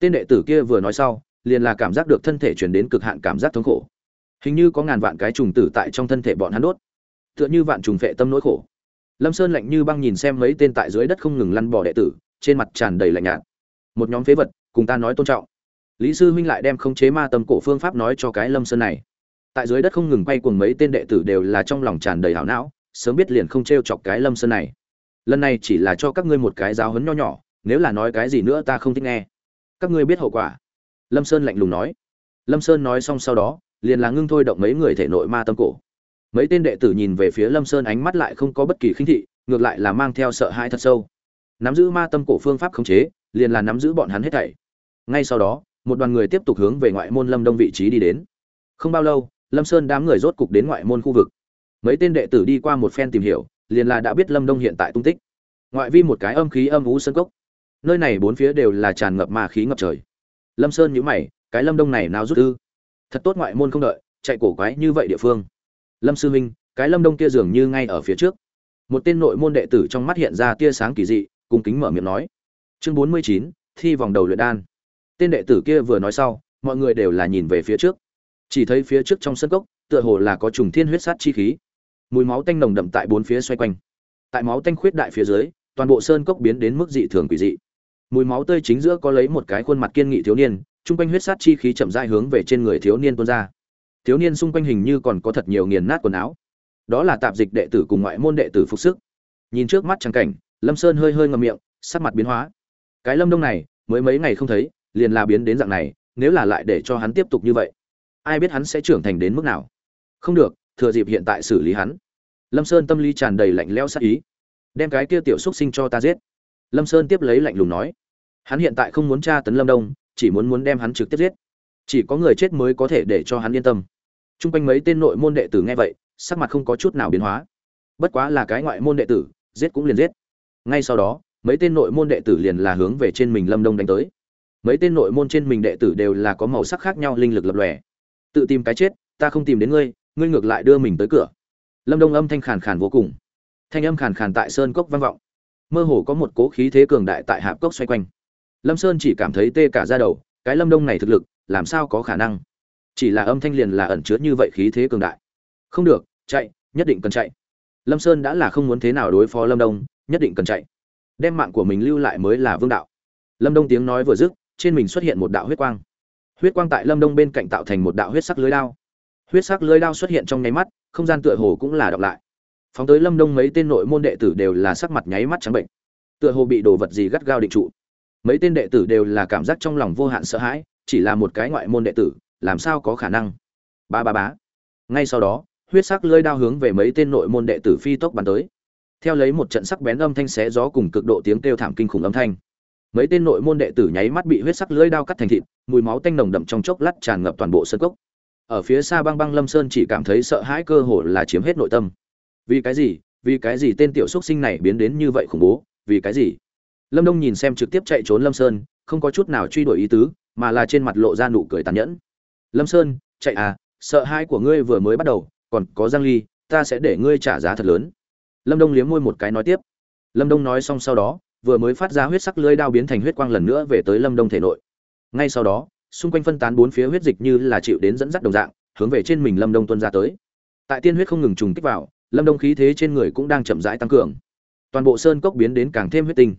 tên đệ tử kia vừa nói sau, liền là cảm giác được thân thể chuyển đến cực hạn cảm giác thống khổ. Hình như có ngàn vạn cái trùng tử tại trong thân thể bọn hắn đốt. Tựa như vạn trùng phệ tâm nỗi khổ. Lâm sơn lạnh như băng nhìn xem mấy tên tại dưới đất không ngừng lăn bỏ đệ tử, trên mặt tràn đầy lạnh nhạt. Một nhóm phế vật, cùng ta nói tôn trọng. Lý sư huynh lại đem khống chế ma tâm cổ phương pháp nói cho cái lâm sơn này. Tại dưới đất không ngừng quay cuồng mấy tên đệ tử đều là trong lòng tràn đầy hảo não, sớm biết liền không t r e o chọc cái lâm sơn này. Lần này chỉ là cho các ngươi một cái giáo hấn nho nhỏ, nếu là nói cái gì nữa ta không thích nghe các ngươi biết hậu quả. Lâm sơn lạnh lùng nói. Lâm sơn nói xong sau đó, liền là ngưng thôi động mấy người thể nội ma tâm cổ. Mấy tên đệ tử nhìn về phía lâm sơn ánh mắt lại không có bất kỳ khinh thị, ngược lại là mang theo sợ hãi thật sâu. Nắm giữ ma tâm cổ phương pháp khống chế, liền là nắm giữ bọn hắn hết thảy. Ngay sau đó, một đoàn người tiếp tục hướng về ngoại môn lâm đông vị trí đi đến. Không bao lâu, lâm sơn đám người rốt cục đến ngoại môn khu vực. Mấy tên đệ tử đi qua một phen tìm hiểu, liền là đã biết lâm đông hiện tại tung tích. Ngoại vi một cái âm khí âm ú sân cốc nơi này bốn phía đều là tràn ngập ma khí ngập trời. Lâm sơn nhíu mày, cái lâm đông này nào rút ư? Thật tốt ngoại môn không đợi, chạy cổ quái như vậy địa phương. Lâm sư huynh, cái lâm đông kia dường như ngay ở phía trước. Một tên nội môn đệ tử trong mắt hiện ra tia sáng kỳ dị cùng kính mở miệng nói. Chương bốn mươi chín, thi vòng đầu luyện đan. Tên đệ tử kia vừa nói sau, mọi người đều là nhìn về phía trước. Chỉ thấy phía trước trong sân cốc, tựa hồ là có trùng thiên huyết sát chi khí. Mùi máu tanh nồng đậm tại bốn phía xoay quanh. Tại máu tanh khuyết đại phía dưới, toàn bộ sơn cốc biến đến mức dị thường quỷ dị mùi máu tươi chính giữa có lấy một cái khuôn mặt kiên nghị thiếu niên, chung quanh huyết sát chi khí chậm rãi hướng về trên người thiếu niên tuôn ra. Thiếu niên xung quanh hình như còn có thật nhiều nghiền nát quần áo. Đó là tạp dịch đệ tử cùng ngoại môn đệ tử phục sức. Nhìn trước mắt trắng cảnh, lâm sơn hơi hơi ngậm miệng, sắc mặt biến hóa. Cái lâm đông này, mới mấy ngày không thấy, liền là biến đến dạng này, nếu là lại để cho hắn tiếp tục như vậy, ai biết hắn sẽ trưởng thành đến mức nào? Không được, thừa dịp hiện tại xử lý hắn. Lâm sơn tâm lý tràn đầy lạnh lẽo sát ý. Đem cái kia tiểu xúc sinh cho ta giết. Lâm sơn tiếp lấy lạnh lùng nói hắn hiện tại không muốn tra tấn lâm đông, chỉ muốn muốn đem hắn trực tiếp giết. Chỉ có người chết mới có thể để cho hắn yên tâm. T r u n g quanh mấy tên nội môn đệ tử nghe vậy, sắc mặt không có chút nào biến hóa. Bất quá là cái ngoại môn đệ tử, giết cũng liền giết. Ngay sau đó, mấy tên nội môn đệ tử liền là hướng về trên mình lâm đông đánh tới. Mấy tên nội môn trên mình đệ tử đều là có màu sắc khác nhau linh lực lập lòe. Tự tìm cái chết, ta không tìm đến ngươi ngươi ngược lại đưa mình tới cửa. Lâm đông âm thanh khàn khàn vô cùng. Thanh âm khàn khàn tại sơn cốc vang vọng. Mơ hồ có một cố khí thế cường đại tại hạp cốc xoay quanh lâm sơn chỉ cảm thấy tê cả ra đầu, cái lâm đông này thực lực, làm sao có khả năng? Chỉ là âm thanh liền là ẩn chứa như vậy khí thế cường đại. Không được, chạy, nhất định cần chạy. Lâm sơn đã là không muốn thế nào đối phó lâm đông, nhất định cần chạy. Đem mạng của mình lưu lại mới là vương đạo. Lâm đông tiếng nói vừa dứt, trên mình xuất hiện một đạo huyết quang. Huyết quang tại lâm đông bên cạnh tạo thành một đạo huyết sắc lưới đao. Huyết sắc lưới đao xuất hiện trong nháy mắt, không gian tựa hồ cũng là đọc lại. Phóng tới lâm đông mấy tên nội môn đệ tử đều là sắc mặt nháy mắt trắng bệnh. Tựa hồ bị đồ vật gì gắt gao định trụ mấy tên đệ tử đều là cảm giác trong lòng vô hạn sợ hãi, chỉ là một cái ngoại môn đệ tử, làm sao có khả năng? Ba ba bá ngay sau đó, huyết sắc lưỡi đao hướng về mấy tên nội môn đệ tử phi tốc bắn tới. Theo lấy một trận sắc bén âm thanh xé gió cùng cực độ tiếng kêu thảm kinh khủng âm thanh. Mấy tên nội môn đệ tử nháy mắt bị huyết sắc lưỡi đao cắt thành thịt, mùi máu tanh nồng đậm trong chốc lát tràn ngập toàn bộ sân cốc. Ở phía xa băng băng lâm sơn chỉ cảm thấy sợ hãi cơ hồ là chiếm hết nội tâm. Vì cái gì? Vì cái gì tên tiểu xuất sinh này biến đến như vậy khủng bố? Vì cái gì? Lâm đông nhìn xem trực tiếp chạy trốn lâm sơn, không có chút nào truy đuổi ý tứ, mà là trên mặt lộ ra nụ cười tàn nhẫn. Lâm sơn, chạy à sợ hai của ngươi vừa mới bắt đầu, còn có giang ly, ta sẽ để ngươi trả giá thật lớn. Lâm đông liếm môi một cái nói tiếp. Lâm đông nói xong sau đó, vừa mới phát ra huyết sắc lưỡi đao biến thành huyết quang lần nữa về tới lâm đông thể nội. Ngay sau đó, xung quanh phân tán bốn phía huyết dịch như là chịu đến dẫn dắt đồng dạng, hướng về trên mình lâm đông tuân ra tới. Tại tiên huyết không ngừng trùng kích vào, lâm đông khí thế trên người cũng đang chậm rãi tăng cường. Toàn bộ sơn cốc biến đến càng thêm huyết tinh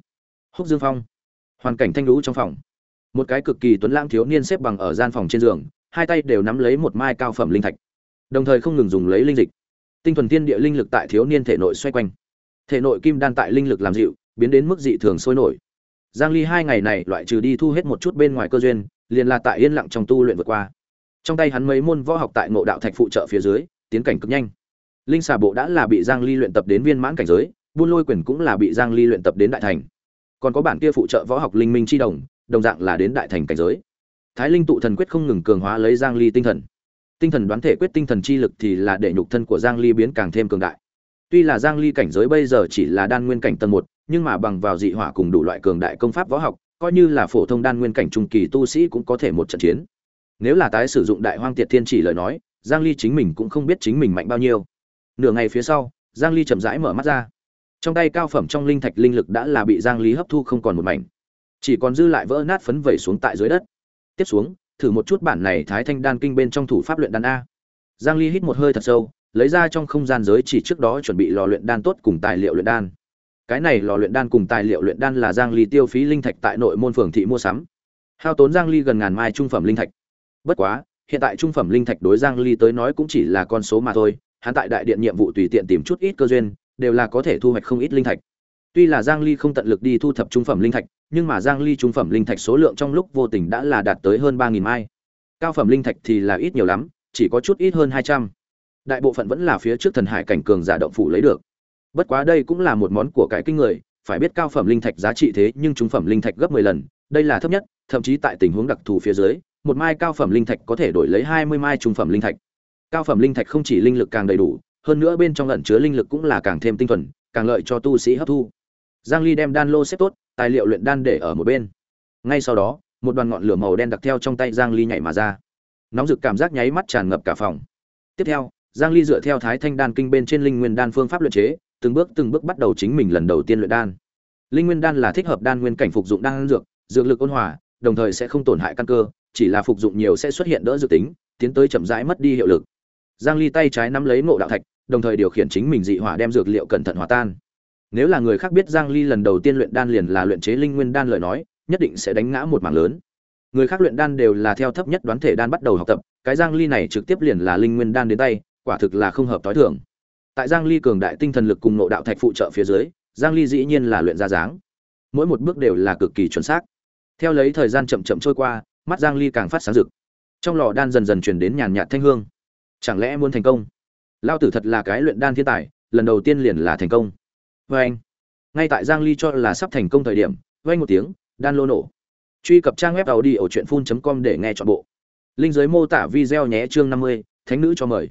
húc dương phong. Hoàn cảnh thanh lũ trong phòng. Một cái cực kỳ tuấn lãng thiếu niên xếp bằng ở gian phòng trên giường, hai tay đều nắm lấy một mai cao phẩm linh thạch. Đồng thời không ngừng dùng lấy linh dịch. Tinh thuần tiên địa linh lực tại thiếu niên thể nội xoay quanh. Thể nội kim đan tại linh lực làm dịu, biến đến mức dị thường sôi nổi. Giang ly hai ngày này loại trừ đi thu hết một chút bên ngoài cơ duyên, liền là tại yên lặng trong tu luyện vượt qua. Trong tay hắn mấy môn võ học tại ngộ đạo thạch phụ trợ phía dưới, tiến cảnh cực nhanh. Linh xà bộ đã là bị giang ly luyện tập đến viên mãn cảnh giới, buôn lôi quyền cũng là bị giang ly luyện tập đến đại thành còn có bản kia phụ trợ võ học linh minh chi đồng đồng dạng là đến đại thành cảnh giới. Thái linh tụ thần quyết không ngừng cường hóa lấy giang ly tinh thần. Tinh thần đoán thể quyết tinh thần chi lực thì là để nhục thân của giang ly biến càng thêm cường đại. Tuy là giang ly cảnh giới bây giờ chỉ là đan nguyên cảnh tầng một, nhưng mà bằng vào dị hỏa cùng đủ loại cường đại công pháp võ học, coi như là phổ thông đan nguyên cảnh trung kỳ tu sĩ cũng có thể một trận chiến. Nếu là tái sử dụng đại hoang tiệt thiên chỉ lời nói, giang ly chính mình cũng không biết chính mình mạnh bao nhiêu. Nửa ngày phía sau, giang ly chậm rãi mở mắt ra trong tay cao phẩm trong linh thạch linh lực đã là bị giang lý hấp thu không còn một mảnh. Chỉ còn dư lại vỡ nát phấn vẩy xuống tại dưới đất. Tiếp xuống, thử một chút bản này thái thanh đan kinh bên trong thủ pháp luyện đan a. Giang ly hít một hơi thật sâu, lấy ra trong không gian giới chỉ trước đó chuẩn bị lò luyện đan tốt cùng tài liệu luyện đan. Cái này lò luyện đan cùng tài liệu luyện đan là giang ly tiêu phí linh thạch tại nội môn phường thị mua sắm. Hao tốn giang ly gần ngàn mai trung phẩm linh thạch. Bất quá, hiện tại trung phẩm linh thạch đối giang ly tới nói cũng chỉ là con số mà thôi, hắn tại đại điện nhiệm vụ tùy tiện tìm chút ít cơ duyên đều là có thể thu hoạch không ít linh thạch. Tuy là giang ly không tận lực đi thu thập trung phẩm linh thạch, nhưng mà giang ly trung phẩm linh thạch số lượng trong lúc vô tình đã là đạt tới hơn 3000 mai. Cao phẩm linh thạch thì là ít nhiều lắm, chỉ có chút ít hơn 200. đại bộ phận vẫn là phía trước thần hải cảnh cường giả động phủ lấy được. Bất quá đây cũng là một món của cải kinh người, phải biết cao phẩm linh thạch giá trị thế nhưng trung phẩm linh thạch gấp 10 lần, đây là thấp nhất, thậm chí tại tình huống đặc thù phía dưới, một mai cao phẩm linh thạch có thể đổi lấy 20 mai trung phẩm linh thạch. Cao phẩm linh thạch không chỉ linh lực càng đầy đủ hơn nữa bên trong lẫn chứa linh lực cũng là càng thêm tinh thuần, càng lợi cho tu sĩ hấp thu. Giang ly đem đan lô xếp tốt, tài liệu luyện đan để ở một bên. Ngay sau đó, một đoàn ngọn lửa màu đen đặc theo trong tay giang ly nhảy mà ra. Nóng rực cảm giác nháy mắt tràn ngập cả phòng. Tiếp theo, giang ly dựa theo thái thanh đan kinh bên trên linh nguyên đan phương pháp luyện chế, từng bước từng bước bắt đầu chính mình lần đầu tiên luyện đan. Linh nguyên đan là thích hợp đan nguyên cảnh phục dụng đan dược dược lực ôn hòa, đồng thời sẽ không tổn hại căn cơ, chỉ là phục dụng nhiều sẽ xuất hiện đỡ dự tính, tiến tới chậm rãi mất đi hiệu lực. Giang ly tay trái nắm lấy ngộ đạo thạch đồng thời điều khiển chính mình dị hỏa đem dược liệu cẩn thận hòa tan. Nếu là người khác biết giang ly lần đầu tiên luyện đan liền là luyện chế linh nguyên đan lời nói, nhất định sẽ đánh ngã một mảng lớn. Người khác luyện đan đều là theo thấp nhất đoán thể đan bắt đầu học tập, cái giang ly này trực tiếp liền là linh nguyên đan đến tay, quả thực là không hợp tối thường. Tại giang ly cường đại tinh thần lực cùng nội đạo thạch phụ trợ phía dưới, giang ly dĩ nhiên là luyện ra dáng. Mỗi một bước đều là cực kỳ chuẩn xác. Theo lấy thời gian chậm chậm trôi qua, mắt giang ly càng phát sáng rực. Trong lò đan dần dần truyền đến nhàn nhạt thanh hương. Chẳng lẽ muốn thành công? Lao tử thật là cái luyện đan thiên tài lần đầu tiên liền là thành công. Vê anh ngay tại giang ly cho là sắp thành công thời điểm vang một tiếng đan lô nổ. Truy cập trang web tàu đi ở truyện phun com để nghe chọn bộ. Linh giới mô tả video nhé chương 50, thánh nữ cho mời.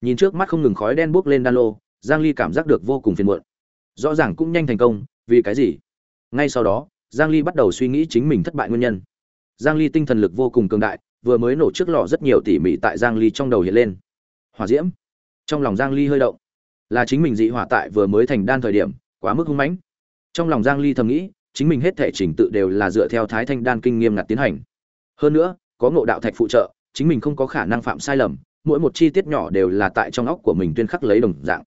Nhìn trước mắt không ngừng khói đen bốc lên đan lô giang ly cảm giác được vô cùng phiền muộn. Rõ ràng cũng nhanh thành công vì cái gì? Ngay sau đó giang ly bắt đầu suy nghĩ chính mình thất bại nguyên nhân. Giang ly tinh thần lực vô cùng cường đại vừa mới nổ trước lò rất nhiều tỉ mỉ tại giang ly trong đầu hiện lên. Hỏa diễm trong lòng giang ly hơi động. Là chính mình dị hỏa tại vừa mới thành đan thời điểm, quá mức hung mãnh. Trong lòng giang ly thầm nghĩ, chính mình hết thể trình tự đều là dựa theo thái thanh đan kinh nghiêm ngặt tiến hành. Hơn nữa, có ngộ đạo thạch phụ trợ, chính mình không có khả năng phạm sai lầm, mỗi một chi tiết nhỏ đều là tại trong óc của mình tuyên khắc lấy đồng dạng.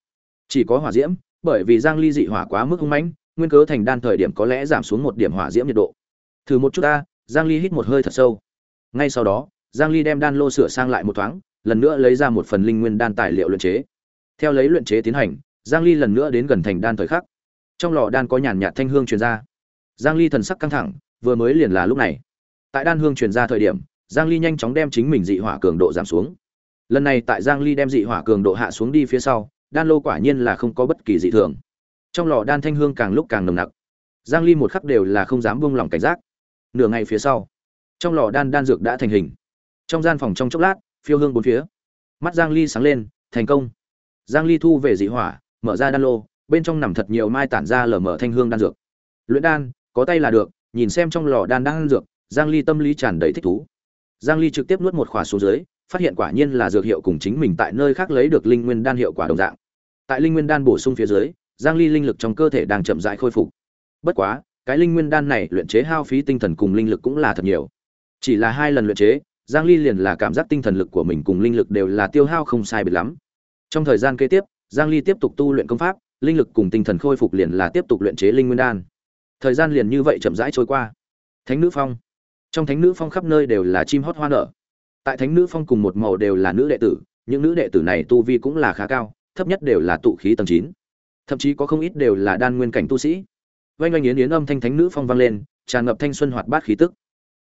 Chỉ có hỏa diễm, bởi vì giang ly dị hỏa quá mức hung mãnh, nguyên cớ thành đan thời điểm có lẽ giảm xuống một điểm hỏa diễm nhiệt độ. Thử một chút ta, giang ly hít một hơi thật sâu. Ngay sau đó, giang ly đem đan lô sửa sang lại một thoáng lần nữa lấy ra một phần linh nguyên đan tài liệu luyện chế. Theo lấy luyện chế tiến hành, giang ly lần nữa đến gần thành đan thời khắc. Trong lò đan có nhàn nhạt thanh hương truyền ra. Giang ly thần sắc căng thẳng, vừa mới liền là lúc này. Tại đan hương truyền ra thời điểm, giang ly nhanh chóng đem chính mình dị hỏa cường độ giảm xuống. Lần này tại giang ly đem dị hỏa cường độ hạ xuống đi phía sau, đan lô quả nhiên là không có bất kỳ dị thường. Trong lò đan thanh hương càng lúc càng nồng nặc. Giang ly một khắc đều là không dám buông lòng cảnh giác. Nửa ngày phía sau, trong lò đan đan dược đã thành hình. Trong gian phòng trong chốc lát phiêu hương bốn phía. Mắt giang ly sáng lên, thành công. Giang ly thu về dị hỏa, mở ra đan lô, bên trong nằm thật nhiều mai tản ra lở mở thanh hương đan dược. Luyện đan, có tay là được, nhìn xem trong lò đan đan dược, giang ly tâm lý tràn đầy thích thú. Giang ly trực tiếp nuốt một khỏa xuống dưới, phát hiện quả nhiên là dược hiệu cùng chính mình tại nơi khác lấy được linh nguyên đan hiệu quả đồng dạng. Tại linh nguyên đan bổ sung phía dưới, giang ly linh lực trong cơ thể đang chậm rãi khôi phục. Bất quá, cái linh nguyên đan này luyện chế hao phí tinh thần cùng linh lực cũng là thật nhiều. Chỉ là hai lần luyện chế giang ly liền là cảm giác tinh thần lực của mình cùng linh lực đều là tiêu hao không sai biệt lắm. Trong thời gian kế tiếp, giang ly tiếp tục tu luyện công pháp, linh lực cùng tinh thần khôi phục liền là tiếp tục luyện chế linh nguyên đan. Thời gian liền như vậy chậm rãi trôi qua. Thánh nữ phong. Trong thánh nữ phong khắp nơi đều là chim hót hoa nở. Tại thánh nữ phong cùng một màu đều là nữ đệ tử, những nữ đệ tử này tu vi cũng là khá cao, thấp nhất đều là tụ khí tầng 9. thậm chí có không ít đều là đan nguyên cảnh tu sĩ. Vang vang yến yến âm thanh thánh nữ phong vang lên, tràn ngập thanh xuân hoạt bát khí tức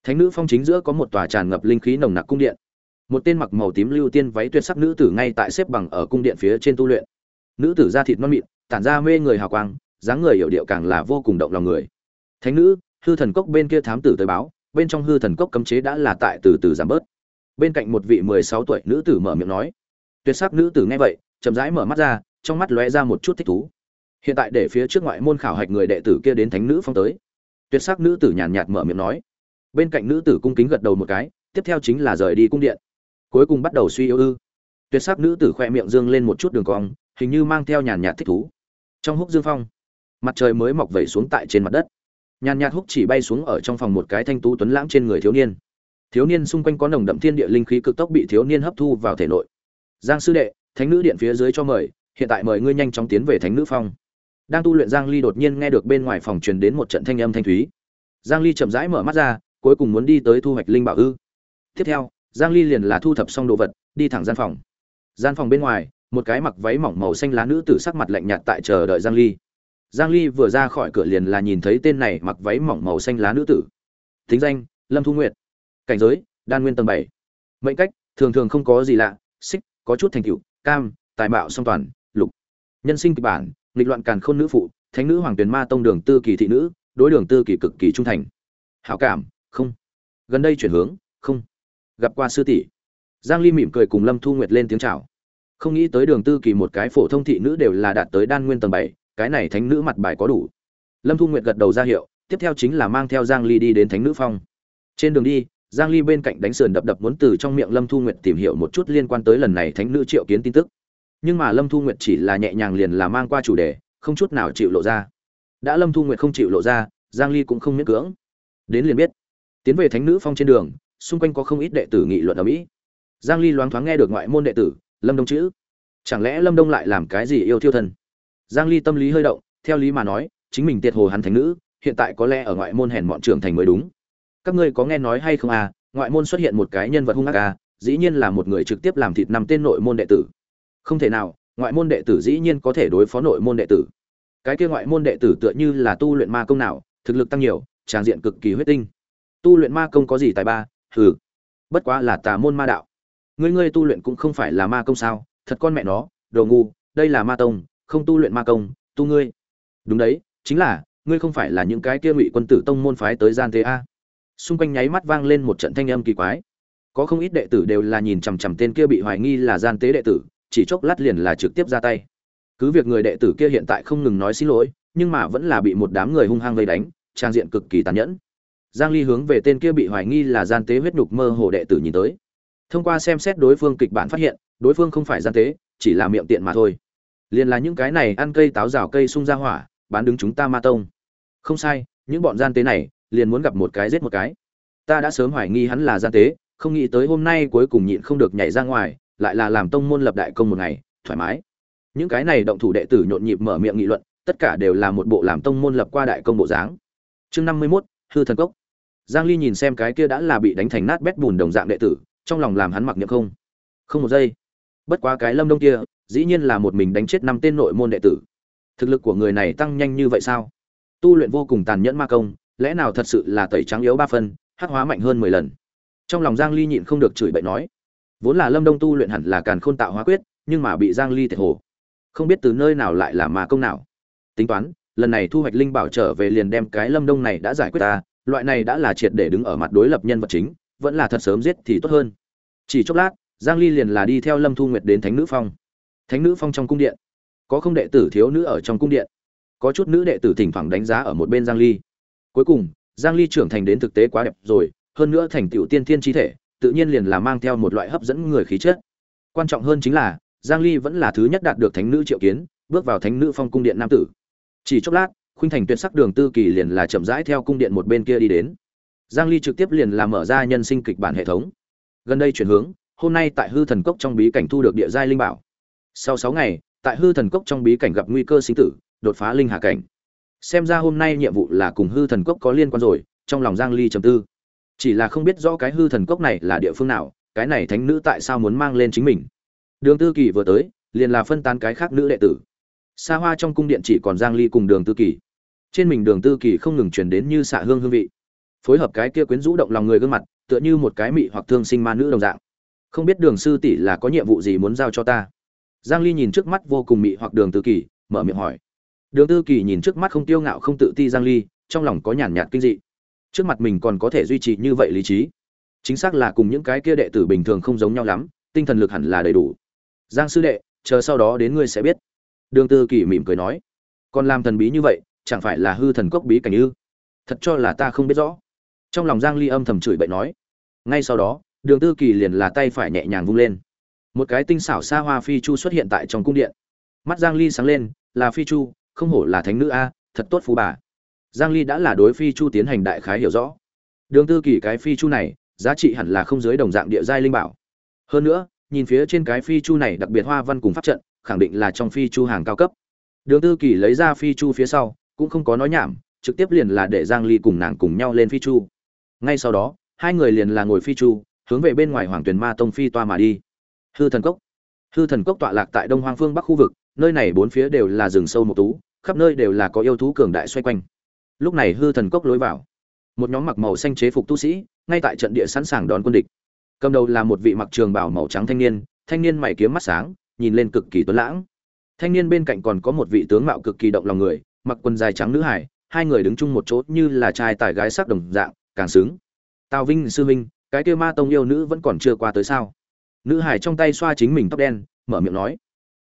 thánh nữ phong chính giữa có một tòa tràn ngập linh khí nồng nặc cung điện. Một tên mặc màu tím lưu tiên váy tuyệt sắc nữ tử ngay tại xếp bằng ở cung điện phía trên tu luyện. Nữ tử da thịt non mịn, tản ra mê người hào quang, dáng người hiểu điệu càng là vô cùng động lòng người. Thánh nữ, hư thần cốc bên kia thám tử tới báo, bên trong hư thần cốc cấm chế đã là tại từ từ giảm bớt. Bên cạnh một vị mười sáu tuổi nữ tử mở miệng nói. Tuyệt sắc nữ tử nghe vậy, chậm rãi mở mắt ra, trong mắt lóe ra một chút thích thú. Hiện tại để phía trước ngoại môn khảo hạch người đệ tử kia đến thánh nữ phong tới. Tuyệt sắc nữ tử nhàn nhạt mở miệng nói bên cạnh nữ tử cung kính gật đầu một cái, tiếp theo chính là rời đi cung điện. Cuối cùng bắt đầu suy yếu ư. Tuyệt sắc nữ tử khoe miệng dương lên một chút đường cong, hình như mang theo nhàn nhạt thích thú. Trong húc dương phong, mặt trời mới mọc vẩy xuống tại trên mặt đất. Nhàn nhạt húc chỉ bay xuống ở trong phòng một cái thanh tú tuấn lãng trên người thiếu niên. Thiếu niên xung quanh có nồng đậm thiên địa linh khí cực tốc bị thiếu niên hấp thu vào thể nội. Giang sư đệ, thánh nữ điện phía dưới cho mời, hiện tại mời ngươi nhanh chóng tiến về thánh nữ phong. Đang tu luyện giang ly đột nhiên nghe được bên ngoài phòng truyền đến một trận thanh âm thanh thúy. Giang ly chậm rãi mở mắt ra cuối cùng muốn đi tới thu hoạch linh bảo ư. Tiếp theo, giang ly liền là thu thập xong đồ vật, đi thẳng gian phòng. Gian phòng bên ngoài, một cái mặc váy mỏng màu xanh lá nữ tử sắc mặt lạnh nhạt tại chờ đợi giang ly. Giang ly vừa ra khỏi cửa liền là nhìn thấy tên này mặc váy mỏng màu xanh lá nữ tử. Thính danh, lâm thu nguyệt. Cảnh giới, đan nguyên tầng 7. mệnh cách, thường thường không có gì lạ, xích, có chút thành tựu, cam, tài mạo song toàn, lục. Nhân sinh kịch bản, nghịch loạn càn khôn nữ phụ, thánh nữ hoàng tuyền ma tông đường tư kỳ thị nữ, đối đường tư kỳ cực kỳ trung thành. Hảo cảm không. Gần đây chuyển hướng không. Gặp qua sư tỷ. Giang ly mỉm cười cùng lâm thu nguyệt lên tiếng chào. Không nghĩ tới đường tư kỳ một cái phổ thông thị nữ đều là đạt tới đan nguyên tầng 7, cái này thánh nữ mặt bài có đủ. Lâm thu nguyệt gật đầu ra hiệu tiếp theo chính là mang theo giang ly đi đến thánh nữ phong. Trên đường đi giang ly bên cạnh đánh sườn đập đập muốn từ trong miệng lâm thu nguyệt tìm hiểu một chút liên quan tới lần này thánh nữ triệu kiến tin tức. Nhưng mà lâm thu nguyệt chỉ là nhẹ nhàng liền là mang qua chủ đề không chút nào chịu lộ ra. Đã lâm thu nguyệt không chịu lộ ra giang ly cũng không miễn cưỡng. Đến liền biết tiến về thánh nữ phong trên đường, xung quanh có không ít đệ tử nghị luận ở mỹ. Giang ly loáng thoáng nghe được ngoại môn đệ tử, lâm đông chữ. Chẳng lẽ lâm đông lại làm cái gì yêu thiêu thân? Giang ly tâm lý hơi động, theo lý mà nói, chính mình tiệt hồ hắn thánh nữ, hiện tại có lẽ ở ngoại môn hèn mọn trưởng thành mới đúng. Các ngươi có nghe nói hay không à ngoại môn xuất hiện một cái nhân vật hung ác à dĩ nhiên là một người trực tiếp làm thịt năm tên nội môn đệ tử. Không thể nào, ngoại môn đệ tử dĩ nhiên có thể đối phó nội môn đệ tử. Cái kia ngoại môn đệ tử tựa như là tu luyện ma công nào, thực lực tăng nhiều, tràng diện cực kỳ huyết tinh tu luyện ma công có gì tài ba? Hừ. Bất quá là tà môn ma đạo. Ngươi ngươi tu luyện cũng không phải là ma công sao? Thật con mẹ nó, đồ ngu, đây là ma tông, không tu luyện ma công, tu ngươi. Đúng đấy, chính là, ngươi không phải là những cái kia ngụy quân tử tông môn phái tới gian tế a. Xung quanh nháy mắt vang lên một trận thanh âm kỳ quái. Có không ít đệ tử đều là nhìn chằm chằm tên kia bị hoài nghi là gian tế đệ tử, chỉ chốc lát liền là trực tiếp ra tay. Cứ việc người đệ tử kia hiện tại không ngừng nói xin lỗi, nhưng mà vẫn là bị một đám người hung hăng gây đánh, trang diện cực kỳ tàn nhẫn giang ly hướng về tên kia bị hoài nghi là gian tế huyết nhục mơ hồ đệ tử nhìn tới. Thông qua xem xét đối phương kịch bản phát hiện đối phương không phải gian tế chỉ là miệng tiện mà thôi. Liên là những cái này ăn cây táo rào cây sung ra hỏa bán đứng chúng ta ma tông. Không sai những bọn gian tế này liền muốn gặp một cái giết một cái. Ta đã sớm hoài nghi hắn là gian tế không nghĩ tới hôm nay cuối cùng nhịn không được nhảy ra ngoài lại là làm tông môn lập đại công một ngày thoải mái. Những cái này động thủ đệ tử nhộn nhịp mở miệng nghị luận tất cả đều là một bộ làm tông môn lập qua đại công bộ dáng. Chương năm mươi 51, hư thần cốc giang ly nhìn xem cái kia đã là bị đánh thành nát bét bùn đồng dạng đệ tử, trong lòng làm hắn mặc niệm không. Không một giây. Bất quá cái lâm đông kia, dĩ nhiên là một mình đánh chết năm tên nội môn đệ tử. Thực lực của người này tăng nhanh như vậy sao? Tu luyện vô cùng tàn nhẫn ma công, lẽ nào thật sự là tẩy trắng yếu ba phân, hắc hóa mạnh hơn mười lần? Trong lòng giang ly nhịn không được chửi bậy nói, vốn là lâm đông tu luyện hẳn là càn khôn tạo hóa quyết, nhưng mà bị giang ly thiệt hồ. Không biết từ nơi nào lại là ma công nào. Tính toán, lần này thu hoạch linh bảo trở về liền đem cái lâm đông này đã giải quyết ta loại này đã là triệt để đứng ở mặt đối lập nhân vật chính, vẫn là thật sớm giết thì tốt hơn. Chỉ chốc lát, giang ly liền là đi theo lâm thu nguyệt đến thánh nữ phong. Thánh nữ phong trong cung điện. Có không đệ tử thiếu nữ ở trong cung điện. Có chút nữ đệ tử thỉnh thoảng đánh giá ở một bên giang ly. Cuối cùng, giang ly trưởng thành đến thực tế quá đẹp rồi, hơn nữa thành tựu tiên thiên chi thể, tự nhiên liền là mang theo một loại hấp dẫn người khí chất. Quan trọng hơn chính là, giang ly vẫn là thứ nhất đạt được thánh nữ triệu kiến, bước vào thánh nữ phong cung điện nam tử. Chỉ chốc lát khuynh thành tuyệt sắc đường tư kỳ liền là chậm rãi theo cung điện một bên kia đi đến. Giang ly trực tiếp liền là mở ra nhân sinh kịch bản hệ thống. Gần đây chuyển hướng, hôm nay tại hư thần cốc trong bí cảnh thu được địa giai linh bảo. Sau 6 ngày, tại hư thần cốc trong bí cảnh gặp nguy cơ sinh tử, đột phá linh hạ cảnh. Xem ra hôm nay nhiệm vụ là cùng hư thần cốc có liên quan rồi, trong lòng giang ly trầm tư. Chỉ là không biết rõ cái hư thần cốc này là địa phương nào, cái này thánh nữ tại sao muốn mang lên chính mình. Đường tư kỳ vừa tới, liền là phân tán cái khác nữ đệ tử. Xa hoa trong cung điện chỉ còn giang ly cùng đường tư kỳ trên mình đường tư kỳ không ngừng truyền đến như xạ hương hương vị. Phối hợp cái kia quyến rũ động lòng người gương mặt, tựa như một cái mị hoặc thương sinh ma nữ đồng dạng. Không biết đường sư tỷ là có nhiệm vụ gì muốn giao cho ta? Giang ly nhìn trước mắt vô cùng mị hoặc đường tư kỳ, mở miệng hỏi. Đường tư kỳ nhìn trước mắt không tiêu ngạo không tự ti giang ly, trong lòng có nhàn nhạt kinh dị. Trước mặt mình còn có thể duy trì như vậy lý trí. Chính xác là cùng những cái kia đệ tử bình thường không giống nhau lắm, tinh thần lực hẳn là đầy đủ. Giang sư đệ, chờ sau đó đến ngươi sẽ biết. Đường tư kỳ mỉm cười nói. Còn làm thần bí như vậy chẳng phải là hư thần cốc bí cảnh ư? Thật cho là ta không biết rõ. Trong lòng giang ly âm thầm chửi bậy nói. Ngay sau đó, đường tư kỳ liền là tay phải nhẹ nhàng vung lên. Một cái tinh xảo xa hoa phi chu xuất hiện tại trong cung điện. Mắt giang ly sáng lên, là phi chu, không hổ là thánh nữ a, thật tốt phú bà. Giang ly đã là đối phi chu tiến hành đại khái hiểu rõ. Đường tư kỳ cái phi chu này, giá trị hẳn là không dưới đồng dạng địa giai linh bảo. Hơn nữa, nhìn phía trên cái phi chu này đặc biệt hoa văn cùng pháp trận, khẳng định là trong phi chu hàng cao cấp. Đường tư kỳ lấy ra phi chu phía sau cũng không có nói nhảm, trực tiếp liền là để giang ly cùng nàng cùng nhau lên phi chu. Ngay sau đó, hai người liền là ngồi phi chu, hướng về bên ngoài hoàng tuyền ma tông phi toa mà đi. Hư thần cốc. Hư thần cốc tọa lạc tại đông hoang phương bắc khu vực, nơi này bốn phía đều là rừng sâu một tú, khắp nơi đều là có yêu thú cường đại xoay quanh. Lúc này hư thần cốc lối vào. Một nhóm mặc màu xanh chế phục tu sĩ, ngay tại trận địa sẵn sàng đón quân địch. Cầm đầu là một vị mặc trường bảo màu trắng thanh niên thanh niên mày kiếm mắt sáng, nhìn lên cực kỳ tuấn lãng. Thanh niên bên cạnh còn có một vị tướng mạo cực kỳ động lòng người mặc quần dài trắng nữ hải, hai người đứng chung một chỗ như là trai tài gái sắc đồng dạng, càng xứng tào vinh, sư minh cái kia ma tông yêu nữ vẫn còn chưa qua tới sao? Nữ hải trong tay xoa chính mình tóc đen, mở miệng nói.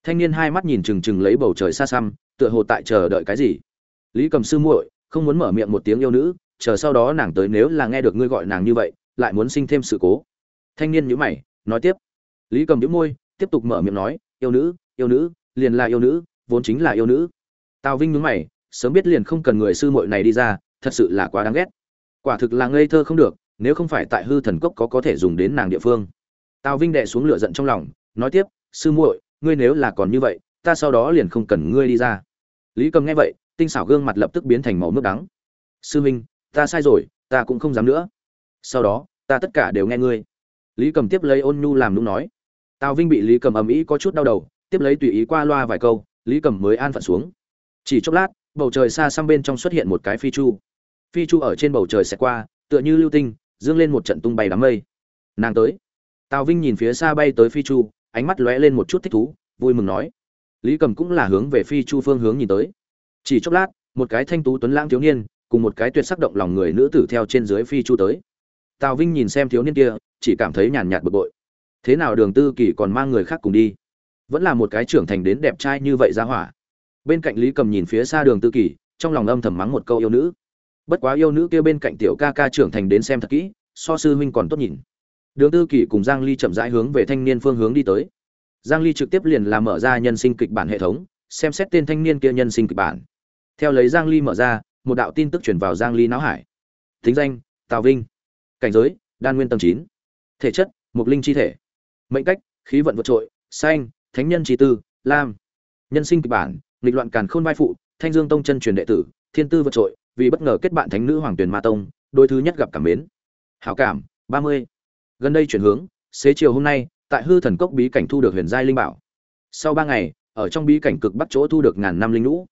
Thanh niên hai mắt nhìn trừng trừng lấy bầu trời xa xăm, tựa hồ tại chờ đợi cái gì? Lý cầm sư muội, không muốn mở miệng một tiếng yêu nữ, chờ sau đó nàng tới nếu là nghe được ngươi gọi nàng như vậy, lại muốn sinh thêm sự cố. Thanh niên nhữ mày, nói tiếp. Lý cầm nhữ môi, tiếp tục mở miệng nói, yêu nữ yêu nữ, liền là yêu nữ, vốn chính là yêu nữ tào vinh nhướng mày, sớm biết liền không cần người sư muội này đi ra, thật sự là quá đáng ghét. Quả thực là ngây thơ không được, nếu không phải tại hư thần cốc có có thể dùng đến nàng địa phương. Tào vinh đệ xuống lửa giận trong lòng, nói tiếp, sư muội, ngươi nếu là còn như vậy, ta sau đó liền không cần ngươi đi ra. Lý cầm nghe vậy, tinh xảo gương mặt lập tức biến thành màu nước đắng. Sư minh ta sai rồi, ta cũng không dám nữa. Sau đó, ta tất cả đều nghe ngươi. Lý cầm tiếp lấy ôn nhu làm đúng nói. Tào vinh bị lý cầm ầm ĩ có chút đau đầu, tiếp lấy tùy ý qua loa vài câu, lý cầm mới an phận xuống chỉ chốc lát, bầu trời xa xăm bên trong xuất hiện một cái phi chu. Phi chu ở trên bầu trời sẽ qua, tựa như lưu tinh, dương lên một trận tung bay đám mây. Nàng tới. Tào vinh nhìn phía xa bay tới phi chu, ánh mắt lóe lên một chút thích thú, vui mừng nói. Lý cầm cũng là hướng về phi chu phương hướng nhìn tới. Chỉ chốc lát, một cái thanh tú tuấn lãng thiếu niên, cùng một cái tuyệt sắc động lòng người nữ tử theo trên dưới phi chu tới. Tào vinh nhìn xem thiếu niên kia, chỉ cảm thấy nhàn nhạt bực bội. Thế nào đường tư kỳ còn mang người khác cùng đi? Vẫn là một cái trưởng thành đến đẹp trai như vậy ra hỏa bên cạnh lý cầm nhìn phía xa đường tư kỳ, trong lòng âm thầm mắng một câu yêu nữ. Bất quá yêu nữ kia bên cạnh tiểu ca ca trưởng thành đến xem thật kỹ, so sư huynh còn tốt nhìn. Đường tư kỳ cùng giang ly chậm rãi hướng về thanh niên phương hướng đi tới. Giang ly trực tiếp liền làm mở ra nhân sinh kịch bản hệ thống, xem xét tên thanh niên kia nhân sinh kịch bản. Theo lấy giang ly mở ra, một đạo tin tức truyền vào giang ly não hải. Thính danh, tào vinh. Cảnh giới, đan nguyên tầng 9. thể chất mục linh chi thể. Mệnh cách, khí vận vượt trội, xanh, thánh nhân trí tư, lam. Nhân sinh kịch bản nghịch loạn càn khôn vai phụ, thanh dương tông chân truyền đệ tử, thiên tư vượt trội, vì bất ngờ kết bạn thánh nữ hoàng tuyền ma tông, đôi thứ nhất gặp cảm mến. Hảo cảm 30. gần đây chuyển hướng, xế chiều hôm nay, tại hư thần cốc bí cảnh thu được huyền giai linh bảo. Sau ba ngày, ở trong bí cảnh cực bắc chỗ thu được ngàn năm linh lũ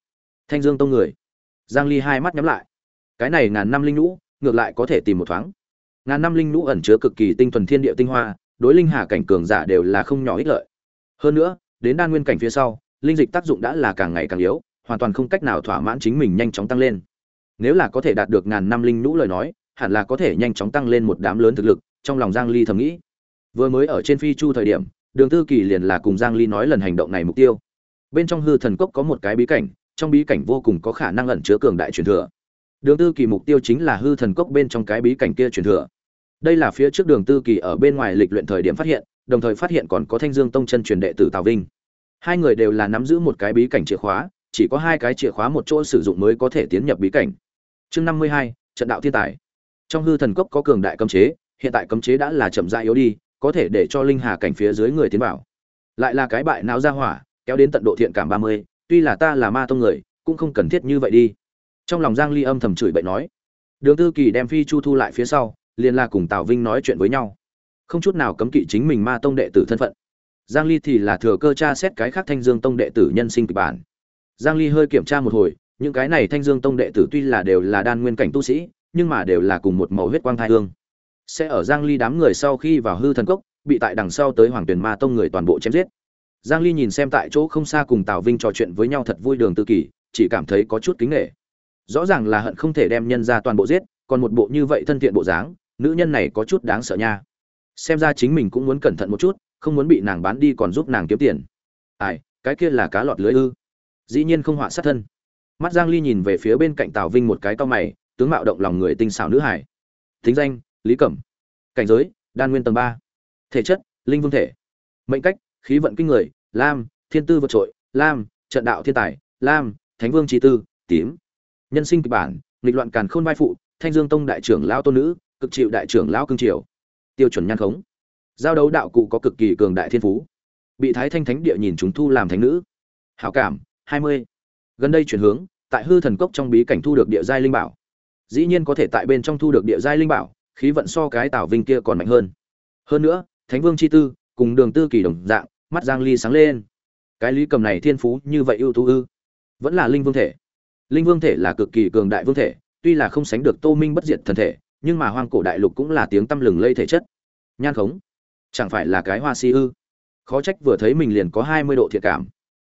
thanh dương tông người. Giang ly hai mắt nhắm lại. Cái này ngàn năm linh lũ ngược lại có thể tìm một thoáng. Ngàn năm linh lũ ẩn chứa cực kỳ tinh thuần thiên địa tinh hoa, đối linh hà cảnh cường giả đều là không nhỏ ích lợi. Hơn nữa, đến đan nguyên cảnh phía sau linh dịch tác dụng đã là càng ngày càng yếu, hoàn toàn không cách nào thỏa mãn chính mình nhanh chóng tăng lên. Nếu là có thể đạt được ngàn năm linh nũ lời nói, hẳn là có thể nhanh chóng tăng lên một đám lớn thực lực, trong lòng giang ly thầm nghĩ. Vừa mới ở trên phi chu thời điểm, đường tư kỳ liền là cùng giang ly nói lần hành động này mục tiêu. Bên trong hư thần cốc có một cái bí cảnh, trong bí cảnh vô cùng có khả năng ẩn chứa cường đại truyền thừa. Đường tư kỳ mục tiêu chính là hư thần cốc bên trong cái bí cảnh kia truyền thừa. Đây là phía trước đường tư kỳ ở bên ngoài lịch luyện thời điểm phát hiện, đồng thời phát hiện còn có thanh dương tông chân truyền đệ tử tào vinh hai người đều là nắm giữ một cái bí cảnh chìa khóa, chỉ có hai cái chìa khóa một chỗ sử dụng mới có thể tiến nhập bí cảnh. Chương năm mươi hai, trận đạo thiên tài. Trong hư thần cốc có cường đại cấm chế, hiện tại cấm chế đã là chậm rãi yếu đi, có thể để cho linh hà cảnh phía dưới người tiến vào. Lại là cái bại não ra hỏa, kéo đến tận độ thiện cảm ba mươi, tuy là ta là ma tông người, cũng không cần thiết như vậy đi. Trong lòng giang ly âm thầm chửi bậy nói, đường tư kỳ đem phi chu thu lại phía sau, liền là cùng tào vinh nói chuyện với nhau. Không chút nào cấm kỵ chính mình ma tông đệ tử thân phận giang ly thì là thừa cơ tra xét cái khác thanh dương tông đệ tử nhân sinh kịch bản. Giang ly hơi kiểm tra một hồi, những cái này thanh dương tông đệ tử tuy là đều là đan nguyên cảnh tu sĩ, nhưng mà đều là cùng một màu huyết quang thai hương. Sẽ ở giang ly đám người sau khi vào hư thần cốc, bị tại đằng sau tới hoàng Tuyền ma tông người toàn bộ chém giết. Giang ly nhìn xem tại chỗ không xa cùng tào vinh trò chuyện với nhau thật vui đường tư kỳ chỉ cảm thấy có chút kính nể. Rõ ràng là hận không thể đem nhân ra toàn bộ giết, còn một bộ như vậy thân thiện bộ dáng, nữ nhân này có chút đáng sợ nha. Xem ra chính mình cũng muốn cẩn thận một chút không muốn bị nàng bán đi còn giúp nàng kiếm tiền. Ai, cái kia là cá lọt lưới ư? Dĩ nhiên không họa sát thân. Mắt giang ly nhìn về phía bên cạnh tào vinh một cái to mày, tướng mạo động lòng người tinh xảo nữ hải thính danh, lý cẩm. Cảnh giới, đan nguyên tầng ba. Thể chất, linh vương thể. Mệnh cách, khí vận kinh người, lam, thiên tư vượt trội, lam, trận đạo thiên tài, lam, thánh vương trí tư, tím. Nhân sinh kịch bản, nghịch loạn càn khôn vai phụ, thanh dương tông đại trưởng lão tôn nữ, cực chịu đại trưởng lão cương triều. Tiêu chuẩn nhan khống giao đấu đạo cụ có cực kỳ cường đại thiên phú. Bị thái thanh thánh địa nhìn chúng thu làm thánh nữ. Hảo cảm, hai mươi. Gần đây chuyển hướng, tại hư thần cốc trong bí cảnh thu được địa giai linh bảo. Dĩ nhiên có thể tại bên trong thu được địa giai linh bảo, khí vận so cái tảo vinh kia còn mạnh hơn. Hơn nữa, thánh vương chi tư, cùng đường tư kỳ đồng dạng, mắt giang ly sáng lên. Cái lý cầm này thiên phú như vậy ưu tú ư? Vẫn là linh vương thể. Linh vương thể là cực kỳ cường đại vương thể, tuy là không sánh được tô minh bất diệt thần thể, nhưng mà hoang cổ đại lục cũng là tiếng tăm lừng lây thể chất. Nhan khống chẳng phải là cái hoa si ư? Khó trách vừa thấy mình liền có hai mươi độ thiệt cảm.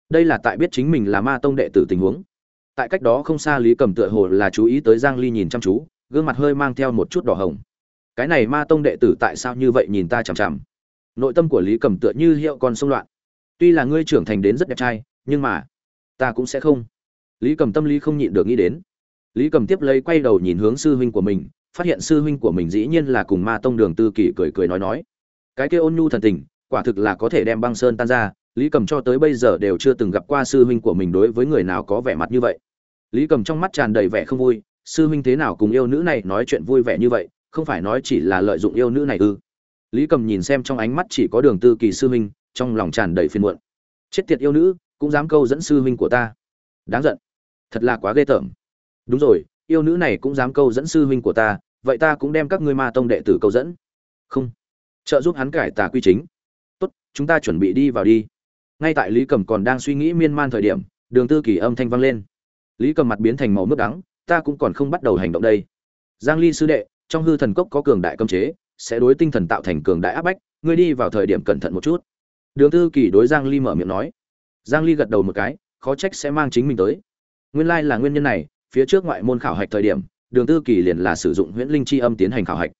Đây là tại biết chính mình là ma tông đệ tử tình huống. Tại cách đó không xa lý cầm tựa hồ là chú ý tới giang ly nhìn chăm chú, gương mặt hơi mang theo một chút đỏ hồng. Cái này ma tông đệ tử tại sao như vậy nhìn ta chằm chằm? Nội tâm của lý cầm tựa như hiệu con sông loạn. Tuy là ngươi trưởng thành đến rất đẹp trai, nhưng mà ta cũng sẽ không. Lý cầm tâm lý không nhịn được nghĩ đến. Lý cầm tiếp lấy quay đầu nhìn hướng sư huynh của mình, phát hiện sư huynh của mình dĩ nhiên là cùng ma tông đường tư kỷ cười cười nói nói cái kia ôn nhu thần tình, quả thực là có thể đem băng sơn tan ra, lý cầm cho tới bây giờ đều chưa từng gặp qua sư huynh của mình đối với người nào có vẻ mặt như vậy. Lý cầm trong mắt tràn đầy vẻ không vui, sư huynh thế nào cùng yêu nữ này nói chuyện vui vẻ như vậy, không phải nói chỉ là lợi dụng yêu nữ này ư? Lý cầm nhìn xem trong ánh mắt chỉ có đường tư kỳ sư huynh, trong lòng tràn đầy phiền muộn. Chết tiệt yêu nữ, cũng dám câu dẫn sư huynh của ta. Đáng giận. Thật là quá ghê tởm. Đúng rồi, yêu nữ này cũng dám câu dẫn sư huynh của ta, vậy ta cũng đem các ngươi ma tông đệ tử câu dẫn. Không trợ giúp hắn cải tà quy chính. Tốt, chúng ta chuẩn bị đi vào đi. Ngay tại lý cầm còn đang suy nghĩ miên man thời điểm, đường tư kỳ âm thanh vang lên. Lý cầm mặt biến thành màu nước đắng, ta cũng còn không bắt đầu hành động đây. Giang ly sư đệ, trong hư thần cốc có cường đại cấm chế, sẽ đối tinh thần tạo thành cường đại áp bách, ngươi đi vào thời điểm cẩn thận một chút. Đường tư kỳ đối giang ly mở miệng nói. Giang ly gật đầu một cái, khó trách sẽ mang chính mình tới. Nguyên lai like là nguyên nhân này, phía trước ngoại môn khảo hạch thời điểm, đường tư kỳ liền là sử dụng huyễn linh chi âm tiến hành khảo hạch.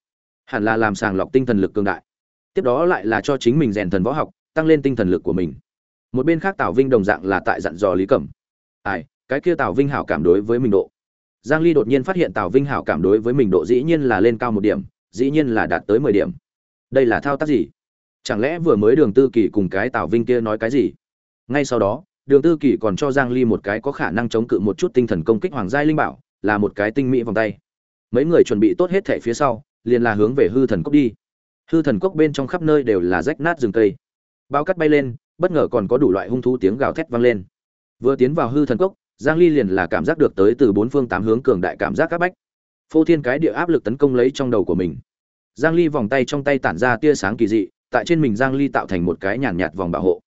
Hẳn là làm sàng lọc tinh thần lực cường đại tiếp đó lại là cho chính mình rèn thần võ học, tăng lên tinh thần lực của mình. Một bên khác tào vinh đồng dạng là tại dặn dò lý cẩm. Ai, cái kia tào vinh hảo cảm đối với mình độ. Giang ly đột nhiên phát hiện tào vinh hảo cảm đối với mình độ dĩ nhiên là lên cao một điểm, dĩ nhiên là đạt tới 10 điểm. Đây là thao tác gì? Chẳng lẽ vừa mới đường tư kỳ cùng cái tào vinh kia nói cái gì? Ngay sau đó, đường tư kỳ còn cho giang ly một cái có khả năng chống cự một chút tinh thần công kích hoàng giai linh bảo, là một cái tinh mỹ vòng tay. Mấy người chuẩn bị tốt hết thể phía sau, liền là hướng về hư thần cốc đi hư thần cốc bên trong khắp nơi đều là rách nát rừng cây. Bao cắt bay lên, bất ngờ còn có đủ loại hung thú tiếng gào thét vang lên. Vừa tiến vào hư thần cốc, giang ly liền là cảm giác được tới từ bốn phương tám hướng cường đại cảm giác các bách. Phô thiên cái địa áp lực tấn công lấy trong đầu của mình. Giang ly vòng tay trong tay tản ra tia sáng kỳ dị, tại trên mình giang ly tạo thành một cái nhàn nhạt vòng bảo hộ.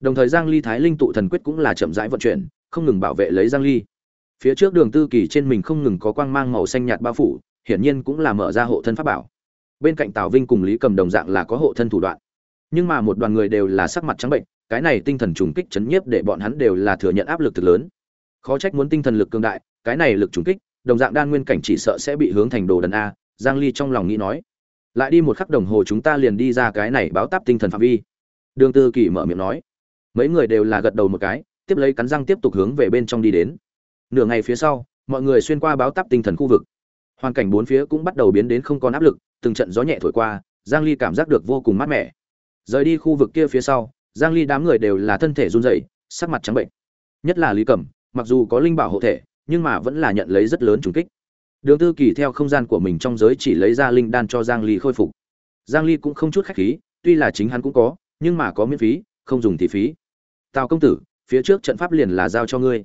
Đồng thời giang ly thái linh tụ thần quyết cũng là chậm rãi vận chuyển, không ngừng bảo vệ lấy giang ly. Phía trước đường tư kỳ trên mình không ngừng có quang mang màu xanh nhạt bao phủ, hiển nhiên cũng là mở ra hộ thân pháp bảo bên cạnh tào vinh cùng lý cầm đồng dạng là có hộ thân thủ đoạn. Nhưng mà một đoàn người đều là sắc mặt trắng bệnh, cái này tinh thần trùng kích chấn nhiếp để bọn hắn đều là thừa nhận áp lực thực lớn. Khó trách muốn tinh thần lực cường đại, cái này lực trùng kích, đồng dạng đan nguyên cảnh chỉ sợ sẽ bị hướng thành đồ đần a, giang ly trong lòng nghĩ nói. Lại đi một khắc đồng hồ chúng ta liền đi ra cái này báo táp tinh thần phạm vi. Đường tư kỳ mở miệng nói. Mấy người đều là gật đầu một cái, tiếp lấy cắn răng tiếp tục hướng về bên trong đi đến. Nửa ngày phía sau, mọi người xuyên qua báo táp tinh thần khu vực. Hoàn cảnh bốn phía cũng bắt đầu biến đến không còn áp lực từng trận gió nhẹ thổi qua, giang ly cảm giác được vô cùng mát mẻ. Rời đi khu vực kia phía sau, giang ly đám người đều là thân thể run rẩy, sắc mặt trắng bệnh. Nhất là lý cẩm, mặc dù có linh bảo hộ thể, nhưng mà vẫn là nhận lấy rất lớn trùng kích. Đường tư kỳ theo không gian của mình trong giới chỉ lấy ra linh đan cho giang ly khôi phục. Giang ly cũng không chút khách khí, tuy là chính hắn cũng có, nhưng mà có miễn phí, không dùng thì phí. Tào công tử, phía trước trận pháp liền là giao cho ngươi.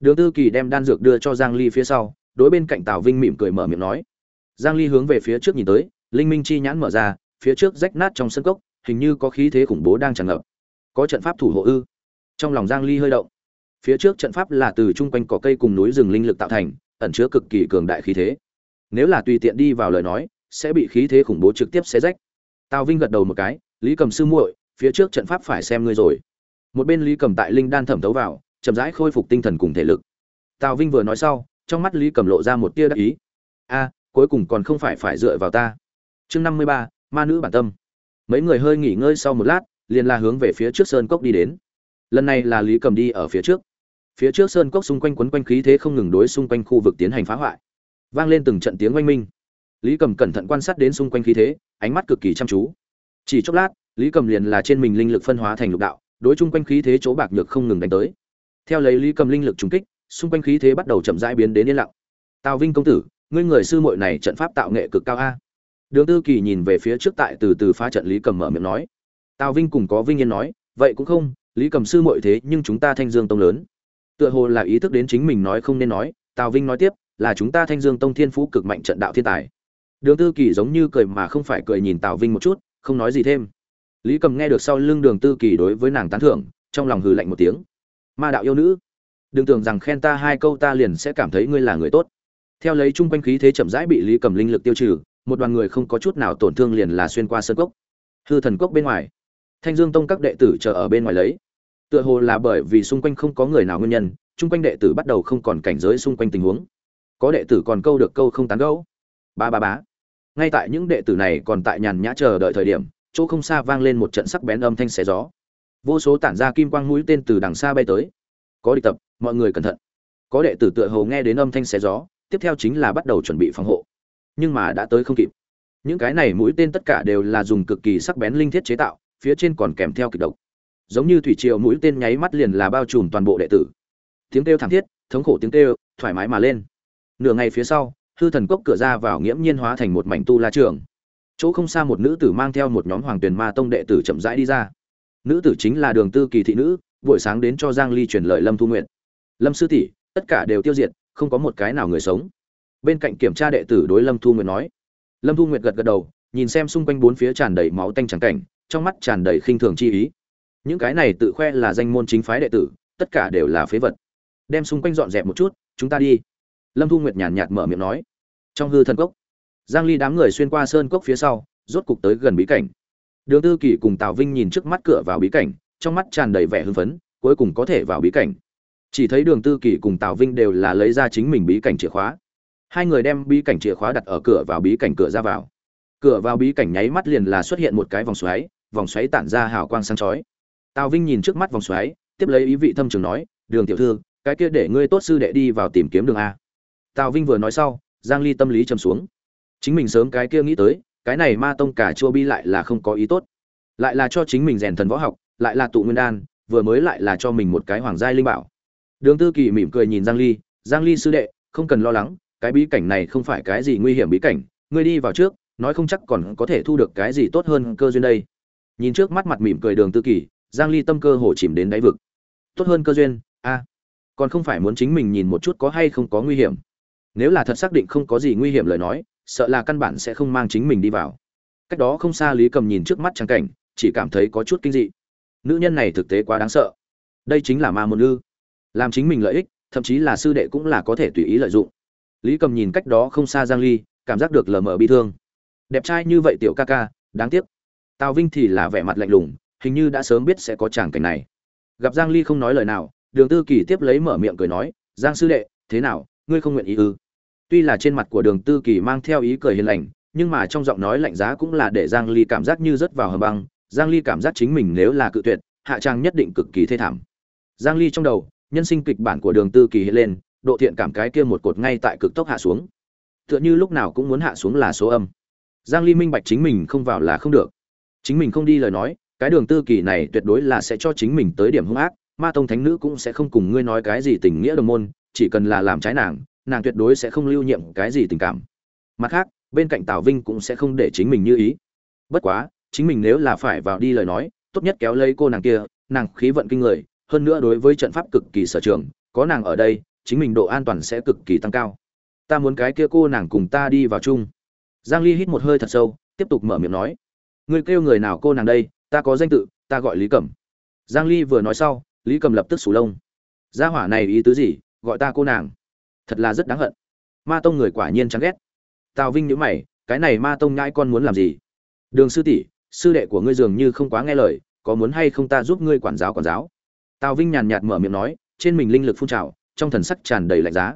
Đường tư kỳ đem đan dược đưa cho giang ly phía sau, đối bên cạnh tào vinh mỉm cười mở miệng nói giang ly hướng về phía trước nhìn tới, linh minh chi nhãn mở ra, phía trước rách nát trong sân cốc, hình như có khí thế khủng bố đang tràn ngập. Có trận pháp thủ hộ ư? Trong lòng giang ly hơi động. Phía trước trận pháp là từ trung quanh cỏ cây cùng núi rừng linh lực tạo thành, ẩn chứa cực kỳ cường đại khí thế. Nếu là tùy tiện đi vào lời nói, sẽ bị khí thế khủng bố trực tiếp xé rách. Tào vinh gật đầu một cái, lý cầm sư muội, phía trước trận pháp phải xem ngươi rồi. Một bên lý cầm tại linh đan thẩm thấu vào, chậm rãi khôi phục tinh thần cùng thể lực. Tào vinh vừa nói sau, trong mắt lý cầm lộ ra một tia đắc ý. A cuối cùng còn không phải phải dựa vào ta. Chương năm mươi ba, ma nữ bản tâm. Mấy người hơi nghỉ ngơi sau một lát, liền là hướng về phía trước sơn cốc đi đến. Lần này là lý cầm đi ở phía trước. Phía trước sơn cốc xung quanh quấn quanh khí thế không ngừng đối xung quanh khu vực tiến hành phá hoại. Vang lên từng trận tiếng oanh minh. Lý cầm cẩn thận quan sát đến xung quanh khí thế, ánh mắt cực kỳ chăm chú. Chỉ chốc lát, lý cầm liền là trên mình linh lực phân hóa thành lục đạo, đối chung quanh khí thế chỗ bạc nhược không ngừng đánh tới. Theo lấy lý cầm linh lực trùng kích, xung quanh khí thế bắt đầu chậm rãi biến đến yên lặng. Tào vinh công tử ngươi người sư muội này trận pháp tạo nghệ cực cao a. Đường tư kỳ nhìn về phía trước tại từ từ phá trận lý cầm mở miệng nói. Tào vinh cùng có vinh yên nói, vậy cũng không, lý cầm sư muội thế nhưng chúng ta thanh dương tông lớn. Tựa hồ là ý thức đến chính mình nói không nên nói, tào vinh nói tiếp, là chúng ta thanh dương tông thiên phú cực mạnh trận đạo thiên tài. Đường tư kỳ giống như cười mà không phải cười nhìn tào vinh một chút, không nói gì thêm. Lý cầm nghe được sau lưng đường tư kỳ đối với nàng tán thưởng, trong lòng hừ lạnh một tiếng. Ma đạo yêu nữ, đừng tưởng rằng khen ta hai câu ta liền sẽ cảm thấy ngươi là người tốt theo lấy chung quanh khí thế chậm rãi bị lý cầm linh lực tiêu trừ, một đoàn người không có chút nào tổn thương liền là xuyên qua sân cốc. Hư thần cốc bên ngoài. Thanh dương tông các đệ tử chờ ở bên ngoài lấy. Tựa hồ là bởi vì xung quanh không có người nào nguyên nhân, chung quanh đệ tử bắt đầu không còn cảnh giới xung quanh tình huống. Có đệ tử còn câu được câu không tán gẫu. Ba ba bá ngay tại những đệ tử này còn tại nhàn nhã chờ đợi thời điểm, chỗ không xa vang lên một trận sắc bén âm thanh xé gió. Vô số tản ra kim quang mũi tên từ đằng xa bay tới. Có địch tập, mọi người cẩn thận. Có đệ tử tựa hồ nghe đến âm thanh xé gió tiếp theo chính là bắt đầu chuẩn bị phòng hộ. Nhưng mà đã tới không kịp. Những cái này mũi tên tất cả đều là dùng cực kỳ sắc bén linh thiết chế tạo, phía trên còn kèm theo kịch độc. Giống như thủy triều mũi tên nháy mắt liền là bao trùm toàn bộ đệ tử. Tiếng kêu thảm thiết, thống khổ tiếng kêu, thoải mái mà lên. Nửa ngày phía sau, hư thần cốc cửa ra vào nghiễm nhiên hóa thành một mảnh tu la trường. Chỗ không xa một nữ tử mang theo một nhóm hoàng tuyền ma tông đệ tử chậm rãi đi ra. Nữ tử chính là đường tư kỳ thị nữ, buổi sáng đến cho giang ly truyền lời lâm thu nguyện lâm sư tỷ, tất cả đều tiêu diệt không có một cái nào người sống. Bên cạnh kiểm tra đệ tử đối lâm thu Nguyệt nói. Lâm thu nguyệt gật gật đầu, nhìn xem xung quanh bốn phía tràn đầy máu tanh trắng cảnh, trong mắt tràn đầy khinh thường chi ý. Những cái này tự khoe là danh môn chính phái đệ tử, tất cả đều là phế vật. Đem xung quanh dọn dẹp một chút, chúng ta đi. Lâm thu nguyệt nhàn nhạt mở miệng nói. Trong hư thần cốc, giang ly đám người xuyên qua sơn cốc phía sau, rốt cục tới gần bí cảnh. Đường tư kỳ cùng tào vinh nhìn trước mắt cửa vào bí cảnh, trong mắt tràn đầy vẻ hưng phấn, cuối cùng có thể vào bí cảnh chỉ thấy đường tư kỳ cùng tào vinh đều là lấy ra chính mình bí cảnh chìa khóa. Hai người đem bí cảnh chìa khóa đặt ở cửa vào bí cảnh cửa ra vào. Cửa vào bí cảnh nháy mắt liền là xuất hiện một cái vòng xoáy vòng xoáy tản ra hào quang sáng chói. Tào vinh nhìn trước mắt vòng xoáy, tiếp lấy ý vị thâm trường nói, đường tiểu thư, cái kia để ngươi tốt sư đệ đi vào tìm kiếm đường a. Tào vinh vừa nói sau, giang ly tâm lý trầm xuống. Chính mình sớm cái kia nghĩ tới, cái này ma tông cả chua bi lại là không có ý tốt. Lại là cho chính mình rèn thần võ học, lại là tụ nguyên đan, vừa mới lại là cho mình một cái hoàng giai linh bảo đường tư kỳ mỉm cười nhìn giang ly giang ly sư đệ, không cần lo lắng, cái bí cảnh này không phải cái gì nguy hiểm bí cảnh, ngươi đi vào trước, nói không chắc còn có thể thu được cái gì tốt hơn cơ duyên đây. Nhìn trước mắt mặt mỉm cười đường tư kỳ, giang ly tâm cơ hồ chìm đến đáy vực. Tốt hơn cơ duyên, a, còn không phải muốn chính mình nhìn một chút có hay không có nguy hiểm. Nếu là thật xác định không có gì nguy hiểm lời nói, sợ là căn bản sẽ không mang chính mình đi vào. Cách đó không xa lý cầm nhìn trước mắt trang cảnh, chỉ cảm thấy có chút kinh dị. Nữ nhân này thực tế quá đáng sợ. Đây chính là ma môn ư? Làm chính mình lợi ích, thậm chí là sư đệ cũng là có thể tùy ý lợi dụng. Lý cầm nhìn cách đó không xa giang ly, cảm giác được lờ mờ bi thương. Đẹp trai như vậy tiểu ca ca, đáng tiếc. Tào vinh thì là vẻ mặt lạnh lùng, hình như đã sớm biết sẽ có tràng cảnh này. Gặp giang ly không nói lời nào, đường tư kỳ tiếp lấy mở miệng cười nói, giang sư đệ, thế nào, ngươi không nguyện ý ư? Tuy là trên mặt của đường tư kỳ mang theo ý cười hiền lành, nhưng mà trong giọng nói lạnh giá cũng là để giang ly cảm giác như rớt vào hầm băng. Giang ly cảm giác chính mình nếu là cự tuyệt, hạ trang nhất định cực kỳ thê thảm. Giang ly trong đầu nhân sinh kịch bản của đường tư kỳ hiện lên, độ thiện cảm cái kia một cột ngay tại cực tốc hạ xuống. Tựa như lúc nào cũng muốn hạ xuống là số âm. Giang ly minh bạch chính mình không vào là không được. Chính mình không đi lời nói, cái đường tư kỳ này tuyệt đối là sẽ cho chính mình tới điểm hung ác, ma tông thánh nữ cũng sẽ không cùng ngươi nói cái gì tình nghĩa đồng môn, chỉ cần là làm trái nàng nàng tuyệt đối sẽ không lưu nhiệm cái gì tình cảm. Mặt khác, bên cạnh tào vinh cũng sẽ không để chính mình như ý. Bất quá, chính mình nếu là phải vào đi lời nói, tốt nhất kéo lấy cô nàng kia, nàng khí vận kinh người hơn nữa đối với trận pháp cực kỳ sở trường, có nàng ở đây, chính mình độ an toàn sẽ cực kỳ tăng cao. Ta muốn cái kia cô nàng cùng ta đi vào chung. Giang ly hít một hơi thật sâu, tiếp tục mở miệng nói. Ngươi kêu người nào cô nàng đây, ta có danh tự, ta gọi lý cẩm. Giang ly vừa nói sau, lý Cẩm lập tức sủ lông. Gia hỏa này ý tứ gì, gọi ta cô nàng? Thật là rất đáng hận. Ma tông người quả nhiên chán ghét. Tào vinh nhíu mày, cái này ma tông nhãi con muốn làm gì? Đường sư tỷ, sư đệ của ngươi dường như không quá nghe lời, có muốn hay không ta giúp ngươi quản giáo quản giáo? Tào vinh nhàn nhạt mở miệng nói, trên mình linh lực phun trào, trong thần sắc tràn đầy lạnh giá.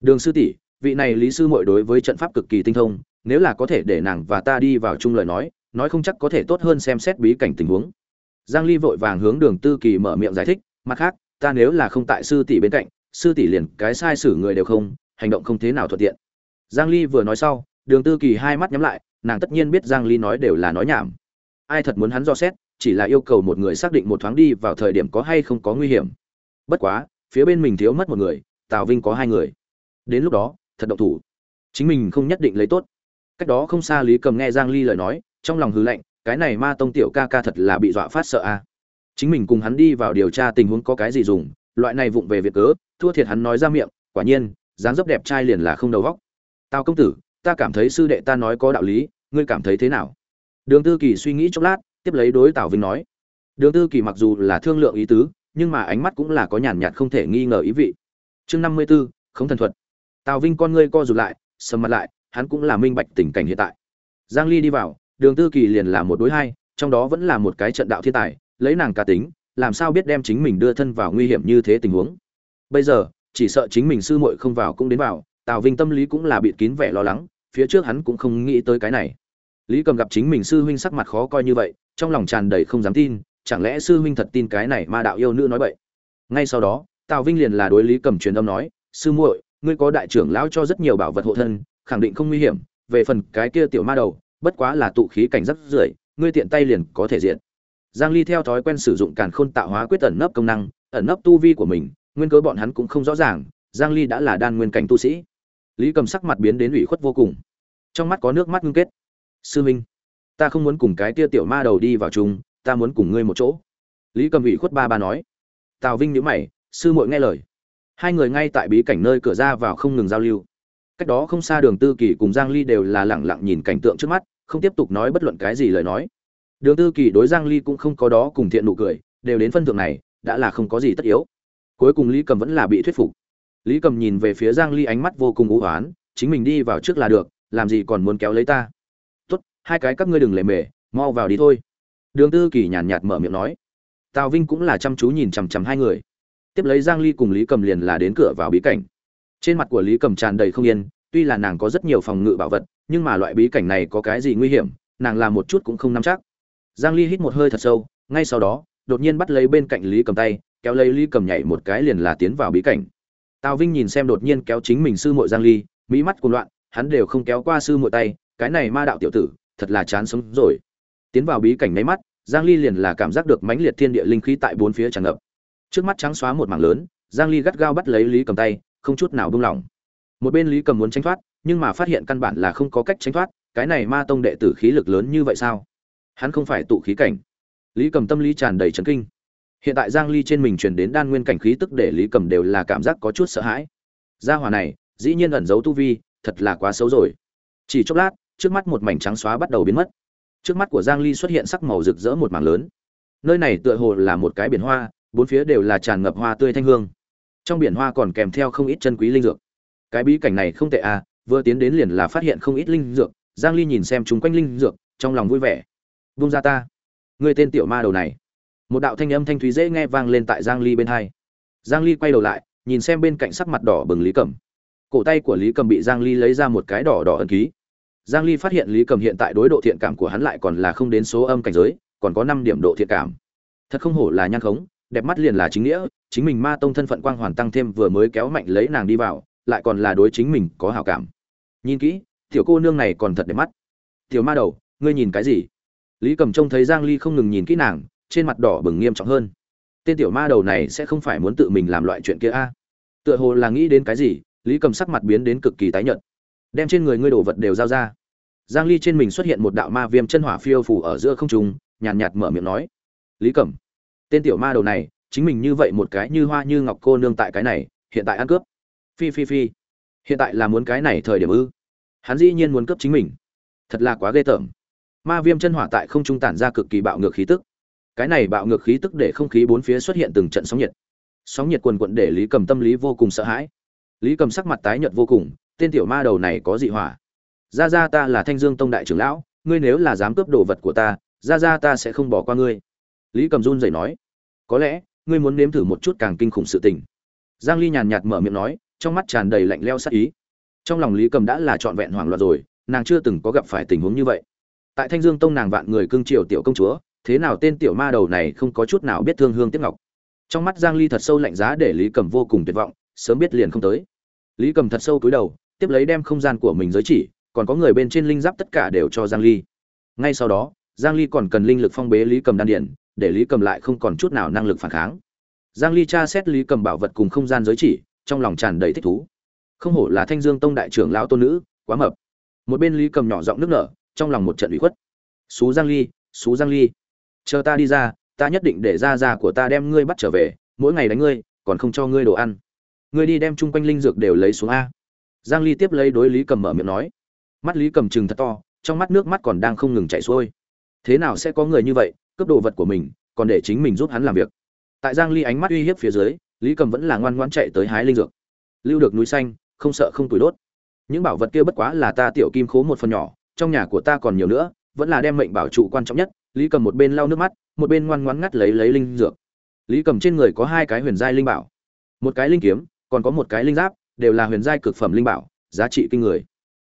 Đường sư tỷ, vị này lý sư muội đối với trận pháp cực kỳ tinh thông, nếu là có thể để nàng và ta đi vào chung lời nói nói không chắc có thể tốt hơn xem xét bí cảnh tình huống. Giang ly vội vàng hướng đường tư kỳ mở miệng giải thích, mặt khác, ta nếu là không tại sư tỷ bên cạnh, sư tỷ liền cái sai xử người đều không, hành động không thế nào thuận tiện. Giang ly vừa nói sau, đường tư kỳ hai mắt nhắm lại, nàng tất nhiên biết giang ly nói đều là nói nhảm ai thật muốn hắn do xét, chỉ là yêu cầu một người xác định một thoáng đi vào thời điểm có hay không có nguy hiểm. Bất quá, phía bên mình thiếu mất một người, tào vinh có hai người. Đến lúc đó, thật động thủ. Chính mình không nhất định lấy tốt. Cách đó không xa lý cầm nghe giang ly lời nói, trong lòng hư lạnh, cái này ma tông tiểu ca ca thật là bị dọa phát sợ a. Chính mình cùng hắn đi vào điều tra tình huống có cái gì dùng, loại này vụng về việc cớ, thua thiệt hắn nói ra miệng, quả nhiên, dáng dấp đẹp trai liền là không đầu vóc tào công tử, ta cảm thấy sư đệ ta nói có đạo lý, ngươi cảm thấy thế nào? Đường tư kỳ suy nghĩ chốc lát, tiếp lấy đối tào vinh nói. Đường tư kỳ mặc dù là thương lượng ý tứ, nhưng mà ánh mắt cũng là có nhàn nhạt không thể nghi ngờ ý vị. Chương năm mươi b ố không thần thuật. Tào vinh con ngươi co rụt lại, sầm mặt lại, hắn cũng là minh bạch tình cảnh hiện tại. Giang ly đi vào, đường tư kỳ liền là một đối hai, trong đó vẫn là một cái trận đạo thiên tài, lấy nàng cá tính, làm sao biết đem chính mình đưa thân vào nguy hiểm như thế tình huống. Bây giờ, chỉ sợ chính mình sư muội không vào cũng đến vào, tào vinh tâm lý cũng là bịt kín vẻ lo lắng, phía trước hắn cũng không nghĩ tới cái này lý cầm gặp chính mình sư huynh sắc mặt khó coi như vậy, trong lòng tràn đầy không dám tin, chẳng lẽ sư huynh thật tin cái này mà đạo yêu nữ nói vậy ngay sau đó, tào vinh liền là đối lý cầm truyền âm nói, sư muội, ngươi có đại trưởng lão cho rất nhiều bảo vật hộ thân, khẳng định không nguy hiểm, về phần cái kia tiểu ma đầu, bất quá là tụ khí cảnh rất rưởi, ngươi tiện tay liền có thể diện. Giang ly theo thói quen sử dụng càn khôn tạo hóa quyết ẩn nấp công năng, ẩn nấp tu vi của mình, nguyên cớ bọn hắn cũng không rõ ràng, giang ly đã là đan nguyên cảnh tu sĩ. Lý cầm sắc mặt biến đến ủy khuất vô cùng. Trong mắt có nước mắt ngưng kết sư minh, ta không muốn cùng cái tia tiểu ma đầu đi vào chung, ta muốn cùng ngươi một chỗ. Lý cầm ủy khuất ba ba nói. Tào vinh nhữ mày, sư muội nghe lời. Hai người ngay tại bí cảnh nơi cửa ra vào không ngừng giao lưu. Cách đó không xa đường tư kỳ cùng giang ly đều là lẳng lặng nhìn cảnh tượng trước mắt, không tiếp tục nói bất luận cái gì lời nói. Đường tư kỳ đối giang ly cũng không có đó cùng thiện nụ cười, đều đến phân thượng này, đã là không có gì tất yếu. Cuối cùng lý cầm vẫn là bị thuyết phục. Lý cầm nhìn về phía giang ly ánh mắt vô cùng u hoán, chính mình đi vào trước là được, làm gì còn muốn kéo lấy ta? Hai cái các ngươi đừng lề mề, mau vào đi thôi. Đường tư kỳ nhàn nhạt mở miệng nói. Tào vinh cũng là chăm chú nhìn chằm chằm hai người. Tiếp lấy giang ly cùng lý cầm liền là đến cửa vào bí cảnh. Trên mặt của lý cầm tràn đầy không yên, tuy là nàng có rất nhiều phòng ngự bảo vật, nhưng mà loại bí cảnh này có cái gì nguy hiểm, nàng làm một chút cũng không nắm chắc. Giang ly hít một hơi thật sâu, ngay sau đó, đột nhiên bắt lấy bên cạnh lý cầm tay, kéo lấy lý cầm nhảy một cái liền là tiến vào bí cảnh. Tào vinh nhìn xem đột nhiên kéo chính mình sư muội giang ly, mỹ mắt cuồng loạn, hắn đều không kéo qua sư muội tay, cái này ma đạo tiểu tử thật là chán sống rồi. Tiến vào bí cảnh mấy mắt, giang ly liền là cảm giác được mãnh liệt thiên địa linh khí tại bốn phía tràn ngập. Trước mắt trắng xóa một mảng lớn, giang ly gắt gao bắt lấy lý cầm tay, không chút nào buông lỏng. Một bên lý cầm muốn tránh thoát, nhưng mà phát hiện căn bản là không có cách tránh thoát, cái này ma tông đệ tử khí lực lớn như vậy sao? Hắn không phải tụ khí cảnh. Lý cầm tâm lý tràn đầy chấn kinh. Hiện tại giang ly trên mình truyền đến đan nguyên cảnh khí tức để lý cầm đều là cảm giác có chút sợ hãi. Gia hỏa này, dĩ nhiên ẩn giấu tu vi, thật là quá xấu rồi. Chỉ chốc lát trước mắt một mảnh trắng xóa bắt đầu biến mất. Trước mắt của giang ly xuất hiện sắc màu rực rỡ một mảng lớn. Nơi này tựa hồ là một cái biển hoa, bốn phía đều là tràn ngập hoa tươi thanh hương. Trong biển hoa còn kèm theo không ít chân quý linh dược. Cái bí cảnh này không tệ à vừa tiến đến liền là phát hiện không ít linh dược. Giang ly nhìn xem chúng quanh linh dược, trong lòng vui vẻ. Vung ra ta. Người tên tiểu ma đầu này. Một đạo thanh âm thanh thúy dễ nghe vang lên tại giang ly bên hai. Giang ly quay đầu lại, nhìn xem bên cạnh sắc mặt đỏ bừng lý cẩm. Cổ tay của lý cầm bị giang ly lấy ra một cái đỏ đỏ ẩn ký giang ly phát hiện lý cầm hiện tại đối độ thiện cảm của hắn lại còn là không đến số âm cảnh giới, còn có 5 điểm độ thiện cảm. Thật không hổ là nhan khống, đẹp mắt liền là chính nghĩa, chính mình ma tông thân phận quang hoàn tăng thêm vừa mới kéo mạnh lấy nàng đi vào, lại còn là đối chính mình có hảo cảm. Nhìn kỹ, tiểu cô nương này còn thật đẹp mắt. Tiểu ma đầu, ngươi nhìn cái gì? Lý cầm trông thấy giang ly không ngừng nhìn kỹ nàng, trên mặt đỏ bừng nghiêm trọng hơn. Tên tiểu ma đầu này sẽ không phải muốn tự mình làm loại chuyện kia a? Tựa hồ là nghĩ đến cái gì, lý cầm sắc mặt biến đến cực kỳ tái nhợt đem trên người ngươi đồ vật đều giao ra. Giang ly trên mình xuất hiện một đạo ma viêm chân hỏa phiêu phủ ở giữa không trung nhàn nhạt, nhạt mở miệng nói lý cẩm tên tiểu ma đầu này chính mình như vậy một cái như hoa như ngọc cô nương tại cái này hiện tại ăn cướp. Phi phi phi hiện tại là muốn cái này thời điểm ư? Hắn dĩ nhiên muốn cướp chính mình. Thật là quá ghê tởm. Ma viêm chân hỏa tại không trung tản ra cực kỳ bạo ngược khí tức. Cái này bạo ngược khí tức để không khí bốn phía xuất hiện từng trận sóng nhiệt. Sóng nhiệt quần quận để lý cầm tâm lý vô cùng sợ hãi. Lý cầm sắc mặt tái nhợt vô cùng tên tiểu ma đầu này có dị hỏa. Ra ra ta là thanh dương tông đại trưởng lão, ngươi nếu là dám cướp đồ vật của ta ra ra ta sẽ không bỏ qua ngươi. Lý cầm run rẩy nói. Có lẽ, ngươi muốn nếm thử một chút càng kinh khủng sự tình. Giang ly nhàn nhạt mở miệng nói, trong mắt tràn đầy lạnh lẽo sát ý. Trong lòng lý cầm đã là trọn vẹn hoảng loạn rồi, nàng chưa từng có gặp phải tình huống như vậy. Tại thanh dương tông nàng vạn người cưng triều tiểu công chúa, thế nào tên tiểu ma đầu này không có chút nào biết thương hương tiếc ngọc. Trong mắt giang ly thật sâu lạnh giá để lý cầm vô cùng tuyệt vọng, sớm biết liền không tới. Lý cầm thật sâu cúi đầu tiếp lấy đem không gian của mình giới chỉ, còn có người bên trên linh giáp tất cả đều cho giang ly. Ngay sau đó, giang ly còn cần linh lực phong bế lý cầm đan điển để lý cầm lại không còn chút nào năng lực phản kháng. Giang ly tra xét lý cầm bảo vật cùng không gian giới chỉ, trong lòng tràn đầy thích thú. Không hổ là thanh dương tông đại trưởng lão tôn nữ, quá mập. Một bên lý cầm nhỏ giọng nước nở, trong lòng một trận ủy khuất. Xú giang ly, xú giang ly, chờ ta đi ra, ta nhất định để ra ra của ta đem ngươi bắt trở về, mỗi ngày đánh ngươi, còn không cho ngươi đồ ăn. Ngươi đi đem chung quanh linh dược đều lấy xuống a giang ly tiếp lấy đối lý cầm mở miệng nói. Mắt lý cầm trừng thật to, trong mắt nước mắt còn đang không ngừng chảy xuôi. Thế nào sẽ có người như vậy, cướp đồ vật của mình, còn để chính mình giúp hắn làm việc? Tại giang ly ánh mắt uy hiếp phía dưới, lý cầm vẫn là ngoan ngoãn chạy tới hái linh dược. Lưu được núi xanh, không sợ không tuổi đốt. Những bảo vật kia bất quá là ta tiểu kim khố một phần nhỏ, trong nhà của ta còn nhiều nữa, vẫn là đem mệnh bảo trụ quan trọng nhất. Lý cầm một bên lau nước mắt, một bên ngoan ngoãn ngắt lấy lấy linh dược. Lý cầm trên người có hai cái huyền giai linh bảo. Một cái linh kiếm, còn có một cái linh giáp đều là huyền giai cực phẩm linh bảo giá trị kinh người.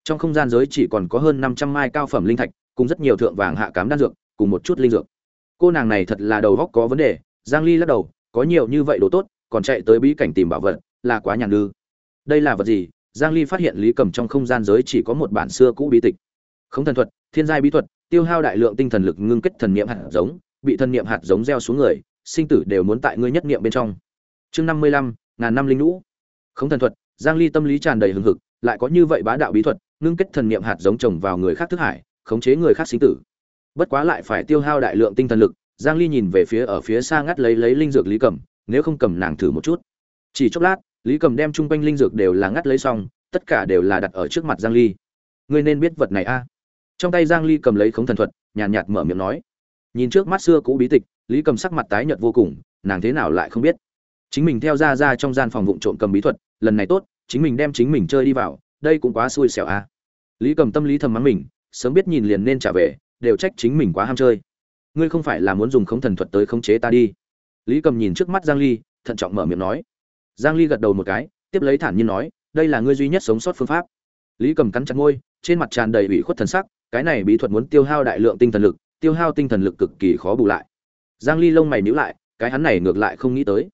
Trong không gian giới chỉ còn có hơn 500 mai cao phẩm linh thạch cùng rất nhiều thượng vàng hạ cám đan dược cùng một chút linh dược. Cô nàng này thật là đầu góc có vấn đề giang ly lắc đầu có nhiều như vậy đồ tốt còn chạy tới bí cảnh tìm bảo vật là quá nhàn lư đây là vật gì? Giang ly phát hiện lý cầm trong không gian giới chỉ có một bản xưa cũ bí tịch. Không thần thuật thiên giai bí thuật tiêu hao đại lượng tinh thần lực ngưng kết thần niệm hạt giống bị thần niệm hạt giống gieo xuống người sinh tử đều muốn tại ngươi nhất niệm bên trong. Chương 55, ngàn năm linh nũ. không thần thuật giang ly tâm lý tràn đầy hứng hực lại có như vậy bá đạo bí thuật ngưng kết thần niệm hạt giống trồng vào người khác thức hải khống chế người khác sinh tử. Bất quá lại phải tiêu hao đại lượng tinh thần lực giang ly nhìn về phía ở phía xa ngắt lấy lấy linh dược lý cầm nếu không cầm nàng thử một chút. Chỉ chốc lát lý cầm đem chung quanh linh dược đều là ngắt lấy xong tất cả đều là đặt ở trước mặt giang ly. Ngươi nên biết vật này a. Trong tay giang ly cầm lấy khống thần thuật nhàn nhạt, nhạt mở miệng nói. Nhìn trước mắt xưa cũ bí tịch lý cầm sắc mặt tái nhợt vô cùng nàng thế nào lại không biết. Chính mình theo ra ra trong gian phòng vụng trộm cầm bí thuật lần này tốt chính mình đem chính mình chơi đi vào, đây cũng quá xui xẻo a. Lý cầm tâm lý thầm mắng mình, sớm biết nhìn liền nên trả về, đều trách chính mình quá ham chơi. Ngươi không phải là muốn dùng khống thần thuật tới khống chế ta đi. Lý cầm nhìn trước mắt giang ly, thận trọng mở miệng nói. Giang ly gật đầu một cái, tiếp lấy thản nhiên nói, đây là ngươi duy nhất sống sót phương pháp. Lý cầm cắn chặt môi, trên mặt tràn đầy ủy khuất thần sắc, cái này bí thuật muốn tiêu hao đại lượng tinh thần lực, tiêu hao tinh thần lực cực kỳ khó bù lại. Giang ly lông mày nhíu lại, cái hắn này ngược lại không nghĩ tới.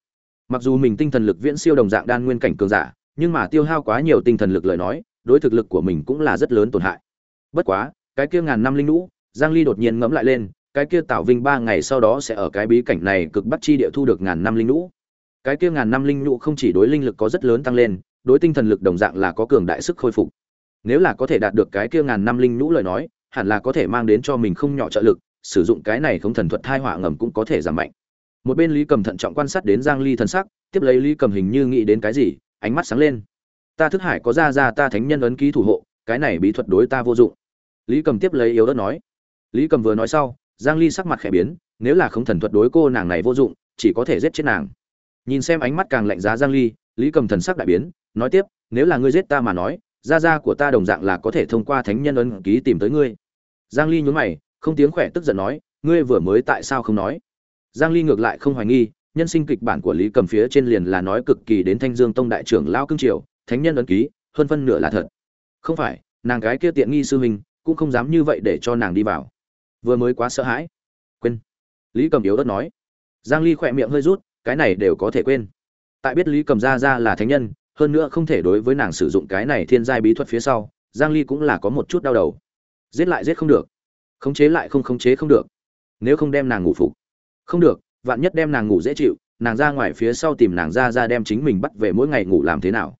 Mặc dù mình tinh thần lực viễn siêu đồng dạng đan nguyên cảnh cường giả nhưng mà tiêu hao quá nhiều tinh thần lực lời nói đối thực lực của mình cũng là rất lớn tổn hại bất quá cái kia ngàn năm linh lũ giang ly đột nhiên ngẫm lại lên cái kia tảo Vinh ba ngày sau đó sẽ ở cái bí cảnh này cực bắt chi địa thu được ngàn năm linh lũ Cái kia ngàn năm linh lũ không chỉ đối linh lực có rất lớn tăng lên, đối tinh thần lực đồng dạng là có cường đại sức khôi phục. Nếu là có thể đạt được cái kia ngàn năm linh lũ lời nói, hẳn là có thể mang đến cho mình không nhỏ trợ lực, sử dụng cái này không thần thuật thai hỏa ngầm cũng có thể giảm mạnh. Một bên Lý Cầm thận trọng quan sát đến Giang Ly thần sắc, tiếp lấy Lý Cầm hình như nghĩ đến cái gì, ánh mắt sáng lên. Ta thức hải có ra ra ta thánh nhân ấn ký thủ hộ, cái này bí thuật đối ta vô dụng. Lý Cầm tiếp lấy yếu ớt nói. Lý Cầm vừa nói sau, Giang Ly sắc mặt khẽ biến, nếu là không thần thuật đối cô nàng này vô dụng, chỉ có thể giết chết nàng. Nhìn xem ánh mắt càng lạnh giá Giang Ly, Lý Cầm thần sắc đại biến, nói tiếp, nếu là ngươi giết ta mà nói, gia gia của ta đồng dạng là có thể thông qua thánh nhân ấn ký tìm tới ngươi. Giang Ly nhún mày, không tiếng khỏe tức giận nói, ngươi vừa mới tại sao không nói? Giang Ly ngược lại không hoài nghi, nhân sinh kịch bản của Lý Cầm phía trên liền là nói cực kỳ đến Thanh Dương Tông đại trưởng lão cương triều, thánh nhân ấn ký, hơn phân nửa là thật. Không phải, nàng cái kia tiện nghi sư huynh, cũng không dám như vậy để cho nàng đi vào. Vừa mới quá sợ hãi. Quên. Lý cầm yếu đất nói. Giang ly khỏe miệng hơi rút cái này đều có thể quên. Tại biết lý cầm ra ra là thánh nhân hơn nữa không thể đối với nàng sử dụng cái này thiên giai bí thuật phía sau giang ly cũng là có một chút đau đầu. Giết lại giết không được. Khống chế lại không khống chế không được. Nếu không đem nàng ngủ phục. Không được vạn nhất đem nàng ngủ dễ chịu, nàng ra ngoài phía sau tìm nàng ra ra đem chính mình bắt về mỗi ngày ngủ làm thế nào.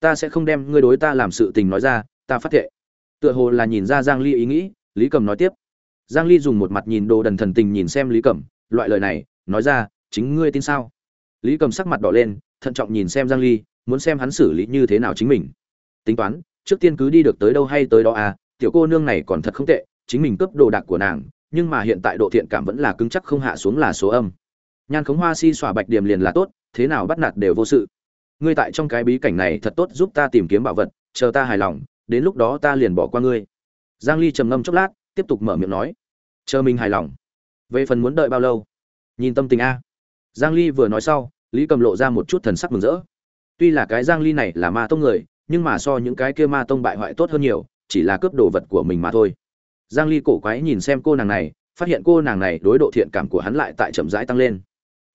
Ta sẽ không đem ngươi đối ta làm sự tình nói ra, ta phát thệ. Tựa hồ là nhìn ra giang ly ý nghĩ, lý cầm nói tiếp. Giang ly dùng một mặt nhìn đồ đần thần tình nhìn xem lý cẩm loại lời này, nói ra, chính ngươi tin sao? Lý cẩm sắc mặt đỏ lên, thận trọng nhìn xem giang ly, muốn xem hắn xử lý như thế nào chính mình. Tính toán, trước tiên cứ đi được tới đâu hay tới đó à tiểu cô nương này còn thật không tệ, chính mình cướp đồ đạc của nàng, nhưng mà hiện tại độ thiện cảm vẫn là cứng chắc không hạ xuống là số âm nhan khống hoa si xỏa bạch điểm liền là tốt, thế nào bắt nạt đều vô sự. Ngươi tại trong cái bí cảnh này thật tốt giúp ta tìm kiếm bảo vật, chờ ta hài lòng, đến lúc đó ta liền bỏ qua ngươi. Giang ly trầm ngâm chốc lát, tiếp tục mở miệng nói, chờ mình hài lòng. Về phần muốn đợi bao lâu? Nhìn tâm tình a. Giang ly vừa nói sau, lý cầm lộ ra một chút thần sắc mừng rỡ. Tuy là cái giang ly này là ma tông người, nhưng mà so những cái kia ma tông bại hoại tốt hơn nhiều, chỉ là cướp đồ vật của mình mà thôi. Giang ly cổ quái nhìn xem cô nàng này, phát hiện cô nàng này đối độ thiện cảm của hắn lại tại chậm rãi tăng lên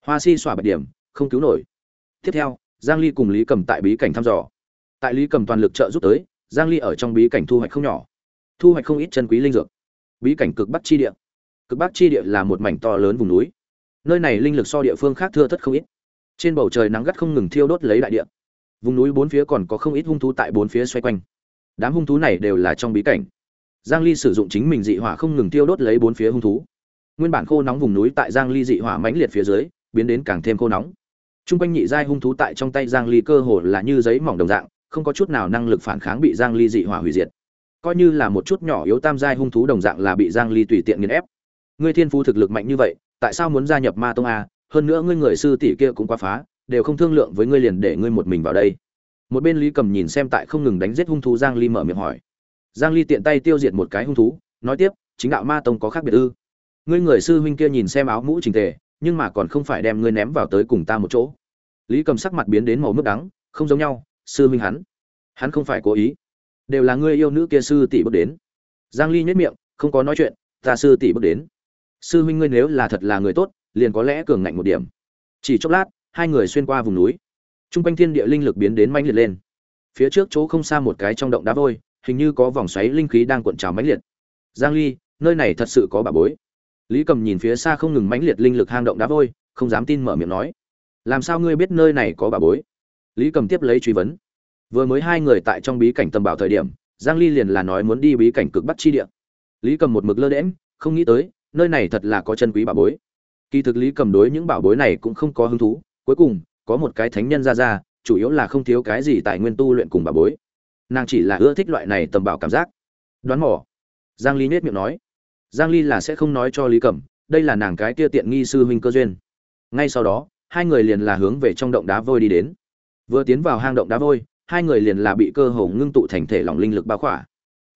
hoa si xỏa bạch điểm, không cứu nổi. Tiếp theo, giang ly cùng lý cầm tại bí cảnh thăm dò. Tại lý cầm toàn lực trợ giúp tới, giang ly ở trong bí cảnh thu hoạch không nhỏ. Thu hoạch không ít chân quý linh dược. Bí cảnh cực bắc chi địa. Cực bắc chi địa là một mảnh to lớn vùng núi. Nơi này linh lực so địa phương khác thưa thất không ít. Trên bầu trời nắng gắt không ngừng thiêu đốt lấy đại địa. Vùng núi bốn phía còn có không ít hung thú tại bốn phía xoay quanh. Đám hung thú này đều là trong bí cảnh. Giang ly sử dụng chính mình dị hỏa không ngừng thiêu đốt lấy bốn phía hung thú. Nguyên bản khô nóng vùng núi tại giang ly dị hỏa mãnh liệt phía dưới biến đến càng thêm khô nóng. Trung quanh nhị giai hung thú tại trong tay giang ly cơ hồ là như giấy mỏng đồng dạng, không có chút nào năng lực phản kháng bị giang ly dị hỏa hủy diệt. Coi như là một chút nhỏ yếu tam giai hung thú đồng dạng là bị giang ly tùy tiện nghiền ép. Ngươi thiên phú thực lực mạnh như vậy, tại sao muốn gia nhập ma tông a? Hơn nữa ngươi người sư tỷ kia cũng quá phá, đều không thương lượng với ngươi liền để ngươi một mình vào đây. Một bên lý cầm nhìn xem tại không ngừng đánh giết hung thú giang ly mở miệng hỏi. Giang ly tiện tay tiêu diệt một cái hung thú, nói tiếp, chính đạo ma tông có khác biệt ư? Ngươi người sư huynh kia nhìn xem áo mũ trình tề nhưng mà còn không phải đem ngươi ném vào tới cùng ta một chỗ. Lý cầm sắc mặt biến đến màu mức đắng, không giống nhau, sư huynh hắn. Hắn không phải cố ý. Đều là ngươi yêu nữ kia sư tỷ bước đến. Giang ly nhếch miệng, không có nói chuyện, ta sư tỷ bước đến. Sư huynh ngươi nếu là thật là người tốt, liền có lẽ cường ngạnh một điểm. Chỉ chốc lát, hai người xuyên qua vùng núi. Trung quanh thiên địa linh lực biến đến mãnh liệt lên. Phía trước chỗ không xa một cái trong động đá vôi, hình như có vòng xoáy linh khí đang cuộn trào mãnh liệt. Giang ly, nơi này thật sự có bà bối lý cầm nhìn phía xa không ngừng mãnh liệt linh lực hang động đá vôi, không dám tin mở miệng nói. Làm sao ngươi biết nơi này có bà bối? Lý cầm tiếp lấy truy vấn. Vừa mới hai người tại trong bí cảnh tầm bảo thời điểm, giang ly liền là nói muốn đi bí cảnh cực bắc chi địa. Lý cầm một mực lơ đễm không nghĩ tới, nơi này thật là có chân quý bảo bối. Kỳ thực lý cầm đối những bảo bối này cũng không có hứng thú, cuối cùng, có một cái thánh nhân ra ra, chủ yếu là không thiếu cái gì tài nguyên tu luyện cùng bảo bối. Nàng chỉ là ưa thích loại này tầm bảo cảm giác. Đoán mò. Giang ly nết miệng nói giang ly là sẽ không nói cho lý cẩm, đây là nàng cái kia tiện nghi sư huynh cơ duyên. Ngay sau đó, hai người liền là hướng về trong động đá vôi đi đến. Vừa tiến vào hang động đá vôi, hai người liền là bị cơ hồ ngưng tụ thành thể lỏng linh lực bao khỏa.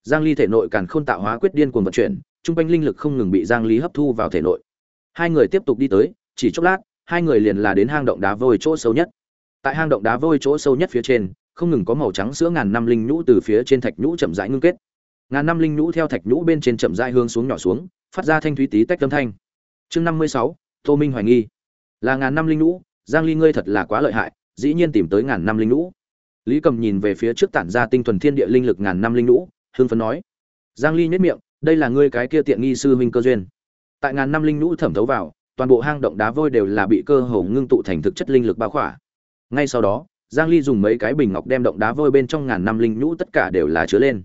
Giang ly thể nội càn khôn tạo hóa quyết điên cuồng vận chuyển, trung quanh linh lực không ngừng bị giang Ly hấp thu vào thể nội. Hai người tiếp tục đi tới, chỉ chốc lát, hai người liền là đến hang động đá vôi chỗ sâu nhất. Tại hang động đá vôi chỗ sâu nhất phía trên, không ngừng có màu trắng sữa ngàn năm linh nhũ từ phía trên thạch nhũ chậm rãi ngưng kết ngàn năm linh nhũ theo thạch nhũ bên trên chậm rãi hướng xuống nhỏ xuống, phát ra thanh thúy tí tách âm thanh. Chương năm mươi sáu, tô minh hoài nghi. Là ngàn năm linh nhũ, giang ly ngươi thật là quá lợi hại, dĩ nhiên tìm tới ngàn năm linh nhũ. Lý cầm nhìn về phía trước tản ra tinh thuần thiên địa linh lực ngàn năm linh nhũ hương phấn nói. Giang ly nhếch miệng, đây là ngươi cái kia tiện nghi sư huynh cơ duyên. Tại ngàn năm linh nhũ thẩm thấu vào, toàn bộ hang động đá vôi đều là bị cơ hồ ngưng tụ thành thực chất linh lực bao khỏa. Ngay sau đó, giang ly dùng mấy cái bình ngọc đem động đá vôi bên trong ngàn năm linh nhũ tất cả đều là chứa lên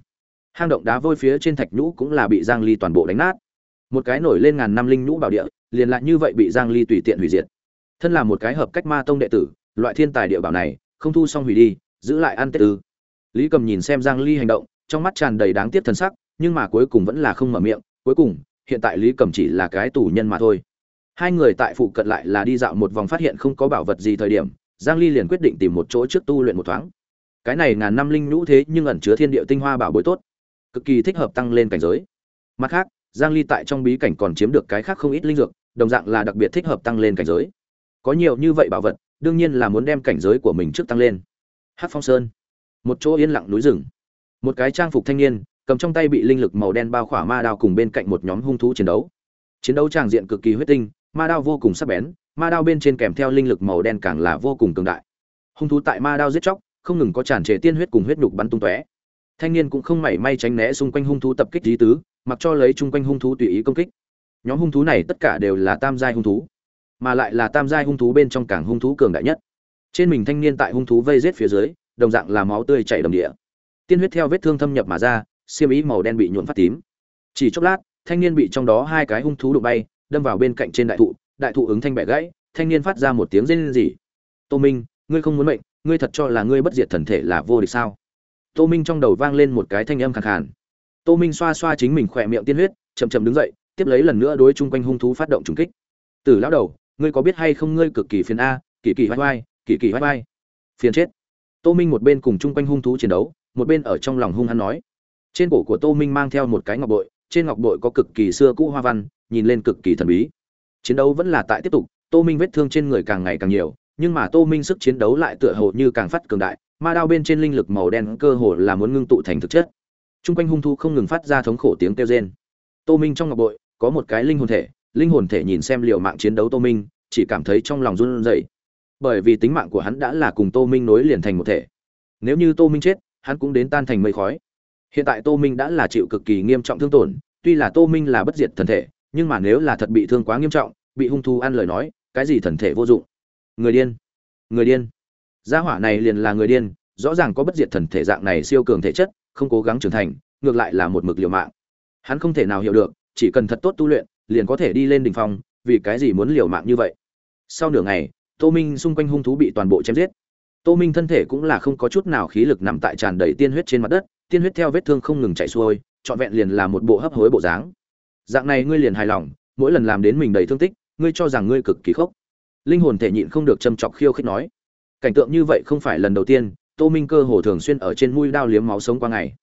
hang động đá vôi phía trên thạch nhũ cũng là bị giang ly toàn bộ đánh nát. Một cái nổi lên ngàn năm linh nhũ bảo địa, liền lại như vậy bị giang ly tùy tiện hủy diệt. Thân là một cái hợp cách ma tông đệ tử, loại thiên tài địa bảo này, không thu xong hủy đi, giữ lại ăn tết ư. Lý cầm nhìn xem giang ly hành động, trong mắt tràn đầy đáng tiếc thần sắc, nhưng mà cuối cùng vẫn là không mở miệng. Cuối cùng, hiện tại lý cầm chỉ là cái tù nhân mà thôi. Hai người tại phụ cận lại là đi dạo một vòng phát hiện không có bảo vật gì thời điểm, giang ly liền quyết định tìm một chỗ trước tu luyện một thoáng. Cái này ngàn năm linh nhũ thế nhưng ẩn chứa thiên địa tinh hoa bảo bối tốt cực kỳ thích hợp tăng lên cảnh giới. Mặt khác, giang ly tại trong bí cảnh còn chiếm được cái khác không ít linh dược, đồng dạng là đặc biệt thích hợp tăng lên cảnh giới. Có nhiều như vậy bảo vật, đương nhiên là muốn đem cảnh giới của mình trước tăng lên. Hắc phong sơn. Một chỗ yên lặng núi rừng. Một cái trang phục thanh niên, cầm trong tay bị linh lực màu đen bao khỏa ma đao cùng bên cạnh một nhóm hung thú chiến đấu. Chiến đấu tràng diện cực kỳ huyết tinh, ma đao vô cùng sắc bén, ma đao bên trên kèm theo linh lực màu đen càng là vô cùng cường đại. Hung thú tại ma đao giết chóc, không ngừng có tràn trề tiên huyết cùng huyết nhục bắn tung tóe thanh niên cũng không mảy may tránh né xung quanh hung thú tập kích lý tứ, mặc cho lấy chung quanh hung thú tùy ý công kích. Nhóm hung thú này tất cả đều là tam giai hung thú, mà lại là tam giai hung thú bên trong cảng hung thú cường đại nhất. Trên mình thanh niên tại hung thú vây rết phía dưới, đồng dạng là máu tươi chảy đầm địa. Tiên huyết theo vết thương thâm nhập mà ra, xiêm ý màu đen bị nhuộn phát tím. Chỉ chốc lát, thanh niên bị trong đó hai cái hung thú đụng bay, đâm vào bên cạnh trên đại thụ đại thụ ứng thanh bẻ gãy, thanh niên phát ra một tiếng rên rỉ. Tô minh, ngươi không muốn mệnh, ngươi thật cho là ngươi bất diệt thần thể là vô địch sao? Tô minh trong đầu vang lên một cái thanh âm khàn khàn. Tô minh xoa xoa chính mình khỏe miệng tiên huyết, chậm chậm đứng dậy, tiếp lấy lần nữa đối chung quanh hung thú phát động trùng kích. Từ lão đầu, ngươi có biết hay không ngươi cực kỳ phiền a, kỳ kỳ vai vai, kỳ kỳ vai vai. Phiền chết. Tô minh một bên cùng chung quanh hung thú chiến đấu, một bên ở trong lòng hung hắn nói. Trên cổ của tô minh mang theo một cái ngọc bội, trên ngọc bội có cực kỳ xưa cũ hoa văn, nhìn lên cực kỳ thần bí. Chiến đấu vẫn là tại tiếp tục, tô minh vết thương trên người càng ngày càng nhiều, nhưng mà tô minh sức chiến đấu lại tựa hồ như càng phát cường đại ma đao bên trên linh lực màu đen cơ hồ là muốn ngưng tụ thành thực chất. Trung quanh hung thu không ngừng phát ra thống khổ tiếng kêu rên. Tô minh trong ngọc bội, có một cái linh hồn thể, linh hồn thể nhìn xem liệu mạng chiến đấu tô minh, chỉ cảm thấy trong lòng run rẩy. Bởi vì tính mạng của hắn đã là cùng tô minh nối liền thành một thể. Nếu như tô minh chết, hắn cũng đến tan thành mây khói. Hiện tại tô minh đã là chịu cực kỳ nghiêm trọng thương tổn, tuy là tô minh là bất diệt thần thể, nhưng mà nếu là thật bị thương quá nghiêm trọng, bị hung thu ăn lời nói, cái gì thần thể vô dụng? Người điên người điên gia hỏa này liền là người điên, rõ ràng có bất diệt thần thể dạng này siêu cường thể chất, không cố gắng trưởng thành, ngược lại là một mực liều mạng. Hắn không thể nào hiểu được, chỉ cần thật tốt tu luyện, liền có thể đi lên đỉnh phong, vì cái gì muốn liều mạng như vậy? Sau nửa ngày, tô minh xung quanh hung thú bị toàn bộ chém giết. Tô minh thân thể cũng là không có chút nào khí lực nằm tại tràn đầy tiên huyết trên mặt đất, tiên huyết theo vết thương không ngừng chảy xuôi, trọn vẹn liền là một bộ hấp hối bộ dáng. Dạng này ngươi liền hài lòng, mỗi lần làm đến mình đầy thương tích, ngươi cho rằng ngươi cực kỳ khốc. Linh hồn thể nhịn không được châm chọc khiêu khích nói cảnh tượng như vậy không phải lần đầu tiên, tô minh cơ hồ thường xuyên ở trên mũi đao liếm máu sống qua ngày.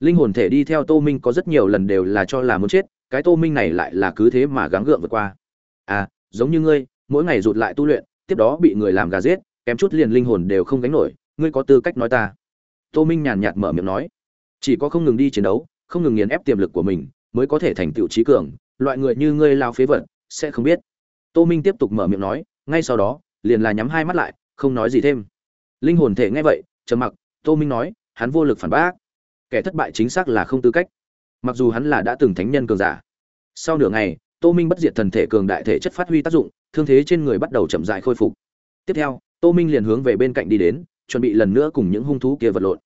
Linh hồn thể đi theo tô minh có rất nhiều lần đều là cho là muốn chết, cái tô minh này lại là cứ thế mà gắng gượng vượt qua. À giống như ngươi, mỗi ngày rụt lại tu luyện, tiếp đó bị người làm gà giết, kém chút liền linh hồn đều không gánh nổi, ngươi có tư cách nói ta. Tô minh nhàn nhạt mở miệng nói. Chỉ có không ngừng đi chiến đấu, không ngừng nghiền ép tiềm lực của mình, mới có thể thành tựu trí cường, loại người như ngươi lao phế vật, sẽ không biết. Tô minh tiếp tục mở miệng nói, ngay sau đó, liền là nhắm hai mắt lại không nói gì thêm. Linh hồn thể nghe vậy, trầm mặc, tô minh nói, hắn vô lực phản bác. Kẻ thất bại chính xác là không tư cách. Mặc dù hắn là đã từng thánh nhân cường giả. Sau nửa ngày, tô minh bất diệt thần thể cường đại thể chất phát huy tác dụng, thương thế trên người bắt đầu chậm dại khôi phục. Tiếp theo, tô minh liền hướng về bên cạnh đi đến, chuẩn bị lần nữa cùng những hung thú kia vật lộn.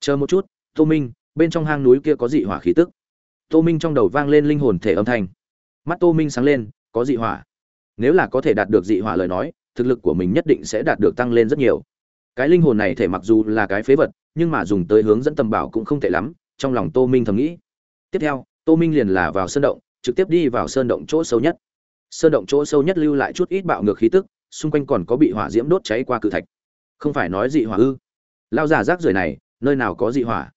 Chờ một chút, tô minh, bên trong hang núi kia có dị hỏa khí tức. Tô minh trong đầu vang lên linh hồn thể âm thanh. Mắt tô minh sáng lên, có dị hỏa. Nếu là có thể đạt được dị hỏa lời nói thực lực của mình nhất định sẽ đạt được tăng lên rất nhiều. Cái linh hồn này thể mặc dù là cái phế vật, nhưng mà dùng tới hướng dẫn tầm bảo cũng không tệ lắm, trong lòng tô minh thầm nghĩ. Tiếp theo, tô minh liền là vào sơn động, trực tiếp đi vào sơn động chỗ sâu nhất. Sơn động chỗ sâu nhất lưu lại chút ít bạo ngược khí tức, xung quanh còn có bị hỏa diễm đốt cháy qua cự thạch. Không phải nói dị hỏa ư? Lao giả rác rưởi này, nơi nào có dị hỏa?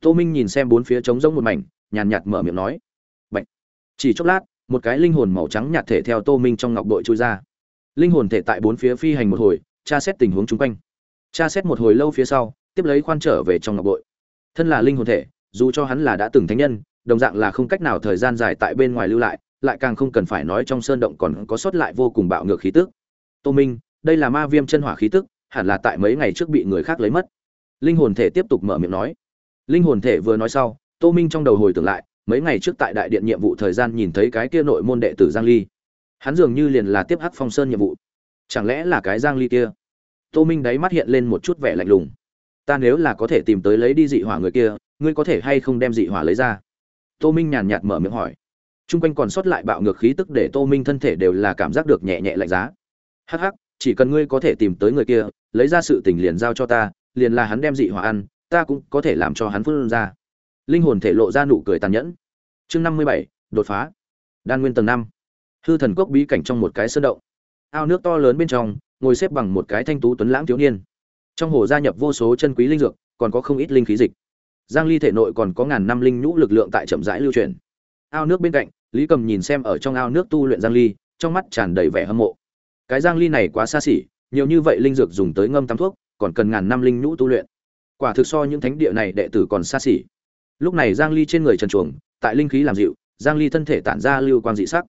Tô minh nhìn xem bốn phía trống rỗng một mảnh, nhàn nhạt mở miệng nói. Bạch. chỉ chốc lát, một cái linh hồn màu trắng nhạt thể theo tô minh trong ngọc bội trôi ra linh hồn thể tại bốn phía phi hành một hồi, tra xét tình huống chung quanh. Tra xét một hồi lâu phía sau, tiếp lấy khoan trở về trong ngọc bội. Thân là linh hồn thể, dù cho hắn là đã từng thánh nhân, đồng dạng là không cách nào thời gian dài tại bên ngoài lưu lại lại càng không cần phải nói trong sơn động còn có sót lại vô cùng bạo ngược khí tức. Tô minh, đây là ma viêm chân hỏa khí tức, hẳn là tại mấy ngày trước bị người khác lấy mất. Linh hồn thể tiếp tục mở miệng nói. Linh hồn thể vừa nói sau, tô minh trong đầu hồi tưởng lại, mấy ngày trước tại đại điện nhiệm vụ thời gian nhìn thấy cái kia nội môn đệ tử giang ly hắn dường như liền là tiếp hắc phong sơn nhiệm vụ. Chẳng lẽ là cái giang ly kia? Tô minh đáy mắt hiện lên một chút vẻ lạnh lùng. Ta nếu là có thể tìm tới lấy đi dị hỏa người kia, ngươi có thể hay không đem dị hỏa lấy ra? Tô minh nhàn nhạt mở miệng hỏi. T r u n g quanh còn sót lại bạo ngược khí tức để tô minh thân thể đều là cảm giác được nhẹ nhẹ lạnh giá. Hắc hắc, chỉ cần ngươi có thể tìm tới người kia, lấy ra sự tình liền giao cho ta, liền là hắn đem dị hỏa ăn, ta cũng có thể làm cho hắn phun ra. Linh hồn thể lộ ra nụ cười tàn nhẫn. Chương năm mươi bảy, đột phá. Đan nguyên tầng năm hư thần cốc bí cảnh trong một cái sơn động. Ao nước to lớn bên trong, ngồi xếp bằng một cái thanh tú tuấn lãng thiếu niên. Trong hồ gia nhập vô số chân quý linh dược, còn có không ít linh khí dịch. Giang ly thể nội còn có ngàn năm linh nhũ lực lượng tại chậm rãi lưu truyền. Ao nước bên cạnh, lý cầm nhìn xem ở trong ao nước tu luyện giang ly, trong mắt tràn đầy vẻ hâm mộ. Cái giang ly này quá xa xỉ, nhiều như vậy linh dược dùng tới ngâm tắm thuốc, còn cần ngàn năm linh nhũ tu luyện. Quả thực so những thánh địa này đệ tử còn xa xỉ. Lúc này giang ly trên người trần chuồng, tại linh khí làm dịu, giang ly thân thể tản ra lưu quang dị sắc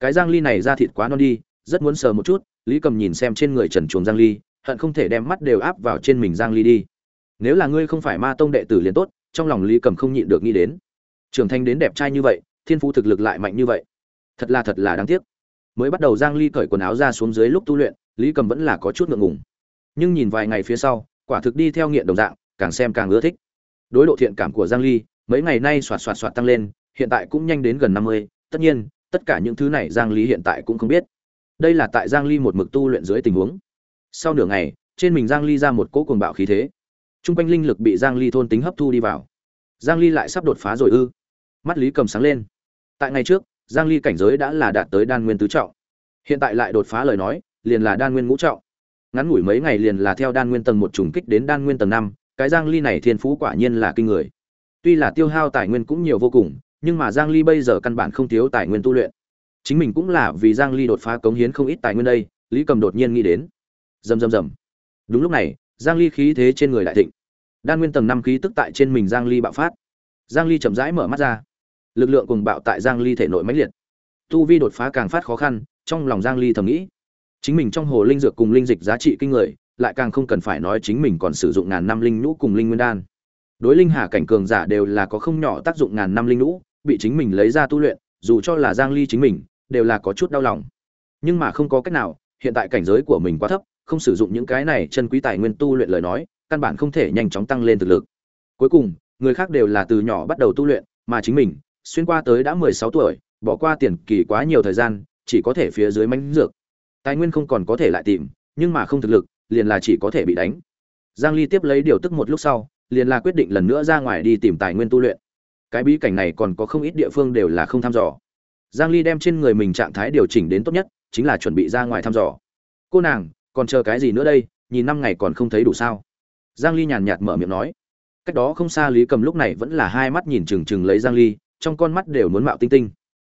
cái giang ly này ra thịt quá non đi rất muốn sờ một chút lý cầm nhìn xem trên người trần chuồng giang ly hận không thể đem mắt đều áp vào trên mình giang ly đi. Nếu là ngươi không phải ma tông đệ tử liền tốt trong lòng lý cầm không nhịn được nghĩ đến. Trưởng thành đến đẹp trai như vậy thiên phú thực lực lại mạnh như vậy. Thật là thật là đáng tiếc. Mới bắt đầu giang ly cởi quần áo ra xuống dưới lúc tu luyện lý cầm vẫn là có chút ngượng ngùng. Nhưng nhìn vài ngày phía sau quả thực đi theo nghiện đồng dạng càng xem càng ưa thích. Đối độ thiện cảm của giang ly mấy ngày nay xoạt xoạt xoạt tăng lên hiện tại cũng nhanh đến gần 50, tất nhiên tất cả những thứ này giang ly hiện tại cũng không biết. Đây là tại giang ly một mực tu luyện dưới tình huống. Sau nửa ngày, trên mình giang ly ra một cỗ cuồng bạo khí thế. Trung quanh linh lực bị giang ly thôn tính hấp thu đi vào. Giang ly lại sắp đột phá rồi ư? Mắt lý cầm sáng lên. Tại ngày trước, giang ly cảnh giới đã là đạt tới đan nguyên tứ trọng. Hiện tại lại đột phá lời nói, liền là đan nguyên ngũ trọng. Ngắn ngủi mấy ngày liền là theo đan nguyên tầng một trùng kích đến đan nguyên tầng năm, cái giang ly này thiên phú quả nhiên là kinh người. Tuy là tiêu hao tài nguyên cũng nhiều vô cùng nhưng mà giang ly bây giờ căn bản không thiếu tài nguyên tu luyện. Chính mình cũng là vì giang ly đột phá cống hiến không ít tài nguyên đây, lý cầm đột nhiên nghĩ đến. Rầm rầm rầm. Đúng lúc này, giang ly khí thế trên người đại thịnh. Đan nguyên tầng năm khí tức tại trên mình giang ly bạo phát. Giang ly chậm rãi mở mắt ra. Lực lượng cùng bạo tại giang ly thể nội mãnh liệt. Tu vi đột phá càng phát khó khăn, trong lòng giang ly thầm nghĩ. Chính mình trong hồ linh dược cùng linh dịch giá trị kinh người, lại càng không cần phải nói chính mình còn sử dụng ngàn năm linh nhũ cùng linh nguyên đan. Đối linh hà cảnh cường giả đều là có không nhỏ tác dụng ngàn năm linh nhũ bị chính mình lấy ra tu luyện, dù cho là giang ly chính mình, đều là có chút đau lòng. Nhưng mà không có cách nào, hiện tại cảnh giới của mình quá thấp, không sử dụng những cái này chân quý tài nguyên tu luyện lời nói, căn bản không thể nhanh chóng tăng lên thực lực. Cuối cùng, người khác đều là từ nhỏ bắt đầu tu luyện, mà chính mình, xuyên qua tới đã mười sáu tuổi, bỏ qua tiền kỳ quá nhiều thời gian, chỉ có thể phía dưới mánh dược. Tài nguyên không còn có thể lại tìm, nhưng mà không thực lực, liền là chỉ có thể bị đánh. Giang ly tiếp lấy điều tức một lúc sau, liền là quyết định lần nữa ra ngoài đi tìm tài nguyên tu luyện cái bí cảnh này còn có không ít địa phương đều là không thăm dò. Giang ly đem trên người mình trạng thái điều chỉnh đến tốt nhất, chính là chuẩn bị ra ngoài thăm dò. Cô nàng, còn chờ cái gì nữa đây? Nhìn năm ngày còn không thấy đủ sao? Giang ly nhàn nhạt mở miệng nói. Cách đó không xa lý cầm lúc này vẫn là hai mắt nhìn chừng chừng lấy giang ly, trong con mắt đều muốn mạo tinh tinh.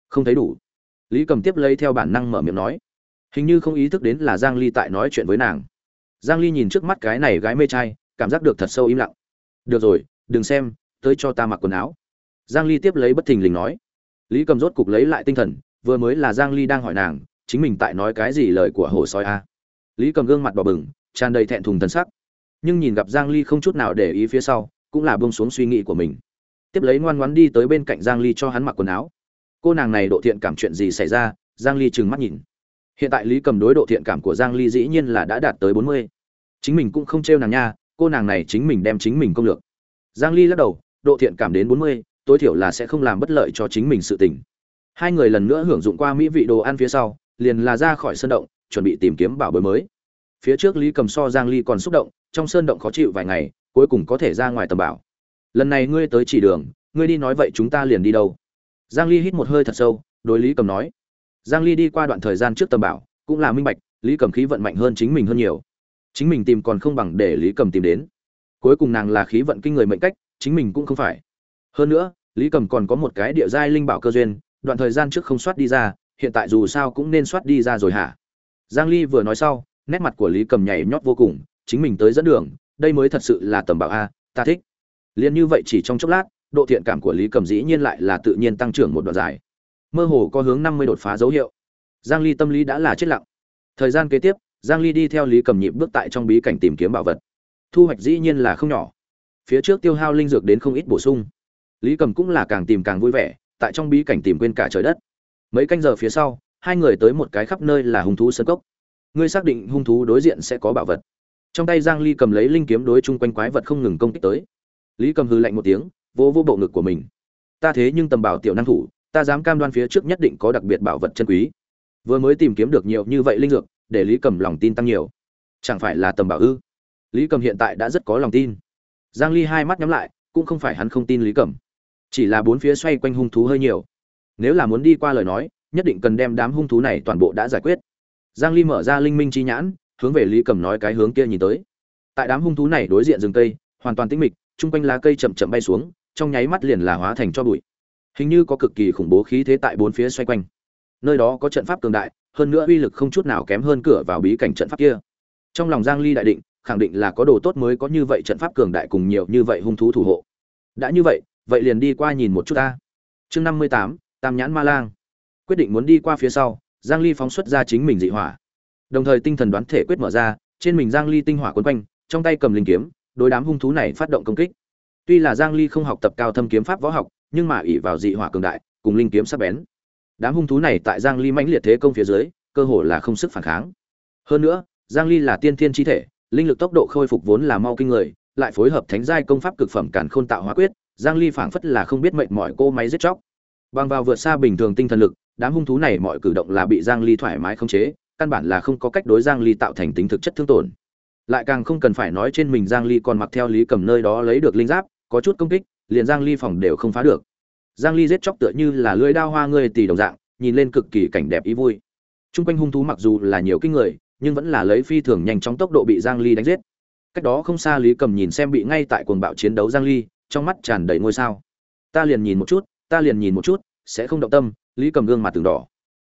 Không thấy đủ. Lý cầm tiếp lấy theo bản năng mở miệng nói. Hình như không ý thức đến là giang ly tại nói chuyện với nàng. Giang ly nhìn trước mắt cái này gái mê trai, cảm giác được thật sâu im lặng. Được rồi, đừng xem, tới cho ta mặc quần áo giang ly tiếp lấy bất thình lình nói. Lý cầm rốt cục lấy lại tinh thần vừa mới là giang ly đang hỏi nàng chính mình tại nói cái gì lời của hồ sói a. Lý cầm gương mặt đỏ bừng tràn đầy thẹn thùng thân sắc. Nhưng nhìn gặp giang ly không chút nào để ý phía sau cũng là buông xuống suy nghĩ của mình. Tiếp lấy ngoan ngoãn đi tới bên cạnh giang ly cho hắn mặc quần áo. Cô nàng này độ thiện cảm chuyện gì xảy ra? Giang ly trừng mắt nhìn. Hiện tại lý cầm đối độ thiện cảm của giang ly dĩ nhiên là đã đạt tới 40. chính mình cũng không trêu nàng nha cô nàng này chính mình đem chính mình công lược. Giang ly lắc đầu độ thiện cảm đến 40, tối thiểu là sẽ không làm bất lợi cho chính mình sự tình. Hai người lần nữa hưởng dụng qua mỹ vị đồ ăn phía sau, liền là ra khỏi sơn động, chuẩn bị tìm kiếm bảo bối mới. Phía trước lý cầm so giang ly còn xúc động, trong sơn động khó chịu vài ngày, cuối cùng có thể ra ngoài tầm bảo. Lần này ngươi tới chỉ đường, ngươi đi nói vậy chúng ta liền đi đâu? Giang ly hít một hơi thật sâu, đối lý cầm nói. Giang ly đi qua đoạn thời gian trước tầm bảo, cũng là minh bạch, lý cầm khí vận mạnh hơn chính mình hơn nhiều. Chính mình tìm còn không bằng để lý cầm tìm đến. Cuối cùng nàng là khí vận kinh người mệnh cách, chính mình cũng không phải. Hơn nữa lý cầm còn có một cái địa giai linh bảo cơ duyên, đoạn thời gian trước không soát đi ra, hiện tại dù sao cũng nên soát đi ra rồi hả? Giang ly vừa nói sau, nét mặt của lý cầm nhảy nhót vô cùng, chính mình tới dẫn đường, đây mới thật sự là tầm bảo a, ta thích. Liên như vậy chỉ trong chốc lát, độ thiện cảm của lý cầm dĩ nhiên lại là tự nhiên tăng trưởng một đoạn dài. Mơ hồ có hướng 50 đột phá dấu hiệu. Giang ly tâm lý đã là chết lặng. Thời gian kế tiếp, giang ly đi theo lý cầm nhịp bước tại trong bí cảnh tìm kiếm bảo vật. Thu hoạch dĩ nhiên là không nhỏ. Phía trước tiêu hao linh dược đến không ít bổ sung lý cầm cũng là càng tìm càng vui vẻ, tại trong bí cảnh tìm quên cả trời đất. Mấy canh giờ phía sau, hai người tới một cái khắp nơi là hung thú sân cốc. Ngươi xác định hung thú đối diện sẽ có bảo vật. Trong tay giang ly cầm lấy linh kiếm đối chung quanh quái vật không ngừng công kích tới. Lý cầm hư lạnh một tiếng, vô vô bộ ngực của mình. Ta thế nhưng tầm bảo tiểu năng thủ, ta dám cam đoan phía trước nhất định có đặc biệt bảo vật chân quý. Vừa mới tìm kiếm được nhiều như vậy linh dược, để lý cầm lòng tin tăng nhiều. Chẳng phải là tầm bảo ư? Lý cầm hiện tại đã rất có lòng tin. Giang ly hai mắt nhắm lại, cũng không phải hắn không tin lý cầm chỉ là bốn phía xoay quanh hung thú hơi nhiều. Nếu là muốn đi qua lời nói, nhất định cần đem đám hung thú này toàn bộ đã giải quyết. Giang ly mở ra linh minh chi nhãn, hướng về lý cầm nói cái hướng kia nhìn tới. Tại đám hung thú này đối diện rừng cây, hoàn toàn tĩnh mịch, chung quanh lá cây chậm chậm bay xuống, trong nháy mắt liền là hóa thành cho bụi. Hình như có cực kỳ khủng bố khí thế tại bốn phía xoay quanh. Nơi đó có trận pháp cường đại, hơn nữa uy lực không chút nào kém hơn cửa vào bí cảnh trận pháp kia. Trong lòng giang ly đại định, khẳng định là có đồ tốt mới có như vậy trận pháp cường đại cùng nhiều như vậy hung thú thủ hộ. Đã như vậy vậy liền đi qua nhìn một chút ta. Chương 58, tam nhãn ma lang. Quyết định muốn đi qua phía sau giang ly phóng xuất ra chính mình dị hỏa. Đồng thời tinh thần đoán thể quyết mở ra trên mình giang ly tinh hỏa quấn quanh trong tay cầm linh kiếm đối đám hung thú này phát động công kích. Tuy là giang ly không học tập cao thâm kiếm pháp võ học nhưng mà ỷ vào dị hỏa cường đại cùng linh kiếm sắc bén. Đám hung thú này tại giang ly mãnh liệt thế công phía dưới cơ hồ là không sức phản kháng. Hơn nữa giang ly là tiên thiên chi thể linh lực tốc độ khôi phục vốn là mau kinh người lại phối hợp thánh giai công pháp cực phẩm càn khôn tạo hóa quyết giang ly phảng phất là không biết mệnh mọi cô máy giết chóc. Bằng vào vượt xa bình thường tinh thần lực, đám hung thú này mọi cử động là bị giang ly thoải mái khống chế, căn bản là không có cách đối giang ly tạo thành tính thực chất thương tổn. Lại càng không cần phải nói trên mình giang ly còn mặc theo lý cầm nơi đó lấy được linh giáp, có chút công kích, liền giang ly phòng đều không phá được. Giang ly giết chóc tựa như là lưỡi đao hoa người tỷ đồng dạng, nhìn lên cực kỳ cảnh đẹp ý vui. Trung quanh hung thú mặc dù là nhiều kinh người, nhưng vẫn là lấy phi thường nhanh chóng tốc độ bị giang ly đánh giết. Cách đó không xa lý cầm nhìn xem bị ngay tại cuồng bạo chiến đấu giang ly trong mắt tràn đầy ngôi sao. Ta liền nhìn một chút ta liền nhìn một chút sẽ không động tâm lý cầm gương mặt từng đỏ.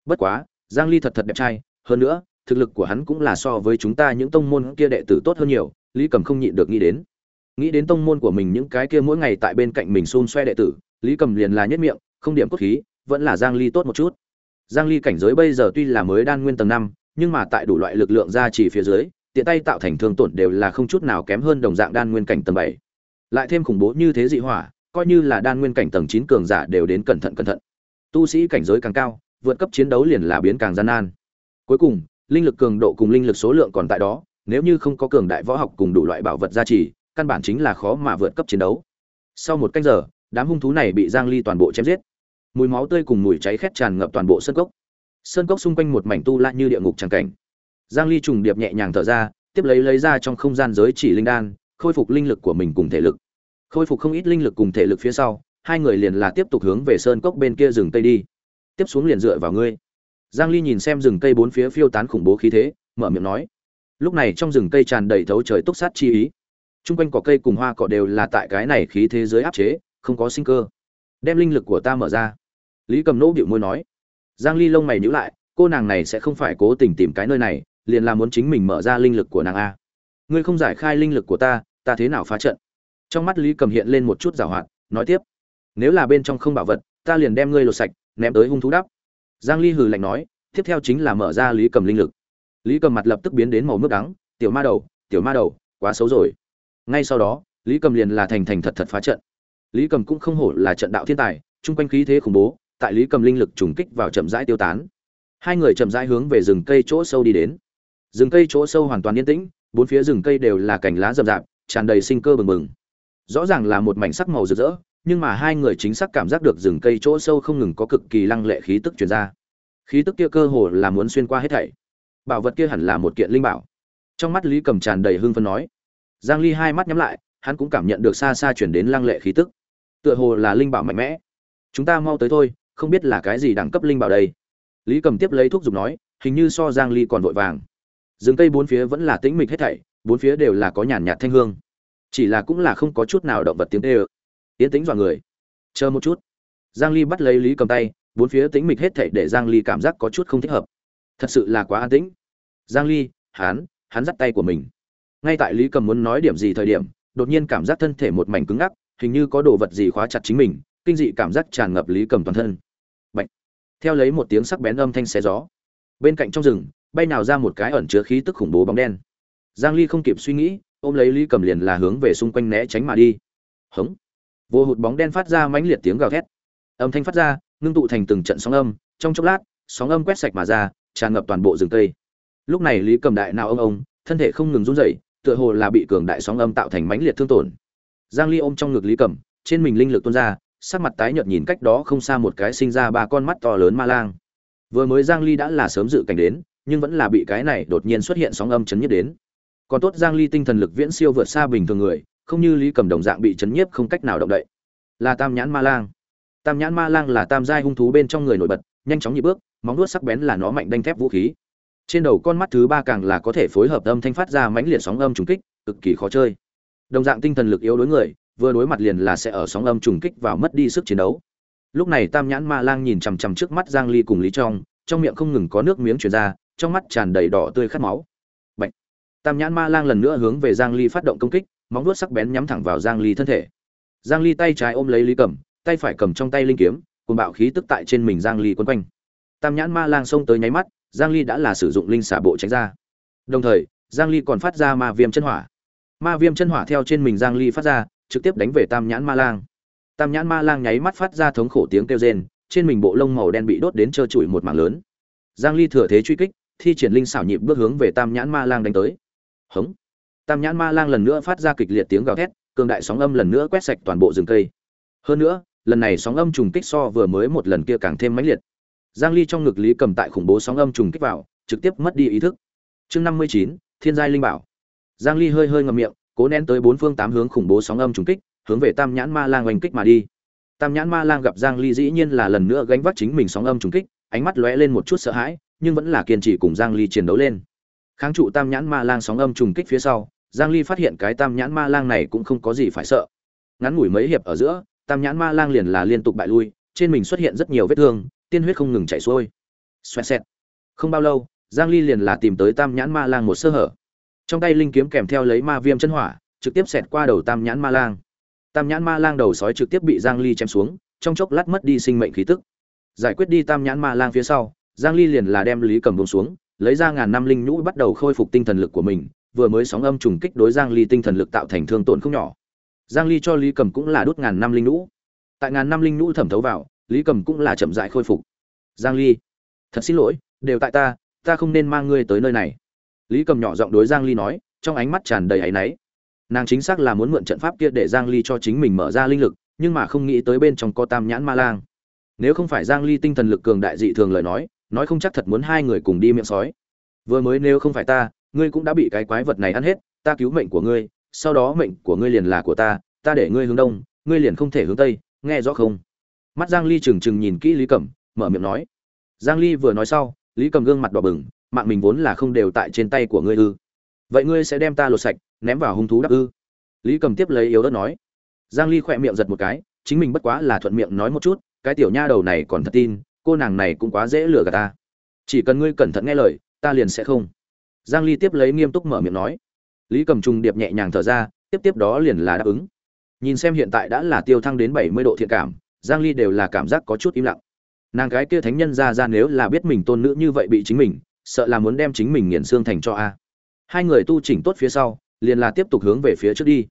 Bất quá giang ly thật thật đẹp trai hơn nữa thực lực của hắn cũng là so với chúng ta những tông môn kia đệ tử tốt hơn nhiều lý cầm không nhịn được nghĩ đến. Nghĩ đến tông môn của mình những cái kia mỗi ngày tại bên cạnh mình xôn xoe đệ tử lý cầm liền là nhất miệng không điểm cốt khí vẫn là giang ly tốt một chút. Giang ly cảnh giới bây giờ tuy là mới đan nguyên tầng 5, nhưng mà tại đủ loại lực lượng gia trì phía dưới tiện tay tạo thành thương tổn đều là không chút nào kém hơn đồng dạng đan nguyên cảnh tầng 7 lại thêm khủng bố như thế dị hỏa, coi như là đan nguyên cảnh tầng chín cường giả đều đến cẩn thận cẩn thận. Tu sĩ cảnh giới càng cao, vượt cấp chiến đấu liền là biến càng gian nan. Cuối cùng, linh lực cường độ cùng linh lực số lượng còn tại đó, nếu như không có cường đại võ học cùng đủ loại bảo vật gia trì, căn bản chính là khó mà vượt cấp chiến đấu. Sau một canh giờ, đám hung thú này bị giang ly toàn bộ chém giết. Mùi máu tươi cùng mùi cháy khét tràn ngập toàn bộ sân cốc. Sơn cốc xung quanh một mảnh tu la như địa ngục tràng cảnh. Giang ly trùng điệp nhẹ nhàng thở ra, tiếp lấy lấy ra trong không gian giới chỉ linh đan khôi phục linh lực của mình cùng thể lực khôi phục không ít linh lực cùng thể lực phía sau hai người liền là tiếp tục hướng về sơn cốc bên kia rừng tây đi tiếp xuống liền dựa vào ngươi giang ly nhìn xem rừng cây bốn phía phiêu tán khủng bố khí thế mở miệng nói lúc này trong rừng cây tràn đầy thấu trời túc sát chi ý Trung quanh cỏ cây cùng hoa cỏ đều là tại cái này khí thế giới áp chế, không có sinh cơ. Đem linh lực của ta mở ra. Lý Cầm Nỗ bĩu môi nói. Giang Ly lông mày nhíu lại, cô nàng này sẽ không phải cố tình tìm cái nơi này, liền là muốn chính mình mở ra linh lực của nàng a. Ngươi không giải khai linh lực của ta, ta thế nào phá trận? Trong mắt Lý Cầm hiện lên một chút giảo hoạt, nói tiếp: Nếu là bên trong không bảo vật, ta liền đem ngươi lột sạch, ném tới hung thú đắp. Giang Ly hừ lạnh nói, tiếp theo chính là mở ra Lý Cầm linh lực. Lý Cầm mặt lập tức biến đến màu nước đắng, tiểu ma đầu, tiểu ma đầu, quá xấu rồi ngay sau đó lý cầm liền là thành thành thật thật phá trận lý cầm cũng không hổ là trận đạo thiên tài chung quanh khí thế khủng bố tại lý cầm linh lực trùng kích vào chậm rãi tiêu tán hai người chậm rãi hướng về rừng cây chỗ sâu đi đến rừng cây chỗ sâu hoàn toàn yên tĩnh bốn phía rừng cây đều là cành lá rậm rạp tràn đầy sinh cơ bừng bừng rõ ràng là một mảnh sắc màu rực rỡ nhưng mà hai người chính xác cảm giác được rừng cây chỗ sâu không ngừng có cực kỳ lăng lệ khí tức truyền ra khí tức kia cơ hồ là muốn xuyên qua hết thảy bảo vật kia hẳn là một kiện linh bảo trong mắt lý cầm tràn đầy hưng phấn nói Giang Ly hai mắt nhắm lại, hắn cũng cảm nhận được xa xa truyền đến lăng lệ khí tức. Tựa hồ là linh bảo mạnh mẽ. Chúng ta mau tới thôi, không biết là cái gì đẳng cấp linh bảo đây. Lý Cầm tiếp lấy thuốc dùng nói, hình như so Giang Ly còn vội vàng. Rừng cây bốn phía vẫn là tĩnh mịch hết thảy, bốn phía đều là có nhàn nhạt thanh hương. Chỉ là cũng là không có chút nào động vật tiếng tê ơ yến tĩnh dọa người. Chờ một chút. Giang Ly bắt lấy Lý Cầm tay, bốn phía tĩnh mịch hết thảy để Giang Ly cảm giác có chút không thích hợp. Thật sự là quá an tĩnh. Giang Ly, hắn, hắn dắt tay của mình ngay tại lý cầm muốn nói điểm gì thời điểm đột nhiên cảm giác thân thể một mảnh cứng ngắc hình như có đồ vật gì khóa chặt chính mình kinh dị cảm giác tràn ngập lý cầm toàn thân Bạch. theo lấy một tiếng sắc bén âm thanh xé gió bên cạnh trong rừng bay nào ra một cái ẩn chứa khí tức khủng bố bóng đen. Giang ly không kịp suy nghĩ ôm lấy Ly cầm liền là hướng về xung quanh né tránh mà đi. Hống. Vô hụt bóng đen phát ra mãnh liệt tiếng gào thét. Âm thanh phát ra ngưng tụ thành từng trận sóng âm trong chốc lát sóng âm quét sạch mà ra tràn ngập toàn bộ rừng cây. Lúc này lý cầm đại nào ông ông thân thể không ngừng run rẩy tựa hồ là bị cường đại sóng âm tạo thành mãnh liệt thương tổn. Giang Ly ôm trong ngực Lý Cẩm, trên mình linh lực tuôn ra, sắc mặt tái nhợt nhìn cách đó không xa một cái sinh ra ba con mắt to lớn ma lang. Vừa mới Giang Ly đã là sớm dự cảnh đến, nhưng vẫn là bị cái này đột nhiên xuất hiện sóng âm chấn nhiếp đến. Còn tốt Giang Ly tinh thần lực viễn siêu vượt xa bình thường người, không như Lý cầm đồng dạng bị chấn nhiếp không cách nào động đậy. Là Tam Nhãn Ma Lang. Tam Nhãn Ma Lang là tam giai hung thú bên trong người nổi bật, nhanh chóng nhịp bước, móng vuốt sắc bén là nó mạnh đanh thép vũ khí. Trên đầu con mắt thứ ba càng là có thể phối hợp âm thanh phát ra mãnh liệt sóng âm trùng kích, cực kỳ khó chơi đồng dạng tinh thần lực yếu đối người vừa đối mặt liền là sẽ ở sóng âm trùng kích vào mất đi sức chiến đấu lúc này tam nhãn ma lang nhìn chằm chằm trước mắt giang ly cùng lý trong trong miệng không ngừng có nước miếng truyền ra trong mắt tràn đầy đỏ tươi khát máu. Bạch. tam nhãn ma lang lần nữa hướng về giang ly phát động công kích, móng vuốt sắc bén nhắm thẳng vào giang ly thân thể. Giang ly tay trái ôm lấy lý cầm tay phải cầm trong tay linh kiếm cùng bạo khí tức tại trên mình giang ly quấn quanh. Tam nhãn ma lang xông tới nháy mắt, giang ly đã là sử dụng linh xả bộ tránh ra. Đồng thời, giang ly còn phát ra ma viêm chân hỏa. Ma viêm chân hỏa theo trên mình giang ly phát ra, trực tiếp đánh về tam nhãn ma lang. Tam nhãn ma lang nháy mắt phát ra thống khổ tiếng kêu rên, trên mình bộ lông màu đen bị đốt đến trơ trụi một mảng lớn. Giang ly thừa thế truy kích thi triển linh xảo nhịp bước hướng về tam nhãn ma lang đánh tới. Hống. Tam nhãn ma lang lần nữa phát ra kịch liệt tiếng gào thét cường đại sóng âm lần nữa quét sạch toàn bộ rừng cây. Hơn nữa lần này sóng âm trùng kích so vừa mới một lần kia càng thêm mãnh liệt. Giang ly trong ngực lý cầm tại khủng bố sóng âm trùng kích vào trực tiếp mất đi ý thức. Chương 59, thiên giai linh bảo. Giang Ly hơi hơi ngậm miệng, cố nén tới bốn phương tám hướng khủng bố sóng âm trùng kích, hướng về Tam Nhãn Ma Lang oanh kích mà đi. Tam Nhãn Ma Lang gặp Giang Ly dĩ nhiên là lần nữa gánh vác chính mình sóng âm trùng kích, ánh mắt lóe lên một chút sợ hãi, nhưng vẫn là kiên trì cùng Giang Ly chiến đấu lên. Kháng trụ Tam Nhãn Ma Lang sóng âm trùng kích phía sau, Giang Ly phát hiện cái Tam Nhãn Ma Lang này cũng không có gì phải sợ. Ngắn ngủi mấy hiệp ở giữa, Tam Nhãn Ma Lang liền là liên tục bại lui, trên mình xuất hiện rất nhiều vết thương, tiên huyết không ngừng chảy xuôi. Xoẹt xẹt. Không bao lâu, Giang Ly liền là tìm tới Tam Nhãn Ma Lang một sơ hở trong tay linh kiếm kèm theo lấy ma viêm chân hỏa trực tiếp xẹt qua đầu tam nhãn ma lang tam nhãn ma lang đầu sói trực tiếp bị giang ly chém xuống trong chốc lát mất đi sinh mệnh khí tức giải quyết đi tam nhãn ma lang phía sau giang ly liền là đem lý cầm buông xuống, lấy ra ngàn năm linh nhũ bắt đầu khôi phục tinh thần lực của mình, vừa mới sóng âm trùng kích đối giang ly tinh thần lực tạo thành thương tổn không nhỏ. Giang ly cho lý cầm cũng là đốt ngàn năm linh nhũ. Tại ngàn năm linh nhũ thẩm thấu vào, lý cầm cũng là chậm rãi khôi phục. Giang ly, thật xin lỗi, đều tại ta ta không nên mang ngươi tới nơi này. Lý cầm nhỏ giọng đối giang ly nói, trong ánh mắt tràn đầy áy náy. Nàng chính xác là muốn mượn trận pháp kia để giang ly cho chính mình mở ra linh lực, nhưng mà không nghĩ tới bên trong có tam nhãn ma lang. Nếu không phải giang ly tinh thần lực cường đại dị thường lời nói nói không chắc thật muốn hai người cùng đi miệng sói. Vừa mới nếu không phải ta, ngươi cũng đã bị cái quái vật này ăn hết, ta cứu mệnh của ngươi, sau đó mệnh của ngươi liền là của ta ta để ngươi hướng đông, ngươi liền không thể hướng tây, nghe rõ không? Mắt giang ly trừng trừng nhìn kỹ lý cẩm, mở miệng nói. Giang ly vừa nói sau, lý Cẩm gương mặt đỏ bừng, mạng mình vốn là không đều tại trên tay của ngươi ư. Vậy ngươi sẽ đem ta lột sạch, ném vào hung thú đắc ư? Lý Cẩm tiếp lấy yếu đất nói. Giang ly khỏe miệng giật một cái, chính mình bất quá là thuận miệng nói một chút, cái tiểu nha đầu này còn thật tin cô nàng này cũng quá dễ lừa gạt ta. Chỉ cần ngươi cẩn thận nghe lời, ta liền sẽ không. Giang ly tiếp lấy nghiêm túc mở miệng nói. Lý cầm trung điệp nhẹ nhàng thở ra, tiếp tiếp đó liền là đáp ứng. Nhìn xem hiện tại đã là tiêu thăng đến 70 độ thiện cảm, giang ly đều là cảm giác có chút im lặng. Nàng cái kia thánh nhân ra ra nếu là biết mình tôn nữ như vậy bị chính mình, sợ là muốn đem chính mình nghiền xương thành cho a. Hai người tu chỉnh tốt phía sau, liền là tiếp tục hướng về phía trước đi.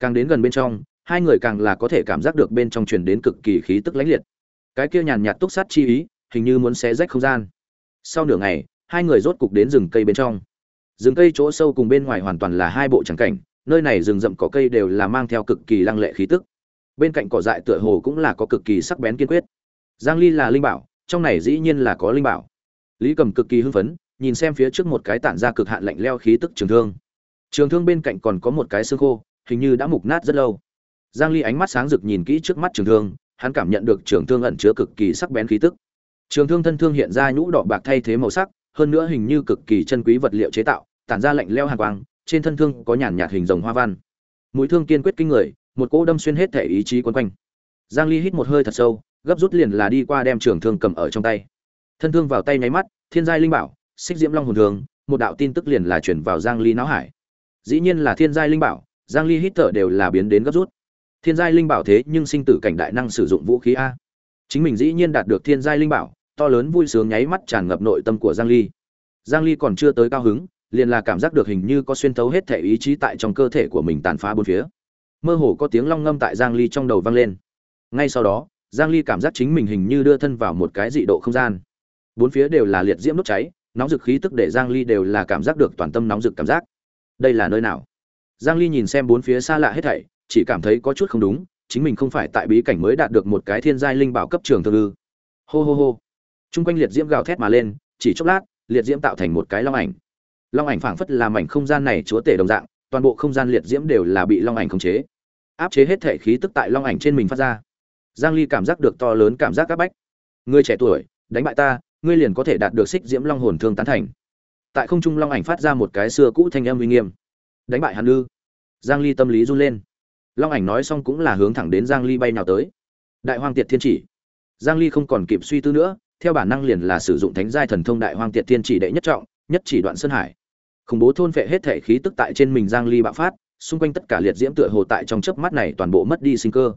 Càng đến gần bên trong, hai người càng là có thể cảm giác được bên trong truyền đến cực kỳ khí tức lãnh liệt cái kia nhàn nhạt túc sát chi ý, hình như muốn xé rách không gian. Sau nửa ngày, hai người rốt cục đến rừng cây bên trong. Rừng cây chỗ sâu cùng bên ngoài hoàn toàn là hai bộ trắng cảnh, nơi này rừng rậm cỏ cây đều là mang theo cực kỳ lăng lệ khí tức. Bên cạnh cỏ dại tựa hồ cũng là có cực kỳ sắc bén kiên quyết. Giang ly là linh bảo, trong này dĩ nhiên là có linh bảo. Lý cầm cực kỳ hưng phấn, nhìn xem phía trước một cái tản ra cực hạn lạnh leo khí tức trường thương. Trường thương bên cạnh còn có một cái xương khô, hình như đã mục nát rất lâu. Giang ly ánh mắt sáng rực nhìn kỹ trước mắt trường thương hắn cảm nhận được trường thương ẩn chứa cực kỳ sắc bén khí tức. Trường thương thân thương hiện ra nhũ đỏ bạc thay thế màu sắc hơn nữa hình như cực kỳ chân quý vật liệu chế tạo tản ra lạnh lẽo hàn quang trên thân thương có nhàn nhạt hình rồng hoa văn. Mũi thương kiên quyết kinh người một cỗ đâm xuyên hết thể ý chí quấn quanh. Giang ly hít một hơi thật sâu gấp rút liền là đi qua đem trường thương cầm ở trong tay. Thân thương vào tay nháy mắt thiên giai linh bảo xích diễm long hồn thương, một đạo tin tức liền là truyền vào giang ly não hải. Dĩ nhiên là thiên giai linh bảo giang ly hít thở đều là biến đến gấp rút thiên giai linh bảo thế nhưng sinh tử cảnh đại năng sử dụng vũ khí a. Chính mình dĩ nhiên đạt được thiên giai linh bảo, to lớn vui sướng nháy mắt tràn ngập nội tâm của giang ly. Giang ly còn chưa tới cao hứng, liền là cảm giác được hình như có xuyên thấu hết thể ý chí tại trong cơ thể của mình tàn phá bốn phía. Mơ hồ có tiếng long ngâm tại giang ly trong đầu vang lên. Ngay sau đó, giang ly cảm giác chính mình hình như đưa thân vào một cái dị độ không gian. Bốn phía đều là liệt diễm đốt cháy, nóng dực khí tức để giang ly đều là cảm giác được toàn tâm nóng dực cảm giác. Đây là nơi nào? Giang ly nhìn xem bốn phía xa lạ hết thảy chỉ cảm thấy có chút không đúng, chính mình không phải tại bí cảnh mới đạt được một cái thiên giai linh bảo cấp trường thương ư. Hô hô hô. Trung quanh liệt diễm gào thét mà lên, chỉ chốc lát, liệt diễm tạo thành một cái long ảnh. Long ảnh phảng phất làm ảnh không gian này chúa tể đồng dạng, toàn bộ không gian liệt diễm đều là bị long ảnh khống chế. Áp chế hết thể khí tức tại long ảnh trên mình phát ra. Giang ly cảm giác được to lớn cảm giác áp bách. Ngươi trẻ tuổi, đánh bại ta, ngươi liền có thể đạt được xích diễm long hồn thương tán thành. Tại không trung long ảnh phát ra một cái xưa cũ thanh âm uy nghiêm. Đánh bại hắn ư? Giang ly tâm lý run lên long ảnh nói xong cũng là hướng thẳng đến giang ly bay nào tới. Đại hoang tiệt thiên chỉ. Giang ly không còn kịp suy tư nữa, theo bản năng liền là sử dụng thánh giai thần thông đại hoang tiệt thiên chỉ đệ nhất trọng, nhất chỉ đoạn sơn hải. Khủng bố thôn phệ hết thể khí tức tại trên mình giang ly bạo phát, xung quanh tất cả liệt diễm tựa hồ tại trong chớp mắt này toàn bộ mất đi sinh cơ.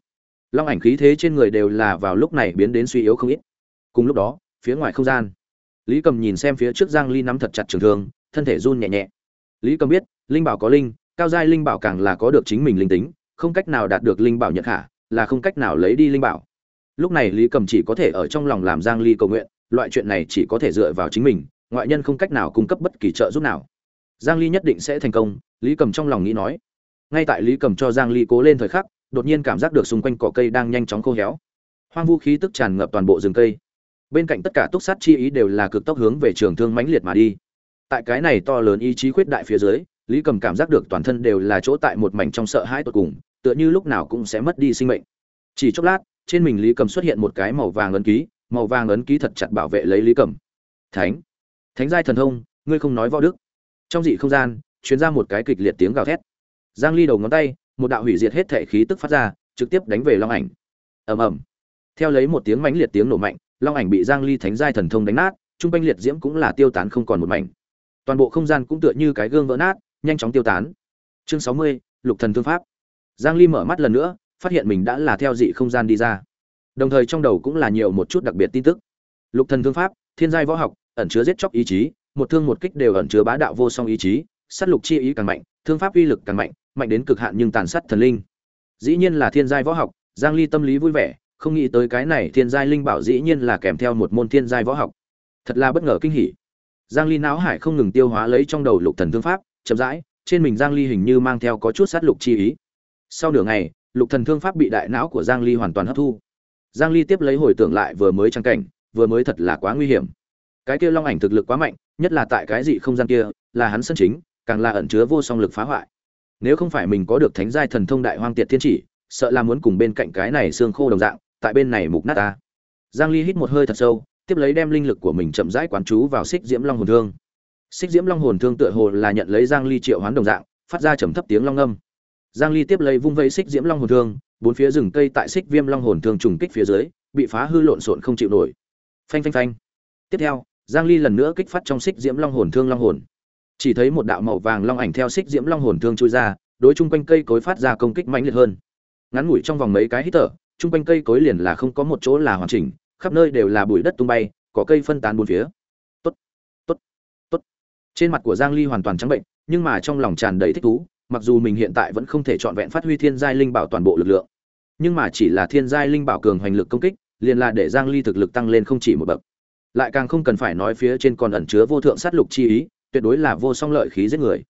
Long ảnh khí thế trên người đều là vào lúc này biến đến suy yếu không ít. Cùng lúc đó, phía ngoài không gian. Lý cầm nhìn xem phía trước giang ly nắm thật chặt trường thương, thân thể run nhẹ nhẹ. Lý cầm biết, linh bảo có linh, cao giai linh bảo càng là có được chính mình linh tính không cách nào đạt được linh bảo nhật hạ là không cách nào lấy đi linh bảo. Lúc này lý cầm chỉ có thể ở trong lòng làm giang ly cầu nguyện, loại chuyện này chỉ có thể dựa vào chính mình, ngoại nhân không cách nào cung cấp bất kỳ trợ giúp nào. Giang ly nhất định sẽ thành công, lý cầm trong lòng nghĩ nói. Ngay tại lý cầm cho giang ly cố lên thời khắc, đột nhiên cảm giác được xung quanh cỏ cây đang nhanh chóng khô héo. Hoang vu khí tức tràn ngập toàn bộ rừng cây. Bên cạnh tất cả túc sát chi ý đều là cực tốc hướng về trường thương mãnh liệt mà đi. Tại cái này to lớn ý chí khuyết đại phía dưới lý cầm cảm giác được toàn thân đều là chỗ tại một mảnh trong sợ hãi tột cùng, tựa như lúc nào cũng sẽ mất đi sinh mệnh. Chỉ chốc lát, trên mình lý cầm xuất hiện một cái màu vàng ấn ký, màu vàng ấn ký thật chặt bảo vệ lấy lý cầm. Thánh thánh giai thần thông, ngươi không nói võ đức. Trong dị không gian chuyến ra một cái kịch liệt tiếng gào thét. Giang ly đầu ngón tay, một đạo hủy diệt hết thể khí tức phát ra, trực tiếp đánh về long ảnh. Ầm ầm. Theo lấy một tiếng mãnh liệt tiếng nổ mạnh, long ảnh bị giang ly thánh giai thần thông đánh nát, trung quanh liệt diễm cũng là tiêu tán không còn một mảnh. Toàn bộ không gian cũng tựa như cái gương vỡ nát nhanh chóng tiêu tán. Chương 60, lục thần thương pháp. Giang ly mở mắt lần nữa phát hiện mình đã là theo dị không gian đi ra. Đồng thời trong đầu cũng là nhiều một chút đặc biệt tin tức. Lục thần thương pháp thiên giai võ học ẩn chứa giết chóc ý chí một thương một kích đều ẩn chứa bá đạo vô song ý chí sát lục chi ý càng mạnh thương pháp uy lực càng mạnh mạnh đến cực hạn nhưng tàn sát thần linh. Dĩ nhiên là thiên giai võ học giang ly tâm lý vui vẻ không nghĩ tới cái này thiên giai linh bảo dĩ nhiên là kèm theo một môn thiên giai võ học. Thật là bất ngờ kinh hỉ. Giang ly não hải không ngừng tiêu hóa lấy trong đầu lục thần thương pháp chậm rãi, trên mình giang ly hình như mang theo có chút sát lục chi ý. Sau nửa ngày, lục thần thương pháp bị đại não của giang ly hoàn toàn hấp thu. Giang ly tiếp lấy hồi tưởng lại vừa mới trang cảnh, vừa mới thật là quá nguy hiểm. Cái kia long ảnh thực lực quá mạnh, nhất là tại cái dị không gian kia, là hắn sân chính, càng là ẩn chứa vô song lực phá hoại. Nếu không phải mình có được thánh giai thần thông đại hoang tiệt thiên chỉ, sợ là muốn cùng bên cạnh cái này xương khô đồng dạng, tại bên này mục nát ta. Giang ly hít một hơi thật sâu, tiếp lấy đem linh lực của mình chậm rãi quán chú vào xích diễm long hồn thương xích diễm long hồn thương tựa hồ là nhận lấy giang ly triệu hoán đồng dạng, phát ra trầm thấp tiếng long âm. Giang ly tiếp lấy vung vây xích diễm long hồn thương, bốn phía rừng cây tại xích viêm long hồn thương trùng kích phía dưới, bị phá hư lộn xộn không chịu nổi. Phanh phanh phanh. Tiếp theo, giang ly lần nữa kích phát trong xích diễm long hồn thương long hồn. Chỉ thấy một đạo màu vàng long ảnh theo xích diễm long hồn thương chui ra, đối chung quanh cây cối phát ra công kích mãnh liệt hơn. Ngắn ngủi trong vòng mấy cái hít thở, chung quanh cây cối liền là không có một chỗ là hoàn chỉnh, khắp nơi đều là bụi đất tung bay, có cây phân tán bốn phía trên mặt của giang ly hoàn toàn trắng bệnh, nhưng mà trong lòng tràn đầy thích thú, mặc dù mình hiện tại vẫn không thể chọn vẹn phát huy thiên giai linh bảo toàn bộ lực lượng. Nhưng mà chỉ là thiên giai linh bảo cường hoành lực công kích, liền là để giang ly thực lực tăng lên không chỉ một bậc. Lại càng không cần phải nói phía trên còn ẩn chứa vô thượng sát lục chi ý, tuyệt đối là vô song lợi khí giết người.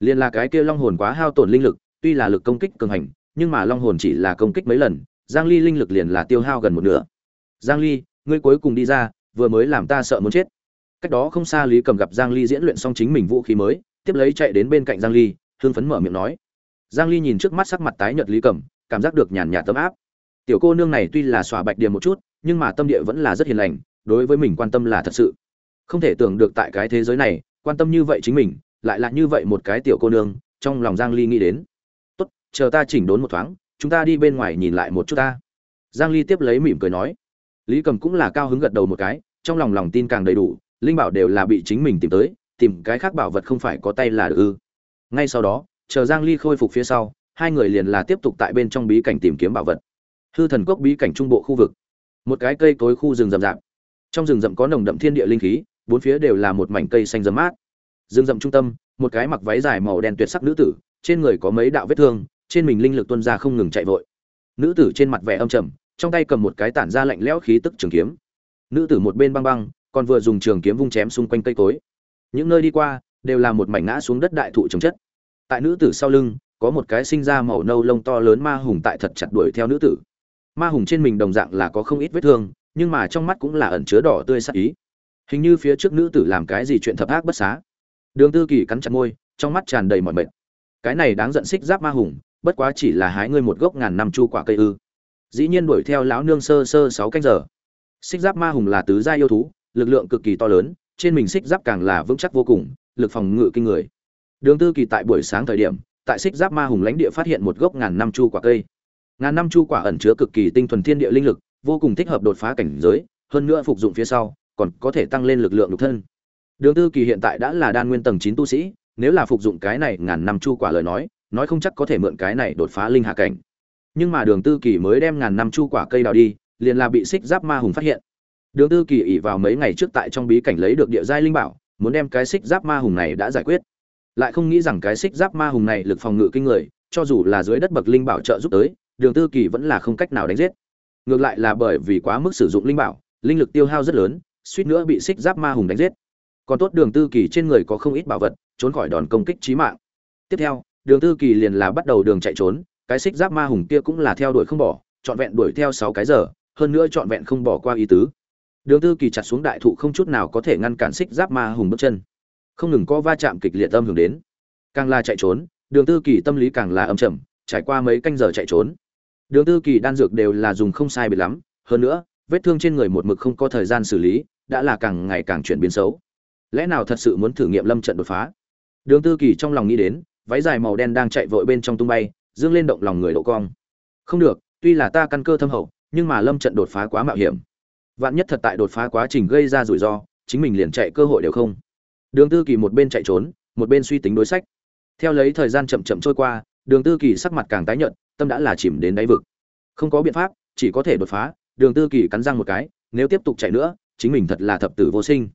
Liền là cái kia long hồn quá hao tổn linh lực, tuy là lực công kích cường hành nhưng mà long hồn chỉ là công kích mấy lần, giang ly linh lực liền là tiêu hao gần một nửa. Giang ly, ngươi cuối cùng đi ra, vừa mới làm ta sợ muốn chết cách đó không xa lý cầm gặp giang ly diễn luyện xong chính mình vũ khí mới, tiếp lấy chạy đến bên cạnh giang ly hương phấn mở miệng nói. Giang ly nhìn trước mắt sắc mặt tái nhợt lý cầm, cảm giác được nhàn nhạt tấm áp. Tiểu cô nương này tuy là xòa bạch điểm một chút, nhưng mà tâm địa vẫn là rất hiền lành, đối với mình quan tâm là thật sự. Không thể tưởng được tại cái thế giới này, quan tâm như vậy chính mình, lại là như vậy một cái tiểu cô nương, trong lòng giang ly nghĩ đến. Tốt, chờ ta chỉnh đốn một thoáng, chúng ta đi bên ngoài nhìn lại một chút ta. Giang ly tiếp lấy mỉm cười nói. Lý cầm cũng là cao hứng gật đầu một cái, trong lòng lòng tin càng đầy đủ linh bảo đều là bị chính mình tìm tới, tìm cái khác bảo vật không phải có tay là được ư. Ngay sau đó, chờ giang ly khôi phục phía sau, hai người liền là tiếp tục tại bên trong bí cảnh tìm kiếm bảo vật. Hư thần cốc bí cảnh trung bộ khu vực. Một cái cây cối khu rừng rậm rạp. Trong rừng rậm có nồng đậm thiên địa linh khí, bốn phía đều là một mảnh cây xanh rậm mát. Rừng rậm trung tâm, một cái mặc váy dài màu đen tuyệt sắc nữ tử, trên người có mấy đạo vết thương, trên mình linh lực tuôn ra không ngừng chạy vội. Nữ tử trên mặt vẻ âm trầm, trong tay cầm một cái tản ra lạnh lẽo khí tức trường kiếm. Nữ tử một bên băng băng còn vừa dùng trường kiếm vung chém xung quanh cây cối. Những nơi đi qua đều là một mảnh ngã xuống đất đại thụ trồng chất. Tại nữ tử sau lưng, có một cái sinh ra màu nâu lông to lớn ma hùng tại thật chặt đuổi theo nữ tử. Ma hùng trên mình đồng dạng là có không ít vết thương, nhưng mà trong mắt cũng là ẩn chứa đỏ tươi sắc ý. Hình như phía trước nữ tử làm cái gì chuyện thập ác bất xá. Đường tư kỳ cắn chặt môi, trong mắt tràn đầy mọi mệt. Cái này đáng giận xích giáp ma hùng, bất quá chỉ là hái ngươi một gốc ngàn năm chu quả cây ư. Dĩ nhiên đuổi theo lão nương sơ sơ sáu canh giờ. Xích giáp ma hùng là tứ gia yêu thú lực lượng cực kỳ to lớn, trên mình xích giáp càng là vững chắc vô cùng, lực phòng ngự kinh người. Đường tư kỳ tại buổi sáng thời điểm, tại xích giáp ma hùng lãnh địa phát hiện một gốc ngàn năm chu quả cây. Ngàn năm chu quả ẩn chứa cực kỳ tinh thuần thiên địa linh lực, vô cùng thích hợp đột phá cảnh giới, hơn nữa phục dụng phía sau, còn có thể tăng lên lực lượng nhục thân. Đường tư kỳ hiện tại đã là đan nguyên tầng chín tu sĩ, nếu là phục dụng cái này ngàn năm chu quả lời nói nói không chắc có thể mượn cái này đột phá linh hạ cảnh. Nhưng mà đường tư kỳ mới đem ngàn năm chu quả cây đào đi, liền là bị xích giáp ma hùng phát hiện đường tư kỳ ỷ vào mấy ngày trước tại trong bí cảnh lấy được địa giai linh bảo, muốn đem cái xích giáp ma hùng này đã giải quyết. Lại không nghĩ rằng cái xích giáp ma hùng này lực phòng ngự kinh người, cho dù là dưới đất bậc linh bảo trợ giúp tới, đường tư kỳ vẫn là không cách nào đánh giết. Ngược lại là bởi vì quá mức sử dụng linh bảo, linh lực tiêu hao rất lớn, suýt nữa bị xích giáp ma hùng đánh giết. Còn tốt đường tư kỳ trên người có không ít bảo vật, trốn khỏi đòn công kích chí mạng. Tiếp theo, đường tư kỳ liền là bắt đầu đường chạy trốn, cái xích giáp ma hùng kia cũng là theo đuổi không bỏ, trọn vẹn đuổi theo sáu cái giờ, hơn nữa trọn vẹn không bỏ qua ý tứ đường tư kỳ chặt xuống đại thụ không chút nào có thể ngăn cản xích giáp ma hùng bước chân. Không ngừng có va chạm kịch liệt âm hưởng đến. Càng là chạy trốn, đường tư kỳ tâm lý càng là âm trầm, trải qua mấy canh giờ chạy trốn. Đường tư kỳ đan dược đều là dùng không sai biệt lắm, hơn nữa, vết thương trên người một mực không có thời gian xử lý, đã là càng ngày càng chuyển biến xấu. Lẽ nào thật sự muốn thử nghiệm lâm trận đột phá? Đường tư kỳ trong lòng nghĩ đến, váy dài màu đen đang chạy vội bên trong tung bay, dương lên động lòng người độ cong. Không được, tuy là ta căn cơ thâm hậu, nhưng mà lâm trận đột phá quá mạo hiểm vạn nhất thật tại đột phá quá trình gây ra rủi ro, chính mình liền chạy cơ hội đều không. Đường tư kỳ một bên chạy trốn, một bên suy tính đối sách. Theo lấy thời gian chậm chậm trôi qua, đường tư kỳ sắc mặt càng tái nhợt, tâm đã là chìm đến đáy vực. Không có biện pháp, chỉ có thể đột phá, đường tư kỳ cắn răng một cái, nếu tiếp tục chạy nữa, chính mình thật là thập tử vô sinh.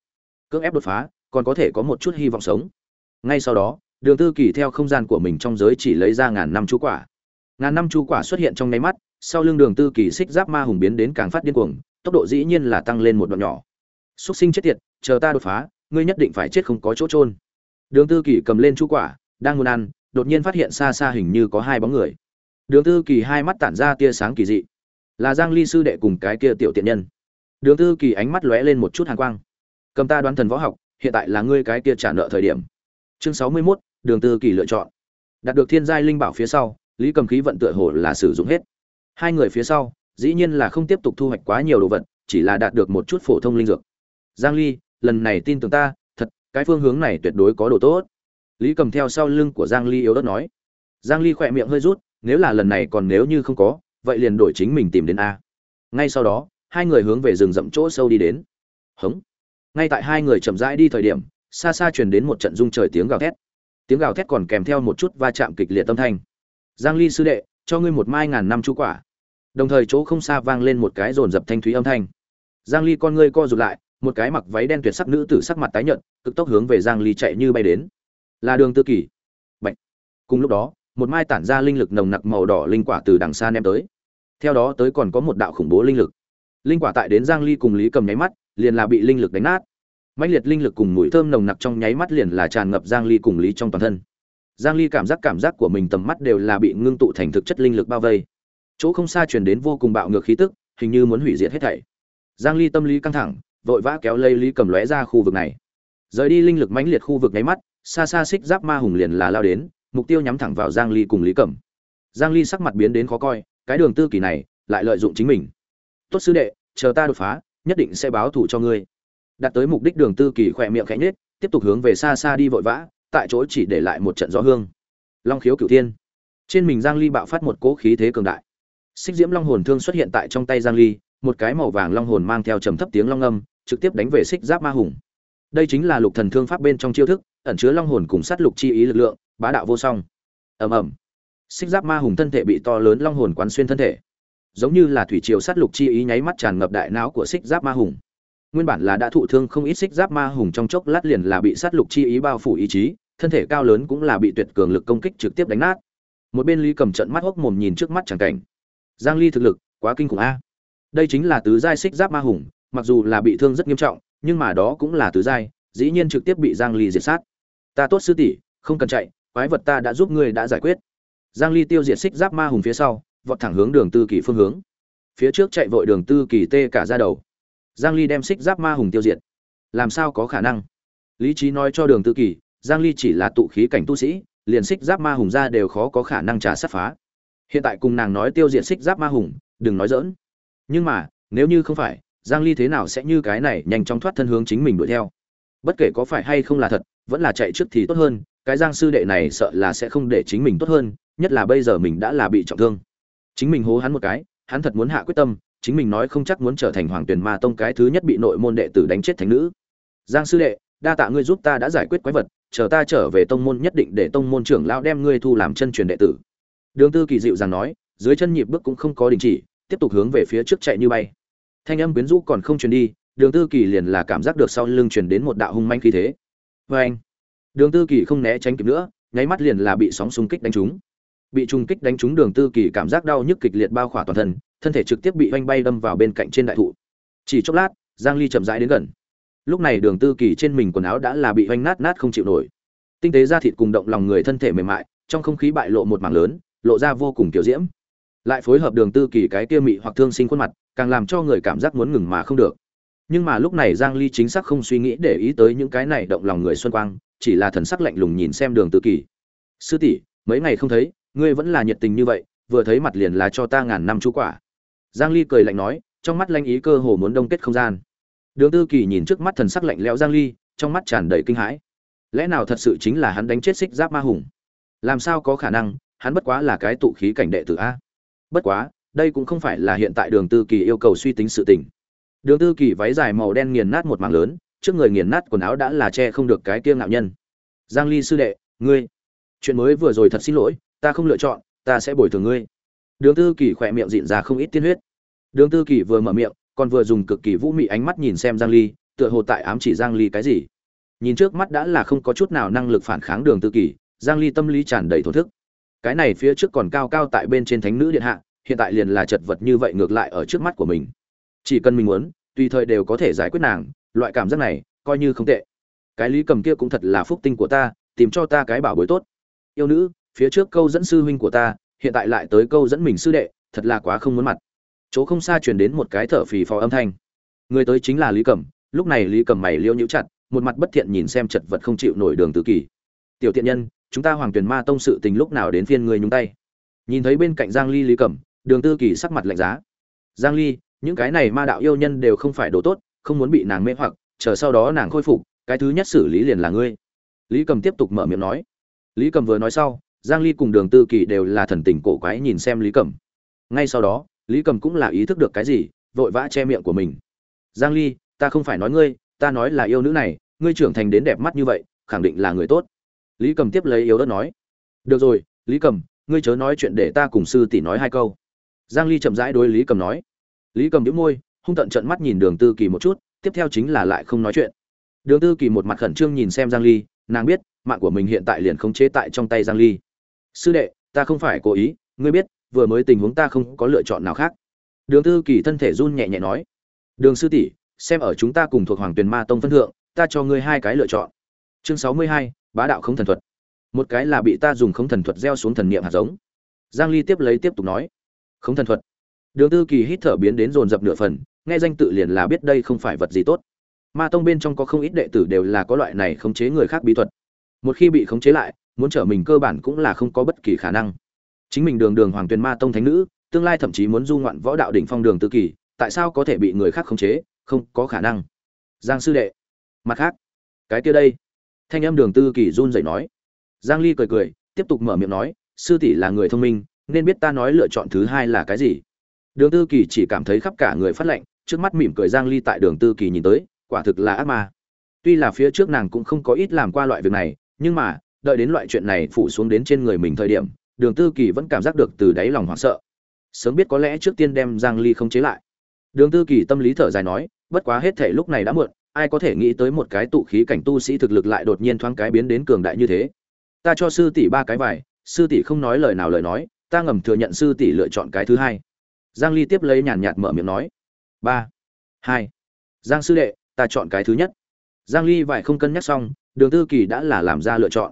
Cưỡng ép đột phá, còn có thể có một chút hy vọng sống. Ngay sau đó, đường tư kỳ theo không gian của mình trong giới chỉ lấy ra ngàn năm chú quả ngàn năm chu quả xuất hiện trong nháy mắt sau lưng đường tư kỳ xích giáp ma hùng biến đến càng phát điên cuồng tốc độ dĩ nhiên là tăng lên một đoạn nhỏ. Xúc sinh chết tiệt chờ ta đột phá ngươi nhất định phải chết không có chỗ trôn đường tư kỳ cầm lên chu quả đang muốn ăn đột nhiên phát hiện xa xa hình như có hai bóng người. Đường tư kỳ hai mắt tản ra tia sáng kỳ dị. Là giang ly sư đệ cùng cái kia tiểu tiện nhân. Đường tư kỳ ánh mắt lóe lên một chút hàn quang. Cầm ta đoán thần võ học hiện tại là ngươi cái kia trả nợ thời điểm. Chương 61, đường tư kỳ lựa chọn. Đạt được thiên giai linh bảo phía sau lý cầm khí vận tựa hồ là sử dụng hết. Hai người phía sau, dĩ nhiên là không tiếp tục thu hoạch quá nhiều đồ vật, chỉ là đạt được một chút phổ thông linh dược. Giang ly, lần này tin tưởng ta, thật, cái phương hướng này tuyệt đối có đồ tốt. Lý cầm theo sau lưng của giang ly yếu đất nói. Giang ly khỏe miệng hơi rút, nếu là lần này còn nếu như không có, vậy liền đổi chính mình tìm đến a. Ngay sau đó, hai người hướng về rừng rậm chỗ sâu đi đến. Hống. Ngay tại hai người chậm rãi đi thời điểm, xa xa truyền đến một trận rung trời tiếng gào thét. Tiếng gào thét còn kèm theo một chút va chạm kịch liệt tâm thanh giang ly sư đệ, cho ngươi một mai ngàn năm chú quả. Đồng thời chỗ không xa vang lên một cái rồn rập thanh thúy âm thanh. Giang ly con ngươi co rụt lại, một cái mặc váy đen tuyệt sắc nữ tử sắc mặt tái nhợt, cực tốc hướng về giang ly chạy như bay đến. Là đường tư kỷ bệnh cùng lúc đó, một mai tản ra linh lực nồng nặc màu đỏ linh quả từ đằng xa ném tới. Theo đó tới còn có một đạo khủng bố linh lực. Linh quả tại đến giang ly cùng lý cầm nháy mắt, liền là bị linh lực đánh nát. Mãnh liệt linh lực cùng mùi thơm nồng nặc trong nháy mắt liền là tràn ngập giang ly cùng lý trong toàn thân giang ly cảm giác cảm giác của mình tầm mắt đều là bị ngưng tụ thành thực chất linh lực bao vây. Chỗ không xa truyền đến vô cùng bạo ngược khí tức, hình như muốn hủy diệt hết thảy. Giang ly tâm lý căng thẳng, vội vã kéo lây lý cầm lóe ra khu vực này. Rời đi linh lực mãnh liệt khu vực nháy mắt, xa xa xích giáp ma hùng liền là lao đến, mục tiêu nhắm thẳng vào giang ly cùng lý cẩm. Giang ly sắc mặt biến đến khó coi, cái đường tư kỳ này lại lợi dụng chính mình. Tốt sư đệ, chờ ta đột phá, nhất định sẽ báo thù cho ngươi. Đạt tới mục đích đường tư kỳ khỏe miệng khẽ nhếch, tiếp tục hướng về xa xa đi vội vã tại chỗ chỉ để lại một trận gió hương. Long khiếu cửu thiên. Trên mình giang ly bạo phát một cỗ khí thế cường đại. Xích diễm long hồn thương xuất hiện tại trong tay giang ly, một cái màu vàng long hồn mang theo trầm thấp tiếng long âm, trực tiếp đánh về xích giáp ma hùng. Đây chính là lục thần thương pháp bên trong chiêu thức, ẩn chứa long hồn cùng sát lục chi ý lực lượng, bá đạo vô song. Ầm ầm. Xích giáp ma hùng thân thể bị to lớn long hồn quán xuyên thân thể. Giống như là thủy triều sát lục chi ý nháy mắt tràn ngập đại não của xích giáp ma hùng. Nguyên bản là đã thụ thương không ít xích giáp ma hùng trong chốc lát liền là bị sát lục chi ý bao phủ ý chí thân thể cao lớn cũng là bị tuyệt cường lực công kích trực tiếp đánh nát. Một bên lý cầm trận mắt hốc mồm nhìn trước mắt chẳng cảnh. Giang ly thực lực, quá kinh khủng a. Đây chính là tứ giai xích giáp ma hùng, mặc dù là bị thương rất nghiêm trọng, nhưng mà đó cũng là tứ giai, dĩ nhiên trực tiếp bị giang ly diệt sát. Ta tốt sư tỷ, không cần chạy, quái vật ta đã giúp ngươi đã giải quyết. Giang ly tiêu diệt xích giáp ma hùng phía sau, vọt thẳng hướng đường tư kỳ phương hướng. Phía trước chạy vội đường tư kỳ tê cả ra đầu. Giang ly đem xích giáp ma hùng tiêu diệt. Làm sao có khả năng? Lý trí nói cho đường tư kỳ giang ly chỉ là tụ khí cảnh tu sĩ, liền xích giáp ma hùng ra đều khó có khả năng trả sát phá. Hiện tại cùng nàng nói tiêu diệt xích giáp ma hùng, đừng nói dỡn nhưng mà, nếu như không phải, giang ly thế nào sẽ như cái này nhanh chóng thoát thân hướng chính mình đuổi theo? Bất kể có phải hay không là thật, vẫn là chạy trước thì tốt hơn, cái giang sư đệ này sợ là sẽ không để chính mình tốt hơn, nhất là bây giờ mình đã là bị trọng thương. Chính mình hố hắn một cái, hắn thật muốn hạ quyết tâm, chính mình nói không chắc muốn trở thành hoàng tuyển ma tông cái thứ nhất bị nội môn đệ tử đánh chết thành nữ. Giang sư đệ đa tạ ngươi giúp ta đã giải quyết quái vật, chờ ta trở về tông môn nhất định để tông môn trưởng lão đem ngươi thu làm chân truyền đệ tử. Đường tư kỳ dịu rằng nói, dưới chân nhịp bước cũng không có đình chỉ, tiếp tục hướng về phía trước chạy như bay. Thanh âm quyến rũ còn không truyền đi, đường tư kỳ liền là cảm giác được sau lưng truyền đến một đạo hung manh khí thế. Vê anh. Đường tư kỳ không né tránh kịp nữa, nháy mắt liền là bị sóng xung kích đánh trúng. Bị trùng kích đánh trúng, đường tư kỳ cảm giác đau nhức kịch liệt bao khỏa toàn thân thân thể trực tiếp bị oanh bay đâm vào bên cạnh trên đại thụ. Chỉ chốc lát, giang ly chậm rãi đến gần lúc này đường tư kỳ trên mình quần áo đã là bị oanh nát nát không chịu nổi. Tinh tế da thịt cùng động lòng người thân thể mềm mại, trong không khí bại lộ một mảng lớn, lộ ra vô cùng kiểu diễm. Lại phối hợp đường tư kỳ cái kia mị hoặc thương sinh khuôn mặt, càng làm cho người cảm giác muốn ngừng mà không được. Nhưng mà lúc này giang ly chính xác không suy nghĩ để ý tới những cái này động lòng người xuân quang, chỉ là thần sắc lạnh lùng nhìn xem đường tư kỳ. Sư tỷ, mấy ngày không thấy, ngươi vẫn là nhiệt tình như vậy, vừa thấy mặt liền là cho ta ngàn năm chú quả. Giang ly cười lạnh nói, trong mắt lanh ý cơ hồ muốn đông kết không gian đường tư kỳ nhìn trước mắt thần sắc lạnh lẽo giang ly, trong mắt tràn đầy kinh hãi. Lẽ nào thật sự chính là hắn đánh chết xích giáp ma hùng? Làm sao có khả năng, hắn bất quá là cái tụ khí cảnh đệ tử a? Bất quá, đây cũng không phải là hiện tại đường tư kỳ yêu cầu suy tính sự tình. Đường tư kỳ váy dài màu đen nghiền nát một mảng lớn, trước người nghiền nát quần áo đã là che không được cái kia ngạo nhân. Giang ly sư đệ, ngươi, chuyện mới vừa rồi thật xin lỗi, ta không lựa chọn, ta sẽ bồi thường ngươi. Đường tư kỳ khỏe miệng dịn ra không ít tiên huyết. Đường tư kỳ vừa mở miệng còn vừa dùng cực kỳ vũ mị ánh mắt nhìn xem giang ly, tựa hồ tại ám chỉ giang ly cái gì. Nhìn trước mắt đã là không có chút nào năng lực phản kháng đường tư kỳ giang ly tâm lý tràn đầy thổ thức. Cái này phía trước còn cao cao tại bên trên thánh nữ điện hạ, hiện tại liền là chật vật như vậy ngược lại ở trước mắt của mình. Chỉ cần mình muốn, tùy thời đều có thể giải quyết nàng, loại cảm giác này, coi như không tệ. Cái lý cầm kia cũng thật là phúc tinh của ta, tìm cho ta cái bảo bối tốt. Yêu nữ, phía trước câu dẫn sư huynh của ta, hiện tại lại tới câu dẫn mình sư đệ, thật là quá không muốn mặt chỗ không xa truyền đến một cái thở phì phò âm thanh. Người tới chính là lý cẩm, lúc này lý cẩm mày liêu nhũ chặt, một mặt bất thiện nhìn xem chật vật không chịu nổi đường tự kỷ tiểu Thiện nhân, chúng ta hoàng tuyền ma tông sự tình lúc nào đến phiên người nhúng tay? Nhìn thấy bên cạnh giang ly lý cẩm, đường tư kỳ sắc mặt lạnh giá. Giang ly, những cái này ma đạo yêu nhân đều không phải đồ tốt, không muốn bị nàng mê hoặc, chờ sau đó nàng khôi phục, cái thứ nhất xử lý liền là ngươi. Lý cầm tiếp tục mở miệng nói. Lý cầm vừa nói sau, giang ly cùng đường tư kỳ đều là thần tình cổ quái nhìn xem lý cầm ngay sau đó lý cầm cũng là ý thức được cái gì, vội vã che miệng của mình. Giang ly, ta không phải nói ngươi, ta nói là yêu nữ này, ngươi trưởng thành đến đẹp mắt như vậy, khẳng định là người tốt. Lý cầm tiếp lấy yếu đất nói. Được rồi, lý cầm, ngươi chớ nói chuyện để ta cùng sư tỷ nói hai câu. Giang ly chậm rãi đối lý cầm nói. Lý cầm nhíu môi, hung tận trận mắt nhìn đường tư kỳ một chút, tiếp theo chính là lại không nói chuyện. Đường tư kỳ một mặt khẩn trương nhìn xem giang ly, nàng biết, mạng của mình hiện tại liền không chế tại trong tay giang ly. Sư đệ, ta không phải cố ý, ngươi biết vừa mới tình huống ta không có lựa chọn nào khác. Đường tư kỳ thân thể run nhẹ nhẹ nói đường sư tỷ xem ở chúng ta cùng thuộc hoàng tuyền ma tông phân thượng ta cho ngươi hai cái lựa chọn. Chương 62, bá đạo không thần thuật. Một cái là bị ta dùng không thần thuật gieo xuống thần niệm hạt giống. Giang ly tiếp lấy tiếp tục nói không thần thuật. Đường tư kỳ hít thở biến đến dồn dập nửa phần nghe danh tự liền là biết đây không phải vật gì tốt. Ma tông bên trong có không ít đệ tử đều là có loại này khống chế người khác bí thuật. Một khi bị khống chế lại muốn trở mình cơ bản cũng là không có bất kỳ khả năng chính mình đường đường hoàng tuyền ma tông thánh nữ, tương lai thậm chí muốn du ngoạn võ đạo đỉnh phong đường tư kỳ, tại sao có thể bị người khác khống chế? Không có khả năng. Giang sư đệ. Mặt khác, cái kia đây. Thanh âm đường tư kỳ run rẩy nói. Giang ly cười cười, tiếp tục mở miệng nói, sư tỷ là người thông minh, nên biết ta nói lựa chọn thứ hai là cái gì. Đường tư kỳ chỉ cảm thấy khắp cả người phát lạnh, trước mắt mỉm cười giang ly tại đường tư kỳ nhìn tới, quả thực là ác ma. Tuy là phía trước nàng cũng không có ít làm qua loại việc này, nhưng mà, đợi đến loại chuyện này phủ xuống đến trên người mình thời điểm đường tư kỳ vẫn cảm giác được từ đáy lòng hoảng sợ. Sớm biết có lẽ trước tiên đem giang ly không chế lại. Đường tư kỳ tâm lý thở dài nói, bất quá hết thể lúc này đã muộn, ai có thể nghĩ tới một cái tụ khí cảnh tu sĩ thực lực lại đột nhiên thoáng cái biến đến cường đại như thế. Ta cho sư tỷ ba cái vải, sư tỷ không nói lời nào lời nói, ta ngầm thừa nhận sư tỷ lựa chọn cái thứ hai. Giang ly tiếp lấy nhàn nhạt mở miệng nói, ba, hai. Giang sư đệ, ta chọn cái thứ nhất. Giang ly vải không cân nhắc xong, đường tư kỳ đã là làm ra lựa chọn.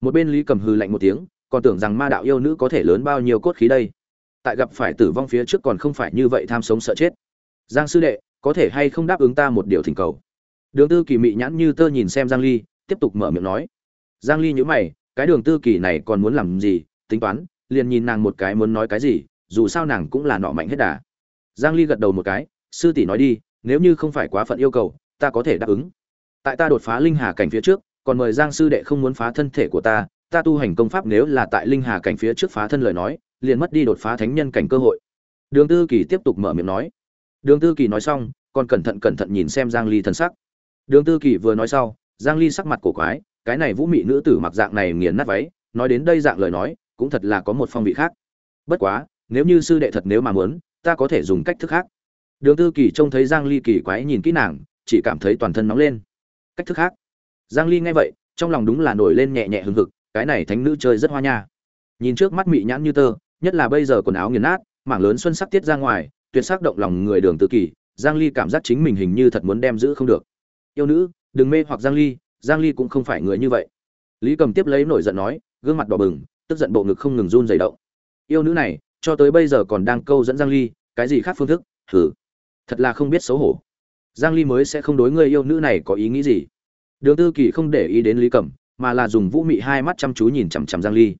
Một bên lý cầm hư lạnh một tiếng còn tưởng rằng ma đạo yêu nữ có thể lớn bao nhiêu cốt khí đây. Tại gặp phải tử vong phía trước còn không phải như vậy tham sống sợ chết. Giang sư đệ, có thể hay không đáp ứng ta một điều thỉnh cầu? Đường tư kỳ mị nhãn như tơ nhìn xem giang ly, tiếp tục mở miệng nói. Giang ly nhíu mày, cái đường tư kỳ này còn muốn làm gì? Tính toán, liền nhìn nàng một cái muốn nói cái gì, dù sao nàng cũng là nọ mạnh hết đà. Giang ly gật đầu một cái, sư tỷ nói đi, nếu như không phải quá phận yêu cầu, ta có thể đáp ứng. Tại ta đột phá linh hà cảnh phía trước, còn mời giang sư đệ không muốn phá thân thể của ta ta tu hành công pháp nếu là tại linh hà cảnh phía trước phá thân lời nói, liền mất đi đột phá thánh nhân cảnh cơ hội. Đường tư kỳ tiếp tục mở miệng nói. Đường tư kỳ nói xong, còn cẩn thận cẩn thận nhìn xem giang ly thần sắc. Đường tư kỳ vừa nói sau, giang ly sắc mặt cổ quái, cái này vũ mị nữ tử mặc dạng này nghiền nát váy, nói đến đây dạng lời nói, cũng thật là có một phong vị khác. Bất quá, nếu như sư đệ thật nếu mà muốn, ta có thể dùng cách thức khác. Đường tư kỳ trông thấy giang ly kỳ quái nhìn kỹ nàng, chỉ cảm thấy toàn thân nóng lên. Cách thức khác. Giang ly nghe vậy, trong lòng đúng là nổi lên nhẹ nhẹ hừng hực cái này thánh nữ chơi rất hoa nha. Nhìn trước mắt mị nhãn như tơ, nhất là bây giờ quần áo nghiền nát, mảng lớn xuân sắc tiết ra ngoài, tuyệt sắc động lòng người đường tự kỷ, giang ly cảm giác chính mình hình như thật muốn đem giữ không được. Yêu nữ, đừng mê hoặc giang ly giang ly cũng không phải người như vậy. Lý cầm tiếp lấy nổi giận nói, gương mặt đỏ bừng, tức giận bộ ngực không ngừng run rẩy động. Yêu nữ này, cho tới bây giờ còn đang câu dẫn giang ly, cái gì khác phương thức thử thật là không biết xấu hổ. Giang ly mới sẽ không đối người yêu nữ này có ý nghĩ gì. Đường tư kỳ không để ý đến lý cẩm mà là dùng vũ mị hai mắt chăm chú nhìn chằm chằm giang ly.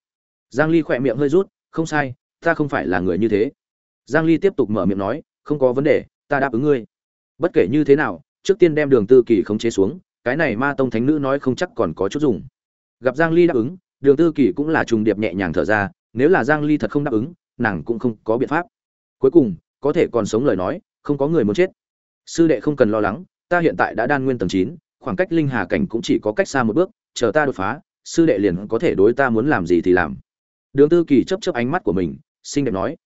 Giang ly khỏe miệng hơi rút không sai ta không phải là người như thế. Giang ly tiếp tục mở miệng nói không có vấn đề ta đáp ứng ngươi. Bất kể như thế nào trước tiên đem đường tư kỳ khống chế xuống cái này ma tông thánh nữ nói không chắc còn có chút dùng. Gặp giang ly đáp ứng đường tư kỳ cũng là trùng điệp nhẹ nhàng thở ra nếu là giang ly thật không đáp ứng nàng cũng không có biện pháp. Cuối cùng có thể còn sống lời nói không có người muốn chết. Sư đệ không cần lo lắng ta hiện tại đã đan nguyên tầng 9, khoảng cách linh hà cảnh cũng chỉ có cách xa một bước chờ ta đột phá, sư đệ liền có thể đối ta muốn làm gì thì làm. Đường tư kỳ chấp chấp ánh mắt của mình, xinh đẹp nói.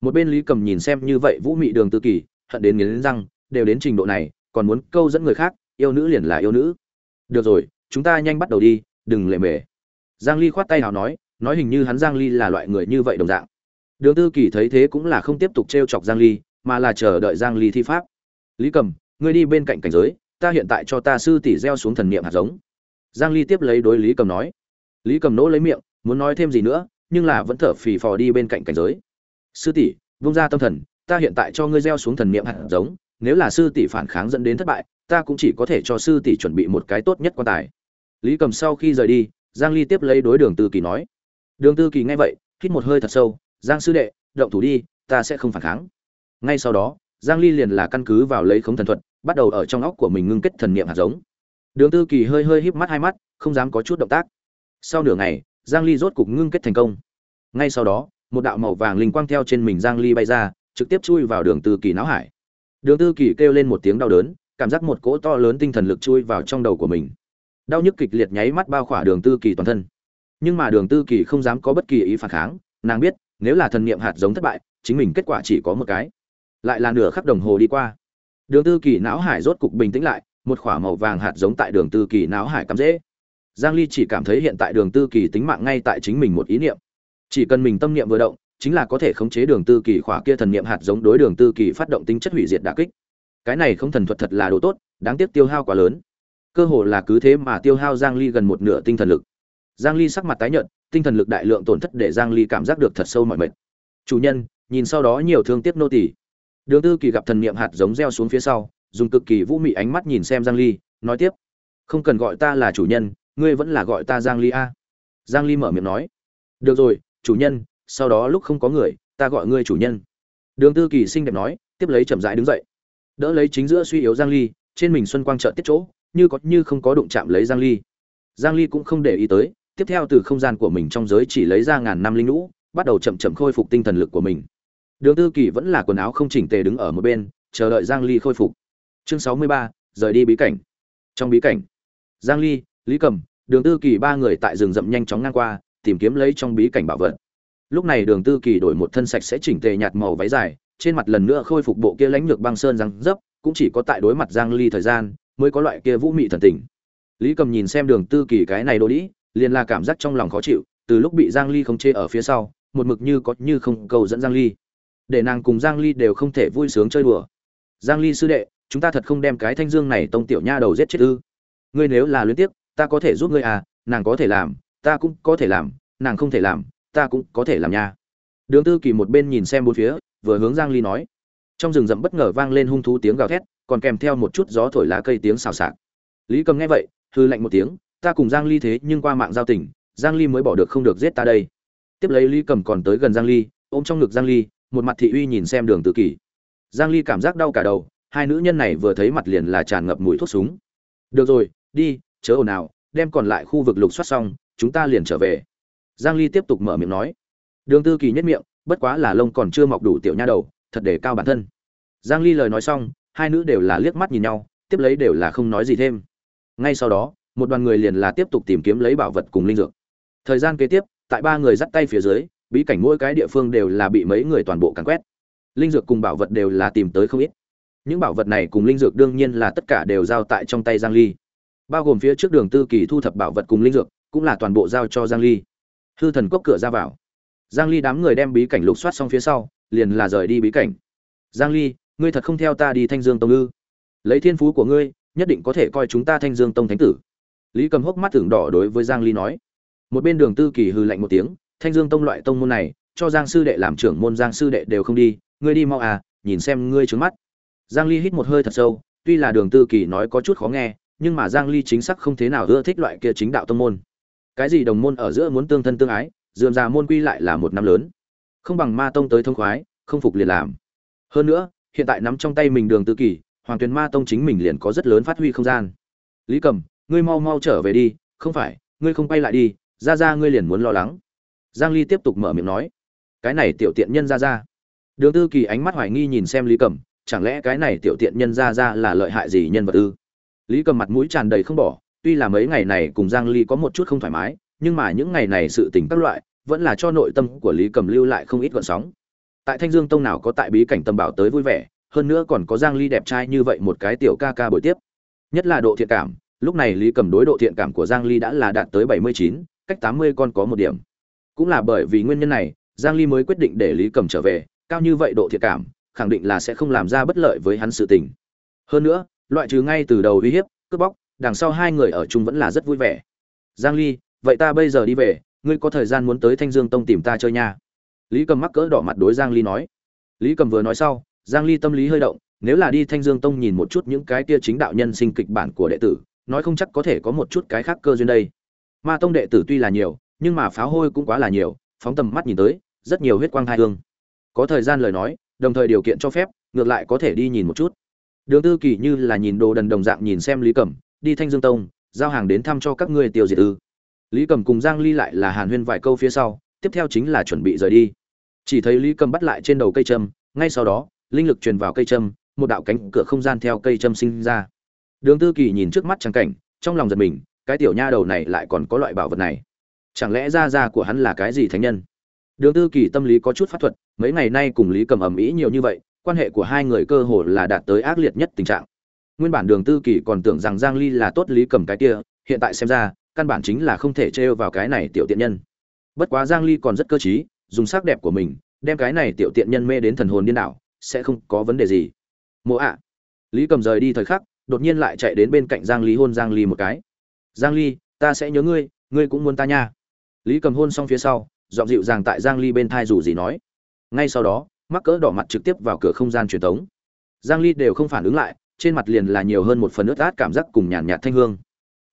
Một bên lý cầm nhìn xem như vậy vũ mị đường tư kỳ, hận đến nghiến răng, đều đến trình độ này, còn muốn câu dẫn người khác, yêu nữ liền là yêu nữ. Được rồi, chúng ta nhanh bắt đầu đi, đừng lệ mề. Giang ly khoát tay nào nói nói hình như hắn giang ly là loại người như vậy đồng dạng. Đường tư kỳ thấy thế cũng là không tiếp tục trêu chọc giang ly, mà là chờ đợi giang ly thi pháp. Lý cầm, ngươi đi bên cạnh cảnh giới, ta hiện tại cho ta sư tỷ gieo xuống thần niệm hạt giống giang ly tiếp lấy đối lý cầm nói. Lý cầm nỗ lấy miệng, muốn nói thêm gì nữa, nhưng là vẫn thở phì phò đi bên cạnh cảnh giới. Sư tỷ, vung ra tâm thần, ta hiện tại cho ngươi gieo xuống thần niệm hạt giống, nếu là sư tỷ phản kháng dẫn đến thất bại, ta cũng chỉ có thể cho sư tỷ chuẩn bị một cái tốt nhất quan tài. Lý cầm sau khi rời đi, giang ly tiếp lấy đối đường tư kỳ nói. Đường tư kỳ nghe vậy, hít một hơi thật sâu, giang sư đệ, động thủ đi, ta sẽ không phản kháng. Ngay sau đó, giang ly liền là căn cứ vào lấy khống thần thuật, bắt đầu ở trong óc của mình ngưng kết thần niệm hạt giống đường tư kỳ hơi hơi híp mắt hai mắt, không dám có chút động tác. Sau nửa ngày, giang ly rốt cục ngưng kết thành công. Ngay sau đó, một đạo màu vàng linh quang theo trên mình giang ly bay ra, trực tiếp chui vào đường tư kỳ não hải. Đường tư kỳ kêu lên một tiếng đau đớn, cảm giác một cỗ to lớn tinh thần lực chui vào trong đầu của mình. Đau nhức kịch liệt nháy mắt bao khỏa đường tư kỳ toàn thân. Nhưng mà đường tư kỳ không dám có bất kỳ ý phản kháng, nàng biết, nếu là thần niệm hạt giống thất bại, chính mình kết quả chỉ có một cái. Lại là nửa khắc đồng hồ đi qua. Đường tư kỳ não hải rốt cục bình tĩnh lại một khỏa màu vàng hạt giống tại đường tư kỳ náo hải cắm dễ. Giang ly chỉ cảm thấy hiện tại đường tư kỳ tính mạng ngay tại chính mình một ý niệm. Chỉ cần mình tâm niệm vừa động, chính là có thể khống chế đường tư kỳ khỏa kia thần niệm hạt giống đối đường tư kỳ phát động tính chất hủy diệt đả kích. Cái này không thần thuật thật là đồ tốt, đáng tiếc tiêu hao quá lớn. Cơ hồ là cứ thế mà tiêu hao giang ly gần một nửa tinh thần lực. Giang ly sắc mặt tái nhợt, tinh thần lực đại lượng tổn thất để giang ly cảm giác được thật sâu mọi mệt. Chủ nhân, nhìn sau đó nhiều thương tiếc nô tỳ. Đường tư kỳ gặp thần niệm hạt giống gieo xuống phía sau dùng cực kỳ vũ mị ánh mắt nhìn xem giang ly, nói tiếp, không cần gọi ta là chủ nhân, ngươi vẫn là gọi ta giang ly a. Giang ly mở miệng nói, được rồi, chủ nhân, sau đó lúc không có người, ta gọi ngươi chủ nhân. Đường tư kỳ xinh đẹp nói, tiếp lấy chậm rãi đứng dậy. Đỡ lấy chính giữa suy yếu giang ly, trên mình xuân quang trợ tiết chỗ, như có như không có đụng chạm lấy giang ly. Giang ly cũng không để ý tới, tiếp theo từ không gian của mình trong giới chỉ lấy ra ngàn năm linh lũ, bắt đầu chậm chậm khôi phục tinh thần lực của mình. Đường tư kỳ vẫn là quần áo không chỉnh tề đứng ở một bên, chờ đợi giang ly khôi phục chương 63, rời đi bí cảnh. Trong bí cảnh giang ly lý cầm đường tư kỳ ba người tại rừng rậm nhanh chóng ngang qua tìm kiếm lấy trong bí cảnh bảo vật. Lúc này đường tư kỳ đổi một thân sạch sẽ chỉnh tề nhạt màu váy dài trên mặt lần nữa khôi phục bộ kia lãnh lược băng sơn răng dấp cũng chỉ có tại đối mặt giang ly thời gian mới có loại kia vũ mị thần tình. Lý cầm nhìn xem đường tư kỳ cái này đồ đĩ liền là cảm giác trong lòng khó chịu từ lúc bị giang ly không chê ở phía sau một mực như có như không cầu dẫn giang ly. Để nàng cùng giang ly đều không thể vui sướng chơi đùa. Giang ly sư đệ chúng ta thật không đem cái thanh dương này tông tiểu nha đầu giết chết ư? Ngươi nếu là luyến tiếc, ta có thể giúp ngươi à nàng có thể làm, ta cũng có thể làm, nàng không thể làm, ta cũng có thể làm nha. Đường tư kỳ một bên nhìn xem bốn phía, vừa hướng giang ly nói. Trong rừng rậm bất ngờ vang lên hung thú tiếng gào thét, còn kèm theo một chút gió thổi lá cây tiếng xào xạc. Lý cầm nghe vậy hư lạnh một tiếng, ta cùng giang ly thế nhưng qua mạng giao tình, giang ly mới bỏ được không được giết ta đây. Tiếp lấy lý cầm còn tới gần giang ly, ôm trong ngực giang ly, một mặt thị uy nhìn xem đường tự kỷ giang ly cảm giác đau cả đầu hai nữ nhân này vừa thấy mặt liền là tràn ngập mùi thuốc súng. Được rồi, đi, chớ ồn nào đem còn lại khu vực lục soát xong, chúng ta liền trở về. Giang ly tiếp tục mở miệng nói. Đường tư kỳ nhất miệng, bất quá là lông còn chưa mọc đủ tiểu nha đầu, thật để cao bản thân. Giang ly lời nói xong, hai nữ đều là liếc mắt nhìn nhau, tiếp lấy đều là không nói gì thêm. Ngay sau đó, một đoàn người liền là tiếp tục tìm kiếm lấy bảo vật cùng linh dược. Thời gian kế tiếp, tại ba người dắt tay phía dưới, bí cảnh mỗi cái địa phương đều là bị mấy người toàn bộ càn quét. Linh dược cùng bảo vật đều là tìm tới không ít những bảo vật này cùng linh dược đương nhiên là tất cả đều giao tại trong tay giang ly. Bao gồm phía trước đường tư kỳ thu thập bảo vật cùng linh dược, cũng là toàn bộ giao cho giang ly. Hư thần cốc cửa ra vào. Giang ly đám người đem bí cảnh lục soát xong phía sau, liền là rời đi bí cảnh. Giang ly, ngươi thật không theo ta đi thanh dương tông ư? Lấy thiên phú của ngươi, nhất định có thể coi chúng ta thanh dương tông thánh tử. Lý cầm hốc mắt tưởng đỏ đối với giang ly nói. Một bên đường tư kỳ hừ lạnh một tiếng, thanh dương tông loại tông môn này, cho giang sư đệ làm trưởng môn giang sư đệ đều không đi, ngươi đi mau à nhìn xem ngươi trướng mắt giang ly hít một hơi thật sâu, tuy là đường tư kỳ nói có chút khó nghe, nhưng mà giang ly chính xác không thế nào ưa thích loại kia chính đạo tông môn. Cái gì đồng môn ở giữa muốn tương thân tương ái, dườm già môn quy lại là một năm lớn. Không bằng ma tông tới thông khoái, không phục liền làm. Hơn nữa, hiện tại nắm trong tay mình đường tư kỳ, hoàng tuyền ma tông chính mình liền có rất lớn phát huy không gian. Lý cầm ngươi mau mau trở về đi, không phải, ngươi không quay lại đi ra ra ngươi liền muốn lo lắng. Giang ly tiếp tục mở miệng nói. Cái này tiểu tiện nhân ra ra đường tư kỳ ánh mắt hoài nghi nhìn xem lý cầm chẳng lẽ cái này tiểu tiện nhân ra ra là lợi hại gì nhân vật ư? Lý cầm mặt mũi tràn đầy không bỏ tuy là mấy ngày này cùng giang ly có một chút không thoải mái nhưng mà những ngày này sự tình các loại vẫn là cho nội tâm của lý cầm lưu lại không ít gợn sóng. Tại thanh dương tông nào có tại bí cảnh tâm bảo tới vui vẻ hơn nữa còn có giang ly đẹp trai như vậy một cái tiểu ca ca buổi tiếp. Nhất là độ thiện cảm lúc này lý cầm đối độ thiện cảm của giang ly đã là đạt tới 79, cách 80 con có một điểm. Cũng là bởi vì nguyên nhân này giang ly mới quyết định để lý cầm trở về cao như vậy độ thiện cảm khẳng định là sẽ không làm ra bất lợi với hắn sự tình. Hơn nữa, loại trừ ngay từ đầu uy hiếp, cướp bóc, đằng sau hai người ở chung vẫn là rất vui vẻ. Giang ly, vậy ta bây giờ đi về, ngươi có thời gian muốn tới thanh dương tông tìm ta chơi nha. Lý cầm mắc cỡ đỏ mặt đối giang ly nói. Lý cầm vừa nói sau, giang ly tâm lý hơi động, nếu là đi thanh dương tông nhìn một chút những cái kia chính đạo nhân sinh kịch bản của đệ tử, nói không chắc có thể có một chút cái khác cơ duyên đây. Ma tông đệ tử tuy là nhiều, nhưng mà pháo hôi cũng quá là nhiều, phóng tầm mắt nhìn tới, rất nhiều huyết quang hai hương. Có thời gian lời nói đồng thời điều kiện cho phép, ngược lại có thể đi nhìn một chút. Đường tư kỳ như là nhìn đồ đần đồng dạng nhìn xem lý cẩm, đi thanh dương tông, giao hàng đến thăm cho các ngươi tiêu diệt ư. Lý cẩm cùng giang ly lại là hàn huyên vài câu phía sau, tiếp theo chính là chuẩn bị rời đi. Chỉ thấy lý cẩm bắt lại trên đầu cây châm, ngay sau đó, linh lực truyền vào cây châm, một đạo cánh cửa không gian theo cây châm sinh ra. Đường tư kỳ nhìn trước mắt trắng cảnh, trong lòng giật mình, cái tiểu nha đầu này lại còn có loại bảo vật này. Chẳng lẽ ra ra của hắn là cái gì thánh nhân? Đường tư kỳ tâm lý có chút pháp thuật mấy ngày nay cùng lý cầm ầm ĩ nhiều như vậy, quan hệ của hai người cơ hồ là đạt tới ác liệt nhất tình trạng. Nguyên bản đường tư kỳ còn tưởng rằng giang ly là tốt lý cầm cái kia, hiện tại xem ra, căn bản chính là không thể trêu vào cái này tiểu tiện nhân. Bất quá giang ly còn rất cơ trí, dùng sắc đẹp của mình, đem cái này tiểu tiện nhân mê đến thần hồn điên đảo, sẽ không có vấn đề gì. Mộ ạ. Lý cầm rời đi thời khắc, đột nhiên lại chạy đến bên cạnh giang ly hôn giang ly một cái. Giang ly, ta sẽ nhớ ngươi ngươi cũng muốn ta nha. Lý cầm hôn xong phía sau, giọng dịu dàng tại giang ly bên thai dù gì nói ngay sau đó, mắc cỡ đỏ mặt trực tiếp vào cửa không gian truyền thống giang ly đều không phản ứng lại, trên mặt liền là nhiều hơn một phần ướt át cảm giác cùng nhàn nhạt thanh hương.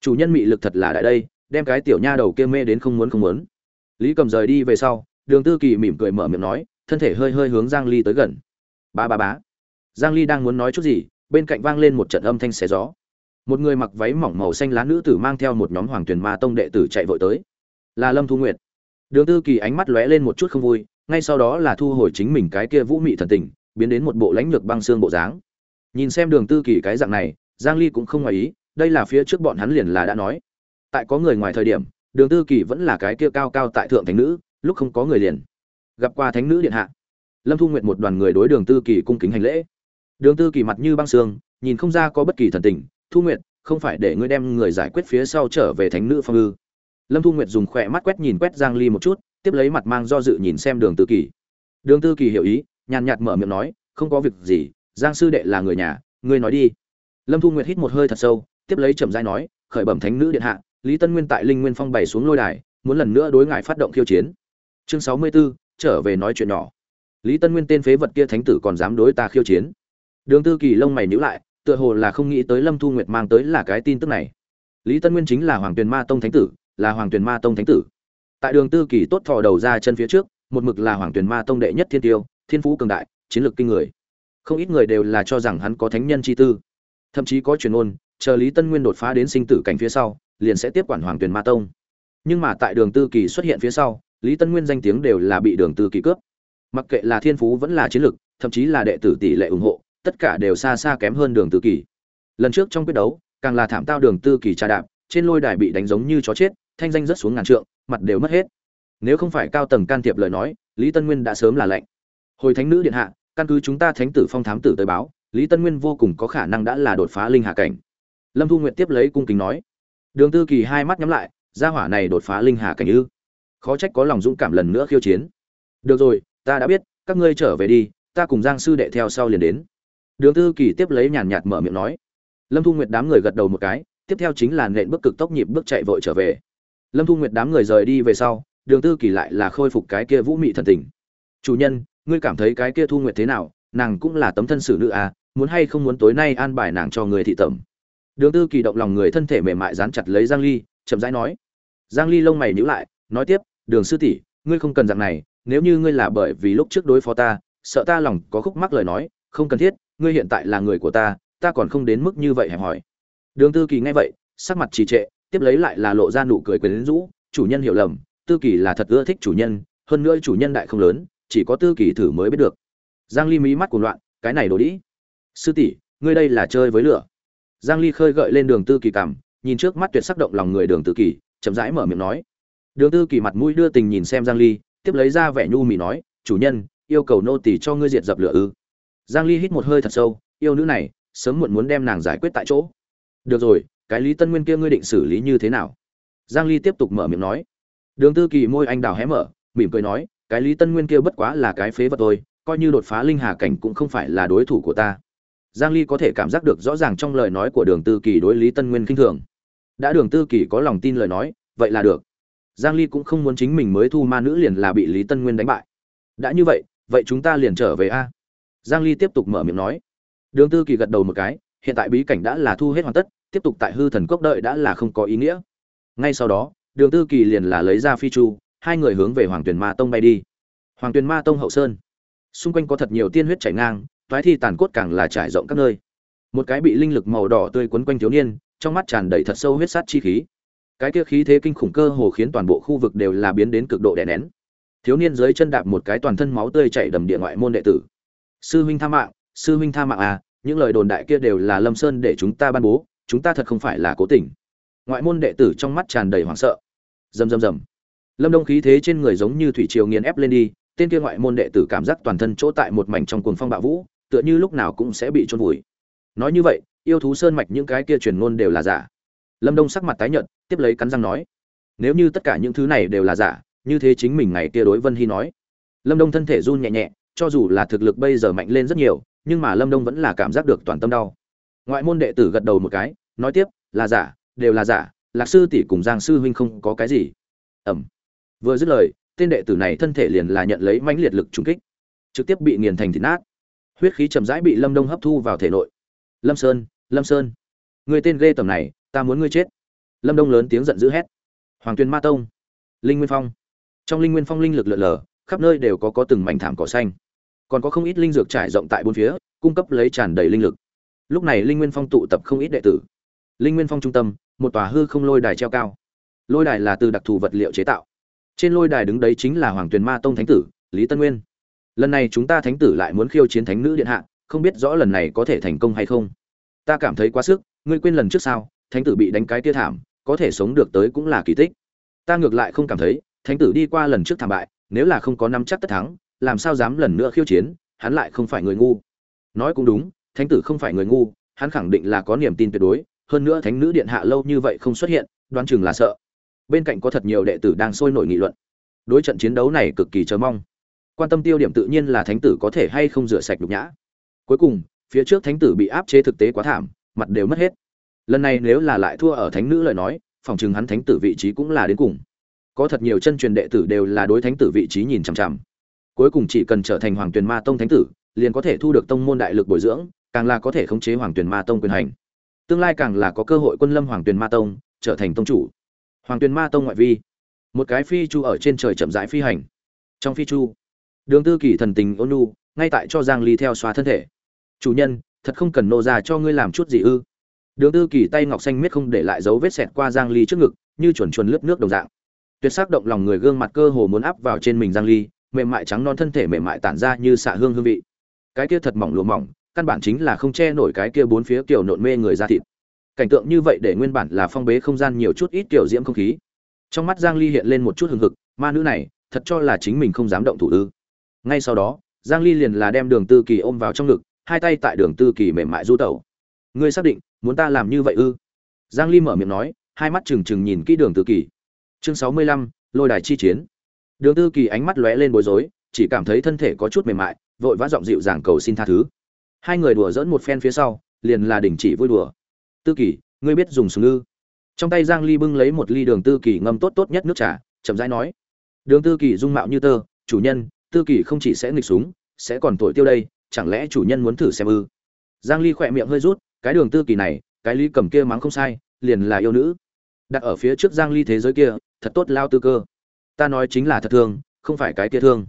Chủ nhân mị lực thật là đại đây, đem cái tiểu nha đầu kia mê đến không muốn không muốn. Lý cầm rời đi về sau, đường tư kỳ mỉm cười mở miệng nói, thân thể hơi hơi hướng giang ly tới gần. Ba ba bá giang ly đang muốn nói chút gì, bên cạnh vang lên một trận âm thanh xé gió. Một người mặc váy mỏng màu xanh lá nữ tử mang theo một nhóm hoàng tuyển ma tông đệ tử chạy vội tới. Là lâm thu nguyệt. Đường tư kỳ ánh mắt lóe lên một chút không vui ngay sau đó là thu hồi chính mình cái kia vũ mị thần tình, biến đến một bộ lãnh lược băng xương bộ dáng. Nhìn xem đường tư kỳ cái dạng này, giang ly cũng không ngoài ý, đây là phía trước bọn hắn liền là đã nói. Tại có người ngoài thời điểm, đường tư kỳ vẫn là cái kia cao cao tại thượng thánh nữ, lúc không có người liền. Gặp qua thánh nữ điện hạ. Lâm thu nguyệt một đoàn người đối đường tư kỳ cung kính hành lễ. Đường tư kỳ mặt như băng xương, nhìn không ra có bất kỳ thần tình. Thu nguyệt, không phải để ngươi đem người giải quyết phía sau trở về thánh nữ phong ư? Lâm thu nguyệt dùng khỏe mắt quét nhìn quét giang ly một chút tiếp lấy mặt mang do dự nhìn xem đường tư kỳ. Đường tư kỳ hiểu ý nhàn nhạt mở miệng nói không có việc gì giang sư đệ là người nhà ngươi nói đi. Lâm thu nguyệt hít một hơi thật sâu tiếp lấy chậm rãi nói khởi bẩm thánh nữ điện hạ lý tân nguyên tại linh nguyên phong bày xuống lôi đài muốn lần nữa đối ngại phát động khiêu chiến. Chương 64, trở về nói chuyện nhỏ. Lý tân nguyên tên phế vật kia thánh tử còn dám đối ta khiêu chiến? Đường tư kỳ lông mày nhíu lại tựa hồ là không nghĩ tới lâm thu nguyệt mang tới là cái tin tức này. Lý tân nguyên chính là hoàng tuyền ma tông thánh tử là hoàng tuyền ma tông thánh tử tại đường tư kỳ tốt thò đầu ra chân phía trước, một mực là hoàng tuyền ma tông đệ nhất thiên tiêu, thiên phú cường đại, chiến lược kinh người. Không ít người đều là cho rằng hắn có thánh nhân chi tư. Thậm chí có truyền ôn chờ lý tân nguyên đột phá đến sinh tử cảnh phía sau, liền sẽ tiếp quản hoàng tuyền ma tông. Nhưng mà tại đường tư kỳ xuất hiện phía sau, lý tân nguyên danh tiếng đều là bị đường tư kỳ cướp. Mặc kệ là thiên phú vẫn là chiến lược thậm chí là đệ tử tỷ lệ ủng hộ, tất cả đều xa xa kém hơn đường tư kỳ. Lần trước trong quyết đấu, càng là thảm tao đường tư kỳ trà đạp, trên lôi đài bị đánh giống như chó chết, thanh danh rất xuống ngàn trượng mặt đều mất hết. Nếu không phải cao tầng can thiệp lời nói, lý tân nguyên đã sớm là lệnh hồi thánh nữ điện hạ, căn cứ chúng ta thánh tử phong thám tử tới báo, lý tân nguyên vô cùng có khả năng đã là đột phá linh hạ cảnh. Lâm thu nguyện tiếp lấy cung kính nói, đường tư kỳ hai mắt nhắm lại, gia hỏa này đột phá linh hạ cảnh ư? Khó trách có lòng dũng cảm lần nữa khiêu chiến. Được rồi, ta đã biết, các ngươi trở về đi, ta cùng giang sư đệ theo sau liền đến. Đường tư kỳ tiếp lấy nhàn nhạt mở miệng nói. Lâm thu nguyệt đám người gật đầu một cái, tiếp theo chính là nện bước cực tốc nhịp bước chạy vội trở về lâm thu nguyệt đám người rời đi về sau, đường tư kỳ lại là khôi phục cái kia vũ mị thần tình. Chủ nhân, ngươi cảm thấy cái kia thu nguyệt thế nào? Nàng cũng là tấm thân xử nữ à muốn hay không muốn tối nay an bài nàng cho người thị tẩm? Đường tư kỳ động lòng người thân thể mềm mại dán chặt lấy giang ly, chậm rãi nói. Giang ly lông mày nhíu lại, nói tiếp, đường sư tỷ, ngươi không cần dạng này, nếu như ngươi là bởi vì lúc trước đối phó ta, sợ ta lòng có khúc mắc lời nói, không cần thiết, ngươi hiện tại là người của ta ta còn không đến mức như vậy hẹp hỏi. Đường tư kỳ nghe vậy, sắc mặt trì trệ tiếp lấy lại là lộ ra nụ cười quyến rũ, chủ nhân hiểu lầm, tư kỳ là thật ưa thích chủ nhân, hơn nữa chủ nhân đại không lớn, chỉ có tư kỳ thử mới biết được. Giang ly mí mắt cuồng loạn, cái này đồ đĩ. Sư tỷ, ngươi đây là chơi với lửa. Giang ly khơi gợi lên đường tư kỳ cảm, nhìn trước mắt tuyệt sắc động lòng người đường tư kỳ, chậm rãi mở miệng nói. Đường tư kỳ mặt mũi đưa tình nhìn xem giang ly, tiếp lấy ra vẻ nhu mì nói, chủ nhân, yêu cầu nô tỳ cho ngươi diệt dập lửa ư? Giang ly hít một hơi thật sâu, yêu nữ này, sớm muộn muốn đem nàng giải quyết tại chỗ. Được rồi cái lý tân nguyên kia ngươi định xử lý như thế nào? Giang ly tiếp tục mở miệng nói. Đường tư kỳ môi anh đào hé mở, mỉm cười nói, cái lý tân nguyên kia bất quá là cái phế vật thôi, coi như đột phá linh hà cảnh cũng không phải là đối thủ của ta. Giang ly có thể cảm giác được rõ ràng trong lời nói của đường tư kỳ đối lý tân nguyên khinh thường. Đã đường tư kỳ có lòng tin lời nói, vậy là được. Giang ly cũng không muốn chính mình mới thu ma nữ liền là bị lý tân nguyên đánh bại. Đã như vậy vậy chúng ta liền trở về a. Giang ly tiếp tục mở miệng nói. Đường tư kỳ gật đầu một cái, hiện tại bí cảnh đã là thu hết hoàn tất tiếp tục tại hư thần cốc đợi đã là không có ý nghĩa. Ngay sau đó, đường tư kỳ liền là lấy ra phi chu, hai người hướng về hoàng tuyền ma tông bay đi. Hoàng tuyền ma tông hậu sơn. Xung quanh có thật nhiều tiên huyết chảy ngang, toái thi tàn cốt càng là trải rộng các nơi. Một cái bị linh lực màu đỏ tươi quấn quanh thiếu niên, trong mắt tràn đầy thật sâu huyết sát chi khí. Cái kia khí thế kinh khủng cơ hồ khiến toàn bộ khu vực đều là biến đến cực độ đè nén. Thiếu niên dưới chân đạp một cái toàn thân máu tươi chảy đầm địa ngoại môn đệ tử. Sư huynh tha mạng, sư huynh tha mạng à những lời đồn đại kia đều là lâm sơn để chúng ta ban bố chúng ta thật không phải là cố tình. Ngoại môn đệ tử trong mắt tràn đầy hoảng sợ. Rầm rầm rầm. Lâm đông khí thế trên người giống như thủy triều nghiền ép lên đi, tên kia ngoại môn đệ tử cảm giác toàn thân chỗ tại một mảnh trong cuồng phong bạo vũ, tựa như lúc nào cũng sẽ bị trôn vùi. Nói như vậy, yêu thú sơn mạch những cái kia truyền ngôn đều là giả. Lâm đông sắc mặt tái nhợt, tiếp lấy cắn răng nói, nếu như tất cả những thứ này đều là giả, như thế chính mình ngày kia đối vân hy nói. Lâm đông thân thể run nhẹ nhẹ, cho dù là thực lực bây giờ mạnh lên rất nhiều, nhưng mà lâm đông vẫn là cảm giác được toàn tâm đau. Ngoại môn đệ tử gật đầu một cái nói tiếp, là giả, đều là giả, lạc sư tỷ cùng giang sư huynh không có cái gì. Ẩm. Vừa dứt lời, tên đệ tử này thân thể liền là nhận lấy mãnh liệt lực trúng kích, trực tiếp bị nghiền thành thịt nát. Huyết khí chậm rãi bị lâm đông hấp thu vào thể nội. Lâm sơn lâm sơn, người tên ghê tầm này, ta muốn ngươi chết. Lâm đông lớn tiếng giận dữ hét. Hoàng tuyên ma tông, linh nguyên phong. Trong linh nguyên phong linh lực lượn lờ, khắp nơi đều có có từng mảnh thảm cỏ xanh. Còn có không ít linh dược trải rộng tại bốn phía, cung cấp lấy tràn đầy linh lực. Lúc này linh nguyên phong tụ tập không ít đệ tử linh nguyên phong trung tâm, một tòa hư không lôi đài treo cao. Lôi đài là từ đặc thù vật liệu chế tạo. Trên lôi đài đứng đấy chính là hoàng tuyền ma tông thánh tử, lý tân nguyên. Lần này chúng ta thánh tử lại muốn khiêu chiến thánh nữ điện hạ, không biết rõ lần này có thể thành công hay không. Ta cảm thấy quá sức, ngươi quên lần trước sao, thánh tử bị đánh cái tia thảm, có thể sống được tới cũng là kỳ tích. Ta ngược lại không cảm thấy, thánh tử đi qua lần trước thảm bại, nếu là không có năm chắc tất thắng, làm sao dám lần nữa khiêu chiến, hắn lại không phải người ngu. Nói cũng đúng, thánh tử không phải người ngu, hắn khẳng định là có niềm tin tuyệt đối hơn nữa thánh nữ điện hạ lâu như vậy không xuất hiện, đoán chừng là sợ. Bên cạnh có thật nhiều đệ tử đang sôi nổi nghị luận. Đối trận chiến đấu này cực kỳ chờ mong. Quan tâm tiêu điểm tự nhiên là thánh tử có thể hay không rửa sạch nhục nhã. Cuối cùng, phía trước thánh tử bị áp chế thực tế quá thảm, mặt đều mất hết. Lần này nếu là lại thua ở thánh nữ lời nói, phòng chừng hắn thánh tử vị trí cũng là đến cùng. Có thật nhiều chân truyền đệ tử đều là đối thánh tử vị trí nhìn chằm chằm. Cuối cùng chỉ cần trở thành hoàng tuyền ma tông thánh tử, liền có thể thu được tông môn đại lực bồi dưỡng, càng là có thể khống chế hoàng tuyền ma tông quyền hành tương lai càng là có cơ hội quân lâm hoàng tuyền ma tông, trở thành tông chủ. Hoàng tuyền ma tông ngoại vi. Một cái phi chu ở trên trời chậm rãi phi hành. Trong phi chu, đường tư kỷ thần tình ôn nu ngay tại cho giang ly theo xóa thân thể. Chủ nhân, thật không cần nô ra cho ngươi làm chút gì ư? Đường tư kỷ tay ngọc xanh miết không để lại dấu vết sẹt qua giang ly trước ngực, như chuẩn chuẩn lướt nước đồng dạng. Tuyệt sắc động lòng người gương mặt cơ hồ muốn áp vào trên mình giang ly, mềm mại trắng non thân thể mềm mại tản ra như xạ hương hương vị. Cái kia thật mỏng lụa mỏng căn bản chính là không che nổi cái kia bốn phía kiểu nộn mê người ra thịt. Cảnh tượng như vậy để nguyên bản là phong bế không gian nhiều chút ít kiểu diễm không khí. Trong mắt giang ly hiện lên một chút hừng hực ma nữ này thật cho là chính mình không dám động thủ ư? Ngay sau đó giang ly liền là đem đường tư kỳ ôm vào trong ngực hai tay tại đường tư kỳ mềm mại du tẩu. Ngươi xác định muốn ta làm như vậy ư? Giang ly mở miệng nói hai mắt trừng trừng nhìn kỹ đường tư kỳ. Chương 65, lôi đài chi chiến. Đường tư kỳ ánh mắt lóe lên bối rối chỉ cảm thấy thân thể có chút mềm mại vội vã giọng dịu dàng cầu xin tha thứ hai người đùa dỡn một phen phía sau, liền là đình chỉ vui đùa. Tư kỳ, ngươi biết dùng súng ư? Trong tay giang ly bưng lấy một ly đường tư kỳ ngâm tốt tốt nhất nước trà, chậm rãi nói. Đường tư kỳ dung mạo như tơ, chủ nhân, tư kỳ không chỉ sẽ nghịch súng, sẽ còn tuổi tiêu đây, chẳng lẽ chủ nhân muốn thử xem ư? Giang ly khỏe miệng hơi rút, cái đường tư kỳ này, cái ly cầm kia mắng không sai, liền là yêu nữ. Đặt ở phía trước giang ly thế giới kia, thật tốt lao tư cơ. Ta nói chính là thật thương, không phải cái kia thương.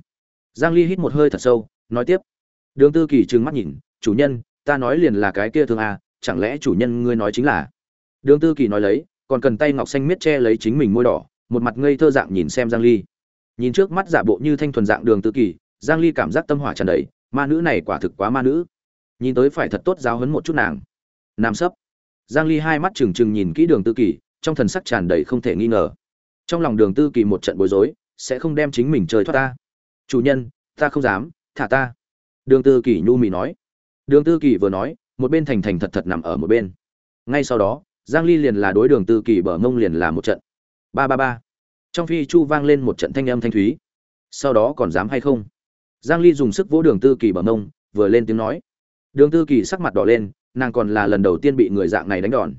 Giang ly hít một hơi thật sâu, nói tiếp. Đường tư kỳ trừng mắt nhìn chủ nhân, ta nói liền là cái kia thương à chẳng lẽ chủ nhân ngươi nói chính là? Đường tư kỳ nói lấy, còn cần tay ngọc xanh miết che lấy chính mình môi đỏ, một mặt ngây thơ dạng nhìn xem giang ly. Nhìn trước mắt giả bộ như thanh thuần dạng đường tư kỳ, giang ly cảm giác tâm hỏa tràn đầy, ma nữ này quả thực quá ma nữ. Nhìn tới phải thật tốt giáo huấn một chút nàng. Nam sấp. Giang ly hai mắt trừng trừng nhìn kỹ đường tư kỳ, trong thần sắc tràn đầy không thể nghi ngờ. Trong lòng đường tư kỳ một trận bối rối, sẽ không đem chính mình chơi thoát ta. Chủ nhân, ta không dám, thả ta. Đường tư kỳ nhu mì nói đường tư kỳ vừa nói, một bên thành thành thật thật nằm ở một bên. Ngay sau đó, giang ly liền là đối đường tư kỳ bờ mông liền là một trận. Ba ba ba. Trong phi chu vang lên một trận thanh âm thanh thúy. Sau đó còn dám hay không? Giang ly dùng sức vỗ đường tư kỳ bờ mông, vừa lên tiếng nói. Đường tư kỳ sắc mặt đỏ lên, nàng còn là lần đầu tiên bị người dạng này đánh đòn.